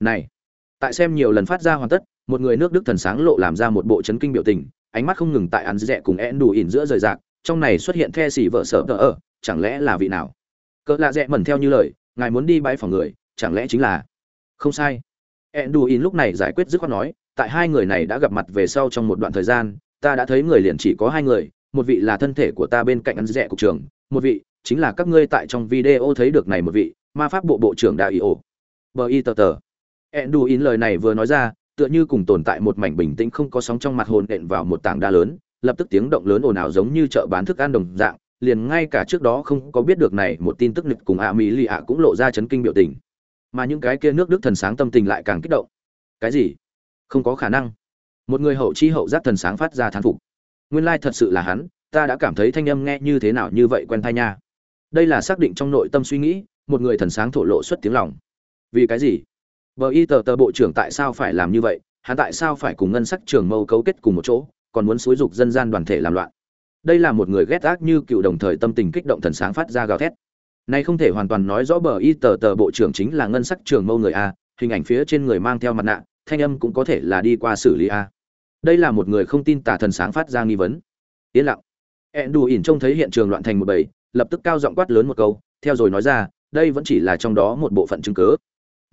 Này, tại xem nhiều lần phát ra hoàn tất, một người nước đức thần sáng lộ làm ra một bộ chấn kinh biểu tình, ánh mắt không ngừng tại ăn rẽ cùng én đủ ỉn giữa rời rạc, trong này xuất hiện the xỉ vợ sở tờ ở, chẳng lẽ là vị nào? Cỡ lạ rẽ mẩn theo như lời, ngài muốn đi bãi phòng người, chẳng lẽ chính là? Không sai. Én đủ ỉn lúc này giải quyết dứt khoát nói tại hai người này đã gặp mặt về sau trong một đoạn thời gian, ta đã thấy người liền chỉ có hai người, một vị là thân thể của ta bên cạnh ăn rẻ cục trưởng, một vị chính là các ngươi tại trong video thấy được này một vị, ma pháp bộ bộ trưởng đại ý ổ. Bờ y tờ tờ. Ẹn đù in lời này vừa nói ra, tựa như cùng tồn tại một mảnh bình tĩnh không có sóng trong mặt hồn đện vào một tảng đá lớn, lập tức tiếng động lớn ồn ào giống như chợ bán thức ăn đồng dạng, liền ngay cả trước đó không có biết được này một tin tức nực cùng ạ mỹ lì ạ cũng lộ ra chấn kinh biểu tình. Mà những cái kia nước đức thần sáng tâm tình lại càng kích động. Cái gì? Không có khả năng. Một người hậu chi hậu giác thần sáng phát ra thán phục. Nguyên lai thật sự là hắn ta đã cảm thấy thanh âm nghe như thế nào như vậy quen thai nha. Đây là xác định trong nội tâm suy nghĩ một người thần sáng thổ lộ xuất tiếng lòng. Vì cái gì? Bờ y tờ tờ bộ trưởng tại sao phải làm như vậy, hắn tại sao phải cùng ngân sắc trường mâu cấu kết cùng một chỗ, còn muốn xúi dục dân gian đoàn thể làm loạn. Đây là một người ghét ác như cựu đồng thời tâm tình kích động thần sáng phát ra gào thét. Này không thể hoàn toàn nói rõ bờ y tờ tờ bộ trưởng chính là ngân sắc trường mâu người a, hình ảnh phía trên người mang theo mặt nạ, thanh âm cũng có thể là đi qua xử lý a. Đây là một người không tin tà thần sáng phát ra nghi vấn. Yên lặng. Endu ỉn trông thấy hiện trường loạn thành một bầy, lập tức cao giọng quát lớn một câu, theo rồi nói ra, đây vẫn chỉ là trong đó một bộ phận chứng cứ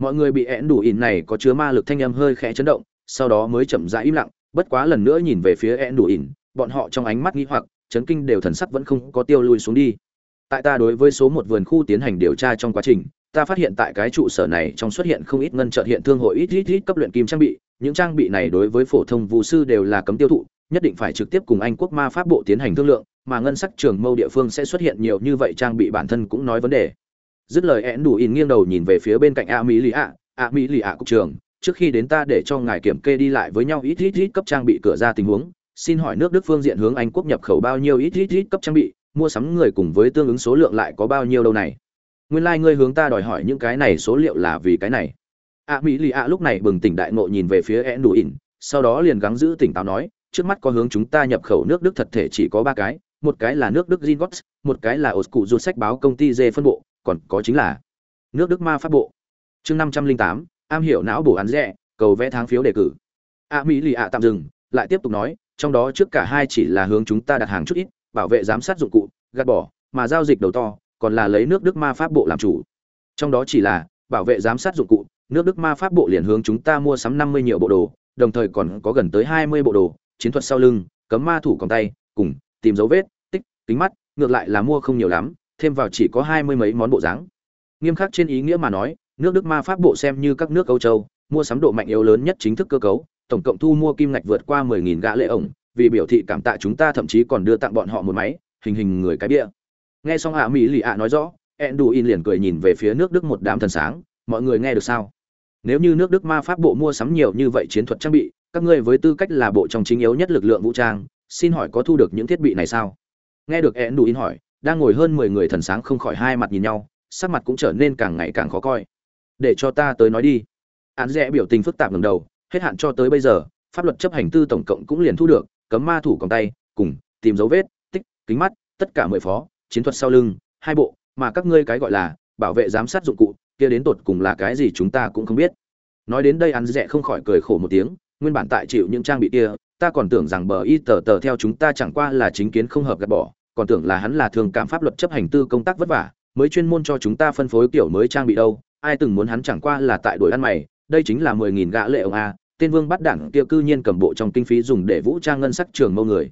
mọi người bị én đù ỉn này có chứa ma lực thanh âm hơi khẽ chấn động sau đó mới chậm rãi im lặng bất quá lần nữa nhìn về phía én đù ỉn bọn họ trong ánh mắt nghĩ hoặc chấn kinh đều thần sắc vẫn không có tiêu lui xuống đi tại ta đối với số một vườn khu tiến hành điều tra trong quá trình ta phát hiện tại cái trụ sở này trong xuất hiện không ít ngân trợ hiện thương hội ít ít ít cấp luyện kim trang bị, những trang bị này đối với phổ thông vũ sư đều là cấm tiêu thụ, nhất định phải trực tiếp cùng anh quốc ma pháp bộ tiến hành thương lượng, mà ngân sắc trường mâu địa phương sẽ xuất hiện nhiều như vậy trang bị bản thân cũng nói vấn đề. Dứt lời én đủ in nghiêng đầu nhìn về phía bên cạnh a mỹ lì ạ a mỹ lì ạ cục trường trước khi đến ta để cho ngài kiểm kê đi lại với nhau ít ít ít cấp trang bị cửa ra tình huống, xin hỏi nước đức phương diện hướng anh quốc nhập khẩu bao nhiêu ít ít ít cấp trang bị, mua sắm người cùng với tương ứng số lượng lại có bao nhiêu đâu này? Nguyên lai ngươi hướng ta đòi hỏi những cái này số liệu là vì cái này. A mỹ lì A lúc này bừng tỉnh đại ngộ nhìn về phía én đủ ỉn sau đó liền gắng giữ tỉnh táo nói trước mắt có hướng chúng ta nhập khẩu nước đức thật thể chỉ có ba cái một cái là nước đức Zingots, một cái là ổ cụ ruột sách báo công ty dê phân bộ còn có chính là nước đức ma pháp bộ. Chương năm trăm linh tám am hiểu não bổ án rẻ cầu vẽ tháng phiếu đề cử. A mỹ lì A tạm dừng lại tiếp tục nói trong đó trước cả hai chỉ là hướng chúng ta đặt hàng chút ít bảo vệ giám sát dụng cụ gạt bỏ mà giao dịch đầu to còn là lấy nước đức ma pháp bộ làm chủ. Trong đó chỉ là, bảo vệ giám sát dụng cụ, nước đức ma pháp bộ liền hướng chúng ta mua sắm năm mươi nhiều bộ đồ, đồng thời còn có gần tới hai mươi bộ đồ, chiến thuật sau lưng, cấm ma thủ còng tay, cùng, tìm dấu vết, tích, kính mắt, ngược lại là mua không nhiều lắm, thêm vào chỉ có hai mươi mấy món bộ dáng. Nghiêm khắc trên ý nghĩa mà nói, nước đức ma pháp bộ xem như các nước âu châu, mua sắm độ mạnh yếu lớn nhất chính thức cơ cấu, tổng cộng thu mua kim ngạch vượt qua mười nghìn gã lệ ổng, vì biểu thị cảm tạ chúng ta thậm chí còn đưa tặng bọn họ một máy, hình hình người cái bia nghe xong ạ, mỹ lì ạ nói rõ, enduin liền cười nhìn về phía nước đức một đám thần sáng, mọi người nghe được sao? Nếu như nước đức ma pháp bộ mua sắm nhiều như vậy chiến thuật trang bị, các ngươi với tư cách là bộ trong chính yếu nhất lực lượng vũ trang, xin hỏi có thu được những thiết bị này sao? Nghe được enduin hỏi, đang ngồi hơn mười người thần sáng không khỏi hai mặt nhìn nhau, sắc mặt cũng trở nên càng ngày càng khó coi. Để cho ta tới nói đi. Án rẽ biểu tình phức tạp ngầm đầu, hết hạn cho tới bây giờ, pháp luật chấp hành tư tổng cộng cũng liền thu được, cấm ma thủ còn tay, cùng, tìm dấu vết, tích, kính mắt, tất cả mười phó chiến thuật sau lưng, hai bộ, mà các ngươi cái gọi là bảo vệ giám sát dụng cụ, kia đến tột cùng là cái gì chúng ta cũng không biết. Nói đến đây ăn rẽ không khỏi cười khổ một tiếng, nguyên bản tại chịu những trang bị kia, ta còn tưởng rằng bờ y tờ tờ theo chúng ta chẳng qua là chính kiến không hợp gạt bỏ, còn tưởng là hắn là thường cảm pháp luật chấp hành tư công tác vất vả, mới chuyên môn cho chúng ta phân phối kiểu mới trang bị đâu, ai từng muốn hắn chẳng qua là tại đội ăn mày, đây chính là mười nghìn gã lệ ông a, tên vương bắt đảng kia cư nhiên cầm bộ trong kinh phí dùng để vũ trang ngân sắc trường mâu người.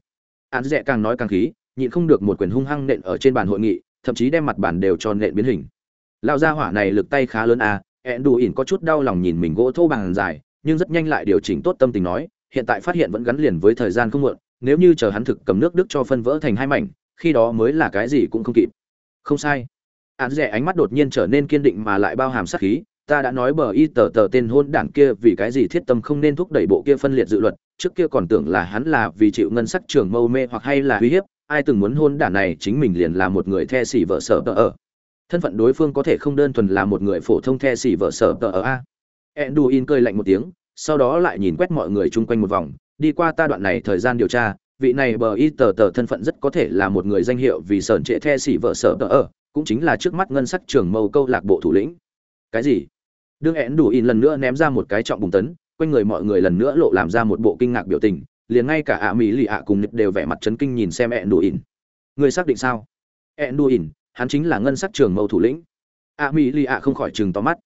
Án rẽ càng nói càng khí nhịn không được một quyền hung hăng nện ở trên bàn hội nghị, thậm chí đem mặt bàn đều cho nện biến hình lao ra hỏa này lực tay khá lớn à? ẹn đủ ỉn có chút đau lòng nhìn mình gỗ thô bàn dài, nhưng rất nhanh lại điều chỉnh tốt tâm tình nói, hiện tại phát hiện vẫn gắn liền với thời gian không muộn, nếu như chờ hắn thực cầm nước đức cho phân vỡ thành hai mảnh, khi đó mới là cái gì cũng không kịp không sai án rẻ ánh mắt đột nhiên trở nên kiên định mà lại bao hàm sát khí, ta đã nói bờ y tờ tờ tên hôn đảng kia vì cái gì thiết tâm không nên thúc đẩy bộ kia phân liệt dự luật, trước kia còn tưởng là hắn là vì chịu ngân sắc trường mâu mê hoặc hay là uy hiếp ai từng muốn hôn đản này chính mình liền là một người the xỉ vợ sở tờ ở. Thân phận đối phương có thể không đơn thuần là một người phổ thông the xỉ vợ sở tờ ở a. Enduin cười lạnh một tiếng, sau đó lại nhìn quét mọi người chung quanh một vòng, đi qua ta đoạn này thời gian điều tra, vị này bờ y tờ tờ thân phận rất có thể là một người danh hiệu vì sởn trệ the xỉ vợ sở tờ ở, cũng chính là trước mắt ngân sắc trường mâu câu lạc bộ thủ lĩnh. Cái gì? Đương én đủ in lần nữa ném ra một cái trọng bùng tấn, quanh người mọi người lần nữa lộ làm ra một bộ kinh ngạc biểu tình liền ngay cả ạ mỹ lì ạ cùng nịch đều vẻ mặt chấn kinh nhìn xem ẹn đủ ỉn. Người xác định sao? Ẹn đủ ỉn, hắn chính là ngân sắc trường mâu thủ lĩnh. Ạ mỹ lì ạ không khỏi chừng to mắt.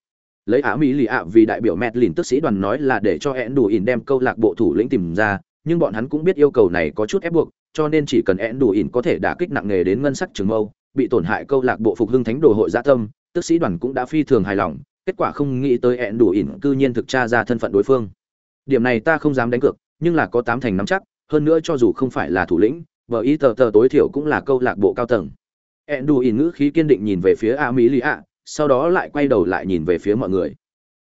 Lấy ạ mỹ lì ạ vì đại biểu mẹt lìn tức sĩ đoàn nói là để cho ẹn đủ ỉn đem câu lạc bộ thủ lĩnh tìm ra, nhưng bọn hắn cũng biết yêu cầu này có chút ép buộc, cho nên chỉ cần ẹn đủ ỉn có thể đả kích nặng nề đến ngân sắc trường mâu, bị tổn hại câu lạc bộ phục hưng thánh đồ hội gia tâm, tức sĩ đoàn cũng đã phi thường hài lòng, kết quả không nghĩ tới ẹn đủ ỉn cư nhiên thực tra ra thân phận đối phương. Điểm này ta không dám đánh cược nhưng là có tám thành nắm chắc, hơn nữa cho dù không phải là thủ lĩnh, vợ ý tờ tờ tối thiểu cũng là câu lạc bộ cao tầng. Ẹn ỉn ngữ khí kiên định nhìn về phía a mỹ lì ạ sau đó lại quay đầu lại nhìn về phía mọi người.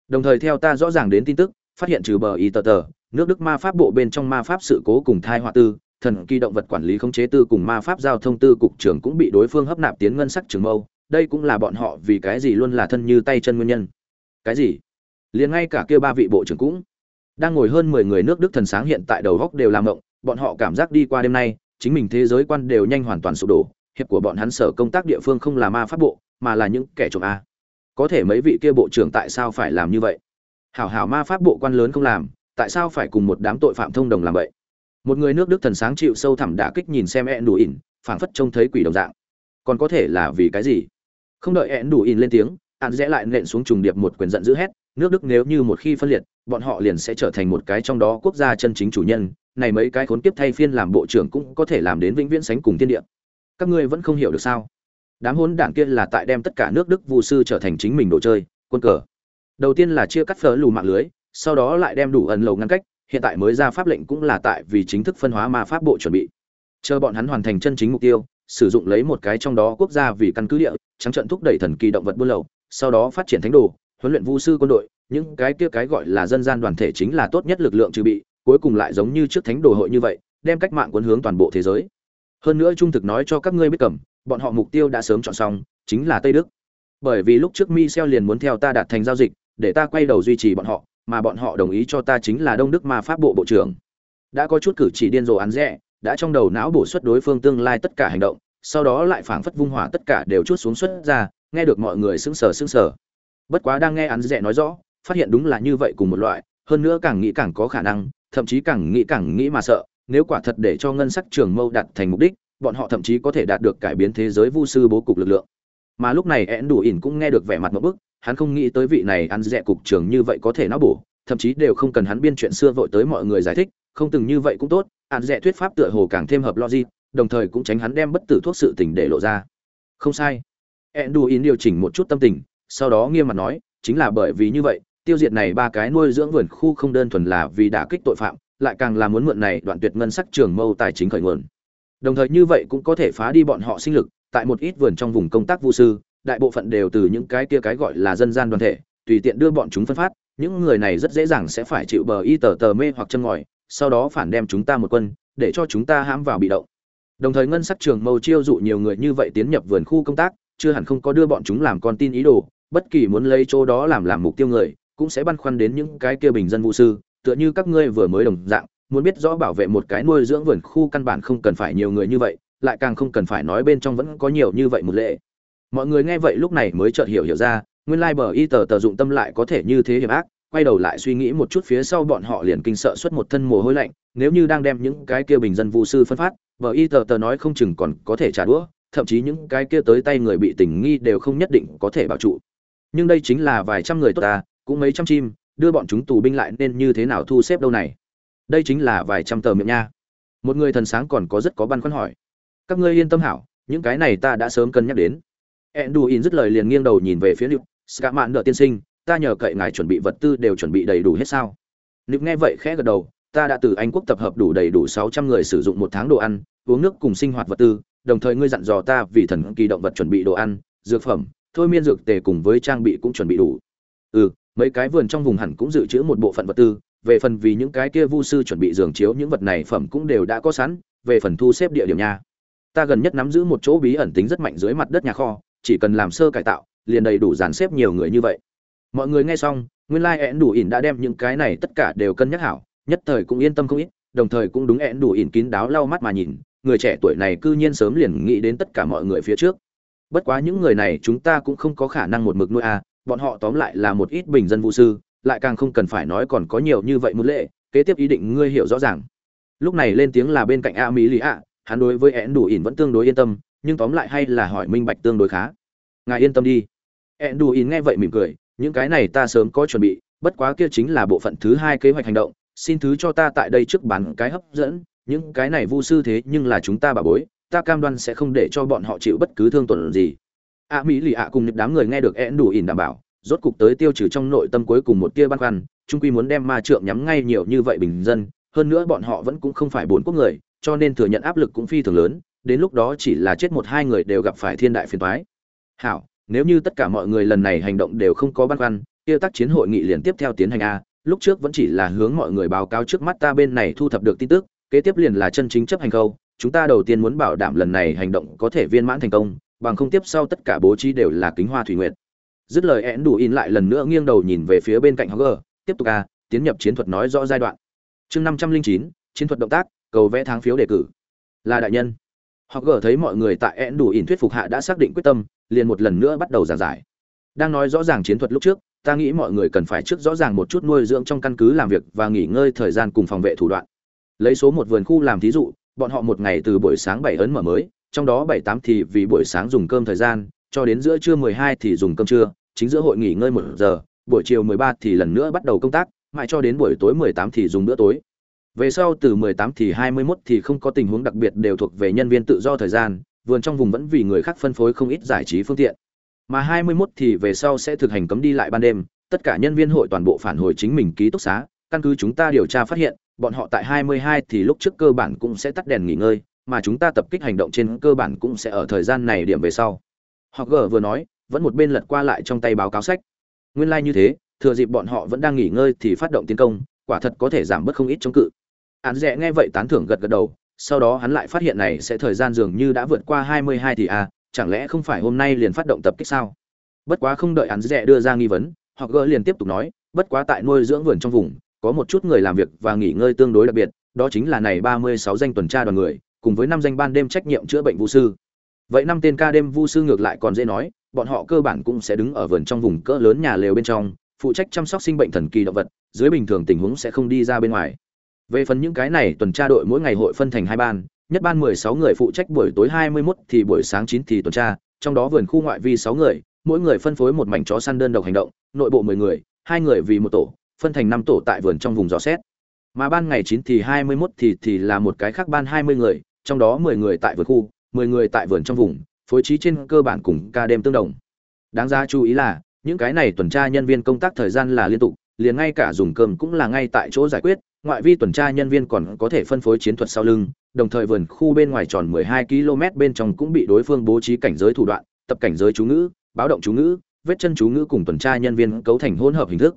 Đồng thời theo ta rõ ràng đến tin tức, phát hiện trừ bờ ý tờ tờ, nước đức ma pháp bộ bên trong ma pháp sự cố cùng thai họa tư, thần kỳ động vật quản lý khống chế tư cùng ma pháp giao thông tư cục trưởng cũng bị đối phương hấp nạp tiến ngân sắc trường mâu, đây cũng là bọn họ vì cái gì luôn là thân như tay chân nguyên nhân. Cái gì? Liền ngay cả kia ba vị bộ trưởng cũng đang ngồi hơn mười người nước đức thần sáng hiện tại đầu góc đều làm động bọn họ cảm giác đi qua đêm nay, chính mình thế giới quan đều nhanh hoàn toàn sụp đổ, hiệp của bọn hắn sở công tác địa phương không là ma pháp bộ, mà là những kẻ trộm a. Có thể mấy vị kia bộ trưởng tại sao phải làm như vậy? Hảo hảo ma pháp bộ quan lớn không làm, tại sao phải cùng một đám tội phạm thông đồng làm vậy? Một người nước đức thần sáng chịu sâu thẳm đả kích nhìn xem ẹn đủ ỉn phảng phất trông thấy quỷ đồng dạng. Còn có thể là vì cái gì? Không đợi ẹn đủ ỉn lên tiếng ạn rẽ lại nện xuống trùng điệp một quyền giận dữ hét nước đức nếu như một khi phân liệt, bọn họ liền sẽ trở thành một cái trong đó quốc gia chân chính chủ nhân. Này mấy cái khốn kiếp thay phiên làm bộ trưởng cũng có thể làm đến vĩnh viễn sánh cùng thiên địa. Các ngươi vẫn không hiểu được sao? Đám hỗn đảng kia là tại đem tất cả nước đức vu sư trở thành chính mình đồ chơi, quân cờ. Đầu tiên là chia cắt phở lù mạng lưới, sau đó lại đem đủ ẩn lầu ngăn cách, hiện tại mới ra pháp lệnh cũng là tại vì chính thức phân hóa ma pháp bộ chuẩn bị. Chờ bọn hắn hoàn thành chân chính mục tiêu, sử dụng lấy một cái trong đó quốc gia vì căn cứ địa, trắng trận thúc đẩy thần kỳ động vật buôn lậu, sau đó phát triển thánh đồ huấn luyện vũ sư quân đội, những cái kia cái gọi là dân gian đoàn thể chính là tốt nhất lực lượng trừ bị, cuối cùng lại giống như trước thánh đồ hội như vậy, đem cách mạng quân hướng toàn bộ thế giới. Hơn nữa trung thực nói cho các ngươi biết cầm, bọn họ mục tiêu đã sớm chọn xong, chính là tây đức. Bởi vì lúc trước Michel liền muốn theo ta đạt thành giao dịch, để ta quay đầu duy trì bọn họ, mà bọn họ đồng ý cho ta chính là đông đức ma pháp bộ bộ trưởng. Đã có chút cử chỉ điên rồ án rẻ, đã trong đầu não bổ xuất đối phương tương lai tất cả hành động, sau đó lại phảng phất vung hỏa tất cả đều chút xuống xuất ra, nghe được mọi người sững sờ sững sờ bất quá đang nghe án dẹ nói rõ, phát hiện đúng là như vậy cùng một loại, hơn nữa càng nghĩ càng có khả năng, thậm chí càng nghĩ càng nghĩ mà sợ, nếu quả thật để cho ngân sắc trường mâu đạt thành mục đích, bọn họ thậm chí có thể đạt được cải biến thế giới vu sư bố cục lực lượng. Mà lúc này én đủ ỉn cũng nghe được vẻ mặt một bức, hắn không nghĩ tới vị này ăn dẹ cục trường như vậy có thể não bổ, thậm chí đều không cần hắn biên chuyện xưa vội tới mọi người giải thích, không từng như vậy cũng tốt, ăn dẹ thuyết pháp tựa hồ càng thêm hợp logic, đồng thời cũng tránh hắn đem bất tử thuốc sự tình để lộ ra. Không sai. Én đủ ỉn điều chỉnh một chút tâm tình sau đó nghiêm mặt nói, chính là bởi vì như vậy, tiêu diệt này ba cái nuôi dưỡng vườn khu không đơn thuần là vì đả kích tội phạm, lại càng là muốn mượn này đoạn tuyệt ngân sắc trường mâu tài chính khởi nguồn. Đồng thời như vậy cũng có thể phá đi bọn họ sinh lực, tại một ít vườn trong vùng công tác vu sư, đại bộ phận đều từ những cái kia cái gọi là dân gian đoàn thể, tùy tiện đưa bọn chúng phân phát, những người này rất dễ dàng sẽ phải chịu bờ y tờ tờ mê hoặc chân ngòi, sau đó phản đem chúng ta một quân, để cho chúng ta hãm vào bị động. Đồng thời ngân sắc trường mâu chiêu dụ nhiều người như vậy tiến nhập vườn khu công tác, chưa hẳn không có đưa bọn chúng làm con tin ý đồ bất kỳ muốn lấy chỗ đó làm làm mục tiêu người, cũng sẽ băn khoăn đến những cái kia bình dân vũ sư, tựa như các ngươi vừa mới đồng dạng, muốn biết rõ bảo vệ một cái nuôi dưỡng vườn khu căn bản không cần phải nhiều người như vậy, lại càng không cần phải nói bên trong vẫn có nhiều như vậy một lệ. Mọi người nghe vậy lúc này mới chợt hiểu hiểu ra, nguyên lai bờ y tờ tờ dụng tâm lại có thể như thế hiểm ác, quay đầu lại suy nghĩ một chút phía sau bọn họ liền kinh sợ xuất một thân mồ hôi lạnh, nếu như đang đem những cái kia bình dân vụ sư phân phát, bờ y tờ tờ nói không chừng còn có thể trả đũa, thậm chí những cái kia tới tay người bị tình nghi đều không nhất định có thể bảo trụ nhưng đây chính là vài trăm người tốt ta, cũng mấy trăm chim, đưa bọn chúng tù binh lại nên như thế nào thu xếp đâu này? Đây chính là vài trăm tờ miệng nha. Một người thần sáng còn có rất có băn khoăn hỏi. Các ngươi yên tâm hảo, những cái này ta đã sớm cân nhắc đến. Enduin dứt lời liền nghiêng đầu nhìn về phía liệu ska mạn nợ tiên sinh, ta nhờ cậy ngài chuẩn bị vật tư đều chuẩn bị đầy đủ hết sao? Liệu nghe vậy khẽ gật đầu, ta đã từ anh quốc tập hợp đủ đầy đủ sáu trăm người sử dụng một tháng đồ ăn, uống nước cùng sinh hoạt vật tư, đồng thời ngươi dặn dò ta vì thần kỳ động vật chuẩn bị đồ ăn, dược phẩm thôi miên dược tề cùng với trang bị cũng chuẩn bị đủ. Ừ mấy cái vườn trong vùng hẳn cũng dự trữ một bộ phận vật tư, về phần vì những cái kia vu sư chuẩn bị giường chiếu những vật này phẩm cũng đều đã có sẵn, về phần thu xếp địa điểm nha. Ta gần nhất nắm giữ một chỗ bí ẩn tính rất mạnh dưới mặt đất nhà kho, chỉ cần làm sơ cải tạo, liền đầy đủ dàn xếp nhiều người như vậy. Mọi người nghe xong, nguyên lai、like、ẹn đủ ỉn đã đem những cái này tất cả đều cân nhắc hảo, nhất thời cũng yên tâm không ít, đồng thời cũng đúng ẹn đủ ỉn kín đáo lau mắt mà nhìn, người trẻ tuổi này cư nhiên sớm liền nghĩ đến tất cả mọi người phía trước bất quá những người này chúng ta cũng không có khả năng một mực nuôi à bọn họ tóm lại là một ít bình dân vũ sư, lại càng không cần phải nói còn có nhiều như vậy một lệ, kế tiếp ý định ngươi hiểu rõ ràng. Lúc này lên tiếng là bên cạnh a mỹ lý ạ, hắn đối với én đủ ỉn vẫn tương đối yên tâm, nhưng tóm lại hay là hỏi minh bạch tương đối khá. Ngài yên tâm đi. Én đủ ỉn nghe vậy mỉm cười, những cái này ta sớm có chuẩn bị, bất quá kia chính là bộ phận thứ hai kế hoạch hành động, xin thứ cho ta tại đây trước bán cái hấp dẫn, những cái này vu sư thế nhưng là chúng ta bà bối ta cam đoan sẽ không để cho bọn họ chịu bất cứ thương tổn gì. A mỹ lì ạ cùng những đám người nghe được én đủ ỉn đảm bảo, rốt cục tới tiêu trừ trong nội tâm cuối cùng một tia băn khoăn trung quy muốn đem ma trượng nhắm ngay nhiều như vậy bình dân, hơn nữa bọn họ vẫn cũng không phải bốn quốc người, cho nên thừa nhận áp lực cũng phi thường lớn, đến lúc đó chỉ là chết một hai người đều gặp phải thiên đại phiền toái. Hảo, nếu như tất cả mọi người lần này hành động đều không có băn khoăn, kia tác chiến hội nghị liền tiếp theo tiến hành a, lúc trước vẫn chỉ là hướng mọi người báo cáo trước mắt ta bên này thu thập được tin tức, kế tiếp liền là chân chính chấp hành khâu chúng ta đầu tiên muốn bảo đảm lần này hành động có thể viên mãn thành công bằng không tiếp sau tất cả bố trí đều là kính hoa thủy nguyệt. Dứt lời én đủ in lại lần nữa nghiêng đầu nhìn về phía bên cạnh Hogger, tiếp tục a tiến nhập chiến thuật nói rõ giai đoạn. Chương năm trăm linh chín chiến thuật động tác cầu vẽ tháng phiếu đề cử. Là đại nhân. Hogger thấy mọi người tại én đủ in thuyết phục hạ đã xác định quyết tâm liền một lần nữa bắt đầu giảng giải. Đang nói rõ ràng chiến thuật lúc trước ta nghĩ mọi người cần phải trước rõ ràng một chút nuôi dưỡng trong căn cứ làm việc và nghỉ ngơi thời gian cùng phòng vệ thủ đoạn. Lấy số một vườn khu làm thí dụ bọn họ một ngày từ buổi sáng bảy ấn mở mới, trong đó bảy tám thì vì buổi sáng dùng cơm thời gian, cho đến giữa trưa mười hai thì dùng cơm trưa, chính giữa hội nghỉ ngơi một giờ, buổi chiều mười ba thì lần nữa bắt đầu công tác, mãi cho đến buổi tối mười tám thì dùng bữa tối. Về sau từ 18 thì 21 thì không có tình huống đặc biệt đều thuộc về nhân viên tự do thời gian, vườn trong vùng vẫn vì người khác phân phối không ít giải trí phương tiện. Mà 21 thì về sau sẽ thực hành cấm đi lại ban đêm, tất cả nhân viên hội toàn bộ phản hồi chính mình ký túc xá, căn cứ chúng ta điều tra phát hiện bọn họ tại 22 thì lúc trước cơ bản cũng sẽ tắt đèn nghỉ ngơi, mà chúng ta tập kích hành động trên cơ bản cũng sẽ ở thời gian này điểm về sau. Họ vừa nói, vẫn một bên lật qua lại trong tay báo cáo sách. Nguyên lai like như thế, thừa dịp bọn họ vẫn đang nghỉ ngơi thì phát động tiến công, quả thật có thể giảm bớt không ít chống cự. Án rẽ nghe vậy tán thưởng gật gật đầu, sau đó hắn lại phát hiện này sẽ thời gian dường như đã vượt qua 22 thì à chẳng lẽ không phải hôm nay liền phát động tập kích sao? Bất quá không đợi án rẽ đưa ra nghi vấn, họ liền tiếp tục nói, bất quá tại nuôi dưỡng vườn trong vùng có một chút người làm việc và nghỉ ngơi tương đối đặc biệt, đó chính là này 36 danh tuần tra đoàn người, cùng với năm danh ban đêm trách nhiệm chữa bệnh vu sư. Vậy năm tên ca đêm vu sư ngược lại còn dễ nói, bọn họ cơ bản cũng sẽ đứng ở vườn trong vùng cỡ lớn nhà lều bên trong, phụ trách chăm sóc sinh bệnh thần kỳ động vật, dưới bình thường tình huống sẽ không đi ra bên ngoài. Về phần những cái này, tuần tra đội mỗi ngày hội phân thành hai ban, nhất ban 16 người phụ trách buổi tối 21 thì buổi sáng 9 thì tuần tra, trong đó vườn khu ngoại vi 6 người, mỗi người phân phối một mảnh chó săn đơn độc hành động, nội bộ 10 người, hai người vì một tổ phân thành năm tổ tại vườn trong vùng dò xét. Mà ban ngày 9 thì 21 thì thì là một cái khác ban 20 người, trong đó 10 người tại vườn khu 10 người tại vườn trong vùng, phối trí trên cơ bản cùng ca đêm tương đồng. Đáng ra chú ý là, những cái này tuần tra nhân viên công tác thời gian là liên tục, liền ngay cả dùng cơm cũng là ngay tại chỗ giải quyết, ngoại vi tuần tra nhân viên còn có thể phân phối chiến thuật sau lưng, đồng thời vườn khu bên ngoài tròn 12 km bên trong cũng bị đối phương bố trí cảnh giới thủ đoạn, tập cảnh giới chú ngữ, báo động chú ngữ, vết chân chú ngữ cùng tuần tra nhân viên cấu thành hỗn hợp hình thức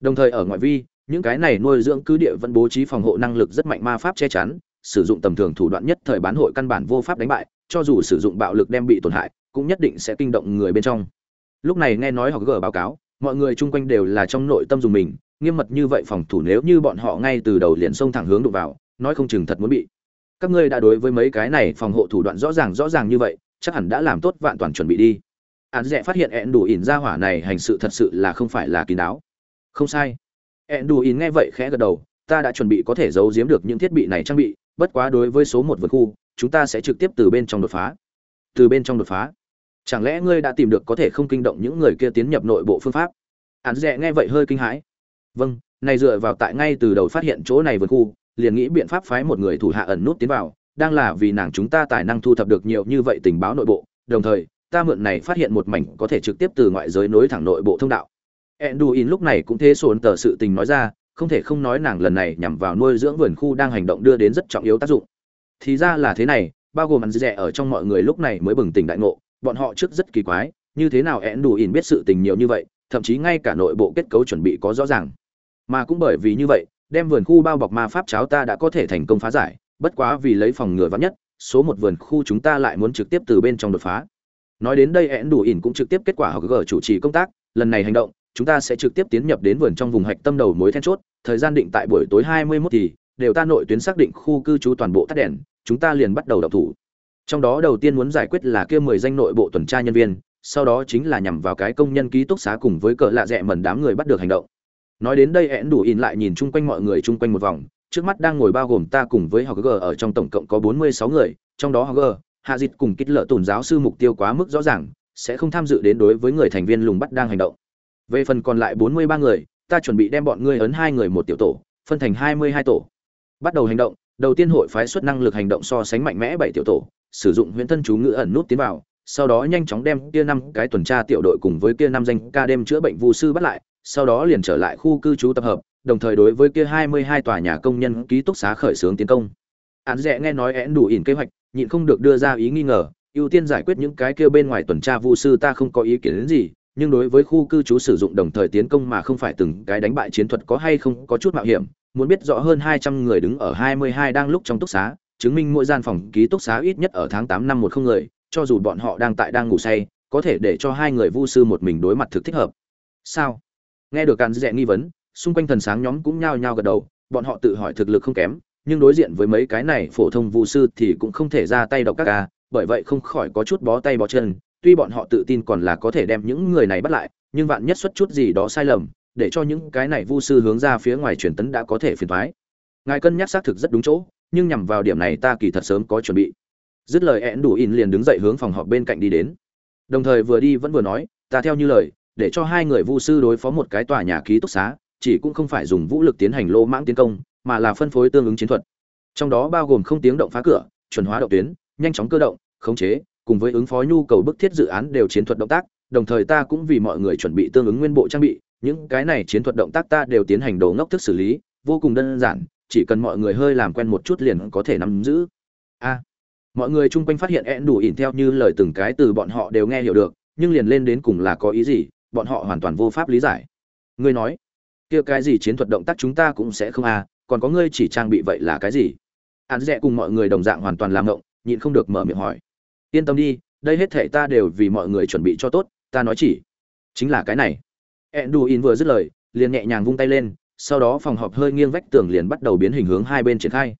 đồng thời ở ngoại vi, những cái này nuôi dưỡng cứ địa vẫn bố trí phòng hộ năng lực rất mạnh ma pháp che chắn, sử dụng tầm thường thủ đoạn nhất thời bán hội căn bản vô pháp đánh bại, cho dù sử dụng bạo lực đem bị tổn hại, cũng nhất định sẽ kinh động người bên trong. Lúc này nghe nói họ gỡ báo cáo, mọi người chung quanh đều là trong nội tâm dùng mình, nghiêm mật như vậy phòng thủ nếu như bọn họ ngay từ đầu liền xông thẳng hướng đụng vào, nói không chừng thật muốn bị. Các ngươi đã đối với mấy cái này phòng hộ thủ đoạn rõ ràng rõ ràng như vậy, chắc hẳn đã làm tốt vạn toàn chuẩn bị đi. Án dẹ phát hiện ẹn đủ ỉn ra hỏa này hành sự thật sự là không phải là kín đáo không sai. Ẹn đủ ỉn nghe vậy khẽ gật đầu, ta đã chuẩn bị có thể giấu giếm được những thiết bị này trang bị, bất quá đối với số một vườn khu, chúng ta sẽ trực tiếp từ bên trong đột phá. Từ bên trong đột phá. Chẳng lẽ ngươi đã tìm được có thể không kinh động những người kia tiến nhập nội bộ phương pháp? Án rẽ nghe vậy hơi kinh hãi. Vâng này dựa vào tại ngay từ đầu phát hiện chỗ này vườn khu, liền nghĩ biện pháp phái một người thủ hạ ẩn nút tiến vào, đang là vì nàng chúng ta tài năng thu thập được nhiều như vậy tình báo nội bộ. Đồng thời, ta mượn này phát hiện một mảnh có thể trực tiếp từ ngoại giới nối thẳng nội bộ thông đạo. Enduin lúc này cũng thế sồn tờ sự tình nói ra, không thể không nói nàng lần này nhằm vào nuôi dưỡng vườn khu đang hành động đưa đến rất trọng yếu tác dụng. Thì ra là thế này, bao gồm ăn rẻ ở trong mọi người lúc này mới bừng tỉnh đại ngộ, bọn họ trước rất kỳ quái, như thế nào Enduin biết sự tình nhiều như vậy, thậm chí ngay cả nội bộ kết cấu chuẩn bị có rõ ràng. Mà cũng bởi vì như vậy, đem vườn khu bao bọc ma pháp cháo ta đã có thể thành công phá giải, bất quá vì lấy phòng ngừa vắn nhất, số một vườn khu chúng ta lại muốn trực tiếp từ bên trong đột phá. Nói đến đây Enduin đủ cũng trực tiếp kết quả học gờ chủ trì công tác, lần này hành động chúng ta sẽ trực tiếp tiến nhập đến vườn trong vùng hạch tâm đầu mối then chốt, thời gian định tại buổi tối 21 thì, đều ta nội tuyến xác định khu cư trú toàn bộ tắt đèn, chúng ta liền bắt đầu đọc thủ. Trong đó đầu tiên muốn giải quyết là kia 10 danh nội bộ tuần tra nhân viên, sau đó chính là nhằm vào cái công nhân ký túc xá cùng với cỡ lạ rẽ mần đám người bắt được hành động. Nói đến đây én đủ in lại nhìn chung quanh mọi người chung quanh một vòng, trước mắt đang ngồi bao gồm ta cùng với hg ở trong tổng cộng có 46 người, trong đó hg hạ dịch cùng kích lợ tổn giáo sư mục tiêu quá mức rõ ràng, sẽ không tham dự đến đối với người thành viên lùng bắt đang hành động về phần còn lại 43 người ta chuẩn bị đem bọn ngươi ấn hai người một tiểu tổ phân thành 22 tổ bắt đầu hành động đầu tiên hội phái xuất năng lực hành động so sánh mạnh mẽ bảy tiểu tổ sử dụng huyễn thân chú ngữ ẩn nút tiến vào sau đó nhanh chóng đem kia năm cái tuần tra tiểu đội cùng với kia năm danh ca đêm chữa bệnh vu sư bắt lại sau đó liền trở lại khu cư trú tập hợp, đồng thời đối với kia 22 tòa nhà công nhân ký túc xá khởi xướng tiến công. Án Dệ nghe nói én đủ ỉn kế hoạch, nhịn không được đưa ra ý nghi ngờ, ưu tiên giải quyết những cái kia bên ngoài tuần tra vu sư ta không có ý kiến đến gì, nhưng đối với khu cư trú sử dụng đồng thời tiến công mà không phải từng cái đánh bại chiến thuật có hay không có chút mạo hiểm, muốn biết rõ hơn 200 người đứng ở 22 đang lúc trong túc xá, chứng minh mỗi gian phòng ký túc xá ít nhất ở tháng 8 năm một không người, cho dù bọn họ đang tại đang ngủ say, có thể để cho hai người vu sư một mình đối mặt thực thích hợp. Sao? nghe được càn dẹ nghi vấn xung quanh thần sáng nhóm cũng nhao nhao gật đầu bọn họ tự hỏi thực lực không kém nhưng đối diện với mấy cái này phổ thông Vu sư thì cũng không thể ra tay độc các ca à, bởi vậy không khỏi có chút bó tay bó chân tuy bọn họ tự tin còn là có thể đem những người này bắt lại, nhưng vạn nhất xuất chút gì đó sai lầm, để cho những cái này vu sư hướng ra phía ngoài truyền tấn đã có thể phiền thoái. Ngài cân nhắc xác thực rất đúng chỗ, nhưng nhằm vào điểm này ta kỳ thật sớm có chuẩn bị. Dứt lời én đủ in liền đứng dậy hướng phòng họp bên cạnh đi đến. Đồng thời vừa đi vẫn vừa nói, ta theo như lời, để cho hai người vu sư đối phó một cái tòa nhà ký túc xá, chỉ cũng không phải dùng vũ lực tiến hành lô mãng tiến công, mà là phân phối tương ứng chiến thuật. Trong đó bao gồm không tiếng động phá cửa, chuẩn hóa động tuyến, nhanh chóng cơ động, khống chế cùng với ứng phó nhu cầu bức thiết dự án đều chiến thuật động tác, đồng thời ta cũng vì mọi người chuẩn bị tương ứng nguyên bộ trang bị, những cái này chiến thuật động tác ta đều tiến hành đồ ngốc thức xử lý, vô cùng đơn giản, chỉ cần mọi người hơi làm quen một chút liền có thể nắm giữ. A, mọi người chung quanh phát hiện én đủ ỉn theo như lời từng cái từ bọn họ đều nghe hiểu được, nhưng liền lên đến cùng là có ý gì, bọn họ hoàn toàn vô pháp lý giải. Ngươi nói, kia cái gì chiến thuật động tác chúng ta cũng sẽ không a, còn có ngươi chỉ trang bị vậy là cái gì? Hắn rẽ cùng mọi người đồng dạng hoàn toàn làm ngộng, nhịn không được mở miệng hỏi yên tâm đi, đây hết thệ ta đều vì mọi người chuẩn bị cho tốt, ta nói chỉ. Chính là cái này. Edduin vừa dứt lời, liền nhẹ nhàng vung tay lên, sau đó phòng họp hơi nghiêng vách tường liền bắt đầu biến hình hướng hai bên triển khai.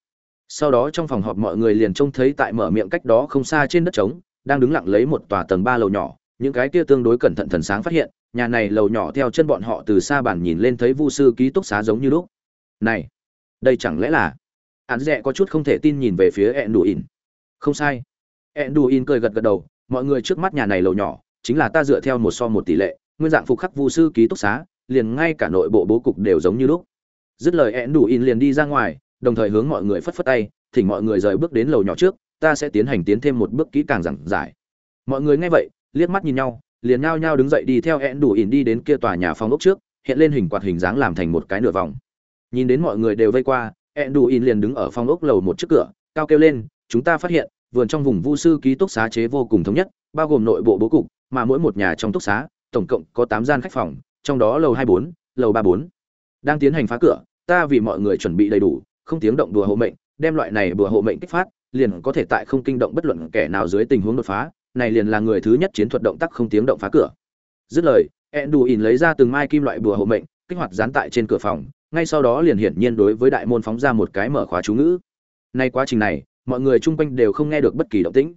Sau đó trong phòng họp mọi người liền trông thấy tại mở miệng cách đó không xa trên đất trống, đang đứng lặng lấy một tòa tầng ba lầu nhỏ, những cái kia tương đối cẩn thận thần sáng phát hiện, nhà này lầu nhỏ theo chân bọn họ từ xa bản nhìn lên thấy vu sư ký túc xá giống như lúc. Này, đây chẳng lẽ là? Hắn rẽ có chút không thể tin nhìn về phía Enduin không sai. Enduin cười gật gật đầu, mọi người trước mắt nhà này lầu nhỏ, chính là ta dựa theo một so một tỷ lệ, nguyên dạng phục khắc vu sư ký túc xá, liền ngay cả nội bộ bố cục đều giống như lúc. Dứt lời Enduin đủ in liền đi ra ngoài, đồng thời hướng mọi người phất phất tay, thỉnh mọi người rời bước đến lầu nhỏ trước, ta sẽ tiến hành tiến thêm một bước kỹ càng giảng giải. Mọi người nghe vậy, liếc mắt nhìn nhau, liền nhao nhao đứng dậy đi theo Enduin đủ in đi đến kia tòa nhà phòng ốc trước, hiện lên hình quạt hình dáng làm thành một cái nửa vòng. Nhìn đến mọi người đều vây qua, Enduin đủ in liền đứng ở phòng ốc lầu một trước cửa, cao kêu lên, chúng ta phát hiện vườn trong vùng vu sư ký túc xá chế vô cùng thống nhất, bao gồm nội bộ bố cục, mà mỗi một nhà trong túc xá, tổng cộng có tám gian khách phòng, trong đó lầu hai bốn, lầu ba bốn. Đang tiến hành phá cửa, ta vì mọi người chuẩn bị đầy đủ, không tiếng động đùa hộ mệnh, đem loại này bùa hộ mệnh kích phát, liền có thể tại không kinh động bất luận kẻ nào dưới tình huống đột phá, này liền là người thứ nhất chiến thuật động tác không tiếng động phá cửa. Dứt lời ỉn lấy ra từng mai kim loại bùa hộ mệnh, kích hoạt dán tại trên cửa phòng, ngay sau đó liền hiển nhiên đối với đại môn phóng ra một cái mở khóa chú ngữ. Nay quá trình này mọi người chung quanh đều không nghe được bất kỳ động tĩnh.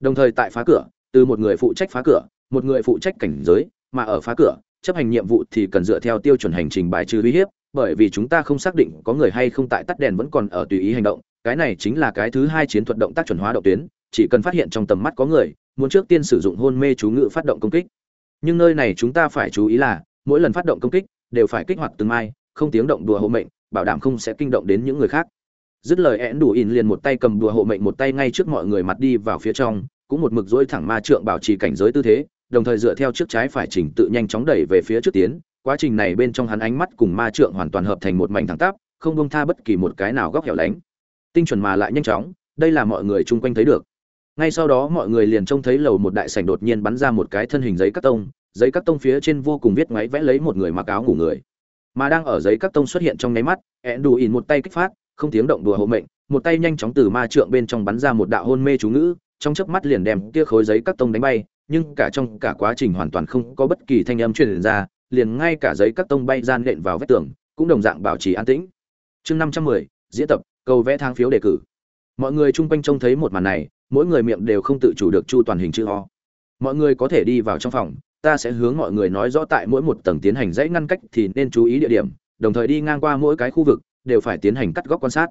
Đồng thời tại phá cửa, từ một người phụ trách phá cửa, một người phụ trách cảnh giới, mà ở phá cửa, chấp hành nhiệm vụ thì cần dựa theo tiêu chuẩn hành trình bài trừ uy hiếp, bởi vì chúng ta không xác định có người hay không tại tắt đèn vẫn còn ở tùy ý hành động. Cái này chính là cái thứ hai chiến thuật động tác chuẩn hóa động tuyến, chỉ cần phát hiện trong tầm mắt có người, muốn trước tiên sử dụng hôn mê chú ngự phát động công kích. Nhưng nơi này chúng ta phải chú ý là, mỗi lần phát động công kích, đều phải kích hoạt từng mai, không tiếng động đùa hộ mệnh, bảo đảm không sẽ kinh động đến những người khác dứt lời én đủ in liền một tay cầm đùa hộ mệnh một tay ngay trước mọi người mặt đi vào phía trong, cũng một mực dỗi thẳng ma trượng bảo trì cảnh giới tư thế, đồng thời dựa theo trước trái phải chỉnh tự nhanh chóng đẩy về phía trước tiến. Quá trình này bên trong hắn ánh mắt cùng ma trượng hoàn toàn hợp thành một mảnh thẳng tắp, không bông tha bất kỳ một cái nào góc hẻo lánh. Tinh chuẩn mà lại nhanh chóng, đây là mọi người chung quanh thấy được. Ngay sau đó mọi người liền trông thấy lầu một đại sảnh đột nhiên bắn ra một cái thân hình giấy cắt tông, giấy cắt tông phía trên vô cùng viết ngoáy vẽ lấy một người mặc áo ngủ người. Mà đang ở giấy cắt tông xuất hiện trong nháy mắt, ẹn đủ ỉn một tay kích phát không tiếng động đùa hộ mệnh, một tay nhanh chóng từ ma trượng bên trong bắn ra một đạo hôn mê chú ngữ, trong chớp mắt liền đem kia khối giấy cắt tông đánh bay, nhưng cả trong cả quá trình hoàn toàn không có bất kỳ thanh âm truyền ra, liền ngay cả giấy cắt tông bay gian lện vào vách tường, cũng đồng dạng bảo trì an tĩnh. Chương năm trăm mười, diễn tập, cầu vẽ thang phiếu đề cử. Mọi người chung quanh trông thấy một màn này, mỗi người miệng đều không tự chủ được chu toàn hình chữ o. Mọi người có thể đi vào trong phòng, ta sẽ hướng mọi người nói rõ tại mỗi một tầng tiến hành dãy ngăn cách thì nên chú ý địa điểm, đồng thời đi ngang qua mỗi cái khu vực đều phải tiến hành cắt góc quan sát.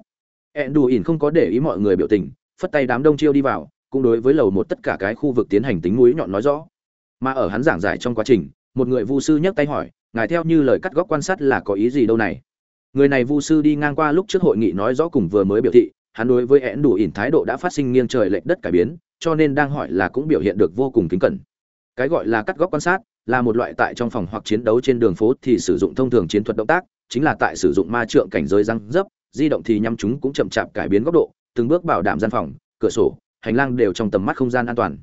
Ẹn đù ỉn không có để ý mọi người biểu tình, phất tay đám đông chiêu đi vào, cũng đối với lầu một tất cả cái khu vực tiến hành tính núi nhọn nói rõ. Mà ở hắn giảng giải trong quá trình, một người vu sư nhấc tay hỏi, ngài theo như lời cắt góc quan sát là có ý gì đâu này? Người này vu sư đi ngang qua lúc trước hội nghị nói rõ cùng vừa mới biểu thị, hắn đối với én đủ ỉn thái độ đã phát sinh nghiêng trời lệch đất cải biến, cho nên đang hỏi là cũng biểu hiện được vô cùng kính cẩn. Cái gọi là cắt góc quan sát là một loại tại trong phòng hoặc chiến đấu trên đường phố thì sử dụng thông thường chiến thuật động tác chính là tại sử dụng ma trượng cảnh giới răng dấp, di động thì nhắm chúng cũng chậm chạp cải biến góc độ, từng bước bảo đảm gian phòng, cửa sổ, hành lang đều trong tầm mắt không gian an toàn.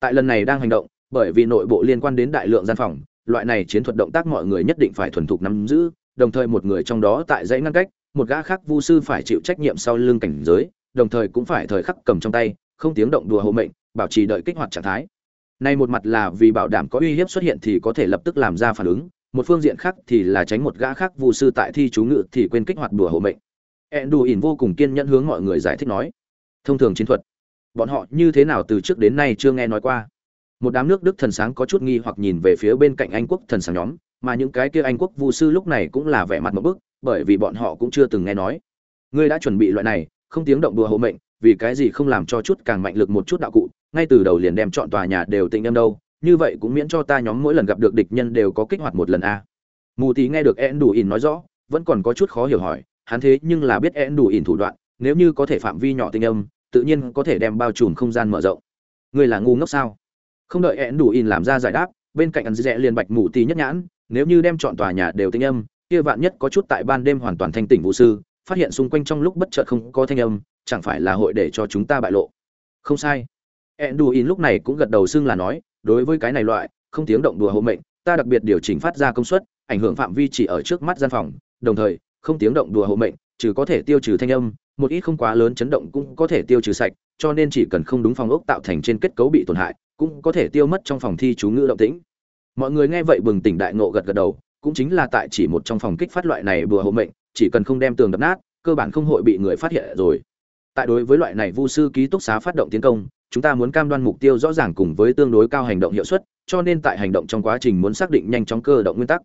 Tại lần này đang hành động, bởi vì nội bộ liên quan đến đại lượng gian phòng, loại này chiến thuật động tác mọi người nhất định phải thuần thục nắm giữ, đồng thời một người trong đó tại dãy ngăn cách, một gã khác vu sư phải chịu trách nhiệm sau lưng cảnh giới, đồng thời cũng phải thời khắc cầm trong tay, không tiếng động đùa hộ mệnh, bảo trì đợi kích hoạt trạng thái. Này một mặt là vì bảo đảm có uy hiếp xuất hiện thì có thể lập tức làm ra phản ứng một phương diện khác thì là tránh một gã khác vu sư tại thi chú ngự thì quên kích hoạt đùa hộ mệnh. Ỉn vô cùng kiên nhẫn hướng mọi người giải thích nói, thông thường chiến thuật, bọn họ như thế nào từ trước đến nay chưa nghe nói qua. Một đám nước đức thần sáng có chút nghi hoặc nhìn về phía bên cạnh anh quốc thần sáng nhóm, mà những cái kia anh quốc vu sư lúc này cũng là vẻ mặt một bức, bởi vì bọn họ cũng chưa từng nghe nói. Ngươi đã chuẩn bị loại này, không tiếng động đùa hộ mệnh, vì cái gì không làm cho chút càng mạnh lực một chút đạo cụ, ngay từ đầu liền đem chọn tòa nhà đều tịnh em đâu như vậy cũng miễn cho ta nhóm mỗi lần gặp được địch nhân đều có kích hoạt một lần a. Mù tí nghe được en đủ ỉn nói rõ, vẫn còn có chút khó hiểu hỏi, hắn thế nhưng là biết én đủ ỉn thủ đoạn, nếu như có thể phạm vi nhỏ tinh âm, tự nhiên có thể đem bao trùm không gian mở rộng. Ngươi là ngu ngốc sao? Không đợi én đủ ỉn làm ra giải đáp, bên cạnh ăn rẽ liền bạch mù tí nhất nhãn, nếu như đem chọn tòa nhà đều tinh âm, kia vạn nhất có chút tại ban đêm hoàn toàn thanh tỉnh vũ sư, phát hiện xung quanh trong lúc bất chợt không có thanh âm, chẳng phải là hội để cho chúng ta bại lộ. Không sai. Ẹn đù in lúc này cũng gật đầu xưng là nói đối với cái này loại, không tiếng động đùa hộ mệnh, ta đặc biệt điều chỉnh phát ra công suất, ảnh hưởng phạm vi chỉ ở trước mắt gian phòng, đồng thời, không tiếng động đùa hộ mệnh, trừ có thể tiêu trừ thanh âm, một ít không quá lớn chấn động cũng có thể tiêu trừ sạch, cho nên chỉ cần không đúng phòng ốc tạo thành trên kết cấu bị tổn hại, cũng có thể tiêu mất trong phòng thi chú ngữ động tĩnh. Mọi người nghe vậy bừng tỉnh đại ngộ gật gật đầu, cũng chính là tại chỉ một trong phòng kích phát loại này bùa hộ mệnh, chỉ cần không đem tường đập nát, cơ bản không hội bị người phát hiện rồi. Tại đối với loại này vu sư ký túc xá phát động tiến công chúng ta muốn cam đoan mục tiêu rõ ràng cùng với tương đối cao hành động hiệu suất, cho nên tại hành động trong quá trình muốn xác định nhanh chóng cơ động nguyên tắc.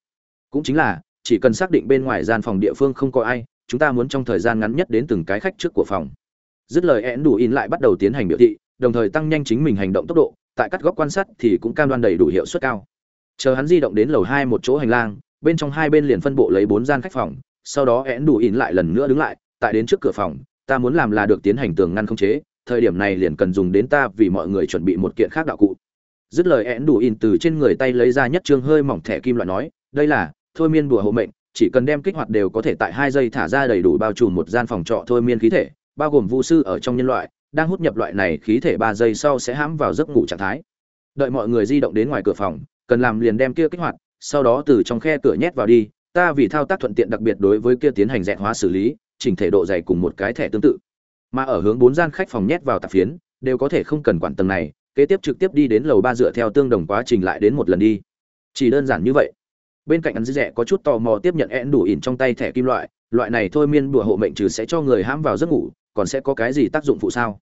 Cũng chính là, chỉ cần xác định bên ngoài gian phòng địa phương không có ai, chúng ta muốn trong thời gian ngắn nhất đến từng cái khách trước của phòng. Dứt lời én đủ in lại bắt đầu tiến hành biểu thị, đồng thời tăng nhanh chính mình hành động tốc độ, tại cắt góc quan sát thì cũng cam đoan đầy đủ hiệu suất cao. Chờ hắn di động đến lầu hai một chỗ hành lang, bên trong hai bên liền phân bộ lấy bốn gian khách phòng, sau đó én đủ in lại lần nữa đứng lại, tại đến trước cửa phòng, ta muốn làm là được tiến hành tường ngăn không chế thời điểm này liền cần dùng đến ta vì mọi người chuẩn bị một kiện khác đạo cụ. Dứt lời én đủ in từ trên người tay lấy ra nhất trương hơi mỏng thẻ kim loại nói, đây là, thôi miên đùa hộ mệnh, chỉ cần đem kích hoạt đều có thể tại hai giây thả ra đầy đủ bao trùm một gian phòng trọ thôi miên khí thể, bao gồm vu sư ở trong nhân loại, đang hút nhập loại này khí thể ba giây sau sẽ hãm vào giấc ngủ trạng thái. Đợi mọi người di động đến ngoài cửa phòng, cần làm liền đem kia kích hoạt, sau đó từ trong khe cửa nhét vào đi, ta vì thao tác thuận tiện đặc biệt đối với kia tiến hành dẹn hóa xử lý, chỉnh thể độ dày cùng một cái thẻ tương tự mà ở hướng bốn gian khách phòng nhét vào tạp phiến, đều có thể không cần quản tầng này, kế tiếp trực tiếp đi đến lầu ba dựa theo tương đồng quá trình lại đến một lần đi. Chỉ đơn giản như vậy. Bên cạnh ăn dĩ rẻ có chút tò mò tiếp nhận én đủ ỉn trong tay thẻ kim loại loại này thôi miên bùa hộ mệnh trừ sẽ cho người hãm vào giấc ngủ, còn sẽ có cái gì tác dụng phụ sao?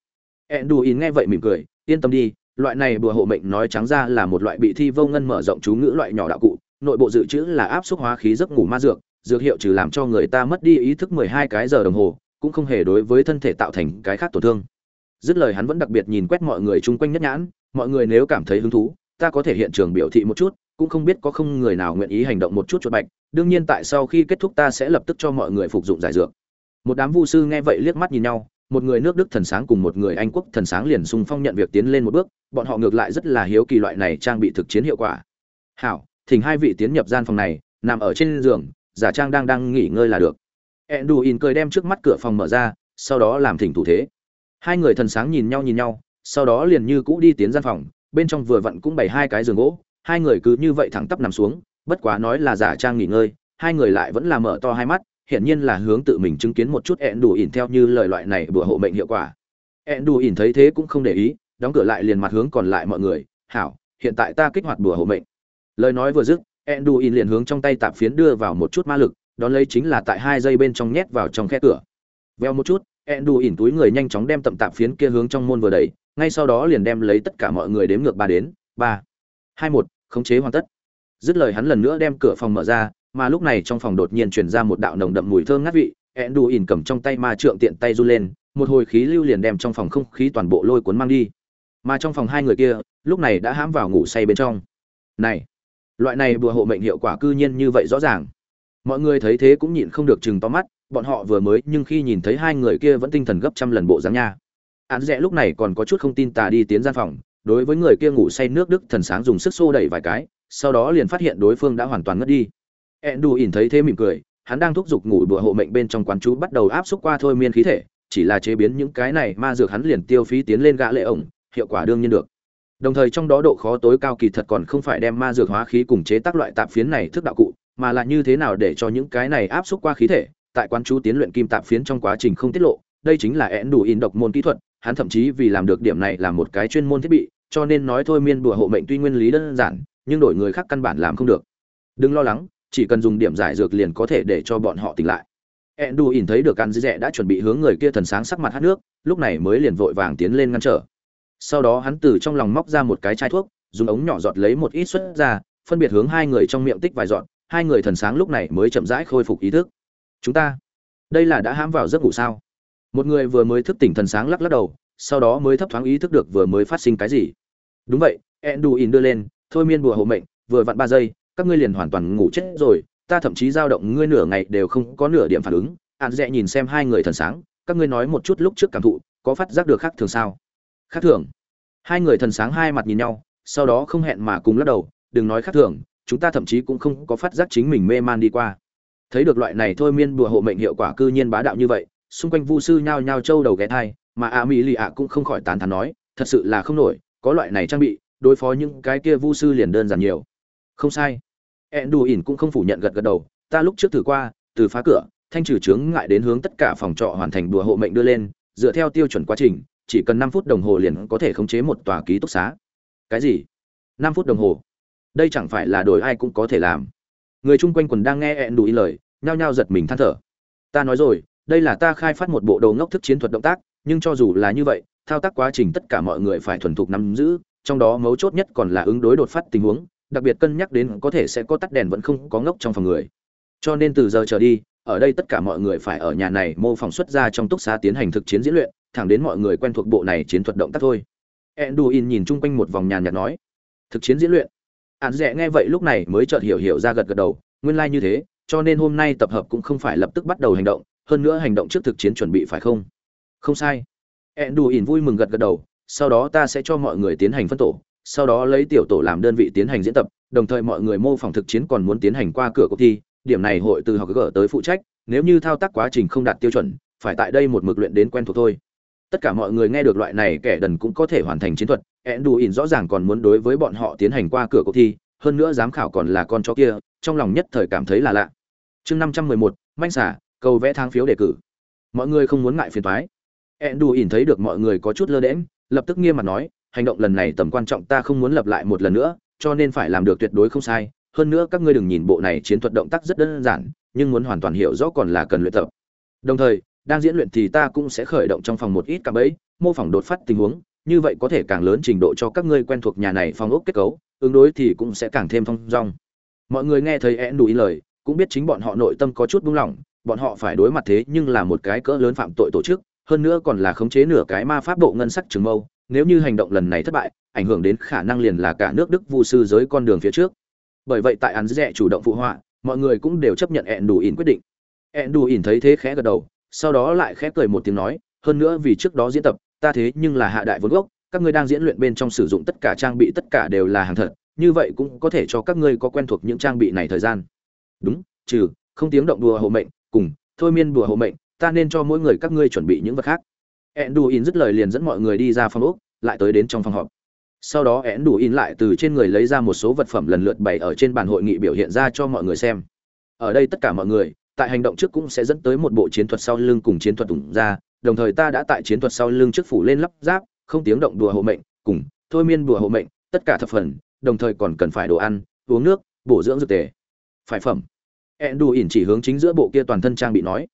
Én đủ ỉn nghe vậy mỉm cười, yên tâm đi, loại này bùa hộ mệnh nói trắng ra là một loại bị thi vô ngân mở rộng chú ngữ loại nhỏ đạo cụ, nội bộ dự trữ là áp suất hóa khí giấc ngủ ma dược dược hiệu trừ làm cho người ta mất đi ý thức 12 cái giờ đồng hồ cũng không hề đối với thân thể tạo thành cái khác tổn thương. Dứt lời hắn vẫn đặc biệt nhìn quét mọi người chung quanh nhất nhãn, mọi người nếu cảm thấy hứng thú, ta có thể hiện trường biểu thị một chút, cũng không biết có không người nào nguyện ý hành động một chút chuột bạch, đương nhiên tại sau khi kết thúc ta sẽ lập tức cho mọi người phục dụng giải dược. Một đám vu sư nghe vậy liếc mắt nhìn nhau, một người nước đức thần sáng cùng một người anh quốc thần sáng liền xung phong nhận việc tiến lên một bước, bọn họ ngược lại rất là hiếu kỳ loại này trang bị thực chiến hiệu quả. Hảo, thỉnh hai vị tiến nhập gian phòng này, nằm ở trên giường, giả trang đang đang nghỉ ngơi là được. Enduin cười đem trước mắt cửa phòng mở ra, sau đó làm thỉnh thủ thế. Hai người thần sáng nhìn nhau nhìn nhau, sau đó liền như cũ đi tiến gian phòng, bên trong vừa vặn cũng bày hai cái giường gỗ, hai người cứ như vậy thẳng tắp nằm xuống, bất quá nói là giả trang nghỉ ngơi, hai người lại vẫn là mở to hai mắt, hiển nhiên là hướng tự mình chứng kiến một chút Enduin theo như lời loại này bữa hộ mệnh hiệu quả. Enduin thấy thế cũng không để ý, đóng cửa lại liền mặt hướng còn lại mọi người, hảo, hiện tại ta kích hoạt bữa hộ mệnh. Lời nói vừa dứt, Enduin liền hướng trong tay tạp phiến đưa vào một chút ma lực đón lấy chính là tại hai giây bên trong nhét vào trong khe cửa. Veo một chút ẹn đù ỉn túi người nhanh chóng đem tậm tạp phiến kia hướng trong môn vừa đầy, ngay sau đó liền đem lấy tất cả mọi người đếm ngược ba đến ba hai một khống chế hoàn tất. Dứt lời hắn lần nữa đem cửa phòng mở ra mà lúc này trong phòng đột nhiên truyền ra một đạo nồng đậm mùi thơm ngát vị ẹn đù ỉn cầm trong tay ma trượng tiện tay run lên một hồi khí lưu liền đem trong phòng không khí toàn bộ lôi cuốn mang đi. Mà trong phòng hai người kia lúc này đã hãm vào ngủ say bên trong. Này loại này bùa hộ mệnh hiệu quả cư nhiên như vậy rõ ràng mọi người thấy thế cũng nhịn không được chừng to mắt, bọn họ vừa mới nhưng khi nhìn thấy hai người kia vẫn tinh thần gấp trăm lần bộ dáng nha. Án rẽ lúc này còn có chút không tin tà đi tiến gian phòng, đối với người kia ngủ say nước đức thần sáng dùng sức xô đẩy vài cái, sau đó liền phát hiện đối phương đã hoàn toàn ngất đi. Ẹn đù ỉn thấy thế mỉm cười, hắn đang thúc giục ngủ bữa hộ mệnh bên trong quán chú bắt đầu áp xúc qua thôi miên khí thể, chỉ là chế biến những cái này ma dược hắn liền tiêu phí tiến lên gã lệ ổng, hiệu quả đương nhiên được. Đồng thời trong đó độ khó tối cao kỳ thật còn không phải đem ma dược hóa khí cùng chế tác loại tạp phiến này thức đạo cụ mà là như thế nào để cho những cái này áp xúc qua khí thể, tại quán chú tiến luyện kim tạp phiến trong quá trình không tiết lộ, đây chính là én đủ in độc môn kỹ thuật, hắn thậm chí vì làm được điểm này là một cái chuyên môn thiết bị, cho nên nói thôi miên đùa hộ mệnh tuy nguyên lý đơn giản, nhưng đổi người khác căn bản làm không được. Đừng lo lắng, chỉ cần dùng điểm giải dược liền có thể để cho bọn họ tỉnh lại. Ẹn đù ỉn thấy được ăn dĩ dẹ đã chuẩn bị hướng người kia thần sáng sắc mặt hát nước, lúc này mới liền vội vàng tiến lên ngăn trở. Sau đó hắn từ trong lòng móc ra một cái chai thuốc, dùng ống nhỏ giọt lấy một ít xuất ra, phân biệt hướng hai người trong miệng tích vài giọt hai người thần sáng lúc này mới chậm rãi khôi phục ý thức. Chúng ta, đây là đã hãm vào giấc ngủ sao? Một người vừa mới thức tỉnh thần sáng lắc lắc đầu, sau đó mới thấp thoáng ý thức được vừa mới phát sinh cái gì. Đúng vậy, enduin đưa lên, thôi miên bùa hộ mệnh, vừa vặn ba giây, các ngươi liền hoàn toàn ngủ chết rồi, ta thậm chí dao động ngươi nửa ngày đều không có nửa điểm phản ứng. An dẹ nhìn xem hai người thần sáng, các ngươi nói một chút lúc trước cảm thụ, có phát giác được khác thường sao? Khác thường. Hai người thần sáng hai mặt nhìn nhau, sau đó không hẹn mà cùng lắc đầu, đừng nói khác thường chúng ta thậm chí cũng không có phát giác chính mình mê man đi qua. Thấy được loại này thôi miên bùa hộ mệnh hiệu quả cư nhiên bá đạo như vậy, xung quanh vu sư nhao nhao trâu đầu ghé thai, mà a mỹ lì ạ cũng không khỏi tán thán nói, thật sự là không nổi, có loại này trang bị, đối phó những cái kia vu sư liền đơn giản nhiều. Không sai. Ẹn đù ỉn cũng không phủ nhận gật gật đầu, ta lúc trước thử qua, từ phá cửa, thanh trừ chướng ngại đến hướng tất cả phòng trọ hoàn thành đùa hộ mệnh đưa lên, dựa theo tiêu chuẩn quá trình, chỉ cần năm phút đồng hồ liền có thể khống chế một tòa ký túc xá. Cái gì? Năm phút đồng hồ? Đây chẳng phải là đổi ai cũng có thể làm. Người chung quanh quần đang nghe ẹn đủ ý lời, nhao nhao giật mình than thở. Ta nói rồi, đây là ta khai phát một bộ đầu ngốc thức chiến thuật động tác, nhưng cho dù là như vậy, thao tác quá trình tất cả mọi người phải thuần thục nắm giữ, trong đó mấu chốt nhất còn là ứng đối đột phát tình huống, đặc biệt cân nhắc đến có thể sẽ có tắt đèn vẫn không có ngốc trong phòng người. Cho nên từ giờ trở đi, ở đây tất cả mọi người phải ở nhà này mô phỏng xuất ra trong túc xá tiến hành thực chiến diễn luyện, thẳng đến mọi người quen thuộc bộ này chiến thuật động tác thôi. Enduin nhìn chung quanh một vòng nhàn nhạt nói, thực chiến diễn luyện Án dẹ nghe vậy lúc này mới chợt hiểu hiểu ra gật gật đầu, nguyên lai như thế, cho nên hôm nay tập hợp cũng không phải lập tức bắt đầu hành động, hơn nữa hành động trước thực chiến chuẩn bị phải không? Không sai. Enduin vui mừng gật gật đầu, sau đó ta sẽ cho mọi người tiến hành phân tổ, sau đó lấy tiểu tổ làm đơn vị tiến hành diễn tập, đồng thời mọi người mô phỏng thực chiến còn muốn tiến hành qua cửa cuộc thi, điểm này hội từ học gỡ tới phụ trách, nếu như thao tác quá trình không đạt tiêu chuẩn, phải tại đây một mực luyện đến quen thuộc thôi. Tất cả mọi người nghe được loại này kẻ đần cũng có thể hoàn thành chiến thuật ẹn đủ ỉn rõ ràng còn muốn đối với bọn họ tiến hành qua cửa cuộc thi, hơn nữa giám khảo còn là con chó kia, trong lòng nhất thời cảm thấy là lạ. Chương năm trăm mười một, manh xả cầu vẽ thang phiếu đề cử. Mọi người không muốn ngại phiền thoái ẹn đủ ỉn thấy được mọi người có chút lơ đễm lập tức nghiêm mặt nói, hành động lần này tầm quan trọng ta không muốn lập lại một lần nữa, cho nên phải làm được tuyệt đối không sai. Hơn nữa các ngươi đừng nhìn bộ này chiến thuật động tác rất đơn giản, nhưng muốn hoàn toàn hiểu rõ còn là cần luyện tập. Đồng thời, đang diễn luyện thì ta cũng sẽ khởi động trong phòng một ít cạm bẫy, mô phỏng đột phát tình huống như vậy có thể càng lớn trình độ cho các ngươi quen thuộc nhà này phòng ốc kết cấu, ứng đối thì cũng sẽ càng thêm phong dong mọi người nghe thấy én đủ ý lời, cũng biết chính bọn họ nội tâm có chút buông lỏng, bọn họ phải đối mặt thế nhưng là một cái cỡ lớn phạm tội tổ chức, hơn nữa còn là khống chế nửa cái ma pháp bộ ngân sắc trường mâu, nếu như hành động lần này thất bại, ảnh hưởng đến khả năng liền là cả nước đức vu sư giới con đường phía trước. Bởi vậy tại án rẻ chủ động phụ họa, mọi người cũng đều chấp nhận ẹn đủ ỉn quyết định. Ẹn đủ ỉn thấy thế khẽ gật đầu, sau đó lại khẽ cười một tiếng nói, hơn nữa vì trước đó diễn tập ta thế nhưng là hạ đại vốn gốc, các ngươi đang diễn luyện bên trong sử dụng tất cả trang bị tất cả đều là hàng thật, như vậy cũng có thể cho các ngươi có quen thuộc những trang bị này thời gian. Đúng, trừ, không tiếng động đùa hộ mệnh, cùng, thôi miên đùa hộ mệnh, ta nên cho mỗi người các ngươi chuẩn bị những vật khác. Ẹn đủ in dứt lời liền dẫn mọi người đi ra phòng ốc, lại tới đến trong phòng họp. Sau đó én đủ in lại từ trên người lấy ra một số vật phẩm lần lượt bày ở trên bàn hội nghị biểu hiện ra cho mọi người xem. Ở đây tất cả mọi người, tại hành động trước cũng sẽ dẫn tới một bộ chiến thuật sau lưng cùng chiến thuật ủng ra đồng thời ta đã tại chiến thuật sau lưng trước phủ lên lắp ráp, không tiếng động đùa hộ mệnh, cùng, thôi miên đùa hộ mệnh, tất cả thập phần, đồng thời còn cần phải đồ ăn, uống nước, bổ dưỡng dược tề. Phải phẩm. Ẹn đủ ỉn chỉ hướng chính giữa bộ kia toàn thân trang bị nói.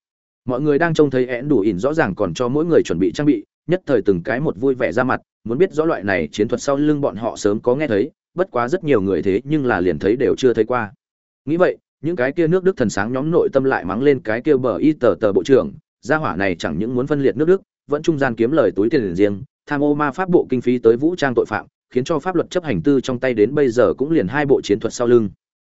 Mọi người đang trông thấy ẹn đủ ỉn rõ ràng còn cho mỗi người chuẩn bị trang bị, nhất thời từng cái một vui vẻ ra mặt, muốn biết rõ loại này chiến thuật sau lưng bọn họ sớm có nghe thấy, bất quá rất nhiều người thế nhưng là liền thấy đều chưa thấy qua. Nghĩ vậy, những cái kia nước đức thần sáng nhóm nội tâm lại mắng lên cái kia bờ y tờ tờ bộ trưởng gia hỏa này chẳng những muốn phân liệt nước đức, vẫn trung gian kiếm lời túi tiền riêng, tham ô ma pháp bộ kinh phí tới vũ trang tội phạm, khiến cho pháp luật chấp hành tư trong tay đến bây giờ cũng liền hai bộ chiến thuật sau lưng.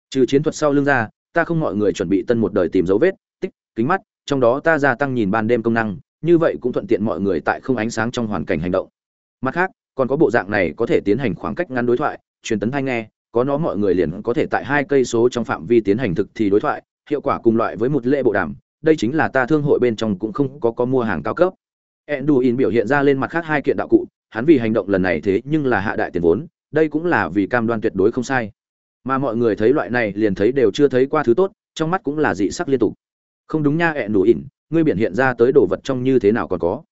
Trừ chiến thuật sau lưng ra, ta không mọi người chuẩn bị tân một đời tìm dấu vết, tích, kính mắt, trong đó ta gia tăng nhìn ban đêm công năng, như vậy cũng thuận tiện mọi người tại không ánh sáng trong hoàn cảnh hành động. Mặt khác, còn có bộ dạng này có thể tiến hành khoảng cách ngắn đối thoại, truyền tấn thanh nghe, có nó mọi người liền có thể tại hai cây số trong phạm vi tiến hành thực thì đối thoại, hiệu quả cùng loại với một lễ bộ đàm đây chính là ta thương hội bên trong cũng không có có mua hàng cao cấp. Enduin biểu hiện ra lên mặt khác hai kiện đạo cụ, hắn vì hành động lần này thế nhưng là hạ đại tiền vốn, đây cũng là vì cam đoan tuyệt đối không sai. Mà mọi người thấy loại này liền thấy đều chưa thấy qua thứ tốt, trong mắt cũng là dị sắc liên tục. Không đúng nha, Enduin, ngươi biểu hiện ra tới đồ vật trong như thế nào còn có?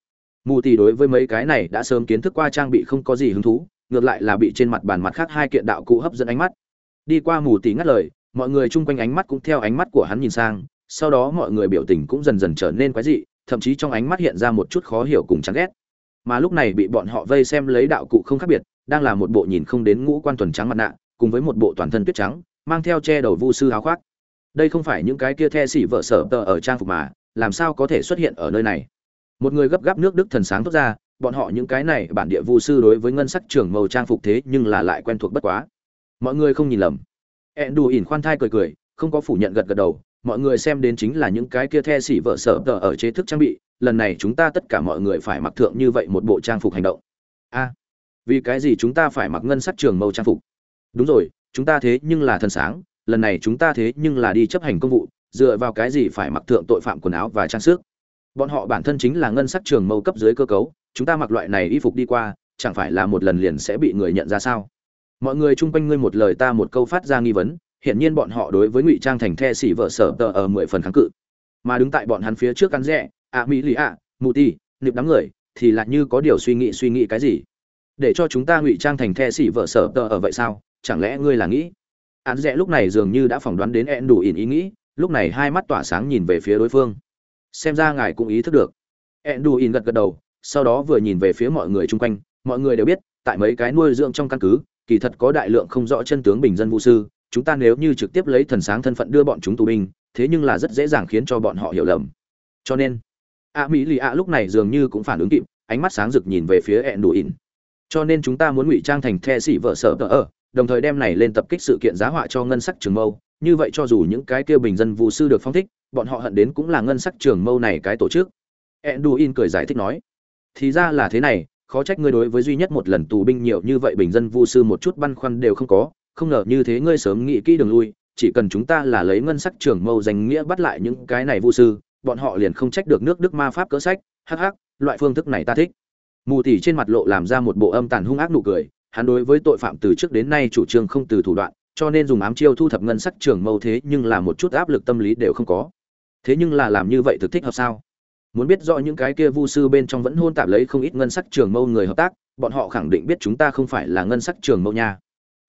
Mù tì đối với mấy cái này đã sớm kiến thức qua trang bị không có gì hứng thú, ngược lại là bị trên mặt bàn mặt khác hai kiện đạo cụ hấp dẫn ánh mắt. Đi qua mù tì ngắt lời, mọi người chung quanh ánh mắt cũng theo ánh mắt của hắn nhìn sang sau đó mọi người biểu tình cũng dần dần trở nên quái dị, thậm chí trong ánh mắt hiện ra một chút khó hiểu cùng chán ghét. Mà lúc này bị bọn họ vây xem lấy đạo cụ không khác biệt, đang là một bộ nhìn không đến ngũ quan tuần trắng mặt nạ, cùng với một bộ toàn thân tuyết trắng, mang theo che đầu vu sư áo khoác. Đây không phải những cái kia the xỉ vợ sở tờ ở trang phục mà, làm sao có thể xuất hiện ở nơi này? Một người gấp gáp nước đức thần sáng thốt ra, bọn họ những cái này bản địa vu sư đối với ngân sắc trưởng màu trang phục thế nhưng là lại quen thuộc bất quá. Mọi người không nhìn lầm. Ẹn đù ỉn khoan thai cười cười, không có phủ nhận gật gật đầu mọi người xem đến chính là những cái kia the xỉ vợ sở tờ ở chế thức trang bị, lần này chúng ta tất cả mọi người phải mặc thượng như vậy một bộ trang phục hành động. A, vì cái gì chúng ta phải mặc ngân sắc trường mâu trang phục? Đúng rồi, chúng ta thế nhưng là thần sáng, lần này chúng ta thế nhưng là đi chấp hành công vụ, dựa vào cái gì phải mặc thượng tội phạm quần áo và trang sức? Bọn họ bản thân chính là ngân sắc trường mâu cấp dưới cơ cấu, chúng ta mặc loại này y phục đi qua, chẳng phải là một lần liền sẽ bị người nhận ra sao? Mọi người chung quanh ngươi một lời ta một câu phát ra nghi vấn hiển nhiên bọn họ đối với ngụy trang thành the xỉ vợ sở tờ ở mười phần kháng cự. Mà đứng tại bọn hắn phía trước cắn rẽ, ạ mỹ lì ạ mù ti nịp đám người, thì lại như có điều suy nghĩ suy nghĩ cái gì? Để cho chúng ta ngụy trang thành the xỉ vợ sở tờ ở vậy sao? Chẳng lẽ ngươi là nghĩ? Án rẽ lúc này dường như đã phỏng đoán đến ẹn đủ ỉn ý nghĩ, lúc này hai mắt tỏa sáng nhìn về phía đối phương. Xem ra ngài cũng ý thức được. Ẹn đủ ỉn gật gật đầu, sau đó vừa nhìn về phía mọi người chung quanh, mọi người đều biết, tại mấy cái nuôi dưỡng trong căn cứ, kỳ thật có đại lượng không rõ chân tướng bình dân vũ sư chúng ta nếu như trực tiếp lấy thần sáng thân phận đưa bọn chúng tù binh, thế nhưng là rất dễ dàng khiến cho bọn họ hiểu lầm. Cho nên, a mỹ lì a lúc này dường như cũng phản ứng kịp, ánh mắt sáng rực nhìn về phía ẹn đủ ỉn. Cho nên chúng ta muốn ngụy trang thành the xỉ vợ sở tờ ở đồng thời đem này lên tập kích sự kiện giá họa cho ngân sắc trường mâu. Như vậy cho dù những cái kia bình dân vụ sư được phong thích, bọn họ hận đến cũng là ngân sắc trường mâu này cái tổ chức. Enduin cười giải thích nói, thì ra là thế này, khó trách ngươi đối với duy nhất một lần tù binh nhiều như vậy bình dân vu sư một chút băn khoăn đều không có không ngờ như thế ngươi sớm nghĩ kỹ đường lui, chỉ cần chúng ta là lấy ngân sắc trường mâu danh nghĩa bắt lại những cái này vu sư, bọn họ liền không trách được nước đức ma pháp cỡ sách, hắc hắc, loại phương thức này ta thích. Mù tỉ trên mặt lộ làm ra một bộ âm tàn hung ác nụ cười, hắn đối với tội phạm từ trước đến nay chủ trương không từ thủ đoạn, cho nên dùng ám chiêu thu thập ngân sắc trường mâu thế nhưng là một chút áp lực tâm lý đều không có. Thế nhưng là làm như vậy thực thích hợp sao? Muốn biết rõ những cái kia vu sư bên trong vẫn hôn tạp lấy không ít ngân sắc trường mâu người hợp tác, bọn họ khẳng định biết chúng ta không phải là ngân sắc trường mâu nha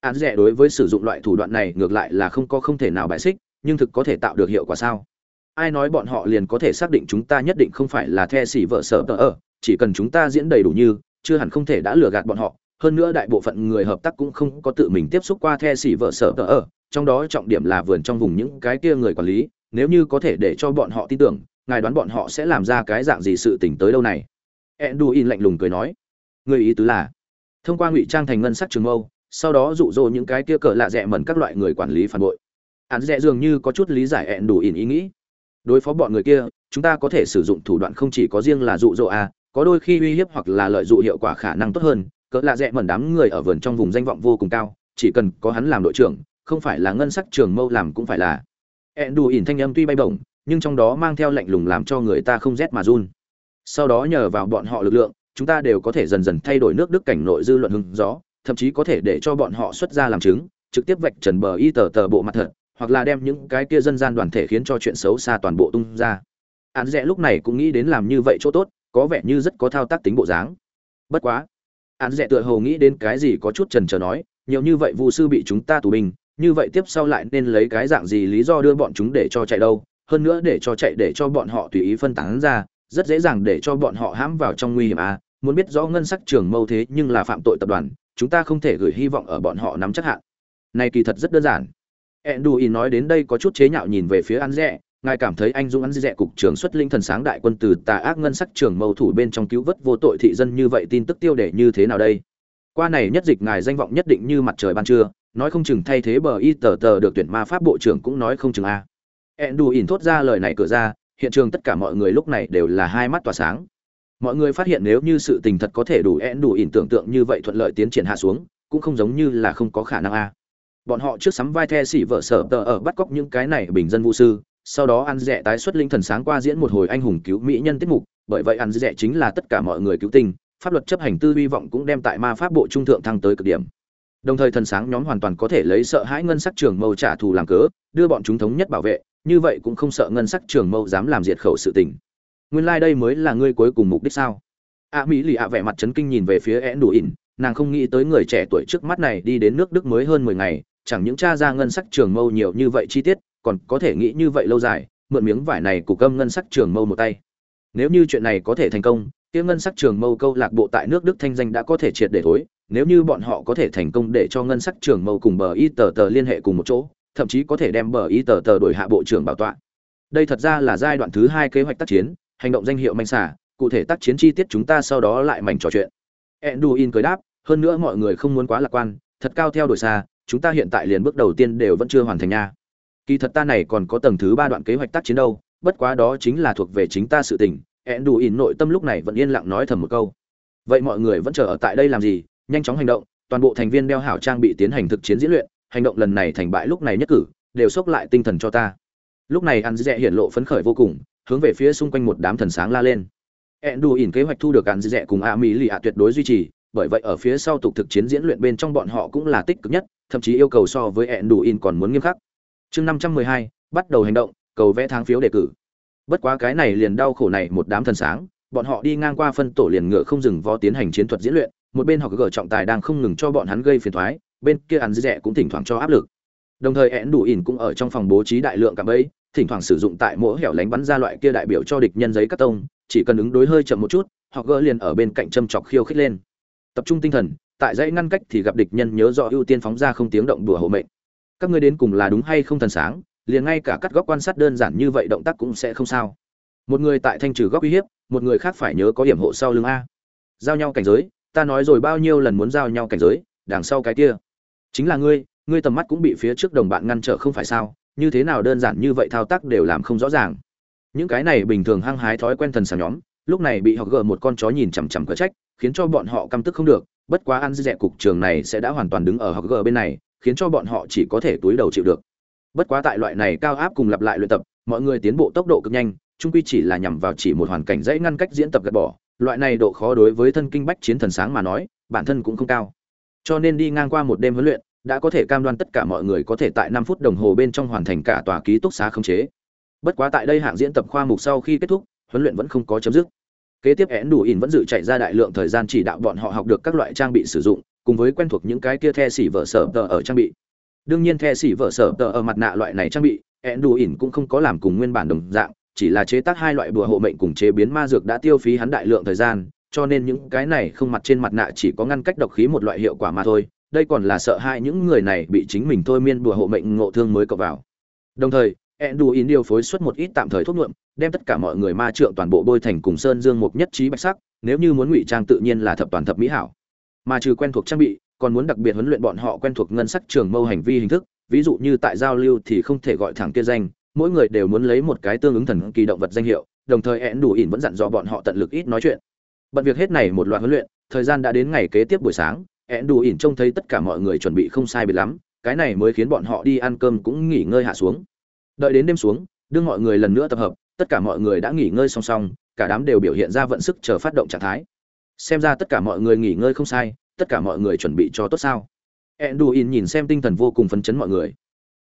án rẻ đối với sử dụng loại thủ đoạn này ngược lại là không có không thể nào bại xích, nhưng thực có thể tạo được hiệu quả sao? Ai nói bọn họ liền có thể xác định chúng ta nhất định không phải là the xỉ vợ sở tờ ở, chỉ cần chúng ta diễn đầy đủ như, chưa hẳn không thể đã lừa gạt bọn họ. Hơn nữa đại bộ phận người hợp tác cũng không có tự mình tiếp xúc qua the xỉ vợ sở tờ ở, trong đó trọng điểm là vườn trong vùng những cái kia người quản lý, nếu như có thể để cho bọn họ tin tưởng, ngài đoán bọn họ sẽ làm ra cái dạng gì sự tỉnh tới đâu này? Edduin lạnh lùng cười nói. Người ý tứ là, thông qua ngụy trang thành ngân sắc trường mâu sau đó dụ dỗ những cái kia cờ lạ rẽ mẩn các loại người quản lý phản bội. Hắn rẽ dường như có chút lý giải enduin ý nghĩ. Đối phó bọn người kia, chúng ta có thể sử dụng thủ đoạn không chỉ có riêng là dụ dỗ a có đôi khi uy hiếp hoặc là lợi dụng hiệu quả khả năng tốt hơn. Cỡ lạ rẽ mẩn đám người ở vườn trong vùng danh vọng vô cùng cao, chỉ cần có hắn làm đội trưởng, không phải là ngân sắc trường mâu làm cũng phải là. Ẹn đủ ỉn thanh âm tuy bay bổng, nhưng trong đó mang theo lạnh lùng làm cho người ta không rét mà run. Sau đó nhờ vào bọn họ lực lượng, chúng ta đều có thể dần dần thay đổi nước đức cảnh nội dư luận hưng gió thậm chí có thể để cho bọn họ xuất ra làm chứng, trực tiếp vạch trần bờ y tờ tờ bộ mặt thật, hoặc là đem những cái kia dân gian đoàn thể khiến cho chuyện xấu xa toàn bộ tung ra. Án rẽ lúc này cũng nghĩ đến làm như vậy chỗ tốt, có vẻ như rất có thao tác tính bộ dáng. Bất quá, án rẽ tựa hồ nghĩ đến cái gì có chút trần trờ nói, nhiều như vậy vụ sư bị chúng ta tù binh, như vậy tiếp sau lại nên lấy cái dạng gì lý do đưa bọn chúng để cho chạy đâu? Hơn nữa để cho chạy để cho bọn họ tùy ý phân tán ra, rất dễ dàng để cho bọn họ hãm vào trong nguy hiểm à? Muốn biết rõ ngân sắc trường mâu thế nhưng là phạm tội tập đoàn chúng ta không thể gửi hy vọng ở bọn họ nắm chắc hạn này kỳ thật rất đơn giản Enduin nói đến đây có chút chế nhạo nhìn về phía An Dẹ, ngài cảm thấy anh dũng An Dẹ cục trưởng xuất linh thần sáng đại quân từ tà ác ngân sắc trưởng mâu thủ bên trong cứu vớt vô tội thị dân như vậy tin tức tiêu đề như thế nào đây? Qua này nhất dịch ngài danh vọng nhất định như mặt trời ban trưa, nói không chừng thay thế bờ y tờ tờ được tuyển ma pháp bộ trưởng cũng nói không chừng a. Enduin thốt ra lời này cửa ra, hiện trường tất cả mọi người lúc này đều là hai mắt tỏa sáng. Mọi người phát hiện nếu như sự tình thật có thể đủ ẽn đủ ỉn tưởng tượng như vậy thuận lợi tiến triển hạ xuống, cũng không giống như là không có khả năng a. Bọn họ trước sắm vai the xỉ vợ sở tờ ở bắt cóc những cái này bình dân vũ sư sau đó ăn rẻ tái xuất linh thần sáng qua diễn một hồi anh hùng cứu mỹ nhân tiết mục bởi vậy ăn rẻ chính là tất cả mọi người cứu tinh pháp luật chấp hành tư hy vọng cũng đem tại ma pháp bộ trung thượng thăng tới cực điểm. Đồng thời thần sáng nhóm hoàn toàn có thể lấy sợ hãi ngân sắc trường mâu trả thù làm cớ đưa bọn chúng thống nhất bảo vệ như vậy cũng không sợ ngân sắc trường mâu dám làm diệt khẩu sự tình nguyên lai、like、đây mới là ngươi cuối cùng mục đích sao a mỹ lì ạ vẻ mặt trấn kinh nhìn về phía én đủ ỉn nàng không nghĩ tới người trẻ tuổi trước mắt này đi đến nước đức mới hơn mười ngày chẳng những cha ra ngân sắc trường mâu nhiều như vậy chi tiết, còn có thể nghĩ như vậy lâu dài, mượn miếng vải này của cơm ngân sắc trường mâu một tay. Nếu như chuyện này có thể thành công, tiếng ngân sắc trường mâu câu lạc bộ tại nước Đức thanh danh đã có thể triệt để thối, nếu như bọn họ có thể thành công để cho ngân sắc trường mâu cùng bờ y tờ tờ liên hệ cùng một chỗ, thậm chí có thể đem bờ y tờ tờ đổi hạ bộ trưởng bảo tọa. Đây thật ra là giai đoạn thứ hai kế hoạch tác chiến, hành động danh hiệu manh xả, cụ thể tác chiến chi tiết chúng ta sau đó lại mảnh trò chuyện. Enduin cười đáp, hơn nữa mọi người không muốn quá lạc quan, thật cao theo đuổi xa, chúng ta hiện tại liền bước đầu tiên đều vẫn chưa hoàn thành nha. Kỳ thật ta này còn có tầng thứ ba đoạn kế hoạch tác chiến đâu bất quá đó chính là thuộc về chính ta sự tình enduin nội tâm lúc này vẫn yên lặng nói thầm một câu. Vậy mọi người vẫn chờ ở tại đây làm gì? Nhanh chóng hành động toàn bộ thành viên đeo hảo trang bị tiến hành thực chiến diễn luyện hành động lần này thành bại lúc này nhất cử đều xốc lại tinh thần cho ta. Lúc này ăn dẹ hiển lộ phấn khởi vô cùng hướng về phía xung quanh một đám thần sáng la lên. Ẹn ỉn kế hoạch thu được ăn dẹ cùng a mỹ lì ạ tuyệt đối duy trì, bởi vậy ở phía sau tục thực chiến diễn luyện bên trong bọn họ cũng là tích cực nhất, thậm chí yêu cầu so với ẹn ỉn còn muốn nghiêm khắc. Chương năm trăm mười hai, bắt đầu hành động, cầu vẽ tháng phiếu đề cử. Bất quá cái này liền đau khổ này một đám thần sáng, bọn họ đi ngang qua phân tổ liền ngựa không dừng vó tiến hành chiến thuật diễn luyện, một bên họ gỡ trọng tài đang không ngừng cho bọn hắn gây phiền thoái bên kia ăn dẹ cũng thỉnh thoảng cho áp lực. Đồng thời én đủ ỉn cũng ở trong phòng bố trí đại lượng cạm bẫy thỉnh thoảng sử dụng tại mỗi hẻo lánh bắn ra loại kia đại biểu cho địch nhân giấy cắt tông, chỉ cần ứng đối hơi chậm một chút họ gỡ liền ở bên cạnh châm chọc khiêu khích lên. Tập trung tinh thần, tại dãy ngăn cách thì gặp địch nhân nhớ rõ ưu tiên phóng ra không tiếng động đùa hộ mệnh. Các ngươi đến cùng là đúng hay không thần sáng, liền ngay cả cắt góc quan sát đơn giản như vậy động tác cũng sẽ không sao. Một người tại thanh trừ góc uy hiếp, một người khác phải nhớ có điểm hộ sau lưng a. Giao nhau cảnh giới, ta nói rồi bao nhiêu lần muốn giao nhau cảnh giới, đằng sau cái kia. Chính là ngươi ngươi tầm mắt cũng bị phía trước đồng bạn ngăn trở không phải sao? Như thế nào đơn giản như vậy thao tác đều làm không rõ ràng. Những cái này bình thường hăng hái thói quen thần sàng nhóm, lúc này bị họ gờ một con chó nhìn chằm chằm cờ trách, khiến cho bọn họ căm tức không được, bất quá ăn dẹ cục trường này sẽ đã hoàn toàn đứng ở họ gờ bên này, khiến cho bọn họ chỉ có thể túi đầu chịu được. Bất quá tại loại này cao áp cùng lặp lại luyện tập, mọi người tiến bộ tốc độ cực nhanh trung quy chỉ là nhằm vào chỉ một hoàn cảnh dãy ngăn cách diễn tập gạt bỏ, loại này độ khó đối với thân kinh bách chiến thần sáng mà nói, bản thân cũng không cao. Cho nên đi ngang qua một đêm huấn luyện đã có thể cam đoan tất cả mọi người có thể tại năm phút đồng hồ bên trong hoàn thành cả tòa ký túc xá khống chế. Bất quá tại đây hạng diễn tập khoa mục sau khi kết thúc, huấn luyện vẫn không có chấm dứt. Kế tiếp én đủ ỉn vẫn dự chạy ra đại lượng thời gian chỉ đạo bọn họ học được các loại trang bị sử dụng, cùng với quen thuộc những cái kia the xỉ vợ sở tờ ở trang bị. Đương nhiên the xỉ vợ sở tờ ở mặt nạ loại này trang bị én đủ ỉn cũng không có làm cùng nguyên bản đồng dạng, chỉ là chế tác hai loại bùa hộ mệnh cùng chế biến ma dược đã tiêu phí hắn đại lượng thời gian, cho nên những cái này không mặt trên mặt nạ chỉ có ngăn cách độc khí một loại hiệu quả mà thôi đây còn là sợ hai những người này bị chính mình thôi miên bùa hộ mệnh ngộ thương mới cộng vào đồng thời Enduin điều phối xuất một ít tạm thời thuốc nhuộm, đem tất cả mọi người ma trượng toàn bộ bôi thành cùng sơn dương mục nhất trí bạch sắc, nếu như muốn ngụy trang tự nhiên là thập toàn thập mỹ hảo. Mà trừ quen thuộc trang bị, còn muốn đặc biệt huấn luyện bọn họ quen thuộc ngân sắc trường mâu hành vi hình thức, ví dụ như tại giao lưu thì không thể gọi thẳng kia danh, mỗi người đều muốn lấy một cái tương ứng thần kỳ động vật danh hiệu, đồng thời Enduin vẫn dặn dò bọn họ tận lực ít nói chuyện. Bận việc hết này một loạt huấn luyện, thời gian đã đến ngày kế tiếp buổi sáng, Enduin trông thấy tất cả mọi người chuẩn bị không sai biệt lắm, cái này mới khiến bọn họ đi ăn cơm cũng nghỉ ngơi hạ xuống. Đợi đến đêm xuống đương mọi người lần nữa tập hợp tất cả mọi người đã nghỉ ngơi song song cả đám đều biểu hiện ra vận sức chờ phát động trạng thái. Xem ra tất cả mọi người nghỉ ngơi không sai tất cả mọi người chuẩn bị cho tốt sao? Enduin nhìn xem tinh thần vô cùng phấn chấn mọi người.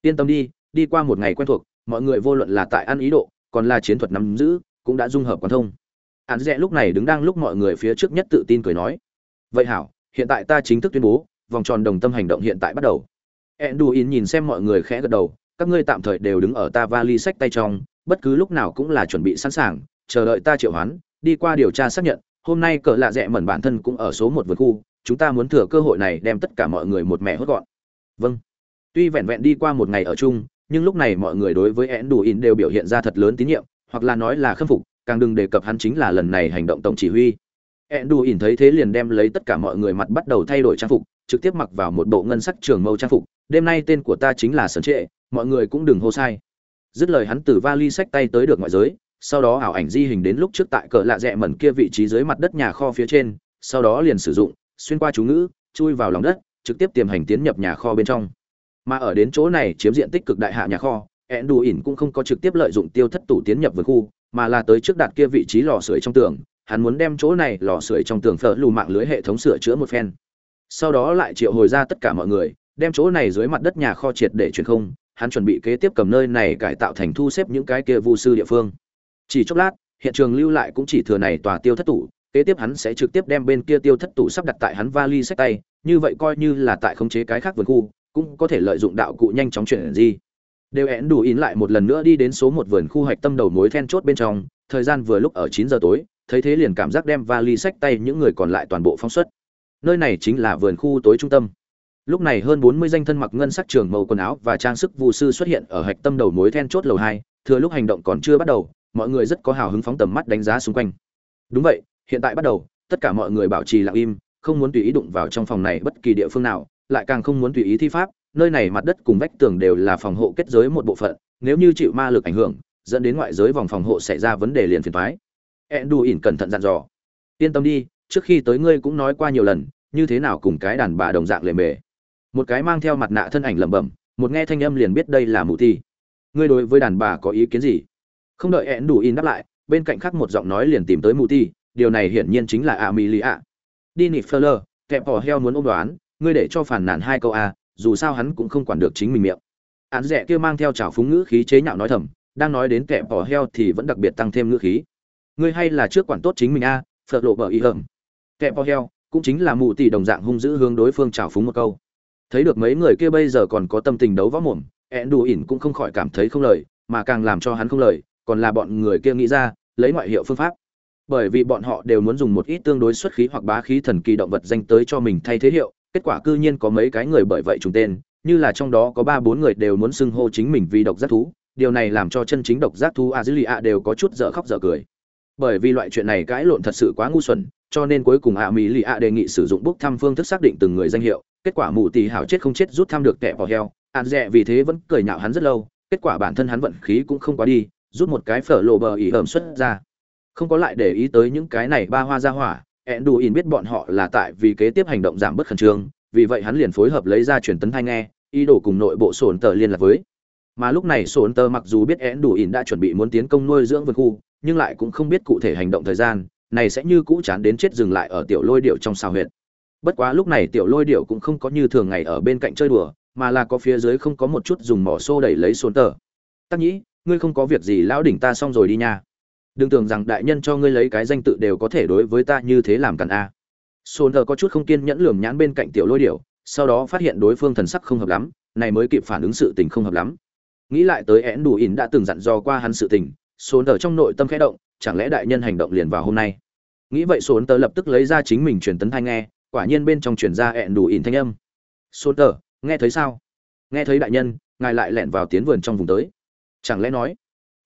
Yên tâm đi đi qua một ngày quen thuộc mọi người vô luận là tại ăn ý độ còn là chiến thuật nắm giữ cũng đã dung hợp quan thông. Hạn rẽ lúc này đứng đang lúc mọi người phía trước nhất tự tin cười nói. Vậy hảo hiện tại ta chính thức tuyên bố vòng tròn đồng tâm hành động hiện tại bắt đầu enduin nhìn xem mọi người khẽ gật đầu các ngươi tạm thời đều đứng ở ta vali sách tay trong, bất cứ lúc nào cũng là chuẩn bị sẵn sàng, chờ đợi ta triệu hoán, đi qua điều tra xác nhận, hôm nay cỡ lạ rẽ mẩn bản thân cũng ở số một vườn khu, chúng ta muốn thừa cơ hội này đem tất cả mọi người một mẹ hốt gọn. Vâng. Tuy vẹn vẹn đi qua một ngày ở chung, nhưng lúc này mọi người đối với én đủ in đều biểu hiện ra thật lớn tín nhiệm, hoặc là nói là khâm phục, càng đừng đề cập hắn chính là lần này hành động tổng chỉ huy én đủ thấy thế liền đem lấy tất cả mọi người mặt bắt đầu thay đổi trang phục, trực tiếp mặc vào một bộ ngân sắc trường mâu trang phục, đêm nay tên của ta chính là Sơn Trệ, mọi người cũng đừng hô sai. Dứt lời hắn từ vali sách tay tới được ngoại giới sau đó ảo ảnh di hình đến lúc trước tại cờ lạ rẽ mẩn kia vị trí dưới mặt đất nhà kho phía trên sau đó liền sử dụng xuyên qua chú ngữ chui vào lòng đất trực tiếp tiềm hành tiến nhập nhà kho bên trong. Mà ở đến chỗ này chiếm diện tích cực đại hạ nhà kho ẹn đù ỉn cũng không có trực tiếp lợi dụng tiêu thất tủ tiến nhập vườn khu mà là tới trước đạt kia vị trí lò sưởi trong tường hắn muốn đem chỗ này lò sưởi trong tường phở lù mạng lưới hệ thống sửa chữa một phen sau đó lại triệu hồi ra tất cả mọi người đem chỗ này dưới mặt đất nhà kho triệt để truyền không hắn chuẩn bị kế tiếp cầm nơi này cải tạo thành thu xếp những cái kia vu sư địa phương. Chỉ chốc lát, hiện trường lưu lại cũng chỉ thừa này tòa tiêu thất tủ, kế tiếp hắn sẽ trực tiếp đem bên kia tiêu thất tủ sắp đặt tại hắn vali sách tay, như vậy coi như là tại khống chế cái khác vườn khu, cũng có thể lợi dụng đạo cụ nhanh chóng chuyển gì. Đều én đủ in lại một lần nữa đi đến số một vườn khu hoạch tâm đầu mối then chốt bên trong, thời gian vừa lúc ở chín giờ tối, thấy thế liền cảm giác đem vali sách tay những người còn lại toàn bộ phóng xuất. Nơi này chính là vườn khu tối trung tâm. Lúc này hơn bốn mươi danh thân mặc ngân sắc trường màu quần áo và trang sức vụ sư xuất hiện ở hạch tâm đầu mối then chốt lầu hai, thừa lúc hành động còn chưa bắt đầu, mọi người rất có hào hứng phóng tầm mắt đánh giá xung quanh. Đúng vậy, hiện tại bắt đầu, tất cả mọi người bảo trì lặng im, không muốn tùy ý đụng vào trong phòng này bất kỳ địa phương nào, lại càng không muốn tùy ý thi pháp, nơi này mặt đất cùng vách tường đều là phòng hộ kết giới một bộ phận, nếu như chịu ma lực ảnh hưởng, dẫn đến ngoại giới vòng phòng hộ xảy ra vấn đề liền phiền thoái ẹn ỉn cẩn thận dặn dò yên tâm đi, trước khi tới ngươi cũng nói qua nhiều lần, như thế nào cùng cái đàn bà đồng dạng lề mề một cái mang theo mặt nạ thân ảnh lẩm bẩm, một nghe thanh âm liền biết đây là mụ thi. ngươi đối với đàn bà có ý kiến gì không đợi ẹn đủ in đáp lại, bên cạnh khác một giọng nói liền tìm tới mụ thi. điều này hiển nhiên chính là Amelia. Dini lì ạ kẹp bỏ heo muốn ôm đoán, ngươi để cho phản nản hai câu a, dù sao hắn cũng không quản được chính mình miệng án rẻ kia mang theo trào phúng ngữ khí chế nhạo nói thầm, đang nói đến kẹp bỏ heo thì vẫn đặc biệt tăng thêm ngữ khí ngươi hay là trước quản tốt chính mình a phật lộ bờ ý hởm. Kẹp bỏ heo, cũng chính là mụ tỷ đồng dạng hung dữ hướng đối phương trào phúng một câu. Thấy được mấy người kia bây giờ còn có tâm tình đấu võ mồm, ẹn đù ỉn cũng không khỏi cảm thấy không lời, mà càng làm cho hắn không lời, còn là bọn người kia nghĩ ra, lấy ngoại hiệu phương pháp. Bởi vì bọn họ đều muốn dùng một ít tương đối xuất khí hoặc bá khí thần kỳ động vật danh tới cho mình thay thế hiệu, kết quả cư nhiên có mấy cái người bởi vậy trùng tên, như là trong đó có ba bốn người đều muốn xưng hô chính mình vì độc giác thú, điều này làm cho chân chính độc giác thú a dữ lì a đều có chút dở khóc dở cười bởi vì loại chuyện này cãi lộn thật sự quá ngu xuẩn, cho nên cuối cùng ạ mỹ lì ạ đề nghị sử dụng bốc thăm phương thức xác định từng người danh hiệu, kết quả mù tì hảo chết không chết rút thăm được kẻ bỏ heo. Ạn dẹ vì thế vẫn cười nhạo hắn rất lâu, kết quả bản thân hắn vận khí cũng không quá đi, rút một cái phở lộ bờ ỉ ẩm xuất ra. Không có lại để ý tới những cái này ba hoa ra hỏa ẹn đủ ỉn biết bọn họ là tại vì kế tiếp hành động giảm bớt khẩn trương, vì vậy hắn liền phối hợp lấy ra truyền tấn thanh nghe, ý đồ cùng nội bộ sổn tờ liên lạc với mà lúc này sổn Tơ mặc dù biết én đủ ỉn đã chuẩn bị muốn tiến công nuôi dưỡng vườn khu, nhưng lại cũng không biết cụ thể hành động thời gian, này sẽ như cũ chán đến chết dừng lại ở tiểu lôi điệu trong xào huyệt. Bất quá lúc này tiểu lôi điệu cũng không có như thường ngày ở bên cạnh chơi đùa, mà là có phía dưới không có một chút dùng mỏ xô đẩy lấy sổn Tơ. tắc nhĩ, ngươi không có việc gì, lão đỉnh ta xong rồi đi nha. Đừng tưởng rằng đại nhân cho ngươi lấy cái danh tự đều có thể đối với ta như thế làm cản a. Sổn tơ có chút không kiên nhẫn lườm nhãn bên cạnh tiểu lôi điểu sau đó phát hiện đối phương thần sắc không hợp lắm, này mới kịp phản ứng sự tình không hợp lắm nghĩ lại tới én đủ ỉn đã từng dặn dò qua hắn sự tình, sốn tờ trong nội tâm khẽ động, chẳng lẽ đại nhân hành động liền vào hôm nay? Nghĩ vậy sốn tờ lập tức lấy ra chính mình truyền tấn thanh nghe, quả nhiên bên trong truyền ra én đủ ỉn thanh âm. Sốn tờ, nghe thấy sao? Nghe thấy đại nhân, ngài lại lẹn vào tiến vườn trong vùng tới. Chẳng lẽ nói?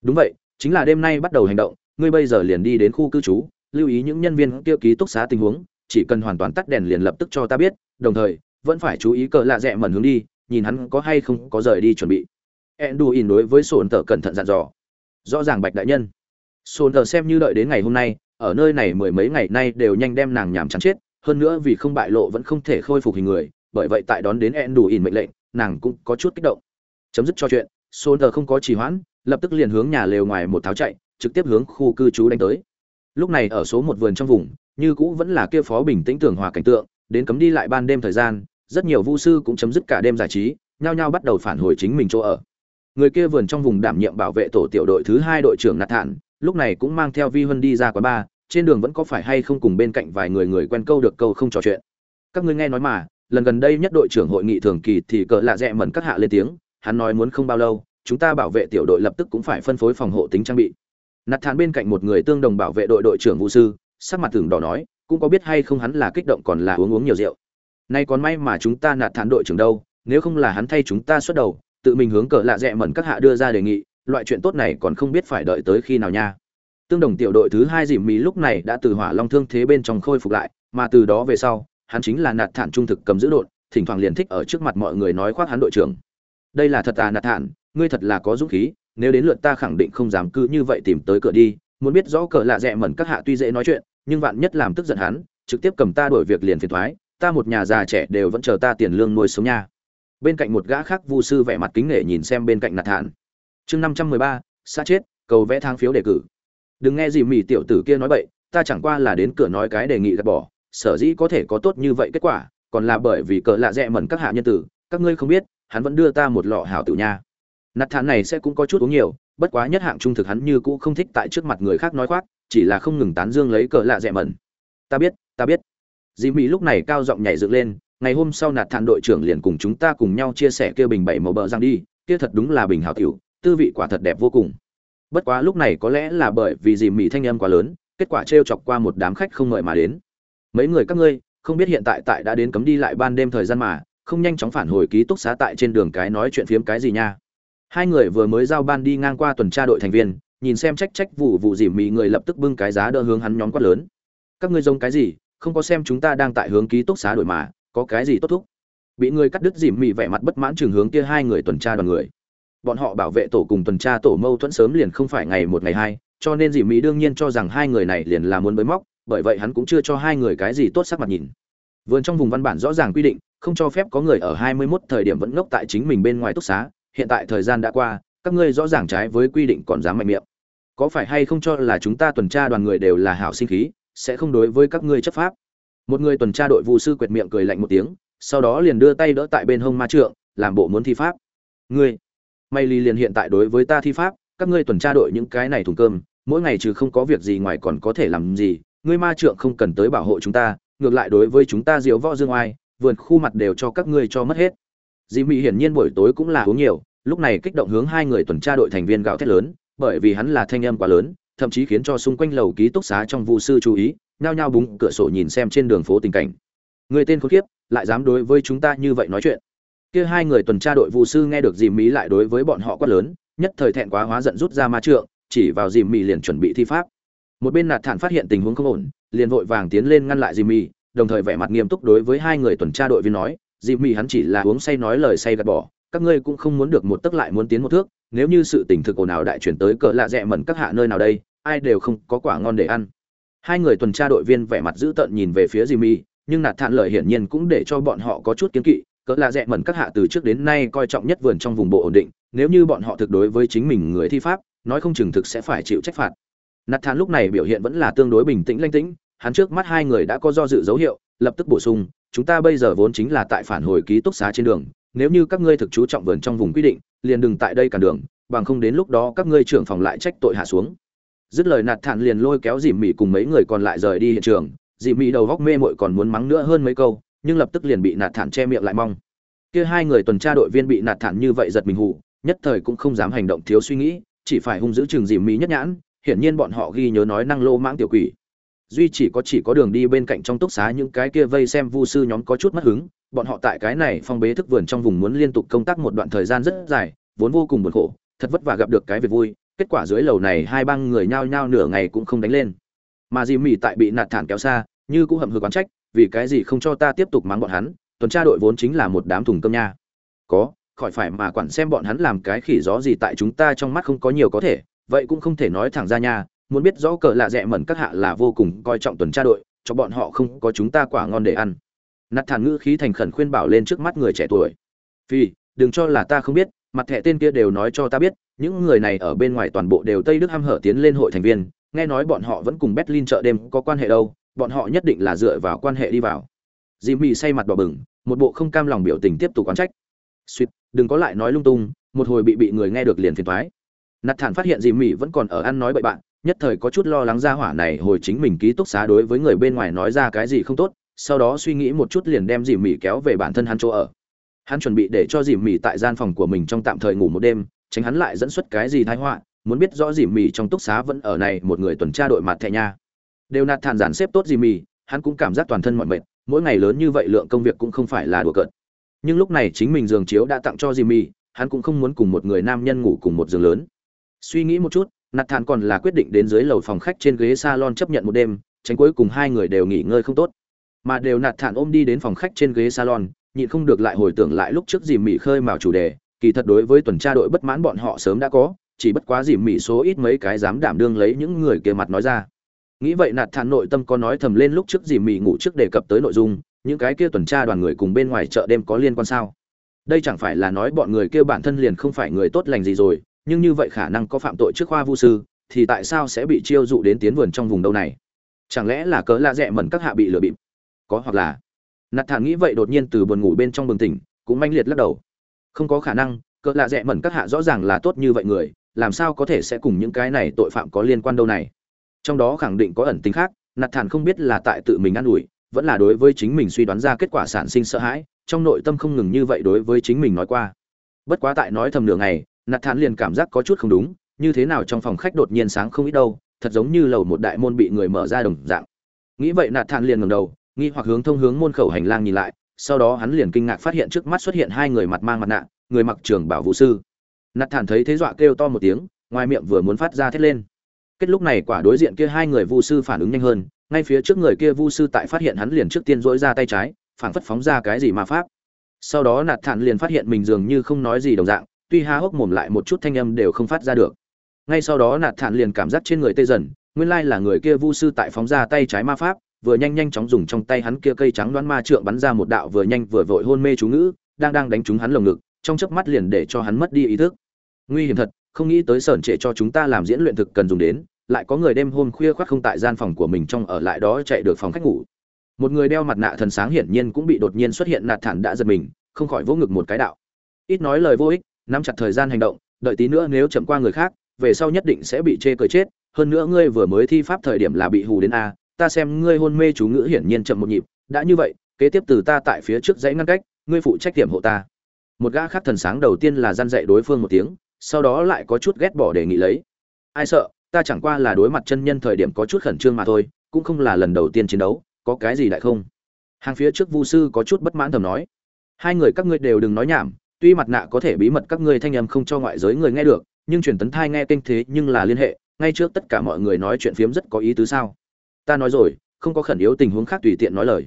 Đúng vậy, chính là đêm nay bắt đầu hành động, ngươi bây giờ liền đi đến khu cư trú, lưu ý những nhân viên tiêu ký túc xá tình huống, chỉ cần hoàn toàn tắt đèn liền lập tức cho ta biết, đồng thời, vẫn phải chú ý cờ lạ rẽ mẩn hướng đi, nhìn hắn có hay không có rời đi chuẩn bị enduin đối với sồn Tở cẩn thận dặn dò. Rõ ràng bạch đại nhân. Sồn Tở xem như đợi đến ngày hôm nay, ở nơi này mười mấy ngày nay đều nhanh đem nàng nhảm chán chết, hơn nữa vì không bại lộ vẫn không thể khôi phục hình người, bởi vậy tại đón đến enduin mệnh lệnh, nàng cũng có chút kích động. Chấm dứt cho chuyện sồn Tở không có trì hoãn, lập tức liền hướng nhà lều ngoài một tháo chạy, trực tiếp hướng khu cư trú đánh tới. Lúc này ở số một vườn trong vùng, như cũ vẫn là kia phó bình tĩnh tưởng hòa cảnh tượng, đến cấm đi lại ban đêm thời gian, rất nhiều vu sư cũng chấm dứt cả đêm giải trí, nhao nhao bắt đầu phản hồi chính mình chỗ ở người kia vườn trong vùng đảm nhiệm bảo vệ tổ tiểu đội thứ hai đội trưởng nạt thản, lúc này cũng mang theo vi huân đi ra quán bar, trên đường vẫn có phải hay không cùng bên cạnh vài người người quen câu được câu không trò chuyện. Các ngươi nghe nói mà, lần gần đây nhất đội trưởng hội nghị thường kỳ thì cỡ lạ rẽ mẩn các hạ lên tiếng, hắn nói muốn không bao lâu, chúng ta bảo vệ tiểu đội lập tức cũng phải phân phối phòng hộ tính trang bị. Nạt thản bên cạnh một người tương đồng bảo vệ đội đội trưởng vũ sư, sắc mặt tưởng đỏ nói, cũng có biết hay không hắn là kích động còn là uống uống nhiều rượu. Nay còn may mà chúng ta nạt thản đội trưởng đâu, nếu không là hắn thay chúng ta xuất đầu tự mình hướng cờ lạ rẽ mẩn các hạ đưa ra đề nghị, loại chuyện tốt này còn không biết phải đợi tới khi nào nha. Tương đồng tiểu đội thứ hai dìm mỹ lúc này đã từ hỏa long thương thế bên trong khôi phục lại, mà từ đó về sau, hắn chính là nạt thản trung thực cầm giữ đội thỉnh thoảng liền thích ở trước mặt mọi người nói khoác hắn đội trưởng. Đây là thật à nạt thản, ngươi thật là có dũng khí, nếu đến lượt ta khẳng định không dám cứ như vậy tìm tới cửa đi, muốn biết rõ cờ lạ rẽ mẩn các hạ tuy dễ nói chuyện, nhưng vạn nhất làm tức giận hắn, trực tiếp cầm ta đổi việc liền phiền thoái, ta một nhà già trẻ đều vẫn chờ ta tiền lương nuôi sống nha bên cạnh một gã khác vu sư vẻ mặt kính nể nhìn xem bên cạnh nạt thản chương năm trăm mười ba xa chết, cầu vẽ thang phiếu đề cử. Đừng nghe gì mỹ tiểu tử kia nói bậy, ta chẳng qua là đến cửa nói cái đề nghị gạt bỏ, sở dĩ có thể có tốt như vậy kết quả, còn là bởi vì cờ lạ rẽ mẩn các hạ nhân tử, các ngươi không biết, hắn vẫn đưa ta một lọ hảo tử nha. Nạt thản này sẽ cũng có chút uống nhiều, bất quá nhất hạng trung thực hắn như cũ không thích tại trước mặt người khác nói khoác, chỉ là không ngừng tán dương lấy cờ lạ rẻ mẩn. Ta biết ta biết. Dì mỹ lúc này cao giọng nhảy dựng lên ngày hôm sau nạt thản đội trưởng liền cùng chúng ta cùng nhau chia sẻ kia bình bảy màu bờ răng đi, kia thật đúng là bình hảo tiểu, tư vị quả thật đẹp vô cùng. Bất quá lúc này có lẽ là bởi vì dì mỹ thanh âm quá lớn, kết quả trêu chọc qua một đám khách không mời mà đến. Mấy người các ngươi, không biết hiện tại tại đã đến cấm đi lại ban đêm thời gian mà, không nhanh chóng phản hồi ký túc xá tại trên đường cái nói chuyện phiếm cái gì nha. Hai người vừa mới giao ban đi ngang qua tuần tra đội thành viên, nhìn xem trách trách vụ vụ dì mị người lập tức bưng cái giá đỡ hướng hắn nhóm quát lớn. Các ngươi giống cái gì, không có xem chúng ta đang tại hướng ký túc xá đổi mà có cái gì tốt thúc? Bị người cắt đứt dìm mị vẻ mặt bất mãn trường hướng kia hai người tuần tra đoàn người. Bọn họ bảo vệ tổ cùng tuần tra tổ mâu thuẫn sớm liền không phải ngày một ngày hai, cho nên dìm mị đương nhiên cho rằng hai người này liền là muốn bới móc, bởi vậy hắn cũng chưa cho hai người cái gì tốt sắc mặt nhìn. Vườn trong vùng văn bản rõ ràng quy định, không cho phép có người ở hai mươi 21 thời điểm vẫn ngốc tại chính mình bên ngoài túc xá, hiện tại thời gian đã qua, các ngươi rõ ràng trái với quy định còn dám mạnh miệng. Có phải hay không cho là chúng ta tuần tra đoàn người đều là hảo sinh khí, sẽ không đối với các ngươi chấp pháp? Một người tuần tra đội vụ sư quệt miệng cười lạnh một tiếng, sau đó liền đưa tay đỡ tại bên hông ma trượng, làm bộ muốn thi pháp. Ngươi, may ly liền hiện tại đối với ta thi pháp, các ngươi tuần tra đội những cái này thùng cơm, mỗi ngày trừ không có việc gì ngoài còn có thể làm gì, ngươi ma trượng không cần tới bảo hộ chúng ta, ngược lại đối với chúng ta diếu võ dương oai, vườn khu mặt đều cho các ngươi cho mất hết. Dì mỹ hiển nhiên buổi tối cũng là uống nhiều, lúc này kích động hướng hai người tuần tra đội thành viên gạo thét lớn, bởi vì hắn là thanh âm quá lớn, thậm chí khiến cho xung quanh lầu ký túc xá trong vụ sư chú ý nhao nhao búng cửa sổ nhìn xem trên đường phố tình cảnh. Người tên khốn kiếp lại dám đối với chúng ta như vậy nói chuyện. Kia hai người tuần tra đội vụ sư nghe được dìm mỹ lại đối với bọn họ quát lớn, nhất thời thẹn quá hóa giận rút ra ma trượng, chỉ vào dìm mỹ liền chuẩn bị thi pháp. Một bên nạt thản phát hiện tình huống không ổn, liền vội vàng tiến lên ngăn lại dìm mỹ đồng thời vẻ mặt nghiêm túc đối với hai người tuần tra đội viên nói dìm mỹ hắn chỉ là uống say nói lời say gạt bỏ, các ngươi cũng không muốn được một tức lại muốn tiến một thước, nếu như sự tình thực ồn ào đại chuyển tới cỡ lạ rẽ mẩn các hạ nơi nào đây, ai đều không có quả ngon để ăn hai người tuần tra đội viên vẻ mặt dữ tợn nhìn về phía Jimmy, nhưng nạt thản lời hiển nhiên cũng để cho bọn họ có chút kiến kỵ cỡ là rẽ mẩn các hạ từ trước đến nay coi trọng nhất vườn trong vùng bộ ổn định nếu như bọn họ thực đối với chính mình người thi pháp nói không chừng thực sẽ phải chịu trách phạt. Nạt thản lúc này biểu hiện vẫn là tương đối bình tĩnh lanh tĩnh hắn trước mắt hai người đã có do dự dấu hiệu lập tức bổ sung chúng ta bây giờ vốn chính là tại phản hồi ký túc xá trên đường nếu như các ngươi thực chú trọng vườn trong vùng quy định liền đừng tại đây cản đường bằng không đến lúc đó các ngươi trưởng phòng lại trách tội hạ xuống dứt lời nạt thản liền lôi kéo Dì mị cùng mấy người còn lại rời đi hiện trường. Dì mị đầu góc mê mội còn muốn mắng nữa hơn mấy câu, nhưng lập tức liền bị nạt thản che miệng lại mong. Kia hai người tuần tra đội viên bị nạt thản như vậy giật mình hụ nhất thời cũng không dám hành động thiếu suy nghĩ, chỉ phải hung giữ chừng Dì mị nhất nhãn, hiển nhiên bọn họ ghi nhớ nói năng lô mãng tiểu quỷ. Duy chỉ có chỉ có đường đi bên cạnh trong túc xá những cái kia vây xem vu sư nhóm có chút mất hứng, bọn họ tại cái này phong bế thức vườn trong vùng muốn liên tục công tác một đoạn thời gian rất dài, vốn vô cùng buồn khổ, thật vất vả gặp được cái việc vui kết quả dưới lầu này hai băng người nhao nhao nửa ngày cũng không đánh lên. Mà dì mỉ tại bị nạt thản kéo xa, như cũng hậm hực quán trách, vì cái gì không cho ta tiếp tục mắng bọn hắn, tuần tra đội vốn chính là một đám thùng cơm nha. Có, khỏi phải mà quản xem bọn hắn làm cái khỉ gió gì tại chúng ta trong mắt không có nhiều có thể, vậy cũng không thể nói thẳng ra nha, muốn biết rõ cờ lạ rẽ mẩn các hạ là vô cùng coi trọng tuần tra đội, cho bọn họ không có chúng ta quả ngon để ăn. Nạt thản ngữ khí thành khẩn khuyên bảo lên trước mắt người trẻ tuổi. Vì đừng cho là ta không biết mặt thẻ tên kia đều nói cho ta biết những người này ở bên ngoài toàn bộ đều tây đức ham hở tiến lên hội thành viên nghe nói bọn họ vẫn cùng berlin chợ đêm có quan hệ đâu bọn họ nhất định là dựa vào quan hệ đi vào. Dì mị say mặt đỏ bừng một bộ không cam lòng biểu tình tiếp tục quán trách. Xuyệt, đừng có lại nói lung tung một hồi bị bị người nghe được liền phiền toái. nạt thản phát hiện dì mị vẫn còn ở ăn nói bậy bạn nhất thời có chút lo lắng ra hỏa này hồi chính mình ký túc xá đối với người bên ngoài nói ra cái gì không tốt sau đó suy nghĩ một chút liền đem dì mị kéo về bản thân hắn chỗ ở hắn chuẩn bị để cho dì Mì tại gian phòng của mình trong tạm thời ngủ một đêm tránh hắn lại dẫn xuất cái gì thái họa muốn biết rõ dì Mì trong túc xá vẫn ở này một người tuần tra đội mặt thẻ nha. Đều nạt thản giản xếp tốt dì Mì, hắn cũng cảm giác toàn thân mọi mệt mỗi ngày lớn như vậy lượng công việc cũng không phải là đùa cợt. Nhưng lúc này chính mình giường chiếu đã tặng cho dì Mì, hắn cũng không muốn cùng một người nam nhân ngủ cùng một giường lớn. Suy nghĩ một chút nạt thản còn là quyết định đến dưới lầu phòng khách trên ghế salon chấp nhận một đêm tránh cuối cùng hai người đều nghỉ ngơi không tốt. Mà đều nạt thản ôm đi đến phòng khách trên ghế salon nhịn không được lại hồi tưởng lại lúc trước dìm mị khơi mào chủ đề, kỳ thật đối với tuần tra đội bất mãn bọn họ sớm đã có, chỉ bất quá dìm mị số ít mấy cái dám đảm đương lấy những người kia mặt nói ra. Nghĩ vậy nạt thản nội tâm có nói thầm lên lúc trước dìm mị ngủ trước đề cập tới nội dung, những cái kia tuần tra đoàn người cùng bên ngoài chợ đêm có liên quan sao? Đây chẳng phải là nói bọn người kia bản thân liền không phải người tốt lành gì rồi, nhưng như vậy khả năng có phạm tội trước khoa vu sư, thì tại sao sẽ bị chiêu dụ đến tiến vườn trong vùng đâu này? Chẳng lẽ là cớ lạ rẽ mẩn các hạ bị lừa bịp? Có hoặc là nạt thản nghĩ vậy đột nhiên từ buồn ngủ bên trong bừng tỉnh, cũng manh liệt lắc đầu. Không có khả năng, cỡ lạ rẽ mẩn các hạ rõ ràng là tốt như vậy người, làm sao có thể sẽ cùng những cái này tội phạm có liên quan đâu này? Trong đó khẳng định có ẩn tính khác, nạt thản không biết là tại tự mình ă n ủi, vẫn là đối với chính mình suy đoán ra kết quả sản sinh sợ hãi, trong nội tâm không ngừng như vậy đối với chính mình nói qua. Bất quá tại nói thầm nửa ngày, nạt thản liền cảm giác có chút không đúng, như thế nào trong phòng khách đột nhiên sáng không ít đâu, thật giống như lầu một đại môn bị người mở ra đồng dạng. Nghĩ vậy nạt thản liền ngầm đầu nghi hoặc hướng thông hướng môn khẩu hành lang nhìn lại, sau đó hắn liền kinh ngạc phát hiện trước mắt xuất hiện hai người mặt mang mặt nạ, người mặc trường bảo vũ sư. Nạt thản thấy thế dọa kêu to một tiếng, ngoài miệng vừa muốn phát ra thét lên. Kết lúc này quả đối diện kia hai người vu sư phản ứng nhanh hơn, ngay phía trước người kia vu sư tại phát hiện hắn liền trước tiên dỗi ra tay trái, phảng phất phóng ra cái gì ma pháp. Sau đó nạt thản liền phát hiện mình dường như không nói gì đồng dạng, tuy há hốc mồm lại một chút thanh âm đều không phát ra được. Ngay sau đó nạt thản liền cảm giác trên người tê dần, nguyên lai là người kia vu sư tại phóng ra tay trái ma pháp vừa nhanh nhanh chóng dùng trong tay hắn kia cây trắng đoán ma trượng bắn ra một đạo vừa nhanh vừa vội hôn mê chú ngữ, đang đang đánh trúng hắn lồng ngực, trong chớp mắt liền để cho hắn mất đi ý thức. Nguy hiểm thật, không nghĩ tới sởn trệ cho chúng ta làm diễn luyện thực cần dùng đến, lại có người đêm hôm khuya khoác không tại gian phòng của mình trong ở lại đó chạy được phòng khách ngủ. Một người đeo mặt nạ thần sáng hiển nhiên cũng bị đột nhiên xuất hiện nạt thản đã giật mình, không khỏi vỗ ngực một cái đạo. Ít nói lời vô ích, nắm chặt thời gian hành động, đợi tí nữa nếu chậm qua người khác, về sau nhất định sẽ bị chê cười chết, hơn nữa ngươi vừa mới thi pháp thời điểm là bị hù đến a ta xem ngươi hôn mê chú ngữ hiển nhiên chậm một nhịp, đã như vậy, kế tiếp từ ta tại phía trước dãy ngăn cách, ngươi phụ trách điểm hộ ta. Một gã khác thần sáng đầu tiên là gian dạy đối phương một tiếng, sau đó lại có chút ghét bỏ đề nghị lấy. Ai sợ, ta chẳng qua là đối mặt chân nhân thời điểm có chút khẩn trương mà thôi, cũng không là lần đầu tiên chiến đấu, có cái gì đại không? Hàng phía trước vu sư có chút bất mãn thầm nói. Hai người các ngươi đều đừng nói nhảm, tuy mặt nạ có thể bí mật các ngươi thanh âm không cho ngoại giới người nghe được, nhưng truyền tấn thai nghe kênh thế nhưng là liên hệ, ngay trước tất cả mọi người nói chuyện phiếm rất có ý tứ sao? Ta nói rồi, không có khẩn yếu tình huống khác tùy tiện nói lời.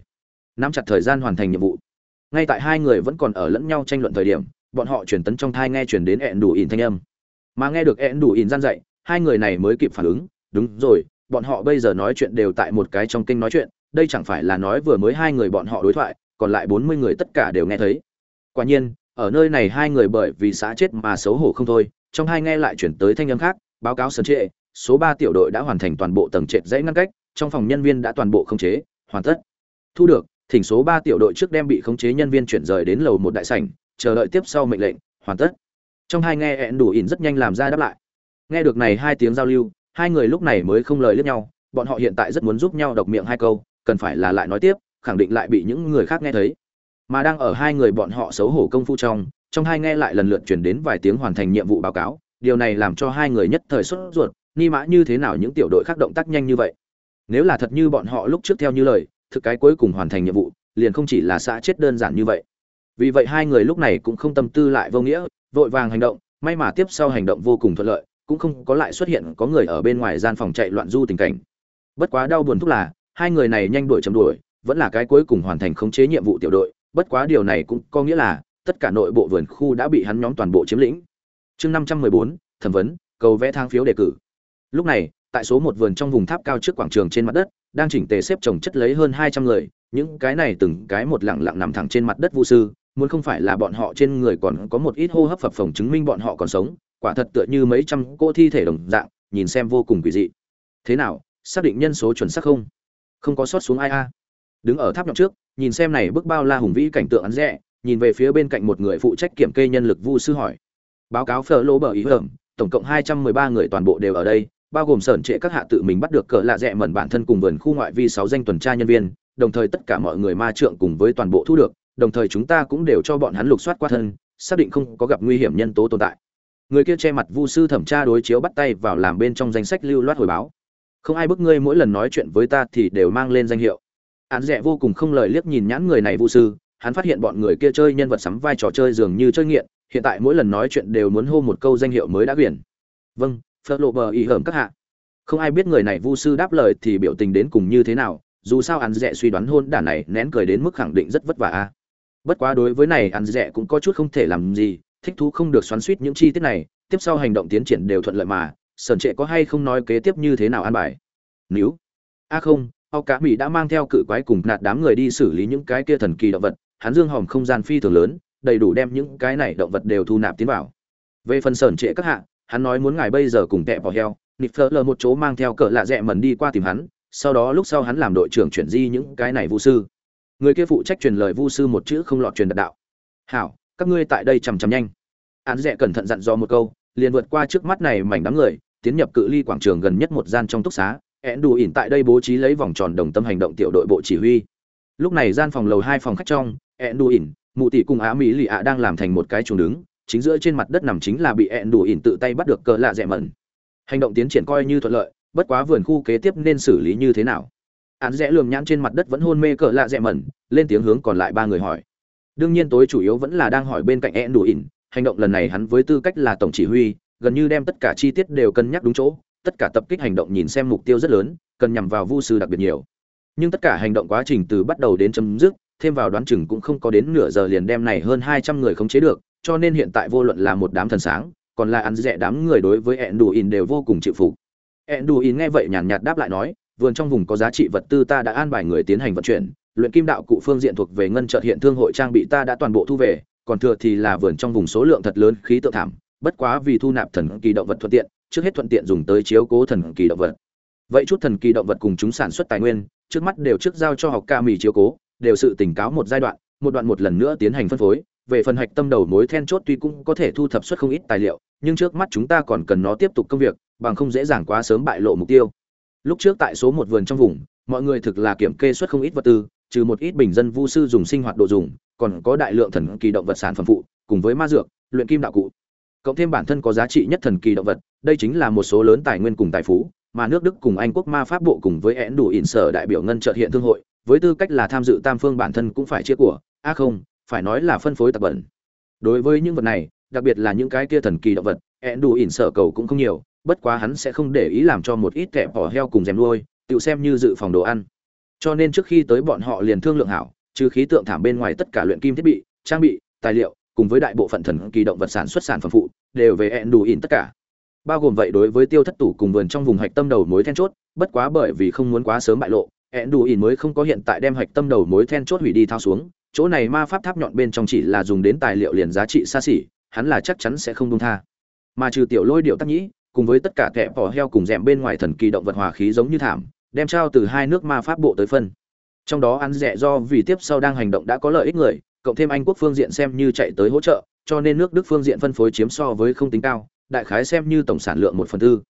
Nắm chặt thời gian hoàn thành nhiệm vụ. Ngay tại hai người vẫn còn ở lẫn nhau tranh luận thời điểm, bọn họ truyền tấn trong thai nghe truyền đến ẹn đủ ỉn thanh âm. Mà nghe được ẹn đủ ỉn gian dạy, hai người này mới kịp phản ứng, đúng rồi, bọn họ bây giờ nói chuyện đều tại một cái trong kênh nói chuyện, đây chẳng phải là nói vừa mới hai người bọn họ đối thoại, còn lại bốn mươi người tất cả đều nghe thấy. Quả nhiên, ở nơi này hai người bởi vì xã chết mà xấu hổ không thôi, trong hai nghe lại chuyển tới thanh âm khác, báo cáo sân trệ số ba tiểu đội đã hoàn thành toàn bộ tầng trệt dãy ngăn cách trong phòng nhân viên đã toàn bộ khống chế, hoàn tất. Thu được, thỉnh số ba tiểu đội trước đem bị khống chế nhân viên chuyển rời đến lầu một đại sảnh, chờ đợi tiếp sau mệnh lệnh, hoàn tất. Trong hai nghe ẹn đủ ỉn rất nhanh làm ra đáp lại. Nghe được này hai tiếng giao lưu, hai người lúc này mới không lời liếc nhau, bọn họ hiện tại rất muốn giúp nhau đọc miệng hai câu, cần phải là lại nói tiếp, khẳng định lại bị những người khác nghe thấy. Mà đang ở hai người bọn họ xấu hổ công phu trong trong hai nghe lại lần lượt chuyển đến vài tiếng hoàn thành nhiệm vụ báo cáo, điều này làm cho hai người nhất thời sốt ruột, ni mã như thế nào những tiểu đội khác động tác nhanh như vậy nếu là thật như bọn họ lúc trước theo như lời, thực cái cuối cùng hoàn thành nhiệm vụ, liền không chỉ là xã chết đơn giản như vậy. Vì vậy hai người lúc này cũng không tâm tư lại vô nghĩa, vội vàng hành động, may mà tiếp sau hành động vô cùng thuận lợi, cũng không có lại xuất hiện có người ở bên ngoài gian phòng chạy loạn du tình cảnh. Bất quá đau buồn thúc là, hai người này nhanh đuổi chấm đuổi, vẫn là cái cuối cùng hoàn thành khống chế nhiệm vụ tiểu đội, bất quá điều này cũng có nghĩa là, tất cả nội bộ vườn khu đã bị hắn nhóm toàn bộ chiếm lĩnh. Chương năm trăm mười bốn, thẩm vấn, cầu vẽ thang phiếu đề cử. Lúc này tại số một vườn trong vùng tháp cao trước quảng trường trên mặt đất, đang chỉnh tề xếp chồng chất lấy hơn hai trăm người, những cái này từng cái một lẳng lặng nằm thẳng trên mặt đất vu sư, muốn không phải là bọn họ trên người còn có một ít hô hấp phập phồng chứng minh bọn họ còn sống, quả thật tựa như mấy trăm cỗ thi thể đồng dạng, nhìn xem vô cùng quỷ dị. Thế nào, xác định nhân số chuẩn xác không? Không có sót xuống ai a? Đứng ở tháp nhọn trước, nhìn xem này bức bao la hùng vĩ cảnh tượng ăn rẽ, nhìn về phía bên cạnh một người phụ trách kiểm kê nhân lực vu sư hỏi. Báo cáo phở lỗ bờ ý hởm, tổng cộng hai trăm mười ba người toàn bộ đều ở đây bao gồm sởn trệ các hạ tự mình bắt được cỡ lạ rẽ mẩn bản thân cùng vườn khu ngoại vi sáu danh tuần tra nhân viên, đồng thời tất cả mọi người ma trượng cùng với toàn bộ thu được, đồng thời chúng ta cũng đều cho bọn hắn lục soát qua thân, xác định không có gặp nguy hiểm nhân tố tồn tại. Người kia che mặt vu sư thẩm tra đối chiếu bắt tay vào làm bên trong danh sách lưu loát hồi báo. Không ai bức ngươi mỗi lần nói chuyện với ta thì đều mang lên danh hiệu. Án rẻ vô cùng không lời liếc nhìn nhãn người này vu sư, hắn phát hiện bọn người kia chơi nhân vật sắm vai trò chơi dường như chơi nghiện, hiện tại mỗi lần nói chuyện đều muốn hô một câu danh hiệu mới đã quyển. Vâng phật lộ bờ ý hởm các hạ. Không ai biết người này vu sư đáp lời thì biểu tình đến cùng như thế nào, dù sao ăn rẻ suy đoán hôn đản này nén cười đến mức khẳng định rất vất vả a. Bất quá đối với này ăn rẻ cũng có chút không thể làm gì, thích thú không được xoắn suýt những chi tiết này, tiếp sau hành động tiến triển đều thuận lợi mà sởn trệ có hay không nói kế tiếp như thế nào an bài? Nếu a không, ao cá mỹ đã mang theo cự quái cùng nạt đám người đi xử lý những cái kia thần kỳ động vật, hắn dương hòm không gian phi thường lớn, đầy đủ đem những cái này động vật đều thu nạp tiến vào. Về phần sởn trệ các hạ hắn nói muốn ngài bây giờ cùng tẹ vào heo nịp phơ lờ một chỗ mang theo cỡ lạ rẽ mần đi qua tìm hắn, sau đó lúc sau hắn làm đội trưởng chuyển di những cái này vu sư. Người kia phụ trách truyền lời vu sư một chữ không lọt truyền đạt đạo. Hảo, các ngươi tại đây chằm chằm nhanh. Án rẽ cẩn thận dặn dò một câu, liền vượt qua trước mắt này mảnh đám người, tiến nhập cự ly quảng trường gần nhất một gian trong túc xá. Ẹn đủ ỉn tại đây bố trí lấy vòng tròn đồng tâm hành động tiểu đội bộ chỉ huy. Lúc này gian phòng lầu hai phòng khách trong ẹn đủ ỉn, mụ tỷ cùng á mỹ lì ạ đang làm thành một cái chuồng đứng chính giữa trên mặt đất nằm chính là bị ẹn đủ ỉn tự tay bắt được cờ lạ rẻ mẩn. Hành động tiến triển coi như thuận lợi bất quá vườn khu kế tiếp nên xử lý như thế nào? Án rẽ lườm nhãn trên mặt đất vẫn hôn mê cờ lạ rẻ mẩn lên tiếng hướng còn lại ba người hỏi. Đương nhiên tối chủ yếu vẫn là đang hỏi bên cạnh ẹn đủ ỉn hành động lần này hắn với tư cách là tổng chỉ huy gần như đem tất cả chi tiết đều cân nhắc đúng chỗ tất cả tập kích hành động nhìn xem mục tiêu rất lớn cần nhằm vào vu sư đặc biệt nhiều. Nhưng tất cả hành động quá trình từ bắt đầu đến chấm dứt thêm vào đoán chừng cũng không có đến nửa giờ liền đem này hơn hai trăm người khống chế được, cho nên hiện tại vô luận là một đám thần sáng, còn là ăn rẻ đám người đối với Enduin đều vô cùng chịu phục. Enduin nghe vậy nhàn nhạt đáp lại nói, vườn trong vùng có giá trị vật tư ta đã an bài người tiến hành vận chuyển, luyện kim đạo cụ phương diện thuộc về ngân chợt hiện thương hội trang bị ta đã toàn bộ thu về, còn thừa thì là vườn trong vùng số lượng thật lớn khí tự thảm, bất quá vì thu nạp thần kỳ động vật thuận tiện, trước hết thuận tiện dùng tới chiếu cố thần kỳ động vật. Vậy chút thần kỳ động vật cùng chúng sản xuất tài nguyên, trước mắt đều trước giao cho học ca mì chiếu cố, đều sự tỉnh cáo một giai đoạn, một đoạn một lần nữa tiến hành phân phối, về phần hạch tâm đầu mối then chốt tuy cũng có thể thu thập xuất không ít tài liệu, nhưng trước mắt chúng ta còn cần nó tiếp tục công việc, bằng không dễ dàng quá sớm bại lộ mục tiêu. Lúc trước tại số một vườn trong vùng, mọi người thực là kiểm kê xuất không ít vật tư, trừ một ít bình dân vu sư dùng sinh hoạt đồ dùng, còn có đại lượng thần kỳ động vật sản phẩm phụ, cùng với ma dược, luyện kim đạo cụ. Cộng thêm bản thân có giá trị nhất thần kỳ động vật, đây chính là một số lớn tài nguyên cùng tài phú, mà nước Đức cùng Anh quốc ma pháp bộ cùng với én đủ ỉn sở đại biểu ngân trợ hiện thương hội, với tư cách là tham dự tam phương bản thân cũng phải chia của, a không, phải nói là phân phối tạp bẩn. Đối với những vật này, đặc biệt là những cái kia thần kỳ động vật, én đủ ỉn sở cầu cũng không nhiều, bất quá hắn sẽ không để ý làm cho một ít kẻ bỏ heo cùng dèm nuôi, tự xem như dự phòng đồ ăn. Cho nên trước khi tới bọn họ liền thương lượng hảo, trừ khí tượng thảm bên ngoài tất cả luyện kim thiết bị, trang bị, tài liệu, cùng với đại bộ phận thần kỳ động vật sản xuất sản phẩm phụ, đều về ẹn đủ in tất cả. Bao gồm vậy đối với tiêu thất tủ cùng vườn trong vùng hạch tâm đầu mối then chốt, bất quá bởi vì không muốn quá sớm bại lộ, ẹn đủ in mới không có hiện tại đem hạch tâm đầu mối then chốt hủy đi thao xuống. Chỗ này ma pháp tháp nhọn bên trong chỉ là dùng đến tài liệu liền giá trị xa xỉ, hắn là chắc chắn sẽ không đông tha. Mà trừ tiểu lôi điệu tắc nhĩ, cùng với tất cả kẻ bỏ heo cùng dẹm bên ngoài thần kỳ động vật hòa khí giống như thảm, đem trao từ hai nước ma pháp bộ tới phân trong đó ăn rẻ do vì tiếp sau đang hành động đã có lợi ích người cộng thêm anh quốc phương diện xem như chạy tới hỗ trợ cho nên nước đức phương diện phân phối chiếm so với không tính cao đại khái xem như tổng sản lượng một phần tư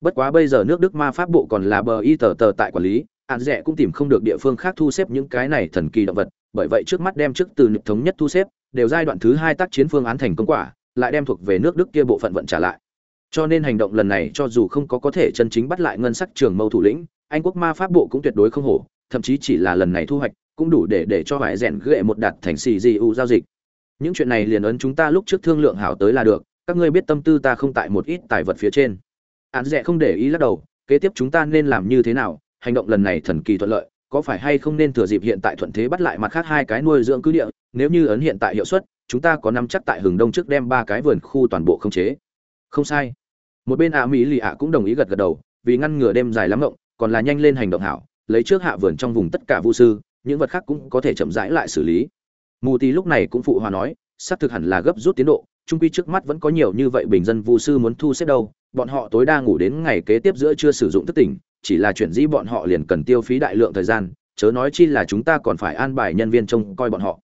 bất quá bây giờ nước đức ma pháp bộ còn là bờ y tờ tờ tại quản lý ăn rẻ cũng tìm không được địa phương khác thu xếp những cái này thần kỳ động vật bởi vậy trước mắt đem trước từ nực thống nhất thu xếp, đều giai đoạn thứ hai tác chiến phương án thành công quả, lại đem thuộc về nước đức kia bộ phận vận trả lại. Cho nên hành động lần này cho dù không có có thể chân chính bắt lại ngân sắc trường mâu thủ lĩnh, anh quốc ma pháp bộ cũng tuyệt đối không hổ, thậm chí chỉ là lần này thu hoạch, cũng đủ để để cho vải rèn ghệ một đạt thành xì gì u giao dịch. Những chuyện này liền ấn chúng ta lúc trước thương lượng hảo tới là được, các ngươi biết tâm tư ta không tại một ít tài vật phía trên. Án rẻ không để ý lắc đầu, kế tiếp chúng ta nên làm như thế nào, hành động lần này thần kỳ thuận lợi có phải hay không nên thừa dịp hiện tại thuận thế bắt lại mặt khác hai cái nuôi dưỡng cứ địa, nếu như ấn hiện tại hiệu suất, chúng ta có nắm chắc tại hừng đông trước đem ba cái vườn khu toàn bộ không chế. Không sai. Một bên ạ mỹ lì ạ cũng đồng ý gật gật đầu, vì ngăn ngừa đêm dài lắm rộng còn là nhanh lên hành động hảo, lấy trước hạ vườn trong vùng tất cả vu sư, những vật khác cũng có thể chậm rãi lại xử lý. Mù tì lúc này cũng phụ hòa nói, xác thực hẳn là gấp rút tiến độ trung quy trước mắt vẫn có nhiều như vậy bình dân vu sư muốn thu xếp đâu, bọn họ tối đa ngủ đến ngày kế tiếp giữa chưa sử dụng thức tỉnh chỉ là chuyển di bọn họ liền cần tiêu phí đại lượng thời gian, chớ nói chi là chúng ta còn phải an bài nhân viên trông coi bọn họ.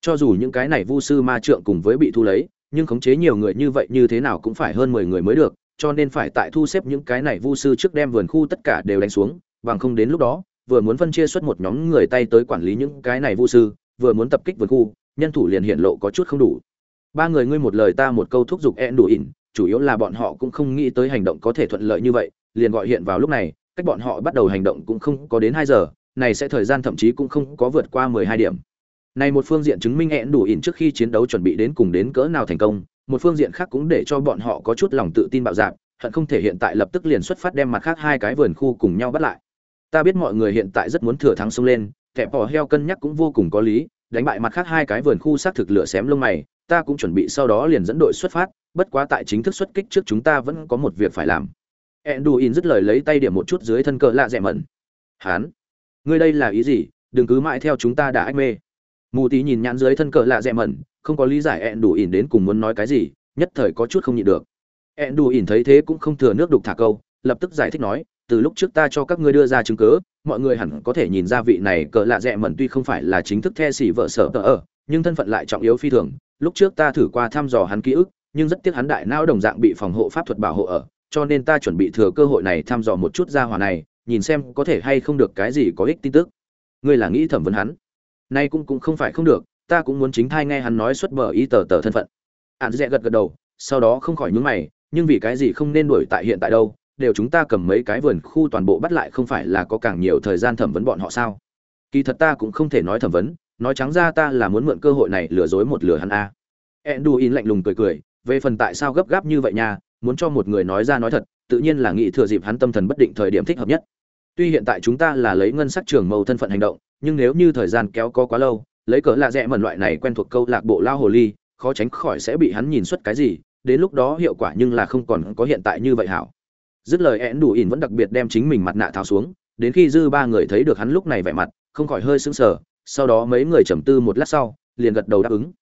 Cho dù những cái này vu sư ma trượng cùng với bị thu lấy, nhưng khống chế nhiều người như vậy như thế nào cũng phải hơn mười người mới được, cho nên phải tại thu xếp những cái này vu sư trước đem vườn khu tất cả đều đánh xuống, bằng không đến lúc đó, vừa muốn phân chia xuất một nhóm người tay tới quản lý những cái này vu sư, vừa muốn tập kích vườn khu, nhân thủ liền hiện lộ có chút không đủ. Ba người ngươi một lời ta một câu thúc giục e đủ ỉn, chủ yếu là bọn họ cũng không nghĩ tới hành động có thể thuận lợi như vậy, liền gọi hiện vào lúc này cách bọn họ bắt đầu hành động cũng không có đến hai giờ này sẽ thời gian thậm chí cũng không có vượt qua mười hai điểm. Này một phương diện chứng minh hẹn đủ ỉn trước khi chiến đấu chuẩn bị đến cùng đến cỡ nào thành công một phương diện khác cũng để cho bọn họ có chút lòng tự tin bạo dạn, hận không thể hiện tại lập tức liền xuất phát đem mặt khác hai cái vườn khu cùng nhau bắt lại. Ta biết mọi người hiện tại rất muốn thừa thắng xông lên kẻ bỏ heo cân nhắc cũng vô cùng có lý đánh bại mặt khác hai cái vườn khu xác thực lửa xém lông mày ta cũng chuẩn bị sau đó liền dẫn đội xuất phát bất quá tại chính thức xuất kích trước chúng ta vẫn có một việc phải làm enduin dứt lời lấy tay điểm một chút dưới thân cờ lạ rẻ mẩn. Hán, ngươi đây là ý gì? Đừng cứ mãi theo chúng ta đã ách mê. Mù tí nhìn nhãn dưới thân cờ lạ rẻ mẩn, không có lý giải enduin đến cùng muốn nói cái gì, nhất thời có chút không nhịn được. Enduin thấy thế cũng không thừa nước đục thả câu, lập tức giải thích nói, từ lúc trước ta cho các ngươi đưa ra chứng cứ, mọi người hẳn có thể nhìn ra vị này cờ lạ rẻ mẩn tuy không phải là chính thức the sỉ vợ sở tờ ở, nhưng thân phận lại trọng yếu phi thường. Lúc trước ta thử qua thăm dò hắn ký ức, nhưng rất tiếc hắn đại não đồng dạng bị phòng hộ pháp thuật bảo hộ ở cho nên ta chuẩn bị thừa cơ hội này thăm dò một chút gia hỏa này, nhìn xem có thể hay không được cái gì có ích tin tức. Ngươi là nghĩ thẩm vấn hắn? Nay cũng cũng không phải không được, ta cũng muốn chính thai nghe hắn nói xuất bờ y tờ tờ thân phận. Ạn Dệ gật gật đầu, sau đó không khỏi nhướng mày, nhưng vì cái gì không nên đuổi tại hiện tại đâu, đều chúng ta cầm mấy cái vườn khu toàn bộ bắt lại không phải là có càng nhiều thời gian thẩm vấn bọn họ sao? Kỳ thật ta cũng không thể nói thẩm vấn, nói trắng ra ta là muốn mượn cơ hội này lừa dối một lừa hắn a. Enduin lạnh lùng cười cười, về phần tại sao gấp gáp như vậy nha muốn cho một người nói ra nói thật, tự nhiên là nghĩ thừa dịp hắn tâm thần bất định thời điểm thích hợp nhất. Tuy hiện tại chúng ta là lấy ngân sắc trường mâu thân phận hành động, nhưng nếu như thời gian kéo có quá lâu, lấy cỡ lạ rẽ mẩn loại này quen thuộc câu lạc bộ lao hồ ly, khó tránh khỏi sẽ bị hắn nhìn xuất cái gì, đến lúc đó hiệu quả nhưng là không còn có hiện tại như vậy hảo. Dứt lời én đủ ỉn vẫn đặc biệt đem chính mình mặt nạ tháo xuống, đến khi dư ba người thấy được hắn lúc này vẻ mặt, không khỏi hơi sững sờ, sau đó mấy người trầm tư một lát sau, liền gật đầu đáp ứng.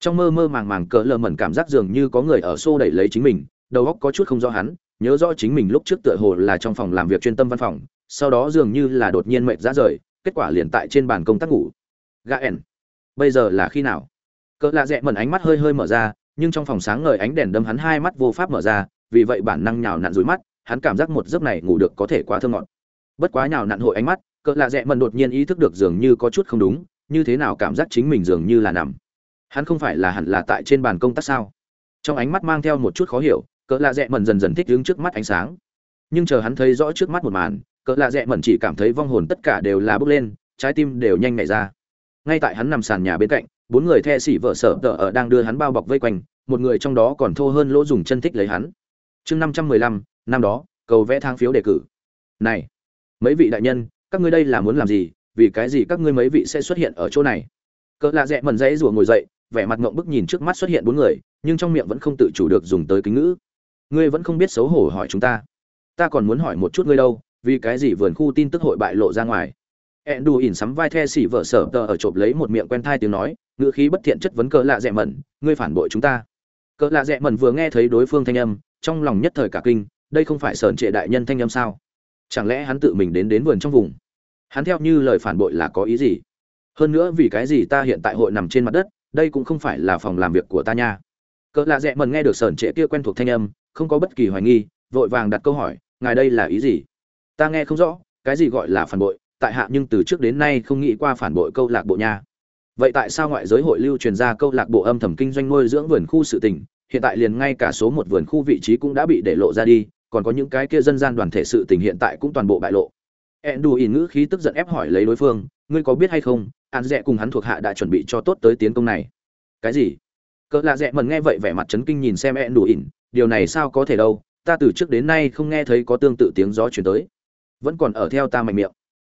Trong mơ mơ màng màng cỡ lờ mẩn cảm giác dường như có người ở xô đẩy lấy chính mình đầu óc có chút không rõ hắn nhớ rõ chính mình lúc trước tựa hồ là trong phòng làm việc chuyên tâm văn phòng sau đó dường như là đột nhiên mệt ra rời kết quả liền tại trên bàn công tác ngủ. Gaen, ẻn bây giờ là khi nào? Cỡ lạ dẹ mẩn ánh mắt hơi hơi mở ra nhưng trong phòng sáng ngời ánh đèn đâm hắn hai mắt vô pháp mở ra vì vậy bản năng nhào nặn dụi mắt hắn cảm giác một giấc này ngủ được có thể quá thơ ngọt. Bất quá nhào nặn hội ánh mắt cỡ lạ dẹ mẩn đột nhiên ý thức được dường như có chút không đúng như thế nào cảm giác chính mình dường như là nằm. Hắn không phải là hẳn là tại trên bàn công tác sao? Trong ánh mắt mang theo một chút khó hiểu cỡ lạ rẽ mẩn dần dần thích đứng trước mắt ánh sáng. Nhưng chờ hắn thấy rõ trước mắt một màn, cỡ lạ rẽ mẩn chỉ cảm thấy vong hồn tất cả đều là bước lên, trái tim đều nhanh nhảy ra. Ngay tại hắn nằm sàn nhà bên cạnh, bốn người the xỉ vợ sở tờ ở đang đưa hắn bao bọc vây quanh, một người trong đó còn thô hơn lỗ dùng chân thích lấy hắn. Chương năm trăm mười lăm, năm đó, cầu vẽ thang phiếu đề cử. Này, mấy vị đại nhân, các ngươi đây là muốn làm gì? Vì cái gì các ngươi mấy vị sẽ xuất hiện ở chỗ này? Cỡ lạ rẽ mẩn dãy rủa ngồi dậy, vẻ mặt ngộng bức nhìn trước mắt xuất hiện bốn người, nhưng trong miệng vẫn không tự chủ được dùng tới kính ngữ ngươi vẫn không biết xấu hổ hỏi chúng ta. Ta còn muốn hỏi một chút ngươi đâu, vì cái gì vườn khu tin tức hội bại lộ ra ngoài? Ẹn đù ỉn sắm vai the xỉ vợ sở tờ ở chộp lấy một miệng quen thai tiếng nói, ngữ khí bất thiện chất vấn cỡ lạ dẹ mẩn, ngươi phản bội chúng ta. Cỡ lạ dẹ mẩn vừa nghe thấy đối phương thanh âm, trong lòng nhất thời cả kinh, đây không phải sờn trệ đại nhân thanh âm sao? Chẳng lẽ hắn tự mình đến đến vườn trong vùng? Hắn theo như lời phản bội là có ý gì? Hơn nữa vì cái gì ta hiện tại hội nằm trên mặt đất, đây cũng không phải là phòng làm việc của ta nha cỡ lạ rẽ mần nghe được sờn trệ kia quen thuộc thanh âm, không có bất kỳ hoài nghi, vội vàng đặt câu hỏi, ngài đây là ý gì? Ta nghe không rõ, cái gì gọi là phản bội, tại hạ nhưng từ trước đến nay không nghĩ qua phản bội câu lạc bộ nha. Vậy tại sao ngoại giới hội lưu truyền ra câu lạc bộ âm thầm kinh doanh nuôi dưỡng vườn khu sự tình, hiện tại liền ngay cả số một vườn khu vị trí cũng đã bị để lộ ra đi, còn có những cái kia dân gian đoàn thể sự tình hiện tại cũng toàn bộ bại lộ? Ẹn đù ỉn ngữ khí tức giận ép hỏi lấy đối phương, ngươi có biết hay không, an rẽ cùng hắn thuộc hạ đã chuẩn bị cho tốt tới tiến công này. Cái gì? Cỡ lạ dẹ mần nghe vậy vẻ mặt chấn kinh nhìn xem e ẹn đủ ỉn, điều này sao có thể đâu, ta từ trước đến nay không nghe thấy có tương tự tiếng gió chuyển tới. Vẫn còn ở theo ta mạnh miệng.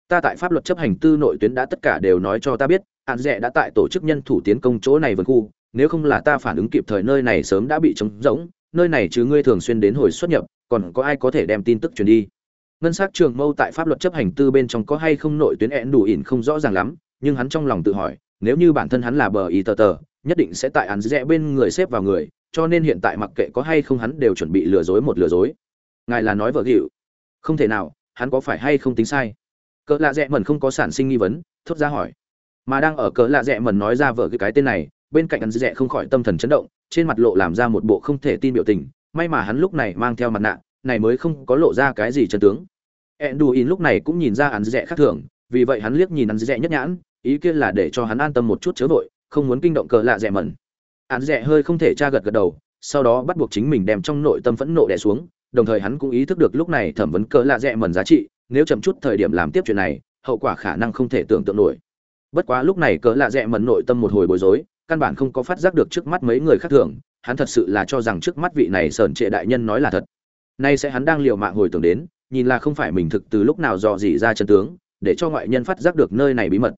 Ta tại pháp luật chấp hành tư nội tuyến đã tất cả đều nói cho ta biết, hạn dẹ đã tại tổ chức nhân thủ tiến công chỗ này vườn khu, nếu không là ta phản ứng kịp thời nơi này sớm đã bị trống rỗng, nơi này chứ ngươi thường xuyên đến hồi xuất nhập, còn có ai có thể đem tin tức truyền đi? Ngân s á c trường mâu tại pháp luật chấp hành tư bên trong có hay không nội tuyến e ẹn đủ ỉn không rõ ràng lắm, nhưng hắn trong lòng tự hỏi, nếu như bản thân hắn là bờ ý tờ tờ nhất định sẽ tại án rẽ bên người xếp vào người, cho nên hiện tại mặc kệ có hay không hắn đều chuẩn bị lừa dối một lừa dối. Ngài là nói vợ hiệu không thể nào, hắn có phải hay không tính sai? Cỡ lạ rẽ mần không có sản sinh nghi vấn, thốt ra hỏi. Mà đang ở cỡ lạ rẽ mần nói ra vợ cái cái tên này, bên cạnh hắn rẽ không khỏi tâm thần chấn động, trên mặt lộ làm ra một bộ không thể tin biểu tình. May mà hắn lúc này mang theo mặt nạ, này mới không có lộ ra cái gì chân tướng. Enduin lúc này cũng nhìn ra hắn rẽ khác thường, vì vậy hắn liếc nhìn hắn rẽ nhất nhãn, ý kiến là để cho hắn an tâm một chút chớ vội không muốn kinh động cỡ lạ rẻ mần án rẻ hơi không thể tra gật gật đầu, sau đó bắt buộc chính mình đem trong nội tâm phẫn nộ đè xuống, đồng thời hắn cũng ý thức được lúc này thẩm vấn cỡ lạ rẻ mần giá trị, nếu chậm chút thời điểm làm tiếp chuyện này, hậu quả khả năng không thể tưởng tượng nổi. Bất quá lúc này cỡ lạ rẻ mần nội tâm một hồi bối rối, căn bản không có phát giác được trước mắt mấy người khác thường, hắn thật sự là cho rằng trước mắt vị này sởn trệ đại nhân nói là thật. Nay sẽ hắn đang liều mạng hồi tưởng đến, nhìn là không phải mình thực từ lúc nào dò dỉ ra chân tướng, để cho ngoại nhân phát giác được nơi này bí mật.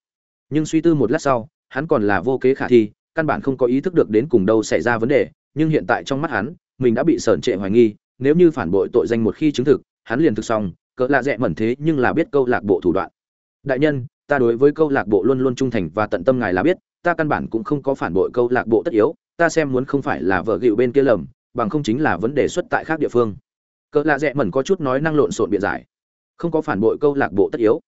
Nhưng suy tư một lát sau hắn còn là vô kế khả thi, căn bản không có ý thức được đến cùng đâu xảy ra vấn đề, nhưng hiện tại trong mắt hắn, mình đã bị sởn trệ hoài nghi, nếu như phản bội tội danh một khi chứng thực, hắn liền thực xong, cỡ lạ rẽ mẩn thế nhưng là biết câu lạc bộ thủ đoạn. Đại nhân, ta đối với câu lạc bộ luôn luôn trung thành và tận tâm ngài là biết, ta căn bản cũng không có phản bội câu lạc bộ tất yếu, ta xem muốn không phải là vợ gịu bên kia lầm, bằng không chính là vấn đề xuất tại khác địa phương. Cỡ lạ rẽ mẩn có chút nói năng lộn xộn biện giải. Không có phản bội câu lạc bộ tất yếu.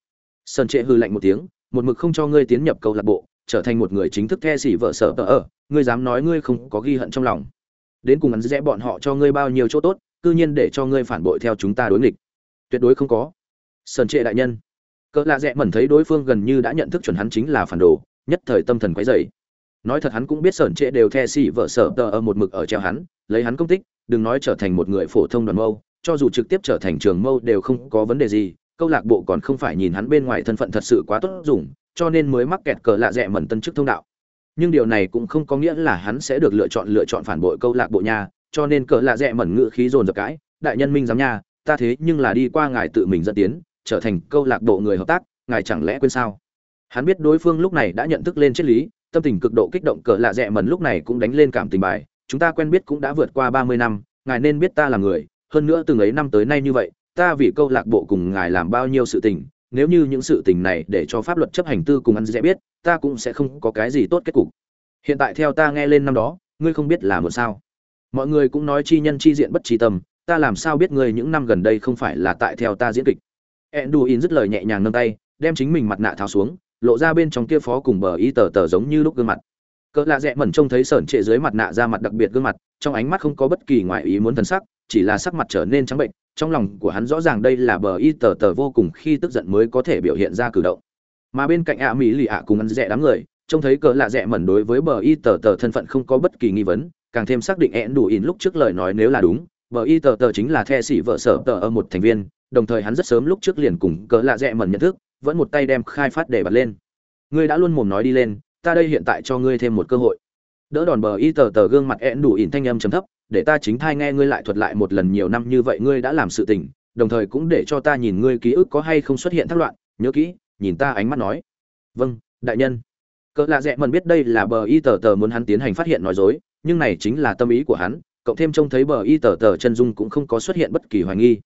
Sơn trệ hư lạnh một tiếng, một mực không cho ngươi tiến nhập câu lạc bộ trở thành một người chính thức the xỉ vợ sợ tờ ở, ngươi dám nói ngươi không có ghi hận trong lòng. Đến cùng hắn rẽ bọn họ cho ngươi bao nhiêu chỗ tốt, cư nhiên để cho ngươi phản bội theo chúng ta đối nghịch. Tuyệt đối không có. Sơn trệ đại nhân. Cỡ lạ rẽ mẩn thấy đối phương gần như đã nhận thức chuẩn hắn chính là phản đồ, nhất thời tâm thần quấy dày nói thật hắn cũng biết sơn trệ đều the xỉ vợ sở tờ ở một mực ở treo hắn, lấy hắn công tích, đừng nói trở thành một người phổ thông đoàn mâu, cho dù trực tiếp trở thành trường mâu đều không có vấn đề gì câu lạc bộ còn không phải nhìn hắn bên ngoài thân phận thật sự quá tốt dùng, cho nên mới mắc kẹt cờ lạ rẻ mẩn tân chức thông đạo. Nhưng điều này cũng không có nghĩa là hắn sẽ được lựa chọn lựa chọn phản bội câu lạc bộ nha, cho nên cờ lạ rẻ mẩn ngự khí dồn dập cãi, đại nhân minh giám nha, ta thế nhưng là đi qua ngài tự mình dẫn tiến, trở thành câu lạc bộ người hợp tác, ngài chẳng lẽ quên sao? Hắn biết đối phương lúc này đã nhận thức lên triết lý, tâm tình cực độ kích động cờ lạ rẻ mẩn lúc này cũng đánh lên cảm tình bài, chúng ta quen biết cũng đã vượt qua ba mươi năm, ngài nên biết ta là người, hơn nữa từng ấy năm tới nay như vậy ta vì câu lạc bộ cùng ngài làm bao nhiêu sự tình, nếu như những sự tình này để cho pháp luật chấp hành tư cùng ăn dễ biết, ta cũng sẽ không có cái gì tốt kết cục. Hiện tại theo ta nghe lên năm đó, ngươi không biết là một sao. Mọi người cũng nói chi nhân chi diện bất chi tâm, ta làm sao biết ngươi những năm gần đây không phải là tại theo ta diễn kịch. Enduin dứt lời nhẹ nhàng nâng tay, đem chính mình mặt nạ tháo xuống, lộ ra bên trong kia phó cùng bờ y tờ tờ giống như lúc gương mặt cỡ lạ rẽ mẩn trông thấy sởn trệ dưới mặt nạ ra mặt đặc biệt gương mặt, trong ánh mắt không có bất kỳ ngoại ý muốn thần sắc, chỉ là sắc mặt trở nên trắng bệnh, trong lòng của hắn rõ ràng đây là bờ y tờ tờ vô cùng khi tức giận mới có thể biểu hiện ra cử động. Mà bên cạnh ạ mỹ lì ạ cùng ăn rẽ đám người, trông thấy cỡ lạ rẽ mẩn đối với bờ y tờ tờ thân phận không có bất kỳ nghi vấn, càng thêm xác định én đủ in lúc trước lời nói nếu là đúng, bờ y tờ tờ chính là the sĩ vợ sở tờ ở một thành viên, đồng thời hắn rất sớm lúc trước liền cùng cỡ lạ rẽ mẩn nhận thức, vẫn một tay đem khai phát để bật lên. Ngươi đã luôn mồm nói đi lên ta đây hiện tại cho ngươi thêm một cơ hội. Đỡ đòn bờ y tờ tờ gương mặt én đủ ỉn thanh âm chấm thấp, để ta chính thai nghe ngươi lại thuật lại một lần nhiều năm như vậy ngươi đã làm sự tình, đồng thời cũng để cho ta nhìn ngươi ký ức có hay không xuất hiện thắc loạn, nhớ kỹ, nhìn ta ánh mắt nói. Vâng đại nhân. Cỡ lạ rẽ mần biết đây là bờ y tờ tờ muốn hắn tiến hành phát hiện nói dối, nhưng này chính là tâm ý của hắn cộng thêm trông thấy bờ y tờ tờ chân dung cũng không có xuất hiện bất kỳ hoài nghi.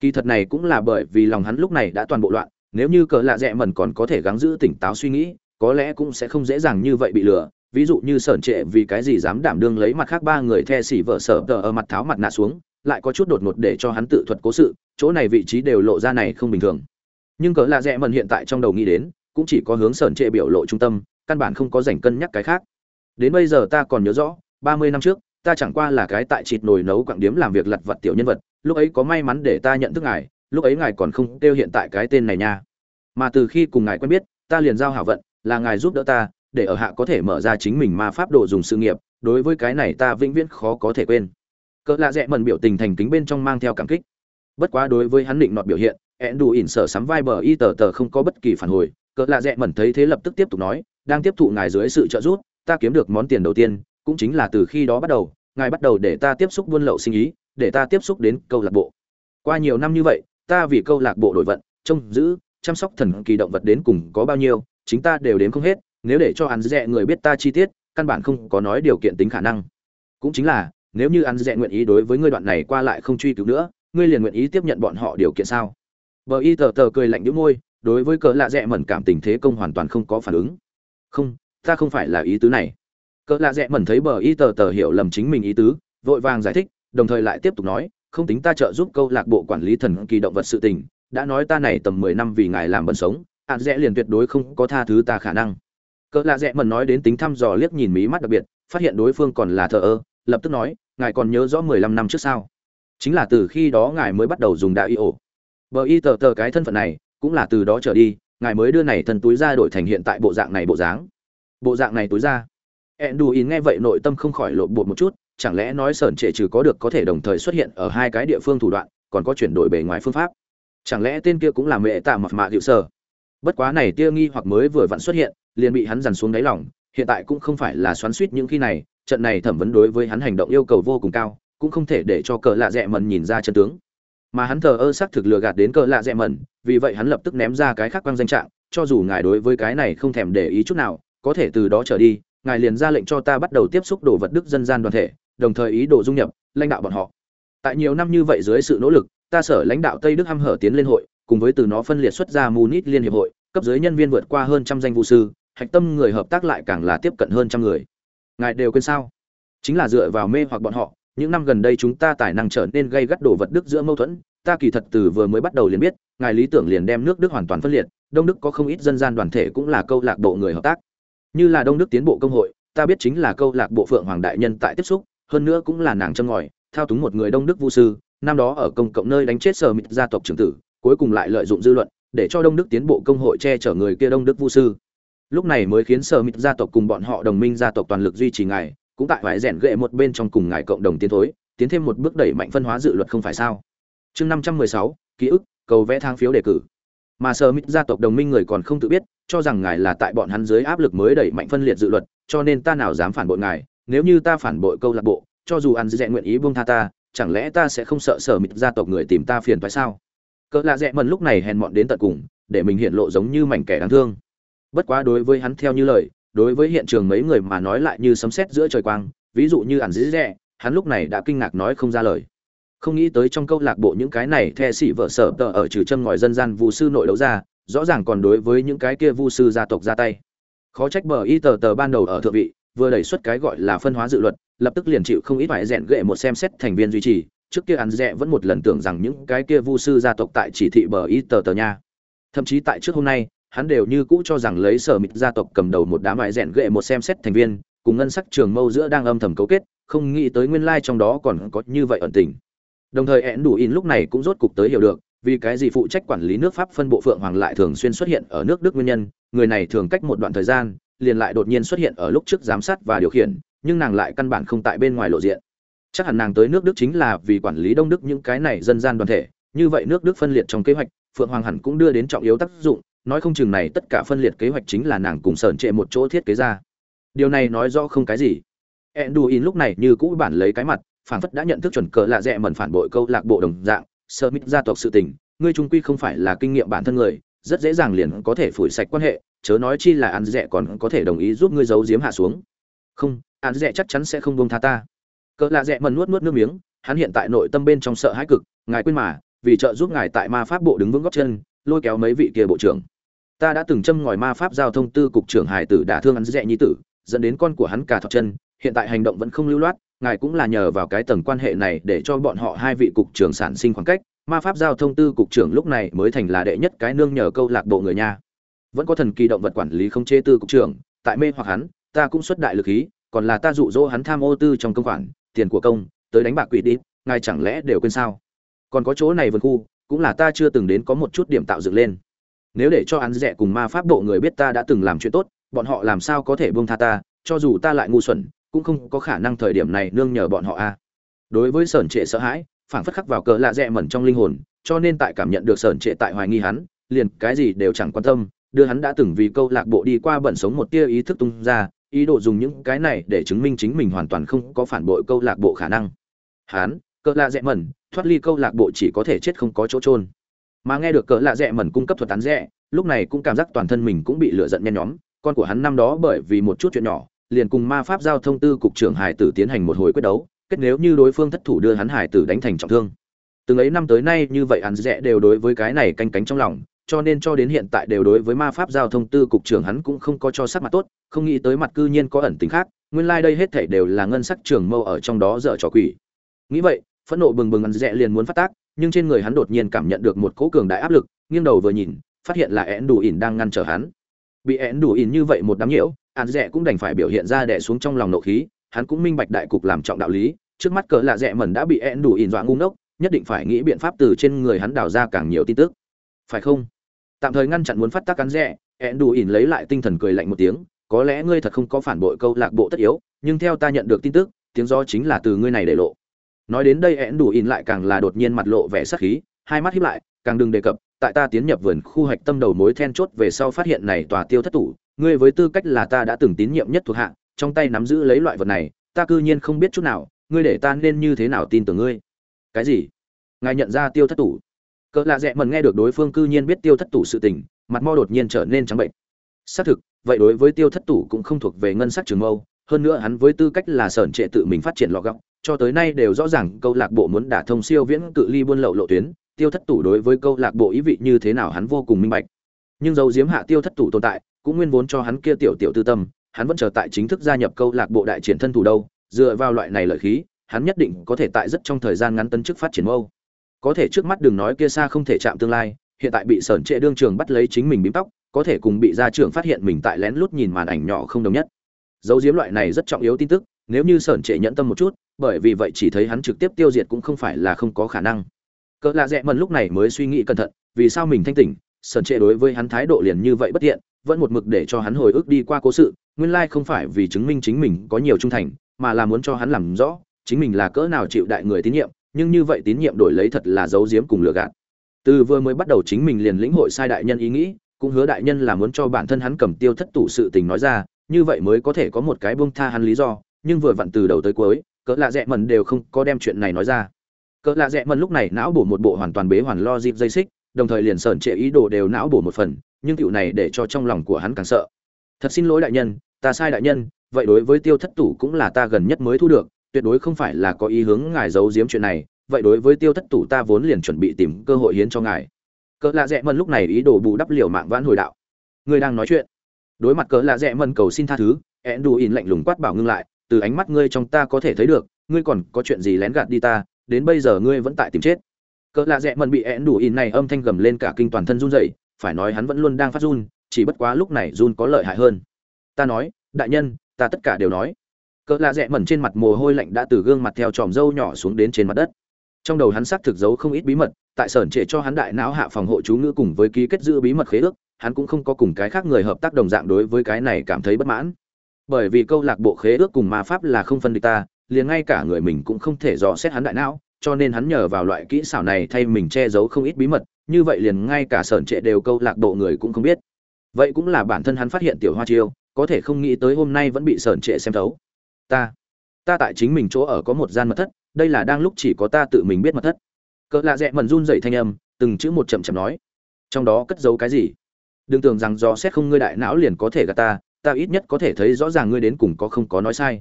Kỳ thật này cũng là bởi vì lòng hắn lúc này đã toàn bộ loạn, nếu như cỡ lạ rẽ mần còn có thể gắng giữ tỉnh táo suy nghĩ có lẽ cũng sẽ không dễ dàng như vậy bị lừa. Ví dụ như sởn trệ vì cái gì dám đảm đương lấy mặt khác ba người the xỉ vợ sở tờ ở mặt tháo mặt nạ xuống, lại có chút đột ngột để cho hắn tự thuật cố sự, chỗ này vị trí đều lộ ra này không bình thường. Nhưng cỡ lạ rẽ mần hiện tại trong đầu nghĩ đến, cũng chỉ có hướng sởn trệ biểu lộ trung tâm, căn bản không có dành cân nhắc cái khác. Đến bây giờ ta còn nhớ rõ, ba mươi năm trước, ta chẳng qua là cái tại chịt nồi nấu quặng điếm làm việc lặt vặt tiểu nhân vật, lúc ấy có may mắn để ta nhận thức ngài, lúc ấy ngài còn không kêu hiện tại cái tên này nha. Mà từ khi cùng ngài quen biết, ta liền giao hảo vận là ngài giúp đỡ ta, để ở hạ có thể mở ra chính mình ma pháp đồ dùng sự nghiệp, đối với cái này ta vĩnh viễn khó có thể quên. Cỡ lạ rẽ mần biểu tình thành kính bên trong mang theo cảm kích. Bất quá đối với hắn định nọt biểu hiện, ẹn đủ ỉn sở sắm vai bờ y tờ tờ không có bất kỳ phản hồi. Cỡ lạ rẽ mần thấy thế lập tức tiếp tục nói, đang tiếp thụ ngài dưới sự trợ giúp, ta kiếm được món tiền đầu tiên, cũng chính là từ khi đó bắt đầu, ngài bắt đầu để ta tiếp xúc buôn lậu sinh ý, để ta tiếp xúc đến câu lạc bộ. Qua nhiều năm như vậy, ta vì câu lạc bộ đổi vận, trông giữ, chăm sóc thần kỳ động vật đến cùng có bao nhiêu chính ta đều đến không hết, nếu để cho hắn dẹ người biết ta chi tiết, căn bản không có nói điều kiện tính khả năng. Cũng chính là, nếu như hắn dẹ nguyện ý đối với ngươi đoạn này qua lại không truy cứu nữa, ngươi liền nguyện ý tiếp nhận bọn họ điều kiện sao? Bờ y tờ tờ cười lạnh đĩu môi, đối với cỡ lạ dẹ mẩn cảm tình thế công hoàn toàn không có phản ứng. Không, ta không phải là ý tứ này. Cỡ lạ dẹ mẩn thấy bờ y tờ tờ hiểu lầm chính mình ý tứ, vội vàng giải thích, đồng thời lại tiếp tục nói, không tính ta trợ giúp câu lạc bộ quản lý thần kỳ động vật sự tình, đã nói ta này tầm mười năm vì ngài làm bận sống ạn rẽ liền tuyệt đối không có tha thứ ta khả năng. Cỡ lạ rẽ mẩn nói đến tính thăm dò liếc nhìn mí mắt đặc biệt phát hiện đối phương còn là thợ ơ lập tức nói ngài còn nhớ rõ mười lăm năm trước sao? Chính là từ khi đó ngài mới bắt đầu dùng đạo y ổ. Bờ y tờ tờ cái thân phận này cũng là từ đó trở đi ngài mới đưa này thân túi ra đổi thành hiện tại bộ dạng này bộ dáng. Bộ dạng này túi ra. Enduin nghe vậy nội tâm không khỏi lộn bột một chút, chẳng lẽ nói sởn trệ trừ có được có thể đồng thời xuất hiện ở hai cái địa phương thủ đoạn, còn có chuyển đổi bề ngoài phương pháp. Chẳng lẽ tên kia cũng là mẹ tạ mặt mạ hiệu sở? Bất quá này tia nghi hoặc mới vừa vặn xuất hiện, liền bị hắn dằn xuống đáy lòng, hiện tại cũng không phải là xoắn xuýt những khi này, trận này thẩm vấn đối với hắn hành động yêu cầu vô cùng cao, cũng không thể để cho cờ lạ dẹ mần nhìn ra chân tướng. Mà hắn thờ ơ sắc thực lừa gạt đến cờ lạ dẹ mần, vì vậy hắn lập tức ném ra cái khác quang danh trạng, cho dù ngài đối với cái này không thèm để ý chút nào, có thể từ đó trở đi, ngài liền ra lệnh cho ta bắt đầu tiếp xúc đồ vật đức dân gian đoàn thể đồng thời ý đồ dung nhập lãnh đạo bọn họ tại nhiều năm như vậy dưới sự nỗ lực ta sở lãnh đạo tây đức hăm hở tiến lên hội cùng với từ nó phân liệt xuất ra munich liên hiệp hội, cấp dưới nhân viên vượt qua hơn trăm danh vụ sư, hạch tâm người hợp tác lại càng là tiếp cận hơn trăm người. Ngài đều quên sao? Chính là dựa vào mê hoặc bọn họ, những năm gần đây chúng ta tài năng trở nên gây gắt đổ vật đức giữa mâu thuẫn, ta kỳ thật từ vừa mới bắt đầu liền biết, ngài lý tưởng liền đem nước đức hoàn toàn phân liệt, đông đức có không ít dân gian đoàn thể cũng là câu lạc bộ người hợp tác. Như là đông đức tiến bộ công hội, ta biết chính là câu lạc bộ phượng hoàng đại nhân tại tiếp xúc, hơn nữa cũng là nàng châm ngòi, thao túng một người đông đức vu sư, năm đó ở công cộng nơi đánh chết sở mịt gia tộc trưởng tử cuối cùng lại lợi dụng dư luận, để cho đông đức tiến bộ công hội che chở người kia đông đức vu sư. Lúc này mới khiến sờ mít gia tộc cùng bọn họ đồng minh gia tộc toàn lực duy trì ngài, cũng tại vải rèn ghệ một bên trong cùng ngài cộng đồng tiến thối, tiến thêm một bước đẩy mạnh phân hóa dự luật không phải sao? Chương năm trăm mười sáu, ký ức, cầu vẽ thang phiếu đề cử. Mà sờ mít gia tộc đồng minh người còn không tự biết, cho rằng ngài là tại bọn hắn dưới áp lực mới đẩy mạnh phân liệt dự luật, cho nên ta nào dám phản bội ngài, nếu như ta phản bội câu lạc bộ, cho dù ăn dẹn nguyện ý buông tha ta, chẳng lẽ ta sẽ không sợ sở mít gia tộc người tìm ta phiền phải sao? Cỡ lạ dẹ mần lúc này hèn mọn đến tận cùng, để mình hiện lộ giống như mảnh kẻ đáng thương. Bất quá đối với hắn theo như lời, đối với hiện trường mấy người mà nói lại như sấm sét giữa trời quang, ví dụ như ản dĩ rẻ hắn lúc này đã kinh ngạc nói không ra lời. Không nghĩ tới trong câu lạc bộ những cái này the sĩ vợ sở tờ ở trừ châm ngòi dân gian vu sư nội đấu ra, rõ ràng còn đối với những cái kia vu sư gia tộc ra tay. Khó trách bờ y tờ tờ ban đầu ở thượng vị, vừa đẩy xuất cái gọi là phân hóa dự luật, lập tức liền chịu không ít phải rèn ghệ một xem xét thành viên duy trì trước kia ăn rẻ vẫn một lần tưởng rằng những cái kia vu sư gia tộc tại chỉ thị bờ y tờ tờ nha. Thậm chí tại trước hôm nay, hắn đều như cũ cho rằng lấy sở mịt gia tộc cầm đầu một đám mại rèn ghệ một xem xét thành viên, cùng ngân sắc trường mâu giữa đang âm thầm cấu kết, không nghĩ tới nguyên lai trong đó còn có như vậy ẩn tình. Đồng thời én đủ in lúc này cũng rốt cục tới hiểu được, vì cái gì phụ trách quản lý nước pháp phân bộ phượng hoàng lại thường xuyên xuất hiện ở nước đức nguyên nhân, người này thường cách một đoạn thời gian, liền lại đột nhiên xuất hiện ở lúc trước giám sát và điều khiển, nhưng nàng lại căn bản không tại bên ngoài lộ diện chắc hẳn nàng tới nước đức chính là vì quản lý đông đức những cái này dân gian đoàn thể. Như vậy nước đức phân liệt trong kế hoạch, phượng hoàng hẳn cũng đưa đến trọng yếu tác dụng. Nói không chừng này tất cả phân liệt kế hoạch chính là nàng cùng sởn trệ một chỗ thiết kế ra. Điều này nói rõ không cái gì. Enduin lúc này như cũ bản lấy cái mặt phản phất đã nhận thức chuẩn cờ lạ rẽ mẩn phản bội câu lạc bộ đồng dạng. Sơ mít gia tộc sự tình, ngươi trung quy không phải là kinh nghiệm bản thân người, rất dễ dàng liền có thể phủi sạch quan hệ, chớ nói chi là ăn rẻ còn có thể đồng ý giúp ngươi giấu giếm hạ xuống. Không ăn rẻ chắc chắn sẽ không buông tha ta cỡ lạ rẽ mần nuốt nuốt nước miếng, hắn hiện tại nội tâm bên trong sợ hãi cực, ngài quên mà, vì trợ giúp ngài tại ma pháp bộ đứng vững góc chân, lôi kéo mấy vị kia bộ trưởng. Ta đã từng châm ngòi ma pháp giao thông tư cục trưởng hải tử đả thương hắn rẻ nhi tử, dẫn đến con của hắn cả thọt chân, hiện tại hành động vẫn không lưu loát, ngài cũng là nhờ vào cái tầng quan hệ này để cho bọn họ hai vị cục trưởng sản sinh khoảng cách, ma pháp giao thông tư cục trưởng lúc này mới thành là đệ nhất cái nương nhờ câu lạc bộ người nha. Vẫn có thần kỳ động vật quản lý không chế tư cục trưởng, tại mê hoặc hắn, ta cũng xuất đại lực khí, còn là ta dụ dỗ hắn tham ô tư trong công khoản tiền của công, tới đánh bạc quỷ đi, ngài chẳng lẽ đều quên sao? Còn có chỗ này vườn khu, cũng là ta chưa từng đến có một chút điểm tạo dựng lên. Nếu để cho hắn rẻ cùng ma pháp bộ người biết ta đã từng làm chuyện tốt, bọn họ làm sao có thể buông tha ta, cho dù ta lại ngu xuẩn, cũng không có khả năng thời điểm này nương nhờ bọn họ a. Đối với sởn trệ sợ hãi, phảng phất khắc vào cờ lạ rẽ mẩn trong linh hồn, cho nên tại cảm nhận được sởn trệ tại hoài nghi hắn, liền cái gì đều chẳng quan tâm, đưa hắn đã từng vì câu lạc bộ đi qua bẩn sống một tia ý thức tung ra ý đồ dùng những cái này để chứng minh chính mình hoàn toàn không có phản bội câu lạc bộ khả năng. Hán, cỡ lạ rẽ mẩn thoát ly câu lạc bộ chỉ có thể chết không có chỗ trôn mà nghe được cỡ lạ rẽ mẩn cung cấp thuật tán rẽ lúc này cũng cảm giác toàn thân mình cũng bị lửa giận nhen nhóm. Con của hắn năm đó bởi vì một chút chuyện nhỏ liền cùng ma pháp giao thông tư cục trưởng hải tử tiến hành một hồi quyết đấu kết nếu như đối phương thất thủ đưa hắn hải tử đánh thành trọng thương. Từng ấy năm tới nay như vậy hắn rẽ đều đối với cái này canh cánh trong lòng cho nên cho đến hiện tại đều đối với ma pháp giao thông tư cục trưởng hắn cũng không có cho sắc mặt tốt, không nghĩ tới mặt cư nhiên có ẩn tính khác, nguyên lai đây hết thảy đều là ngân sắc trưởng mâu ở trong đó dở trò quỷ. Nghĩ vậy, phẫn nộ bừng bừng ăn dễ liền muốn phát tác, nhưng trên người hắn đột nhiên cảm nhận được một cỗ cường đại áp lực, nghiêng đầu vừa nhìn, phát hiện là én đủ ỉn đang ngăn trở hắn. Bị én đủ ỉn như vậy một đám nhiễu an rẽ cũng đành phải biểu hiện ra đè xuống trong lòng nộ khí, hắn cũng minh bạch đại cục làm trọng đạo lý, trước mắt cỡ lạ rẽ mẩn đã bị én đủ ỉn dọa ngu ngốc, nhất định phải nghĩ biện pháp từ trên người hắn đào ra càng nhiều tin tức. Phải không? Tạm thời ngăn chặn muốn phát tác cắn rẻ ẹn đủ ỉn lấy lại tinh thần cười lạnh một tiếng, có lẽ ngươi thật không có phản bội câu lạc bộ tất yếu, nhưng theo ta nhận được tin tức, tiếng do chính là từ ngươi này để lộ. Nói đến đây ẹn đủ ỉn lại càng là đột nhiên mặt lộ vẻ sắc khí, hai mắt híp lại, càng đừng đề cập, tại ta tiến nhập vườn khu hoạch tâm đầu mối then chốt về sau phát hiện này tòa tiêu thất tủ, ngươi với tư cách là ta đã từng tín nhiệm nhất thuộc hạ, trong tay nắm giữ lấy loại vật này, ta cư nhiên không biết chút nào, ngươi để ta nên như thế nào tin tưởng ngươi? Cái gì? Ngài nhận ra tiêu thất tủ cỡ lạ dẹ mần nghe được đối phương cư nhiên biết tiêu thất tủ sự tình, mặt mo đột nhiên trở nên trắng bệnh. Xác thực, vậy đối với tiêu thất tủ cũng không thuộc về ngân sách trường mâu, hơn nữa hắn với tư cách là sởn trệ tự mình phát triển lọ gọng, cho tới nay đều rõ ràng câu lạc bộ muốn đả thông siêu viễn cự ly buôn lậu lộ tuyến, tiêu thất tủ đối với câu lạc bộ ý vị như thế nào hắn vô cùng minh bạch. Nhưng dấu diếm hạ tiêu thất tủ tồn tại, cũng nguyên vốn cho hắn kia tiểu tiểu tư tâm, hắn vẫn chờ tại chính thức gia nhập câu lạc bộ đại triển thân thủ đâu, dựa vào loại này lợi khí, hắn nhất định có thể tại rất trong thời gian ngắn tấn chức phát triển mâu có thể trước mắt đừng nói kia xa không thể chạm tương lai, hiện tại bị sởn trệ đương trường bắt lấy chính mình bím tóc, có thể cùng bị gia trưởng phát hiện mình tại lén lút nhìn màn ảnh nhỏ không đồng nhất. Dấu diếm loại này rất trọng yếu tin tức, nếu như sởn trệ nhẫn tâm một chút, bởi vì vậy chỉ thấy hắn trực tiếp tiêu diệt cũng không phải là không có khả năng. Cỡ lạ rẽ mần lúc này mới suy nghĩ cẩn thận, vì sao mình thanh tỉnh, sởn trệ đối với hắn thái độ liền như vậy bất tiện, vẫn một mực để cho hắn hồi ức đi qua cố sự, nguyên lai không phải vì chứng minh chính mình có nhiều trung thành, mà là muốn cho hắn làm rõ, chính mình là cỡ nào chịu đại người tín nhiệm nhưng như vậy tín nhiệm đổi lấy thật là giấu giếm cùng lừa gạt. Từ vừa mới bắt đầu chính mình liền lĩnh hội sai đại nhân ý nghĩ, cũng hứa đại nhân là muốn cho bản thân hắn cầm tiêu thất tủ sự tình nói ra, như vậy mới có thể có một cái buông tha hắn lý do, nhưng vừa vặn từ đầu tới cuối, cỡ lạ rẽ mần đều không có đem chuyện này nói ra. Cỡ lạ rẽ mần lúc này não bổ một bộ hoàn toàn bế hoàn lo dịp dây xích, đồng thời liền sởn trệ ý đồ đều não bổ một phần, nhưng tiểu này để cho trong lòng của hắn càng sợ. Thật xin lỗi đại nhân, ta sai đại nhân, vậy đối với tiêu thất tủ cũng là ta gần nhất mới thu được tuyệt đối không phải là có ý hướng ngài giấu giếm chuyện này, vậy đối với tiêu thất tủ ta vốn liền chuẩn bị tìm cơ hội hiến cho ngài. Cỡ lạ rẽ mần lúc này ý đồ bù đắp liều mạng vãn hồi đạo. Người đang nói chuyện. Đối mặt cỡ lạ rẽ mần cầu xin tha thứ, ẹn đù ỉn lạnh lùng quát bảo ngưng lại, từ ánh mắt ngươi trong ta có thể thấy được, ngươi còn có chuyện gì lén gạt đi ta, đến bây giờ ngươi vẫn tại tìm chết. Cỡ lạ rẽ mần bị ẹn đù ỉn này âm thanh gầm lên cả kinh toàn thân run rẩy, phải nói hắn vẫn luôn đang phát run, chỉ bất quá lúc này run có lợi hại hơn. Ta nói, đại nhân, ta tất cả đều nói cỡ lạ rẽ mẩn trên mặt mồ hôi lạnh đã từ gương mặt theo tròm râu nhỏ xuống đến trên mặt đất. Trong đầu hắn xác thực giấu không ít bí mật, tại sởn trệ cho hắn đại não hạ phòng hộ chú ngữ cùng với ký kết giữ bí mật khế ước, hắn cũng không có cùng cái khác người hợp tác đồng dạng đối với cái này cảm thấy bất mãn. Bởi vì câu lạc bộ khế ước cùng ma pháp là không phân địch ta, liền ngay cả người mình cũng không thể dò xét hắn đại não, cho nên hắn nhờ vào loại kỹ xảo này thay mình che giấu không ít bí mật, như vậy liền ngay cả sởn trệ đều câu lạc bộ người cũng không biết. Vậy cũng là bản thân hắn phát hiện tiểu hoa chiêu, có thể không nghĩ tới hôm nay vẫn bị sởn trệ xem thấu ta ta tại chính mình chỗ ở có một gian mật thất, đây là đang lúc chỉ có ta tự mình biết mật thất. Cỡ lạ rẽ mần run dậy thanh âm, từng chữ một chậm chậm nói. Trong đó cất giấu cái gì? Đừng tưởng rằng do xét không ngươi đại não liền có thể gạt ta ta ít nhất có thể thấy rõ ràng ngươi đến cùng có không có nói sai.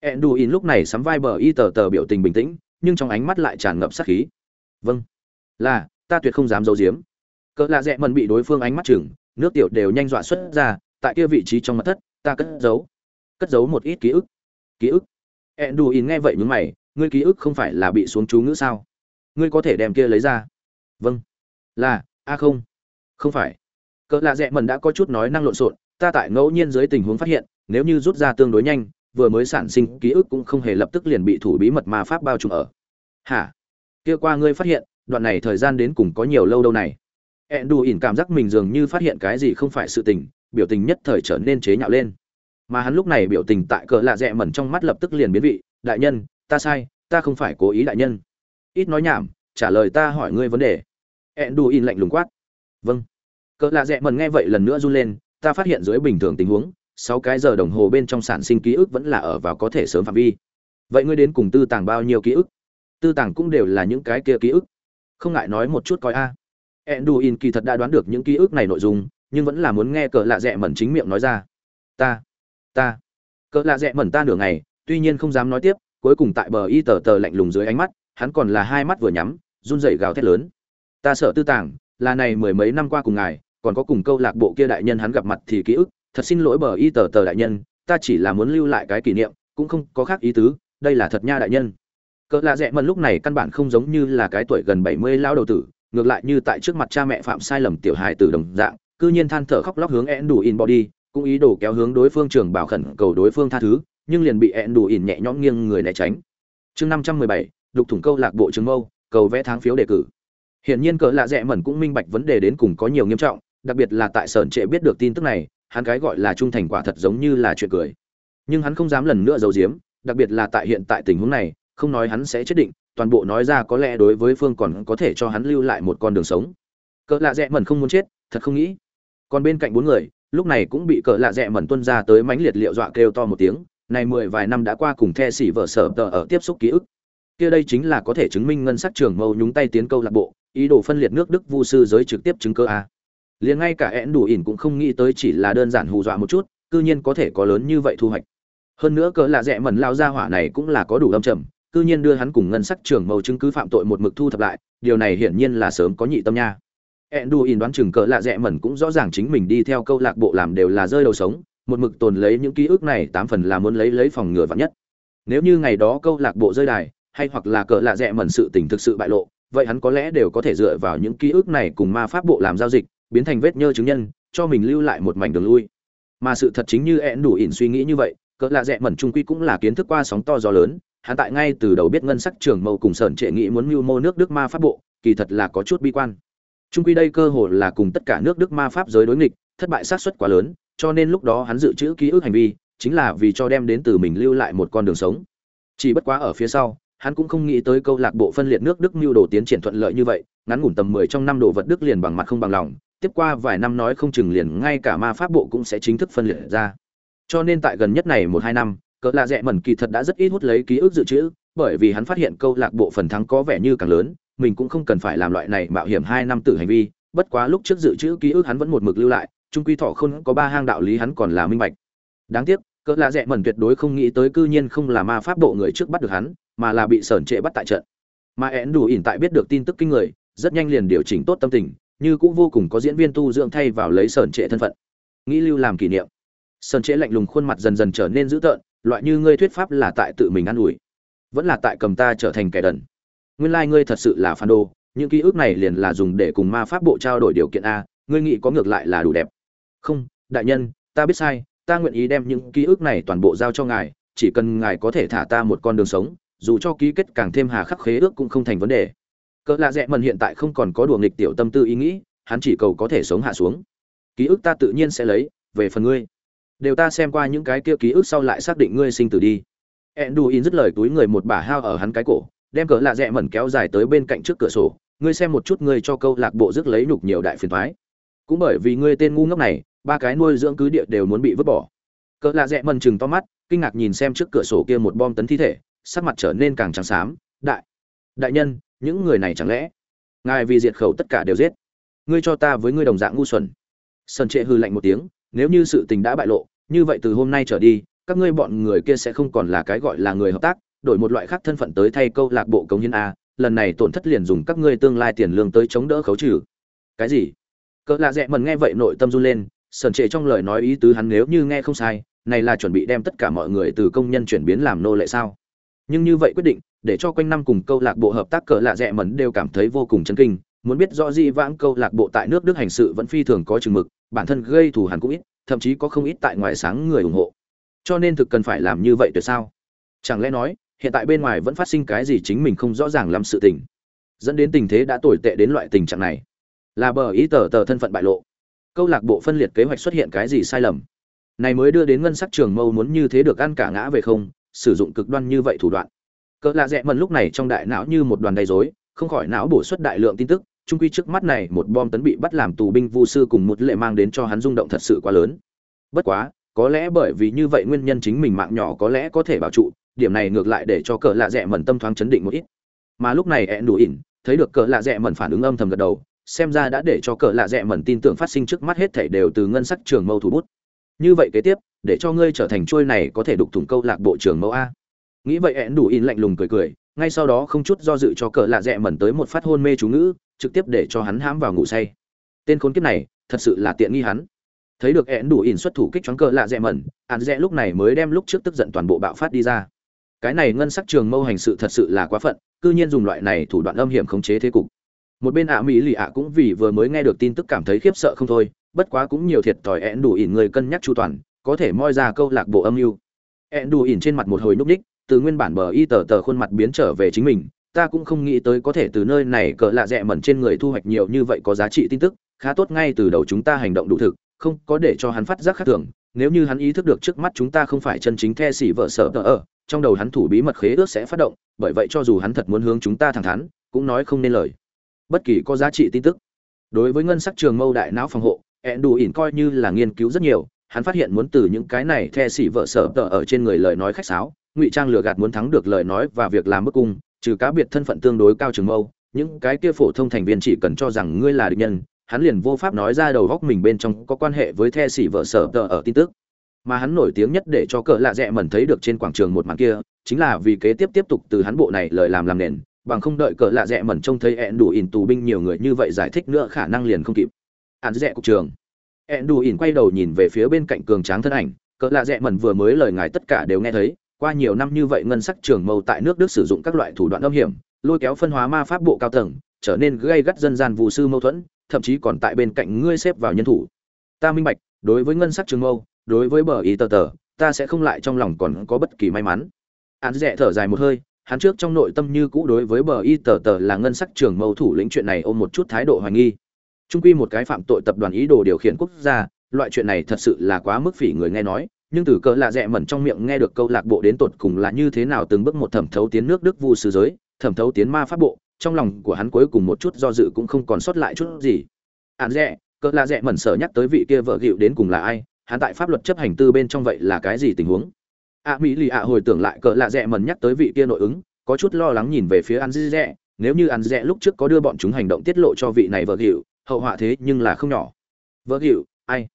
Enduin lúc này sắm vai bờ y tờ tờ biểu tình bình tĩnh, nhưng trong ánh mắt lại tràn ngập sát khí. Vâng. Là, ta tuyệt không dám giấu giếm. Cỡ lạ rẽ mần bị đối phương ánh mắt chừng, nước tiểu đều nhanh dọa xuất ra, tại kia vị trí trong mặt thất, ta cất giấu. Cất giấu một ít ký ức ký ức. Enduin nghe vậy nhúng mày, ngươi ký ức không phải là bị xuống chú ngữ sao? Ngươi có thể đem kia lấy ra? Vâng. Là, a không. Không phải. Cỡ lạ rẽ mần đã có chút nói năng lộn xộn, ta tại ngẫu nhiên dưới tình huống phát hiện, nếu như rút ra tương đối nhanh, vừa mới sản sinh ký ức cũng không hề lập tức liền bị thủ bí mật ma pháp bao trùm ở. Hả? Kia qua ngươi phát hiện, đoạn này thời gian đến cùng có nhiều lâu đâu này? Ẹn đù ỉn cảm giác mình dường như phát hiện cái gì không phải sự tình, biểu tình nhất thời trở nên chế nhạo lên mà hắn lúc này biểu tình tại cỡ lạ rẽ mẩn trong mắt lập tức liền biến vị, đại nhân, ta sai, ta không phải cố ý đại nhân. Ít nói nhảm, trả lời ta hỏi ngươi vấn đề. Ẹn đù in lạnh lùng quát. Vâng. Cỡ lạ rẽ mẩn nghe vậy lần nữa run lên, ta phát hiện dưới bình thường tình huống, sáu cái giờ đồng hồ bên trong sản sinh ký ức vẫn là ở vào có thể sớm phạm vi. Vậy ngươi đến cùng tư tàng bao nhiêu ký ức? Tư tàng cũng đều là những cái kia ký ức. Không ngại nói một chút coi a. Enduin kỳ thật đã đoán được những ký ức này nội dung, nhưng vẫn là muốn nghe cỡ lạ dẹ mẩn chính miệng nói ra. Ta ta. Cỡ lạ rẽ mẩn ta nửa ngày, tuy nhiên không dám nói tiếp, cuối cùng tại bờ y tờ tờ lạnh lùng dưới ánh mắt, hắn còn là hai mắt vừa nhắm, run rẩy gào thét lớn. Ta sợ tư tàng, là này mười mấy năm qua cùng ngài, còn có cùng câu lạc bộ kia đại nhân hắn gặp mặt thì ký ức, thật xin lỗi bờ y tờ tờ đại nhân, ta chỉ là muốn lưu lại cái kỷ niệm, cũng không có khác ý tứ, đây là thật nha đại nhân. Cỡ lạ rẽ mần lúc này căn bản không giống như là cái tuổi gần bảy mươi lao đầu tử, ngược lại như tại trước mặt cha mẹ phạm sai lầm tiểu hài tử đồng dạng, cư nhiên than thở khóc lóc hướng én đủ in body cũng ý đồ kéo hướng đối phương trường bảo khẩn cầu đối phương tha thứ, nhưng liền bị ẹn đủ ỉn nhẹ nhõm nghiêng người né tránh. Chương năm trăm mười bảy, đục thủng câu lạc bộ trường mâu, cầu vẽ tháng phiếu đề cử. Hiển nhiên cỡ lạ rẽ mẩn cũng minh bạch vấn đề đến cùng có nhiều nghiêm trọng, đặc biệt là tại sởn trệ biết được tin tức này, hắn cái gọi là trung thành quả thật giống như là chuyện cười. Nhưng hắn không dám lần nữa giấu giếm, đặc biệt là tại hiện tại tình huống này, không nói hắn sẽ chết định, toàn bộ nói ra có lẽ đối với phương còn có thể cho hắn lưu lại một con đường sống. Cỡ lạ rẽ mẩn không muốn chết, thật không nghĩ. Còn bên cạnh bốn người lúc này cũng bị cỡ lạ rẽ mẩn tuân ra tới mánh liệt liệu dọa kêu to một tiếng, này mười vài năm đã qua cùng the xỉ vợ sở tờ ở tiếp xúc ký ức. Kia đây chính là có thể chứng minh ngân sắc trường mâu nhúng tay tiến câu lạc bộ, ý đồ phân liệt nước đức vu sư giới trực tiếp chứng cơ a. Liền ngay cả én đủ ỉn cũng không nghĩ tới chỉ là đơn giản hù dọa một chút, cư nhiên có thể có lớn như vậy thu hoạch. Hơn nữa cỡ lạ rẽ mẩn lao ra hỏa này cũng là có đủ âm trầm, cư nhiên đưa hắn cùng ngân sắc trưởng mâu chứng cứ phạm tội một mực thu thập lại, điều này hiển nhiên là sớm có nhị tâm nha. Enduin đoán chừng cỡ lạ rẻ mẩn cũng rõ ràng chính mình đi theo câu lạc bộ làm đều là rơi đầu sống, một mực tồn lấy những ký ức này tám phần là muốn lấy lấy phòng ngừa vạn nhất. Nếu như ngày đó câu lạc bộ rơi đài, hay hoặc là cỡ lạ rẻ mẩn sự tình thực sự bại lộ, vậy hắn có lẽ đều có thể dựa vào những ký ức này cùng ma pháp bộ làm giao dịch, biến thành vết nhơ chứng nhân, cho mình lưu lại một mảnh đường lui. Mà sự thật chính như Enduin suy nghĩ như vậy, cỡ lạ rẻ mẩn trung quy cũng là kiến thức qua sóng to gió lớn, hắn tại ngay từ đầu biết ngân sắc trưởng mâu cùng sởn trệ nghĩ muốn mưu mô nước đức ma pháp bộ, kỳ thật là có chút bi quan trung quy đây cơ hội là cùng tất cả nước đức ma pháp giới đối nghịch thất bại sát suất quá lớn cho nên lúc đó hắn dự trữ ký ức hành vi chính là vì cho đem đến từ mình lưu lại một con đường sống chỉ bất quá ở phía sau hắn cũng không nghĩ tới câu lạc bộ phân liệt nước Đức mưu đồ tiến triển thuận lợi như vậy, ngắn ngủn tầm 10 trong năm đồ vật Đức liền bằng mặt không bằng lòng, tiếp qua vài năm nói không chừng liền ngay cả ma pháp bộ cũng sẽ chính thức phân liệt ra. Cho nên tại gần nhất này 1 2 năm, cỡ lạ rẻ mẩn kỳ thật đã rất ít hút lấy ký ức dự trữ, bởi vì hắn phát hiện câu lạc bộ phần thắng có vẻ như càng lớn, mình cũng không cần phải làm loại này mạo hiểm hai năm tử hành vi, bất quá lúc trước dự trữ ký ức hắn vẫn một mực lưu lại trung quy thọ không có ba hang đạo lý hắn còn là minh bạch. Đáng tiếc cỡ lạ rẽ mẩn tuyệt đối không nghĩ tới cư nhiên không là ma pháp bộ người trước bắt được hắn mà là bị sởn trệ bắt tại trận. Mà én đủ ỉn tại biết được tin tức kinh người rất nhanh liền điều chỉnh tốt tâm tình như cũng vô cùng có diễn viên tu dưỡng thay vào lấy sởn trệ thân phận. Nghĩ lưu làm kỷ niệm. Sởn trệ lạnh lùng khuôn mặt dần dần trở nên dữ tợn loại như ngươi thuyết pháp là tại tự mình ă n ủi vẫn là tại cầm ta trở thành kẻ đần nguyên lai ngươi thật sự là phản đồ những ký ức này liền là dùng để cùng ma pháp bộ trao đổi điều kiện a ngươi nghĩ có ngược lại là đủ đẹp. Không đại nhân ta biết sai ta nguyện ý đem những ký ức này toàn bộ giao cho ngài chỉ cần ngài có thể thả ta một con đường sống dù cho ký kết càng thêm hà khắc khế ước cũng không thành vấn đề. Cỡ lạ rẽ mần hiện tại không còn có đùa nghịch tiểu tâm tư ý nghĩ hắn chỉ cầu có thể sống hạ xuống. Ký ức ta tự nhiên sẽ lấy về phần ngươi. Đều ta xem qua những cái kia ký ức sau lại xác định ngươi sinh tử đi. Enduin dứt lời túi người một bà hao ở hắn cái cổ, đem cỡ lạ rẽ mẩn kéo dài tới bên cạnh trước cửa sổ, ngươi xem một chút ngươi cho câu lạc bộ rước lấy nhục nhiều đại phiền toái. Cũng bởi vì ngươi tên ngu ngốc này, ba cái nuôi dưỡng cứ địa đều muốn bị vứt bỏ. Cỡ lạ rẽ mẩn chừng to mắt, kinh ngạc nhìn xem trước cửa sổ kia một bom tấn thi thể, sắc mặt trở nên càng trắng xám, đại, đại nhân, những người này chẳng lẽ ngài vì diệt khẩu tất cả đều giết? Ngươi cho ta với ngươi đồng dạng ngu xuẩn. Sơn Trệ hư lạnh một tiếng, nếu như sự tình đã bại lộ, như vậy từ hôm nay trở đi, các ngươi bọn người kia sẽ không còn là cái gọi là người hợp tác đổi một loại khác thân phận tới thay câu lạc bộ cống hiến a, lần này tổn thất liền dùng các ngươi tương lai tiền lương tới chống đỡ khấu trừ. Cái gì? Cỡ lạ dẹ mần nghe vậy nội tâm run lên sần trệ trong lời nói ý tứ hắn nếu như nghe không sai, này là chuẩn bị đem tất cả mọi người từ công nhân chuyển biến làm nô lệ sao? Nhưng như vậy quyết định, để cho quanh năm cùng câu lạc bộ hợp tác cỡ lạ dẹ mần đều cảm thấy vô cùng chấn kinh, muốn biết rõ gì vãng câu lạc bộ tại nước đức hành sự vẫn phi thường có chừng mực, bản thân gây thù hẳn cũng ít, thậm chí có không ít tại ngoài sáng người ủng hộ. Cho nên thực cần phải làm như vậy tuyệt sao? Chẳng lẽ nói hiện tại bên ngoài vẫn phát sinh cái gì chính mình không rõ ràng lắm sự tình. Dẫn đến tình thế đã tồi tệ đến loại tình trạng này. Là bờ ý tờ tờ thân phận bại lộ. Câu lạc bộ phân liệt kế hoạch xuất hiện cái gì sai lầm? Này mới đưa đến ngân sắc trường mâu muốn như thế được ăn cả ngã về không, sử dụng cực đoan như vậy thủ đoạn. Cỡ lạ rẽ mần lúc này trong đại não như một đoàn đầy dối không khỏi não bổ xuất đại lượng tin tức trung quy trước mắt này một bom tấn bị bắt làm tù binh vu sư cùng một lệ mang đến cho hắn rung động thật sự quá lớn. Bất quá, có lẽ bởi vì như vậy nguyên nhân chính mình mạng nhỏ có lẽ có thể bảo trụ điểm này ngược lại để cho cờ lạ rẽ mẩn tâm thoáng chấn định một ít. Mà lúc này ẹn đủ ỉn, thấy được cờ lạ rẽ mẩn phản ứng âm thầm gật đầu, xem ra đã để cho cờ lạ rẽ mẩn tin tưởng phát sinh trước mắt hết thảy đều từ ngân sắc trường mâu thủ bút. Như vậy kế tiếp, để cho ngươi trở thành trôi này có thể đục thủng câu lạc bộ trường mâu a. Nghĩ vậy ẹn đủ ỉn lạnh lùng cười cười, ngay sau đó không chút do dự cho cờ lạ rẽ mẩn tới một phát hôn mê chú ngữ, trực tiếp để cho hắn hãm vào ngủ say. Tên khốn kiếp này, thật sự là tiện nghi hắn. Thấy được ẹn đủ ỉn xuất thủ kích choáng cờ lạ rẽ mẩn ạn rẽ lúc này mới đem lúc trước tức giận toàn bộ bạo phát đi ra cái này ngân sắc trường mâu hành sự thật sự là quá phận, cư nhiên dùng loại này thủ đoạn âm hiểm khống chế thế cục. Một bên ạ mỹ lì ạ cũng vì vừa mới nghe được tin tức cảm thấy khiếp sợ không thôi, bất quá cũng nhiều thiệt thòi ẹn đủ ỉn người cân nhắc chu toàn, có thể moi ra câu lạc bộ âm mưu. Ẹn đủ ỉn trên mặt một hồi núp ních, từ nguyên bản bờ y tờ tờ khuôn mặt biến trở về chính mình, ta cũng không nghĩ tới có thể từ nơi này cỡ lạ rẽ mẩn trên người thu hoạch nhiều như vậy có giá trị tin tức, khá tốt ngay từ đầu chúng ta hành động đủ thực, không có để cho hắn phát giác khác thường, nếu như hắn ý thức được trước mắt chúng ta không phải chân chính the xỉ vợ sợ tờ ở trong đầu hắn thủ bí mật khế ước sẽ phát động, bởi vậy cho dù hắn thật muốn hướng chúng ta thẳng thắn, cũng nói không nên lời. Bất kỳ có giá trị tin tức. Đối với ngân sắc trường mâu đại não phòng hộ ẹn đủ ỉn coi như là nghiên cứu rất nhiều, hắn phát hiện muốn từ những cái này the xỉ vợ sở tờ ở trên người lời nói khách sáo, ngụy trang lừa gạt muốn thắng được lời nói và việc làm bức cung, trừ cá biệt thân phận tương đối cao trường mâu, những cái kia phổ thông thành viên chỉ cần cho rằng ngươi là địch nhân, hắn liền vô pháp nói ra đầu góc mình bên trong có quan hệ với the xỉ vợ sở tờ ở tin tức mà hắn nổi tiếng nhất để cho cỡ lạ rẽ mẩn thấy được trên quảng trường một màn kia, chính là vì kế tiếp tiếp tục từ hắn bộ này lời làm làm nền, bằng không đợi cỡ lạ rẽ mẩn trông thấy ẹn đủ ỉn tù binh nhiều người như vậy giải thích nữa khả năng liền không kịp. Hắn rẽ cục trường. Ẹn đủ ỉn quay đầu nhìn về phía bên cạnh cường tráng thân ảnh cỡ lạ rẽ mẩn vừa mới lời ngài tất cả đều nghe thấy, qua nhiều năm như vậy ngân sắc trường mâu tại nước đức sử dụng các loại thủ đoạn âm hiểm, lôi kéo phân hóa ma pháp bộ cao tầng, trở nên gây gắt dân gian vụ sư mâu thuẫn, thậm chí còn tại bên cạnh ngươi xếp vào nhân thủ. Ta minh bạch, đối với ngân sắc trường mâu đối với bờ ý tờ tờ, ta sẽ không lại trong lòng còn có bất kỳ may mắn. Hắn rẽ thở dài một hơi, hắn trước trong nội tâm như cũ đối với bờ y tờ tờ là ngân sắc trường mâu thủ lĩnh chuyện này ôm một chút thái độ hoài nghi. Trung quy một cái phạm tội tập đoàn ý đồ điều khiển quốc gia, loại chuyện này thật sự là quá mức phỉ người nghe nói, nhưng từ cỡ lạ rẽ mẩn trong miệng nghe được câu lạc bộ đến tột cùng là như thế nào từng bước một thẩm thấu tiến nước đức vu sư giới, thẩm thấu tiến ma pháp bộ, trong lòng của hắn cuối cùng một chút do dự cũng không còn sót lại chút gì. Hắn rẽ cỡ lạ rẽ mẩn sở nhắc tới vị kia vợ gịu đến cùng là ai hắn tại pháp luật chấp hành tư bên trong vậy là cái gì tình huống? A mỹ lì ạ hồi tưởng lại cỡ lạ rẽ mẩn nhắc tới vị kia nội ứng, có chút lo lắng nhìn về phía ăn rẽ nếu như ăn rẽ lúc trước có đưa bọn chúng hành động tiết lộ cho vị này vợ hiệu hậu họa thế nhưng là không nhỏ. Vợ hiệu ai?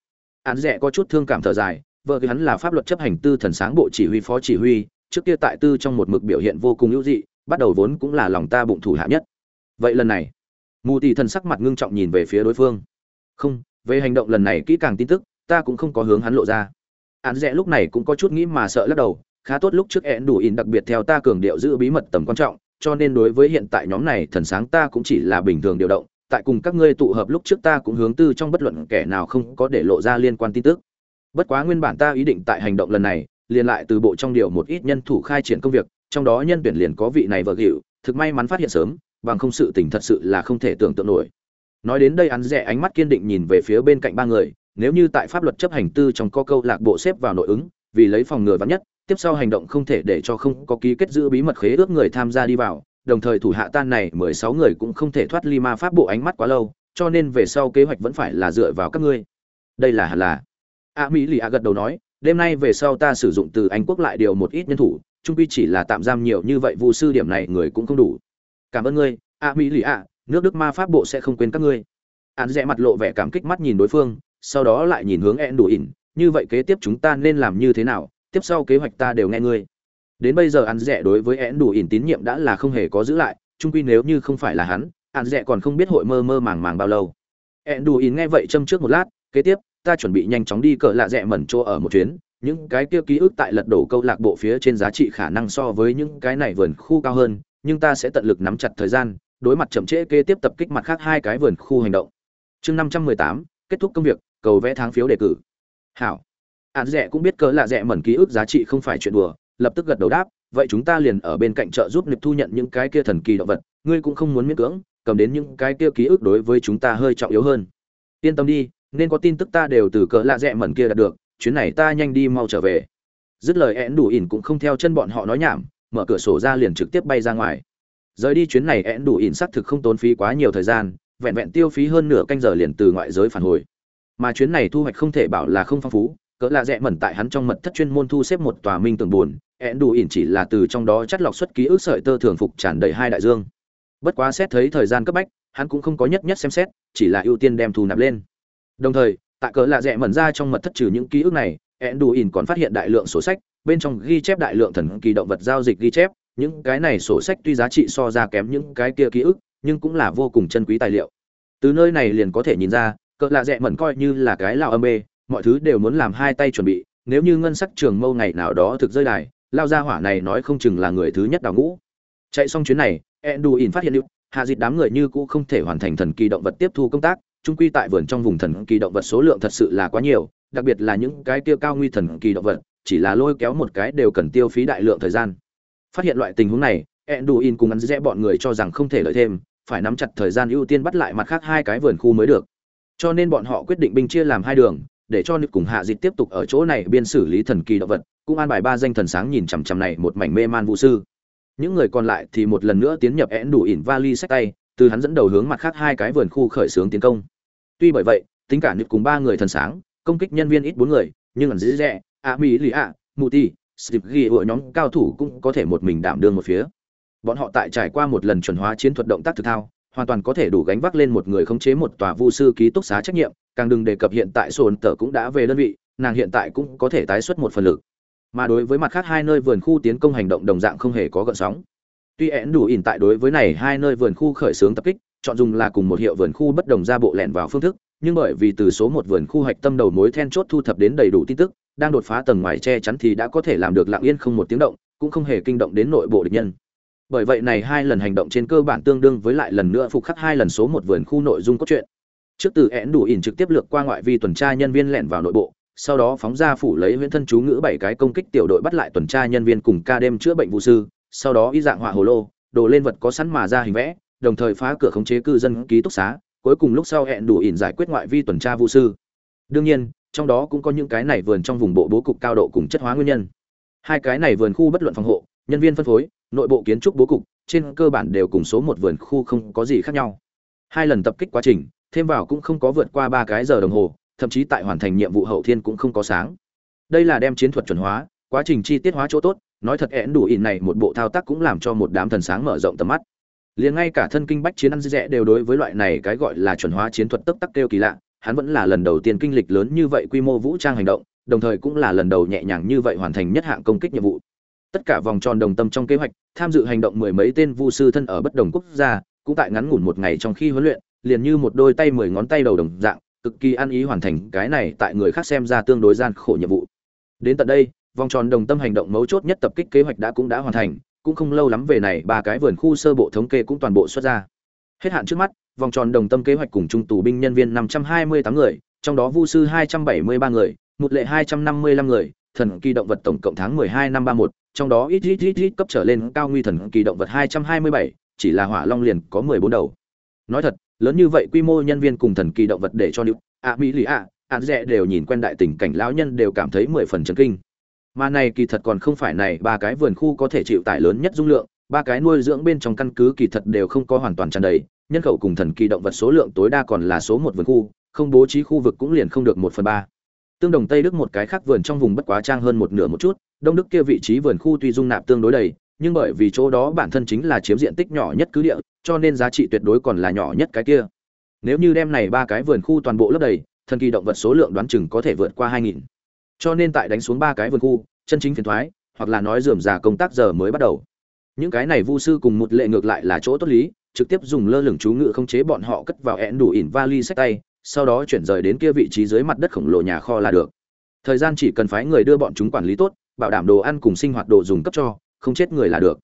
Ăn rẻ có chút thương cảm thở dài. Vợ hắn là pháp luật chấp hành tư thần sáng bộ chỉ huy phó chỉ huy, trước kia tại tư trong một mực biểu hiện vô cùng hữu dị, bắt đầu vốn cũng là lòng ta bụng thủ hạ nhất. Vậy lần này, mù tì thần sắc mặt ngưng trọng nhìn về phía đối phương. Không, về hành động lần này kỹ càng tin tức ta cũng không có hướng hắn lộ ra. Án rẽ lúc này cũng có chút nghĩ mà sợ lắc đầu, khá tốt lúc trước én đủ in đặc biệt theo ta cường điệu giữ bí mật tầm quan trọng, cho nên đối với hiện tại nhóm này thần sáng ta cũng chỉ là bình thường điều động, tại cùng các ngươi tụ hợp lúc trước ta cũng hướng tư trong bất luận kẻ nào không có để lộ ra liên quan tin tức. Bất quá nguyên bản ta ý định tại hành động lần này, liền lại từ bộ trong điều một ít nhân thủ khai triển công việc, trong đó nhân tuyển liền có vị này vợ gịu, thực may mắn phát hiện sớm, bằng không sự tình thật sự là không thể tưởng tượng nổi. Nói đến đây hắn rẻ ánh mắt kiên định nhìn về phía bên cạnh ba người nếu như tại pháp luật chấp hành tư trong có câu lạc bộ xếp vào nội ứng, vì lấy phòng ngừa vắn nhất, tiếp sau hành động không thể để cho không có ký kết giữ bí mật khế ước người tham gia đi vào, đồng thời thủ hạ tan này mười sáu người cũng không thể thoát ly ma pháp bộ ánh mắt quá lâu, cho nên về sau kế hoạch vẫn phải là dựa vào các ngươi. Đây là hẳn là. A mỹ lì a gật đầu nói, đêm nay về sau ta sử dụng từ anh quốc lại điều một ít nhân thủ, trung quy chỉ là tạm giam nhiều như vậy vụ sư điểm này người cũng không đủ. Cảm ơn ngươi, a mỹ lì a, nước đức ma pháp bộ sẽ không quên các ngươi. Hắn rẽ mặt lộ vẻ cảm kích mắt nhìn đối phương sau đó lại nhìn hướng ẹn đủ ỉn, như vậy kế tiếp chúng ta nên làm như thế nào? Tiếp sau kế hoạch ta đều nghe ngươi. Đến bây giờ ăn rẻ đối với ẹn đủ ỉn tín nhiệm đã là không hề có giữ lại trung quy nếu như không phải là hắn ăn rẻ còn không biết hội mơ mơ màng màng bao lâu. Ẹn đủ ỉn nghe vậy châm trước một lát, kế tiếp, ta chuẩn bị nhanh chóng đi cỡ lạ rẻ mẩn chỗ ở một chuyến, những cái kia ký ức tại lật đổ câu lạc bộ phía trên giá trị khả năng so với những cái này vườn khu cao hơn, nhưng ta sẽ tận lực nắm chặt thời gian, đối mặt chậm trễ kế tiếp tập kích mặt khác hai cái vườn khu hành động. Chương năm trăm mười tám, kết thúc công việc cầu vẽ tháng phiếu đề cử. Hảo. Hạn rẻ cũng biết cỡ là rẻ mẩn ký ức giá trị không phải chuyện đùa, lập tức gật đầu đáp, vậy chúng ta liền ở bên cạnh chợ giúp nịp thu nhận những cái kia thần kỳ động vật, ngươi cũng không muốn miễn cưỡng, cầm đến những cái kia ký ức đối với chúng ta hơi trọng yếu hơn. Yên tâm đi, nên có tin tức ta đều từ cỡ lạ rẽ mẩn kia đạt được, chuyến này ta nhanh đi mau trở về. Dứt lời én đủ ỉn cũng không theo chân bọn họ nói nhảm, mở cửa sổ ra liền trực tiếp bay ra ngoài. Rời đi chuyến này én đủ ỉn xác thực không tốn phí quá nhiều thời gian, vẹn vẹn tiêu phí hơn nửa canh giờ liền từ ngoại giới phản hồi mà chuyến này thu hoạch không thể bảo là không phong phú, cỡ lạ rẽ mẩn tại hắn trong mật thất chuyên môn thu xếp một tòa minh tường buồn ẹn đủ ỉn chỉ là từ trong đó chắt lọc xuất ký ức sợi tơ thường phục tràn đầy hai đại dương. Bất quá xét thấy thời gian cấp bách, hắn cũng không có nhất nhất xem xét, chỉ là ưu tiên đem thu nạp lên. Đồng thời, tại cỡ lạ rẽ mẩn ra trong mật thất trừ những ký ức này ẹn đủ ỉn còn phát hiện đại lượng sổ sách, bên trong ghi chép đại lượng thần kỳ động vật giao dịch ghi chép, những cái này sổ sách tuy giá trị so ra kém những cái kia ký ức, nhưng cũng là vô cùng chân quý tài liệu. Từ nơi này liền có thể nhìn ra cỡ lạ rẽ mẩn coi như là cái lao âm bê, mọi thứ đều muốn làm hai tay chuẩn bị, nếu như ngân sắc trường mâu ngày nào đó thực rơi đài, lao ra hỏa này nói không chừng là người thứ nhất đào ngũ. Chạy xong chuyến này, enduin phát hiện lưu hạ dịt đám người như cũ không thể hoàn thành thần kỳ động vật tiếp thu công tác trung quy tại vườn trong vùng thần kỳ động vật số lượng thật sự là quá nhiều, đặc biệt là những cái tiêu cao nguy thần kỳ động vật, chỉ là lôi kéo một cái đều cần tiêu phí đại lượng thời gian. Phát hiện loại tình huống này, enduin cùng ngắn rẽ bọn người cho rằng không thể lợi thêm, phải nắm chặt thời gian ưu tiên bắt lại mặt khác hai cái vườn khu mới được cho nên bọn họ quyết định binh chia làm hai đường, để cho nữ cùng hạ dịch tiếp tục ở chỗ này biên xử lý thần kỳ động vật, cũng an bài ba danh thần sáng nhìn chằm chằm này một mảnh mê man vũ sư. Những người còn lại thì một lần nữa tiến nhập én đủ ỉn vali sách tay, từ hắn dẫn đầu hướng mặt khác hai cái vườn khu khởi xướng tiến công. Tuy bởi vậy, tính cả nữ cùng ba người thần sáng, công kích nhân viên ít bốn người, nhưng ẩn dễ dẹ a mỹ lì a, mù ti sịp ghi hội nhóm cao thủ cũng có thể một mình đảm đương một phía. Bọn họ tại trải qua một lần chuẩn hóa chiến thuật động tác thực thao hoàn toàn có thể đủ gánh vác lên một người khống chế một tòa vu sư ký túc xá trách nhiệm, càng đừng đề cập hiện tại sồn tờ cũng đã về đơn vị, nàng hiện tại cũng có thể tái xuất một phần lực. Mà đối với mặt khác hai nơi vườn khu tiến công hành động đồng dạng không hề có gợn sóng. Tuy én đủ ỉn tại đối với này hai nơi vườn khu khởi xướng tập kích, chọn dùng là cùng một hiệu vườn khu bất đồng ra bộ lẹn vào phương thức, nhưng bởi vì từ số một vườn khu hạch tâm đầu mối then chốt thu thập đến đầy đủ tin tức, đang đột phá tầng ngoài che chắn thì đã có thể làm được lặng yên không một tiếng động, cũng không hề kinh động đến nội bộ địch nhân bởi vậy này hai lần hành động trên cơ bản tương đương với lại lần nữa phục khắc hai lần số một vườn khu nội dung cốt truyện. Trước từ én đủ ỉn trực tiếp lược qua ngoại vi tuần tra nhân viên lẻn vào nội bộ, sau đó phóng ra phủ lấy huyễn thân chú ngữ bảy cái công kích tiểu đội bắt lại tuần tra nhân viên cùng ca đêm chữa bệnh vụ sư, sau đó y dạng họa hồ lô, đồ lên vật có sẵn mà ra hình vẽ, đồng thời phá cửa khống chế cư dân ký túc xá, cuối cùng lúc sau hẹn đủ ỉn giải quyết ngoại vi tuần tra vụ sư. Đương nhiên, trong đó cũng có những cái này vườn trong vùng bộ bố cục cao độ cùng chất hóa nguyên nhân. Hai cái này vườn khu bất luận phòng hộ, nhân viên phân phối nội bộ kiến trúc bố cục, trên cơ bản đều cùng số một vườn khu không có gì khác nhau. Hai lần tập kích quá trình, thêm vào cũng không có vượt qua ba cái giờ đồng hồ, thậm chí tại hoàn thành nhiệm vụ hậu thiên cũng không có sáng. Đây là đem chiến thuật chuẩn hóa, quá trình chi tiết hóa chỗ tốt, nói thật én đủ ỉn này một bộ thao tác cũng làm cho một đám thần sáng mở rộng tầm mắt. Liền ngay cả thân kinh bách chiến ăn rẽ đều đối với loại này cái gọi là chuẩn hóa chiến thuật tức tắc kêu kỳ lạ, hắn vẫn là lần đầu tiên kinh lịch lớn như vậy quy mô vũ trang hành động, đồng thời cũng là lần đầu nhẹ nhàng như vậy hoàn thành nhất hạng công kích nhiệm vụ tất cả vòng tròn đồng tâm trong kế hoạch, tham dự hành động mười mấy tên vu sư thân ở bất đồng quốc gia, cũng tại ngắn ngủn một ngày trong khi huấn luyện, liền như một đôi tay mười ngón tay đầu đồng dạng, cực kỳ ăn ý hoàn thành cái này tại người khác xem ra tương đối gian khổ nhiệm vụ. Đến tận đây, vòng tròn đồng tâm hành động mấu chốt nhất tập kích kế hoạch đã cũng đã hoàn thành, cũng không lâu lắm về này, ba cái vườn khu sơ bộ thống kê cũng toàn bộ xuất ra. Hết hạn trước mắt, vòng tròn đồng tâm kế hoạch cùng trung tù binh nhân viên năm trăm hai mươi tám người, trong đó vu sư hai trăm bảy mươi ba người, một lệ hai trăm năm mươi lăm người, thần kỳ động vật tổng cộng tháng mười hai năm ba một trong đó ít ít ít ít cấp trở lên cao nguy thần kỳ động vật hai trăm hai mươi bảy, chỉ là hỏa long liền có mười bốn đầu. Nói thật, lớn như vậy quy mô nhân viên cùng thần kỳ động vật để cho nữ ạ mỹ, lì ạ ạ dẹ đều nhìn quen đại tình cảnh lão nhân đều cảm thấy mười phần chấn kinh. Mà này kỳ thật còn không phải này, ba cái vườn khu có thể chịu tải lớn nhất dung lượng, ba cái nuôi dưỡng bên trong căn cứ kỳ thật đều không có hoàn toàn tràn đầy, nhân khẩu cùng thần kỳ động vật số lượng tối đa còn là số một vườn khu, không bố trí khu vực cũng liền không được một phần ba. Tương đồng tây đức một cái khác vườn trong vùng bất quá trang hơn một nửa một chút đông đức kia vị trí vườn khu tuy dung nạp tương đối đầy, nhưng bởi vì chỗ đó bản thân chính là chiếm diện tích nhỏ nhất cứ địa, cho nên giá trị tuyệt đối còn là nhỏ nhất cái kia. Nếu như đem này ba cái vườn khu toàn bộ lấp đầy, thần kỳ động vật số lượng đoán chừng có thể vượt qua hai nghìn. Cho nên tại đánh xuống ba cái vườn khu, chân chính phiền thoái, hoặc là nói dườm già công tác giờ mới bắt đầu. Những cái này vu sư cùng một lệ ngược lại là chỗ tốt lý, trực tiếp dùng lơ lửng chú ngự không chế bọn họ cất vào ẹn đủ ỉn vali sách tay, sau đó chuyển rời đến kia vị trí dưới mặt đất khổng lồ nhà kho là được. Thời gian chỉ cần phái người đưa bọn chúng quản lý tốt bảo đảm đồ ăn cùng sinh hoạt đồ dùng cấp cho, không chết người là được.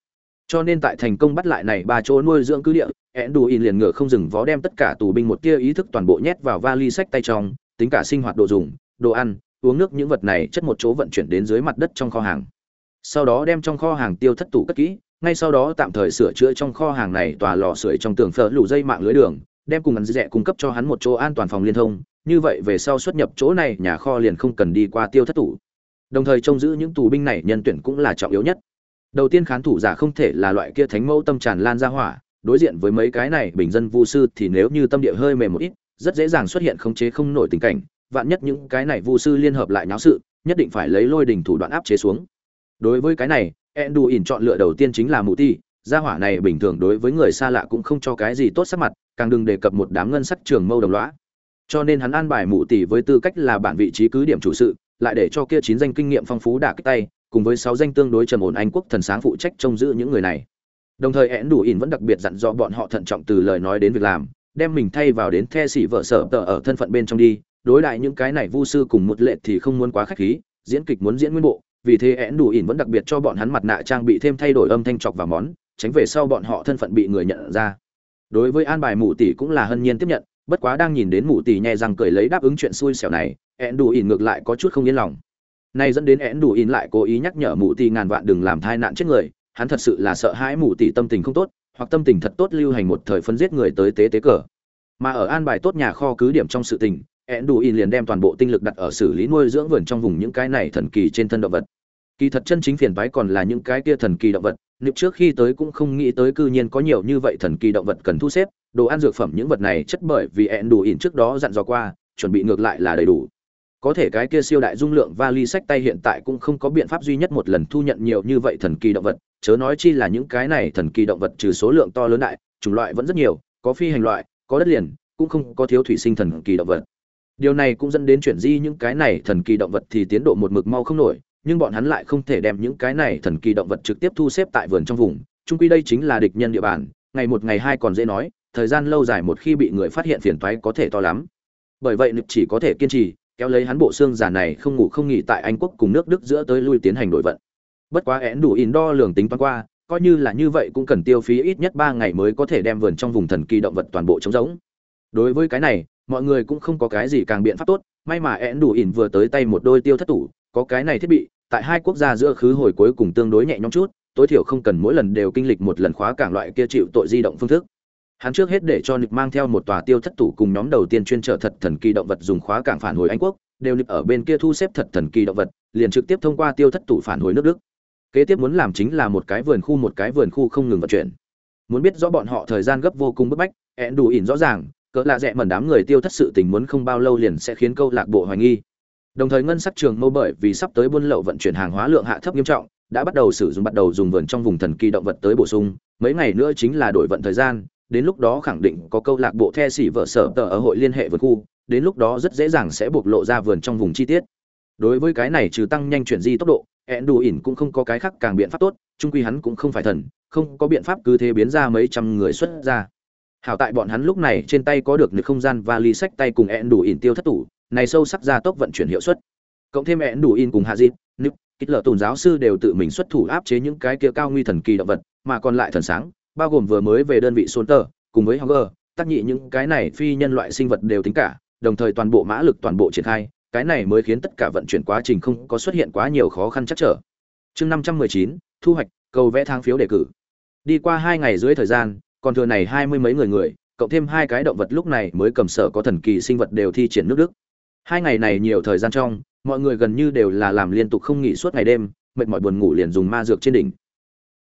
Cho nên tại thành công bắt lại này ba chỗ nuôi dưỡng cứ địa ẹn đù ỉn liền ngựa không dừng vó đem tất cả tù binh một tia ý thức toàn bộ nhét vào vali sách tay trong, tính cả sinh hoạt đồ dùng, đồ ăn, uống nước những vật này chất một chỗ vận chuyển đến dưới mặt đất trong kho hàng. Sau đó đem trong kho hàng tiêu thất tủ cất kỹ, ngay sau đó tạm thời sửa chữa trong kho hàng này tòa lò sưởi trong tường phở lủ dây mạng lưới đường, đem cùng ăn rẻ cung cấp cho hắn một chỗ an toàn phòng liên thông, như vậy về sau xuất nhập chỗ này, nhà kho liền không cần đi qua tiêu thất tủ đồng thời trông giữ những tù binh này nhân tuyển cũng là trọng yếu nhất. Đầu tiên khán thủ giả không thể là loại kia thánh mẫu tâm tràn lan ra hỏa, đối diện với mấy cái này bình dân vu sư thì nếu như tâm địa hơi mềm một ít, rất dễ dàng xuất hiện khống chế không nổi tình cảnh, vạn nhất những cái này vu sư liên hợp lại nháo sự, nhất định phải lấy lôi đình thủ đoạn áp chế xuống. Đối với cái này endu ỉn chọn lựa đầu tiên chính là Mụ ti, gia hỏa này bình thường đối với người xa lạ cũng không cho cái gì tốt sắc mặt, càng đừng đề cập một đám ngân sắc trường mâu đồng lõa. Cho nên hắn an bài mụ tỷ với tư cách là bản vị trí cứ điểm chủ sự lại để cho kia chín danh kinh nghiệm phong phú đả kích tay, cùng với sáu danh tương đối trầm ổn anh quốc thần sáng phụ trách trông giữ những người này. Đồng thời én đủ ỉn vẫn đặc biệt dặn dò bọn họ thận trọng từ lời nói đến việc làm, đem mình thay vào đến the xỉ vợ sở tờ ở thân phận bên trong đi, đối đại những cái này vu sư cùng một lệ thì không muốn quá khách khí, diễn kịch muốn diễn nguyên bộ, vì thế én đủ ỉn vẫn đặc biệt cho bọn hắn mặt nạ trang bị thêm thay đổi âm thanh chọc và món, tránh về sau bọn họ thân phận bị người nhận ra. Đối với an bài mụ tỷ cũng là hân nhiên tiếp nhận bất quá đang nhìn đến mụ tỷ nhẹ rằng cười lấy đáp ứng chuyện xui xẻo này ẹn đủ ỉn ngược lại có chút không yên lòng. Nay dẫn đến ẹn đủ ỉn lại cố ý nhắc nhở mụ tỷ ngàn vạn đừng làm thai nạn chết người, hắn thật sự là sợ hãi mụ tỷ tâm tình không tốt, hoặc tâm tình thật tốt lưu hành một thời phân giết người tới tế tế cờ. Mà ở an bài tốt nhà kho cứ điểm trong sự tình ẹn đủ in liền đem toàn bộ tinh lực đặt ở xử lý nuôi dưỡng vườn trong vùng những cái này thần kỳ trên thân động vật. Kỳ thật chân chính phiền toái còn là những cái kia thần kỳ động vật nếu trước khi tới cũng không nghĩ tới cư nhiên có nhiều như vậy thần kỳ động vật cần thu xếp, đồ ăn dược phẩm những vật này chất bởi vì ẹn đủ ỉn trước đó dặn dò qua, chuẩn bị ngược lại là đầy đủ. Có thể cái kia siêu đại dung lượng vali sách tay hiện tại cũng không có biện pháp duy nhất một lần thu nhận nhiều như vậy thần kỳ động vật, chớ nói chi là những cái này thần kỳ động vật trừ số lượng to lớn đại, chủng loại vẫn rất nhiều, có phi hành loại, có đất liền, cũng không có thiếu thủy sinh thần kỳ động vật. Điều này cũng dẫn đến chuyển di những cái này thần kỳ động vật thì tiến độ một mực mau không nổi nhưng bọn hắn lại không thể đem những cái này thần kỳ động vật trực tiếp thu xếp tại vườn trong vùng. Trung quy đây chính là địch nhân địa bàn, ngày một ngày hai còn dễ nói, thời gian lâu dài một khi bị người phát hiện phiền toái có thể to lắm. Bởi vậy nực chỉ có thể kiên trì, kéo lấy hắn bộ xương giả này không ngủ không nghỉ tại anh quốc cùng nước đức giữa tới lui tiến hành đổi vận. Bất quá én đủ in đo lường tính toán qua, coi như là như vậy cũng cần tiêu phí ít nhất ba ngày mới có thể đem vườn trong vùng thần kỳ động vật toàn bộ trống rỗng. Đối với cái này, mọi người cũng không có cái gì càng biện pháp tốt, may mà én đủ in vừa tới tay một đôi tiêu thất tủ, có cái này thiết bị tại hai quốc gia giữa khứ hồi cuối cùng tương đối nhẹ nhõm chút, tối thiểu không cần mỗi lần đều kinh lịch một lần khóa cảng loại kia chịu tội di động phương thức. Hắn trước hết để cho nịch mang theo một tòa tiêu thất tủ cùng nhóm đầu tiên chuyên trở thật thần kỳ động vật dùng khóa cảng phản hồi anh quốc, đều nịch ở bên kia thu xếp thật thần kỳ động vật, liền trực tiếp thông qua tiêu thất tủ phản hồi nước đức. Kế tiếp muốn làm chính là một cái vườn khu một cái vườn khu không ngừng vận chuyển. Muốn biết rõ bọn họ thời gian gấp vô cùng bức bách, ẹn đủ ỉn rõ ràng, cỡ lạ rẻ mẩn đám người tiêu thất sự tình muốn không bao lâu liền sẽ khiến câu lạc bộ hoài nghi đồng thời ngân sắc trường mâu bởi vì sắp tới buôn lậu vận chuyển hàng hóa lượng hạ thấp nghiêm trọng, đã bắt đầu sử dụng bắt đầu dùng vườn trong vùng thần kỳ động vật tới bổ sung, mấy ngày nữa chính là đổi vận thời gian, đến lúc đó khẳng định có câu lạc bộ the sĩ vợ sở tờ ở hội liên hệ vườn khu, đến lúc đó rất dễ dàng sẽ bộc lộ ra vườn trong vùng chi tiết. Đối với cái này trừ tăng nhanh chuyển di tốc độ ẹn đủ ỉn cũng không có cái khác càng biện pháp tốt trung quy hắn cũng không phải thần, không có biện pháp cứ thế biến ra mấy trăm người xuất ra. Hảo tại bọn hắn lúc này trên tay có được nửa không gian và ly sách tay cùng ẹn đủ ỉn tiêu thất tủ này sâu sắc gia tốc vận chuyển hiệu suất cộng thêm ẹn đủ in cùng hạ dịp nực kích lợ tôn giáo sư đều tự mình xuất thủ áp chế những cái kia cao nguy thần kỳ động vật mà còn lại thần sáng bao gồm vừa mới về đơn vị xôn tờ cùng với Hogger, tác nhị những cái này phi nhân loại sinh vật đều tính cả, đồng thời toàn bộ mã lực toàn bộ triển khai, cái này mới khiến tất cả vận chuyển quá trình không có xuất hiện quá nhiều khó khăn chắc trở. Chương 519, thu hoạch, cầu vẽ thang phiếu đề cử. Đi qua hai ngày dưới thời gian, còn thừa này hai mươi mấy người người, cộng thêm hai cái động vật lúc này mới cầm sở có thần kỳ sinh vật đều thi triển nước Đức. Hai ngày này nhiều thời gian trong, mọi người gần như đều là làm liên tục không nghỉ suốt ngày đêm, mệt mỏi buồn ngủ liền dùng ma dược trên đỉnh.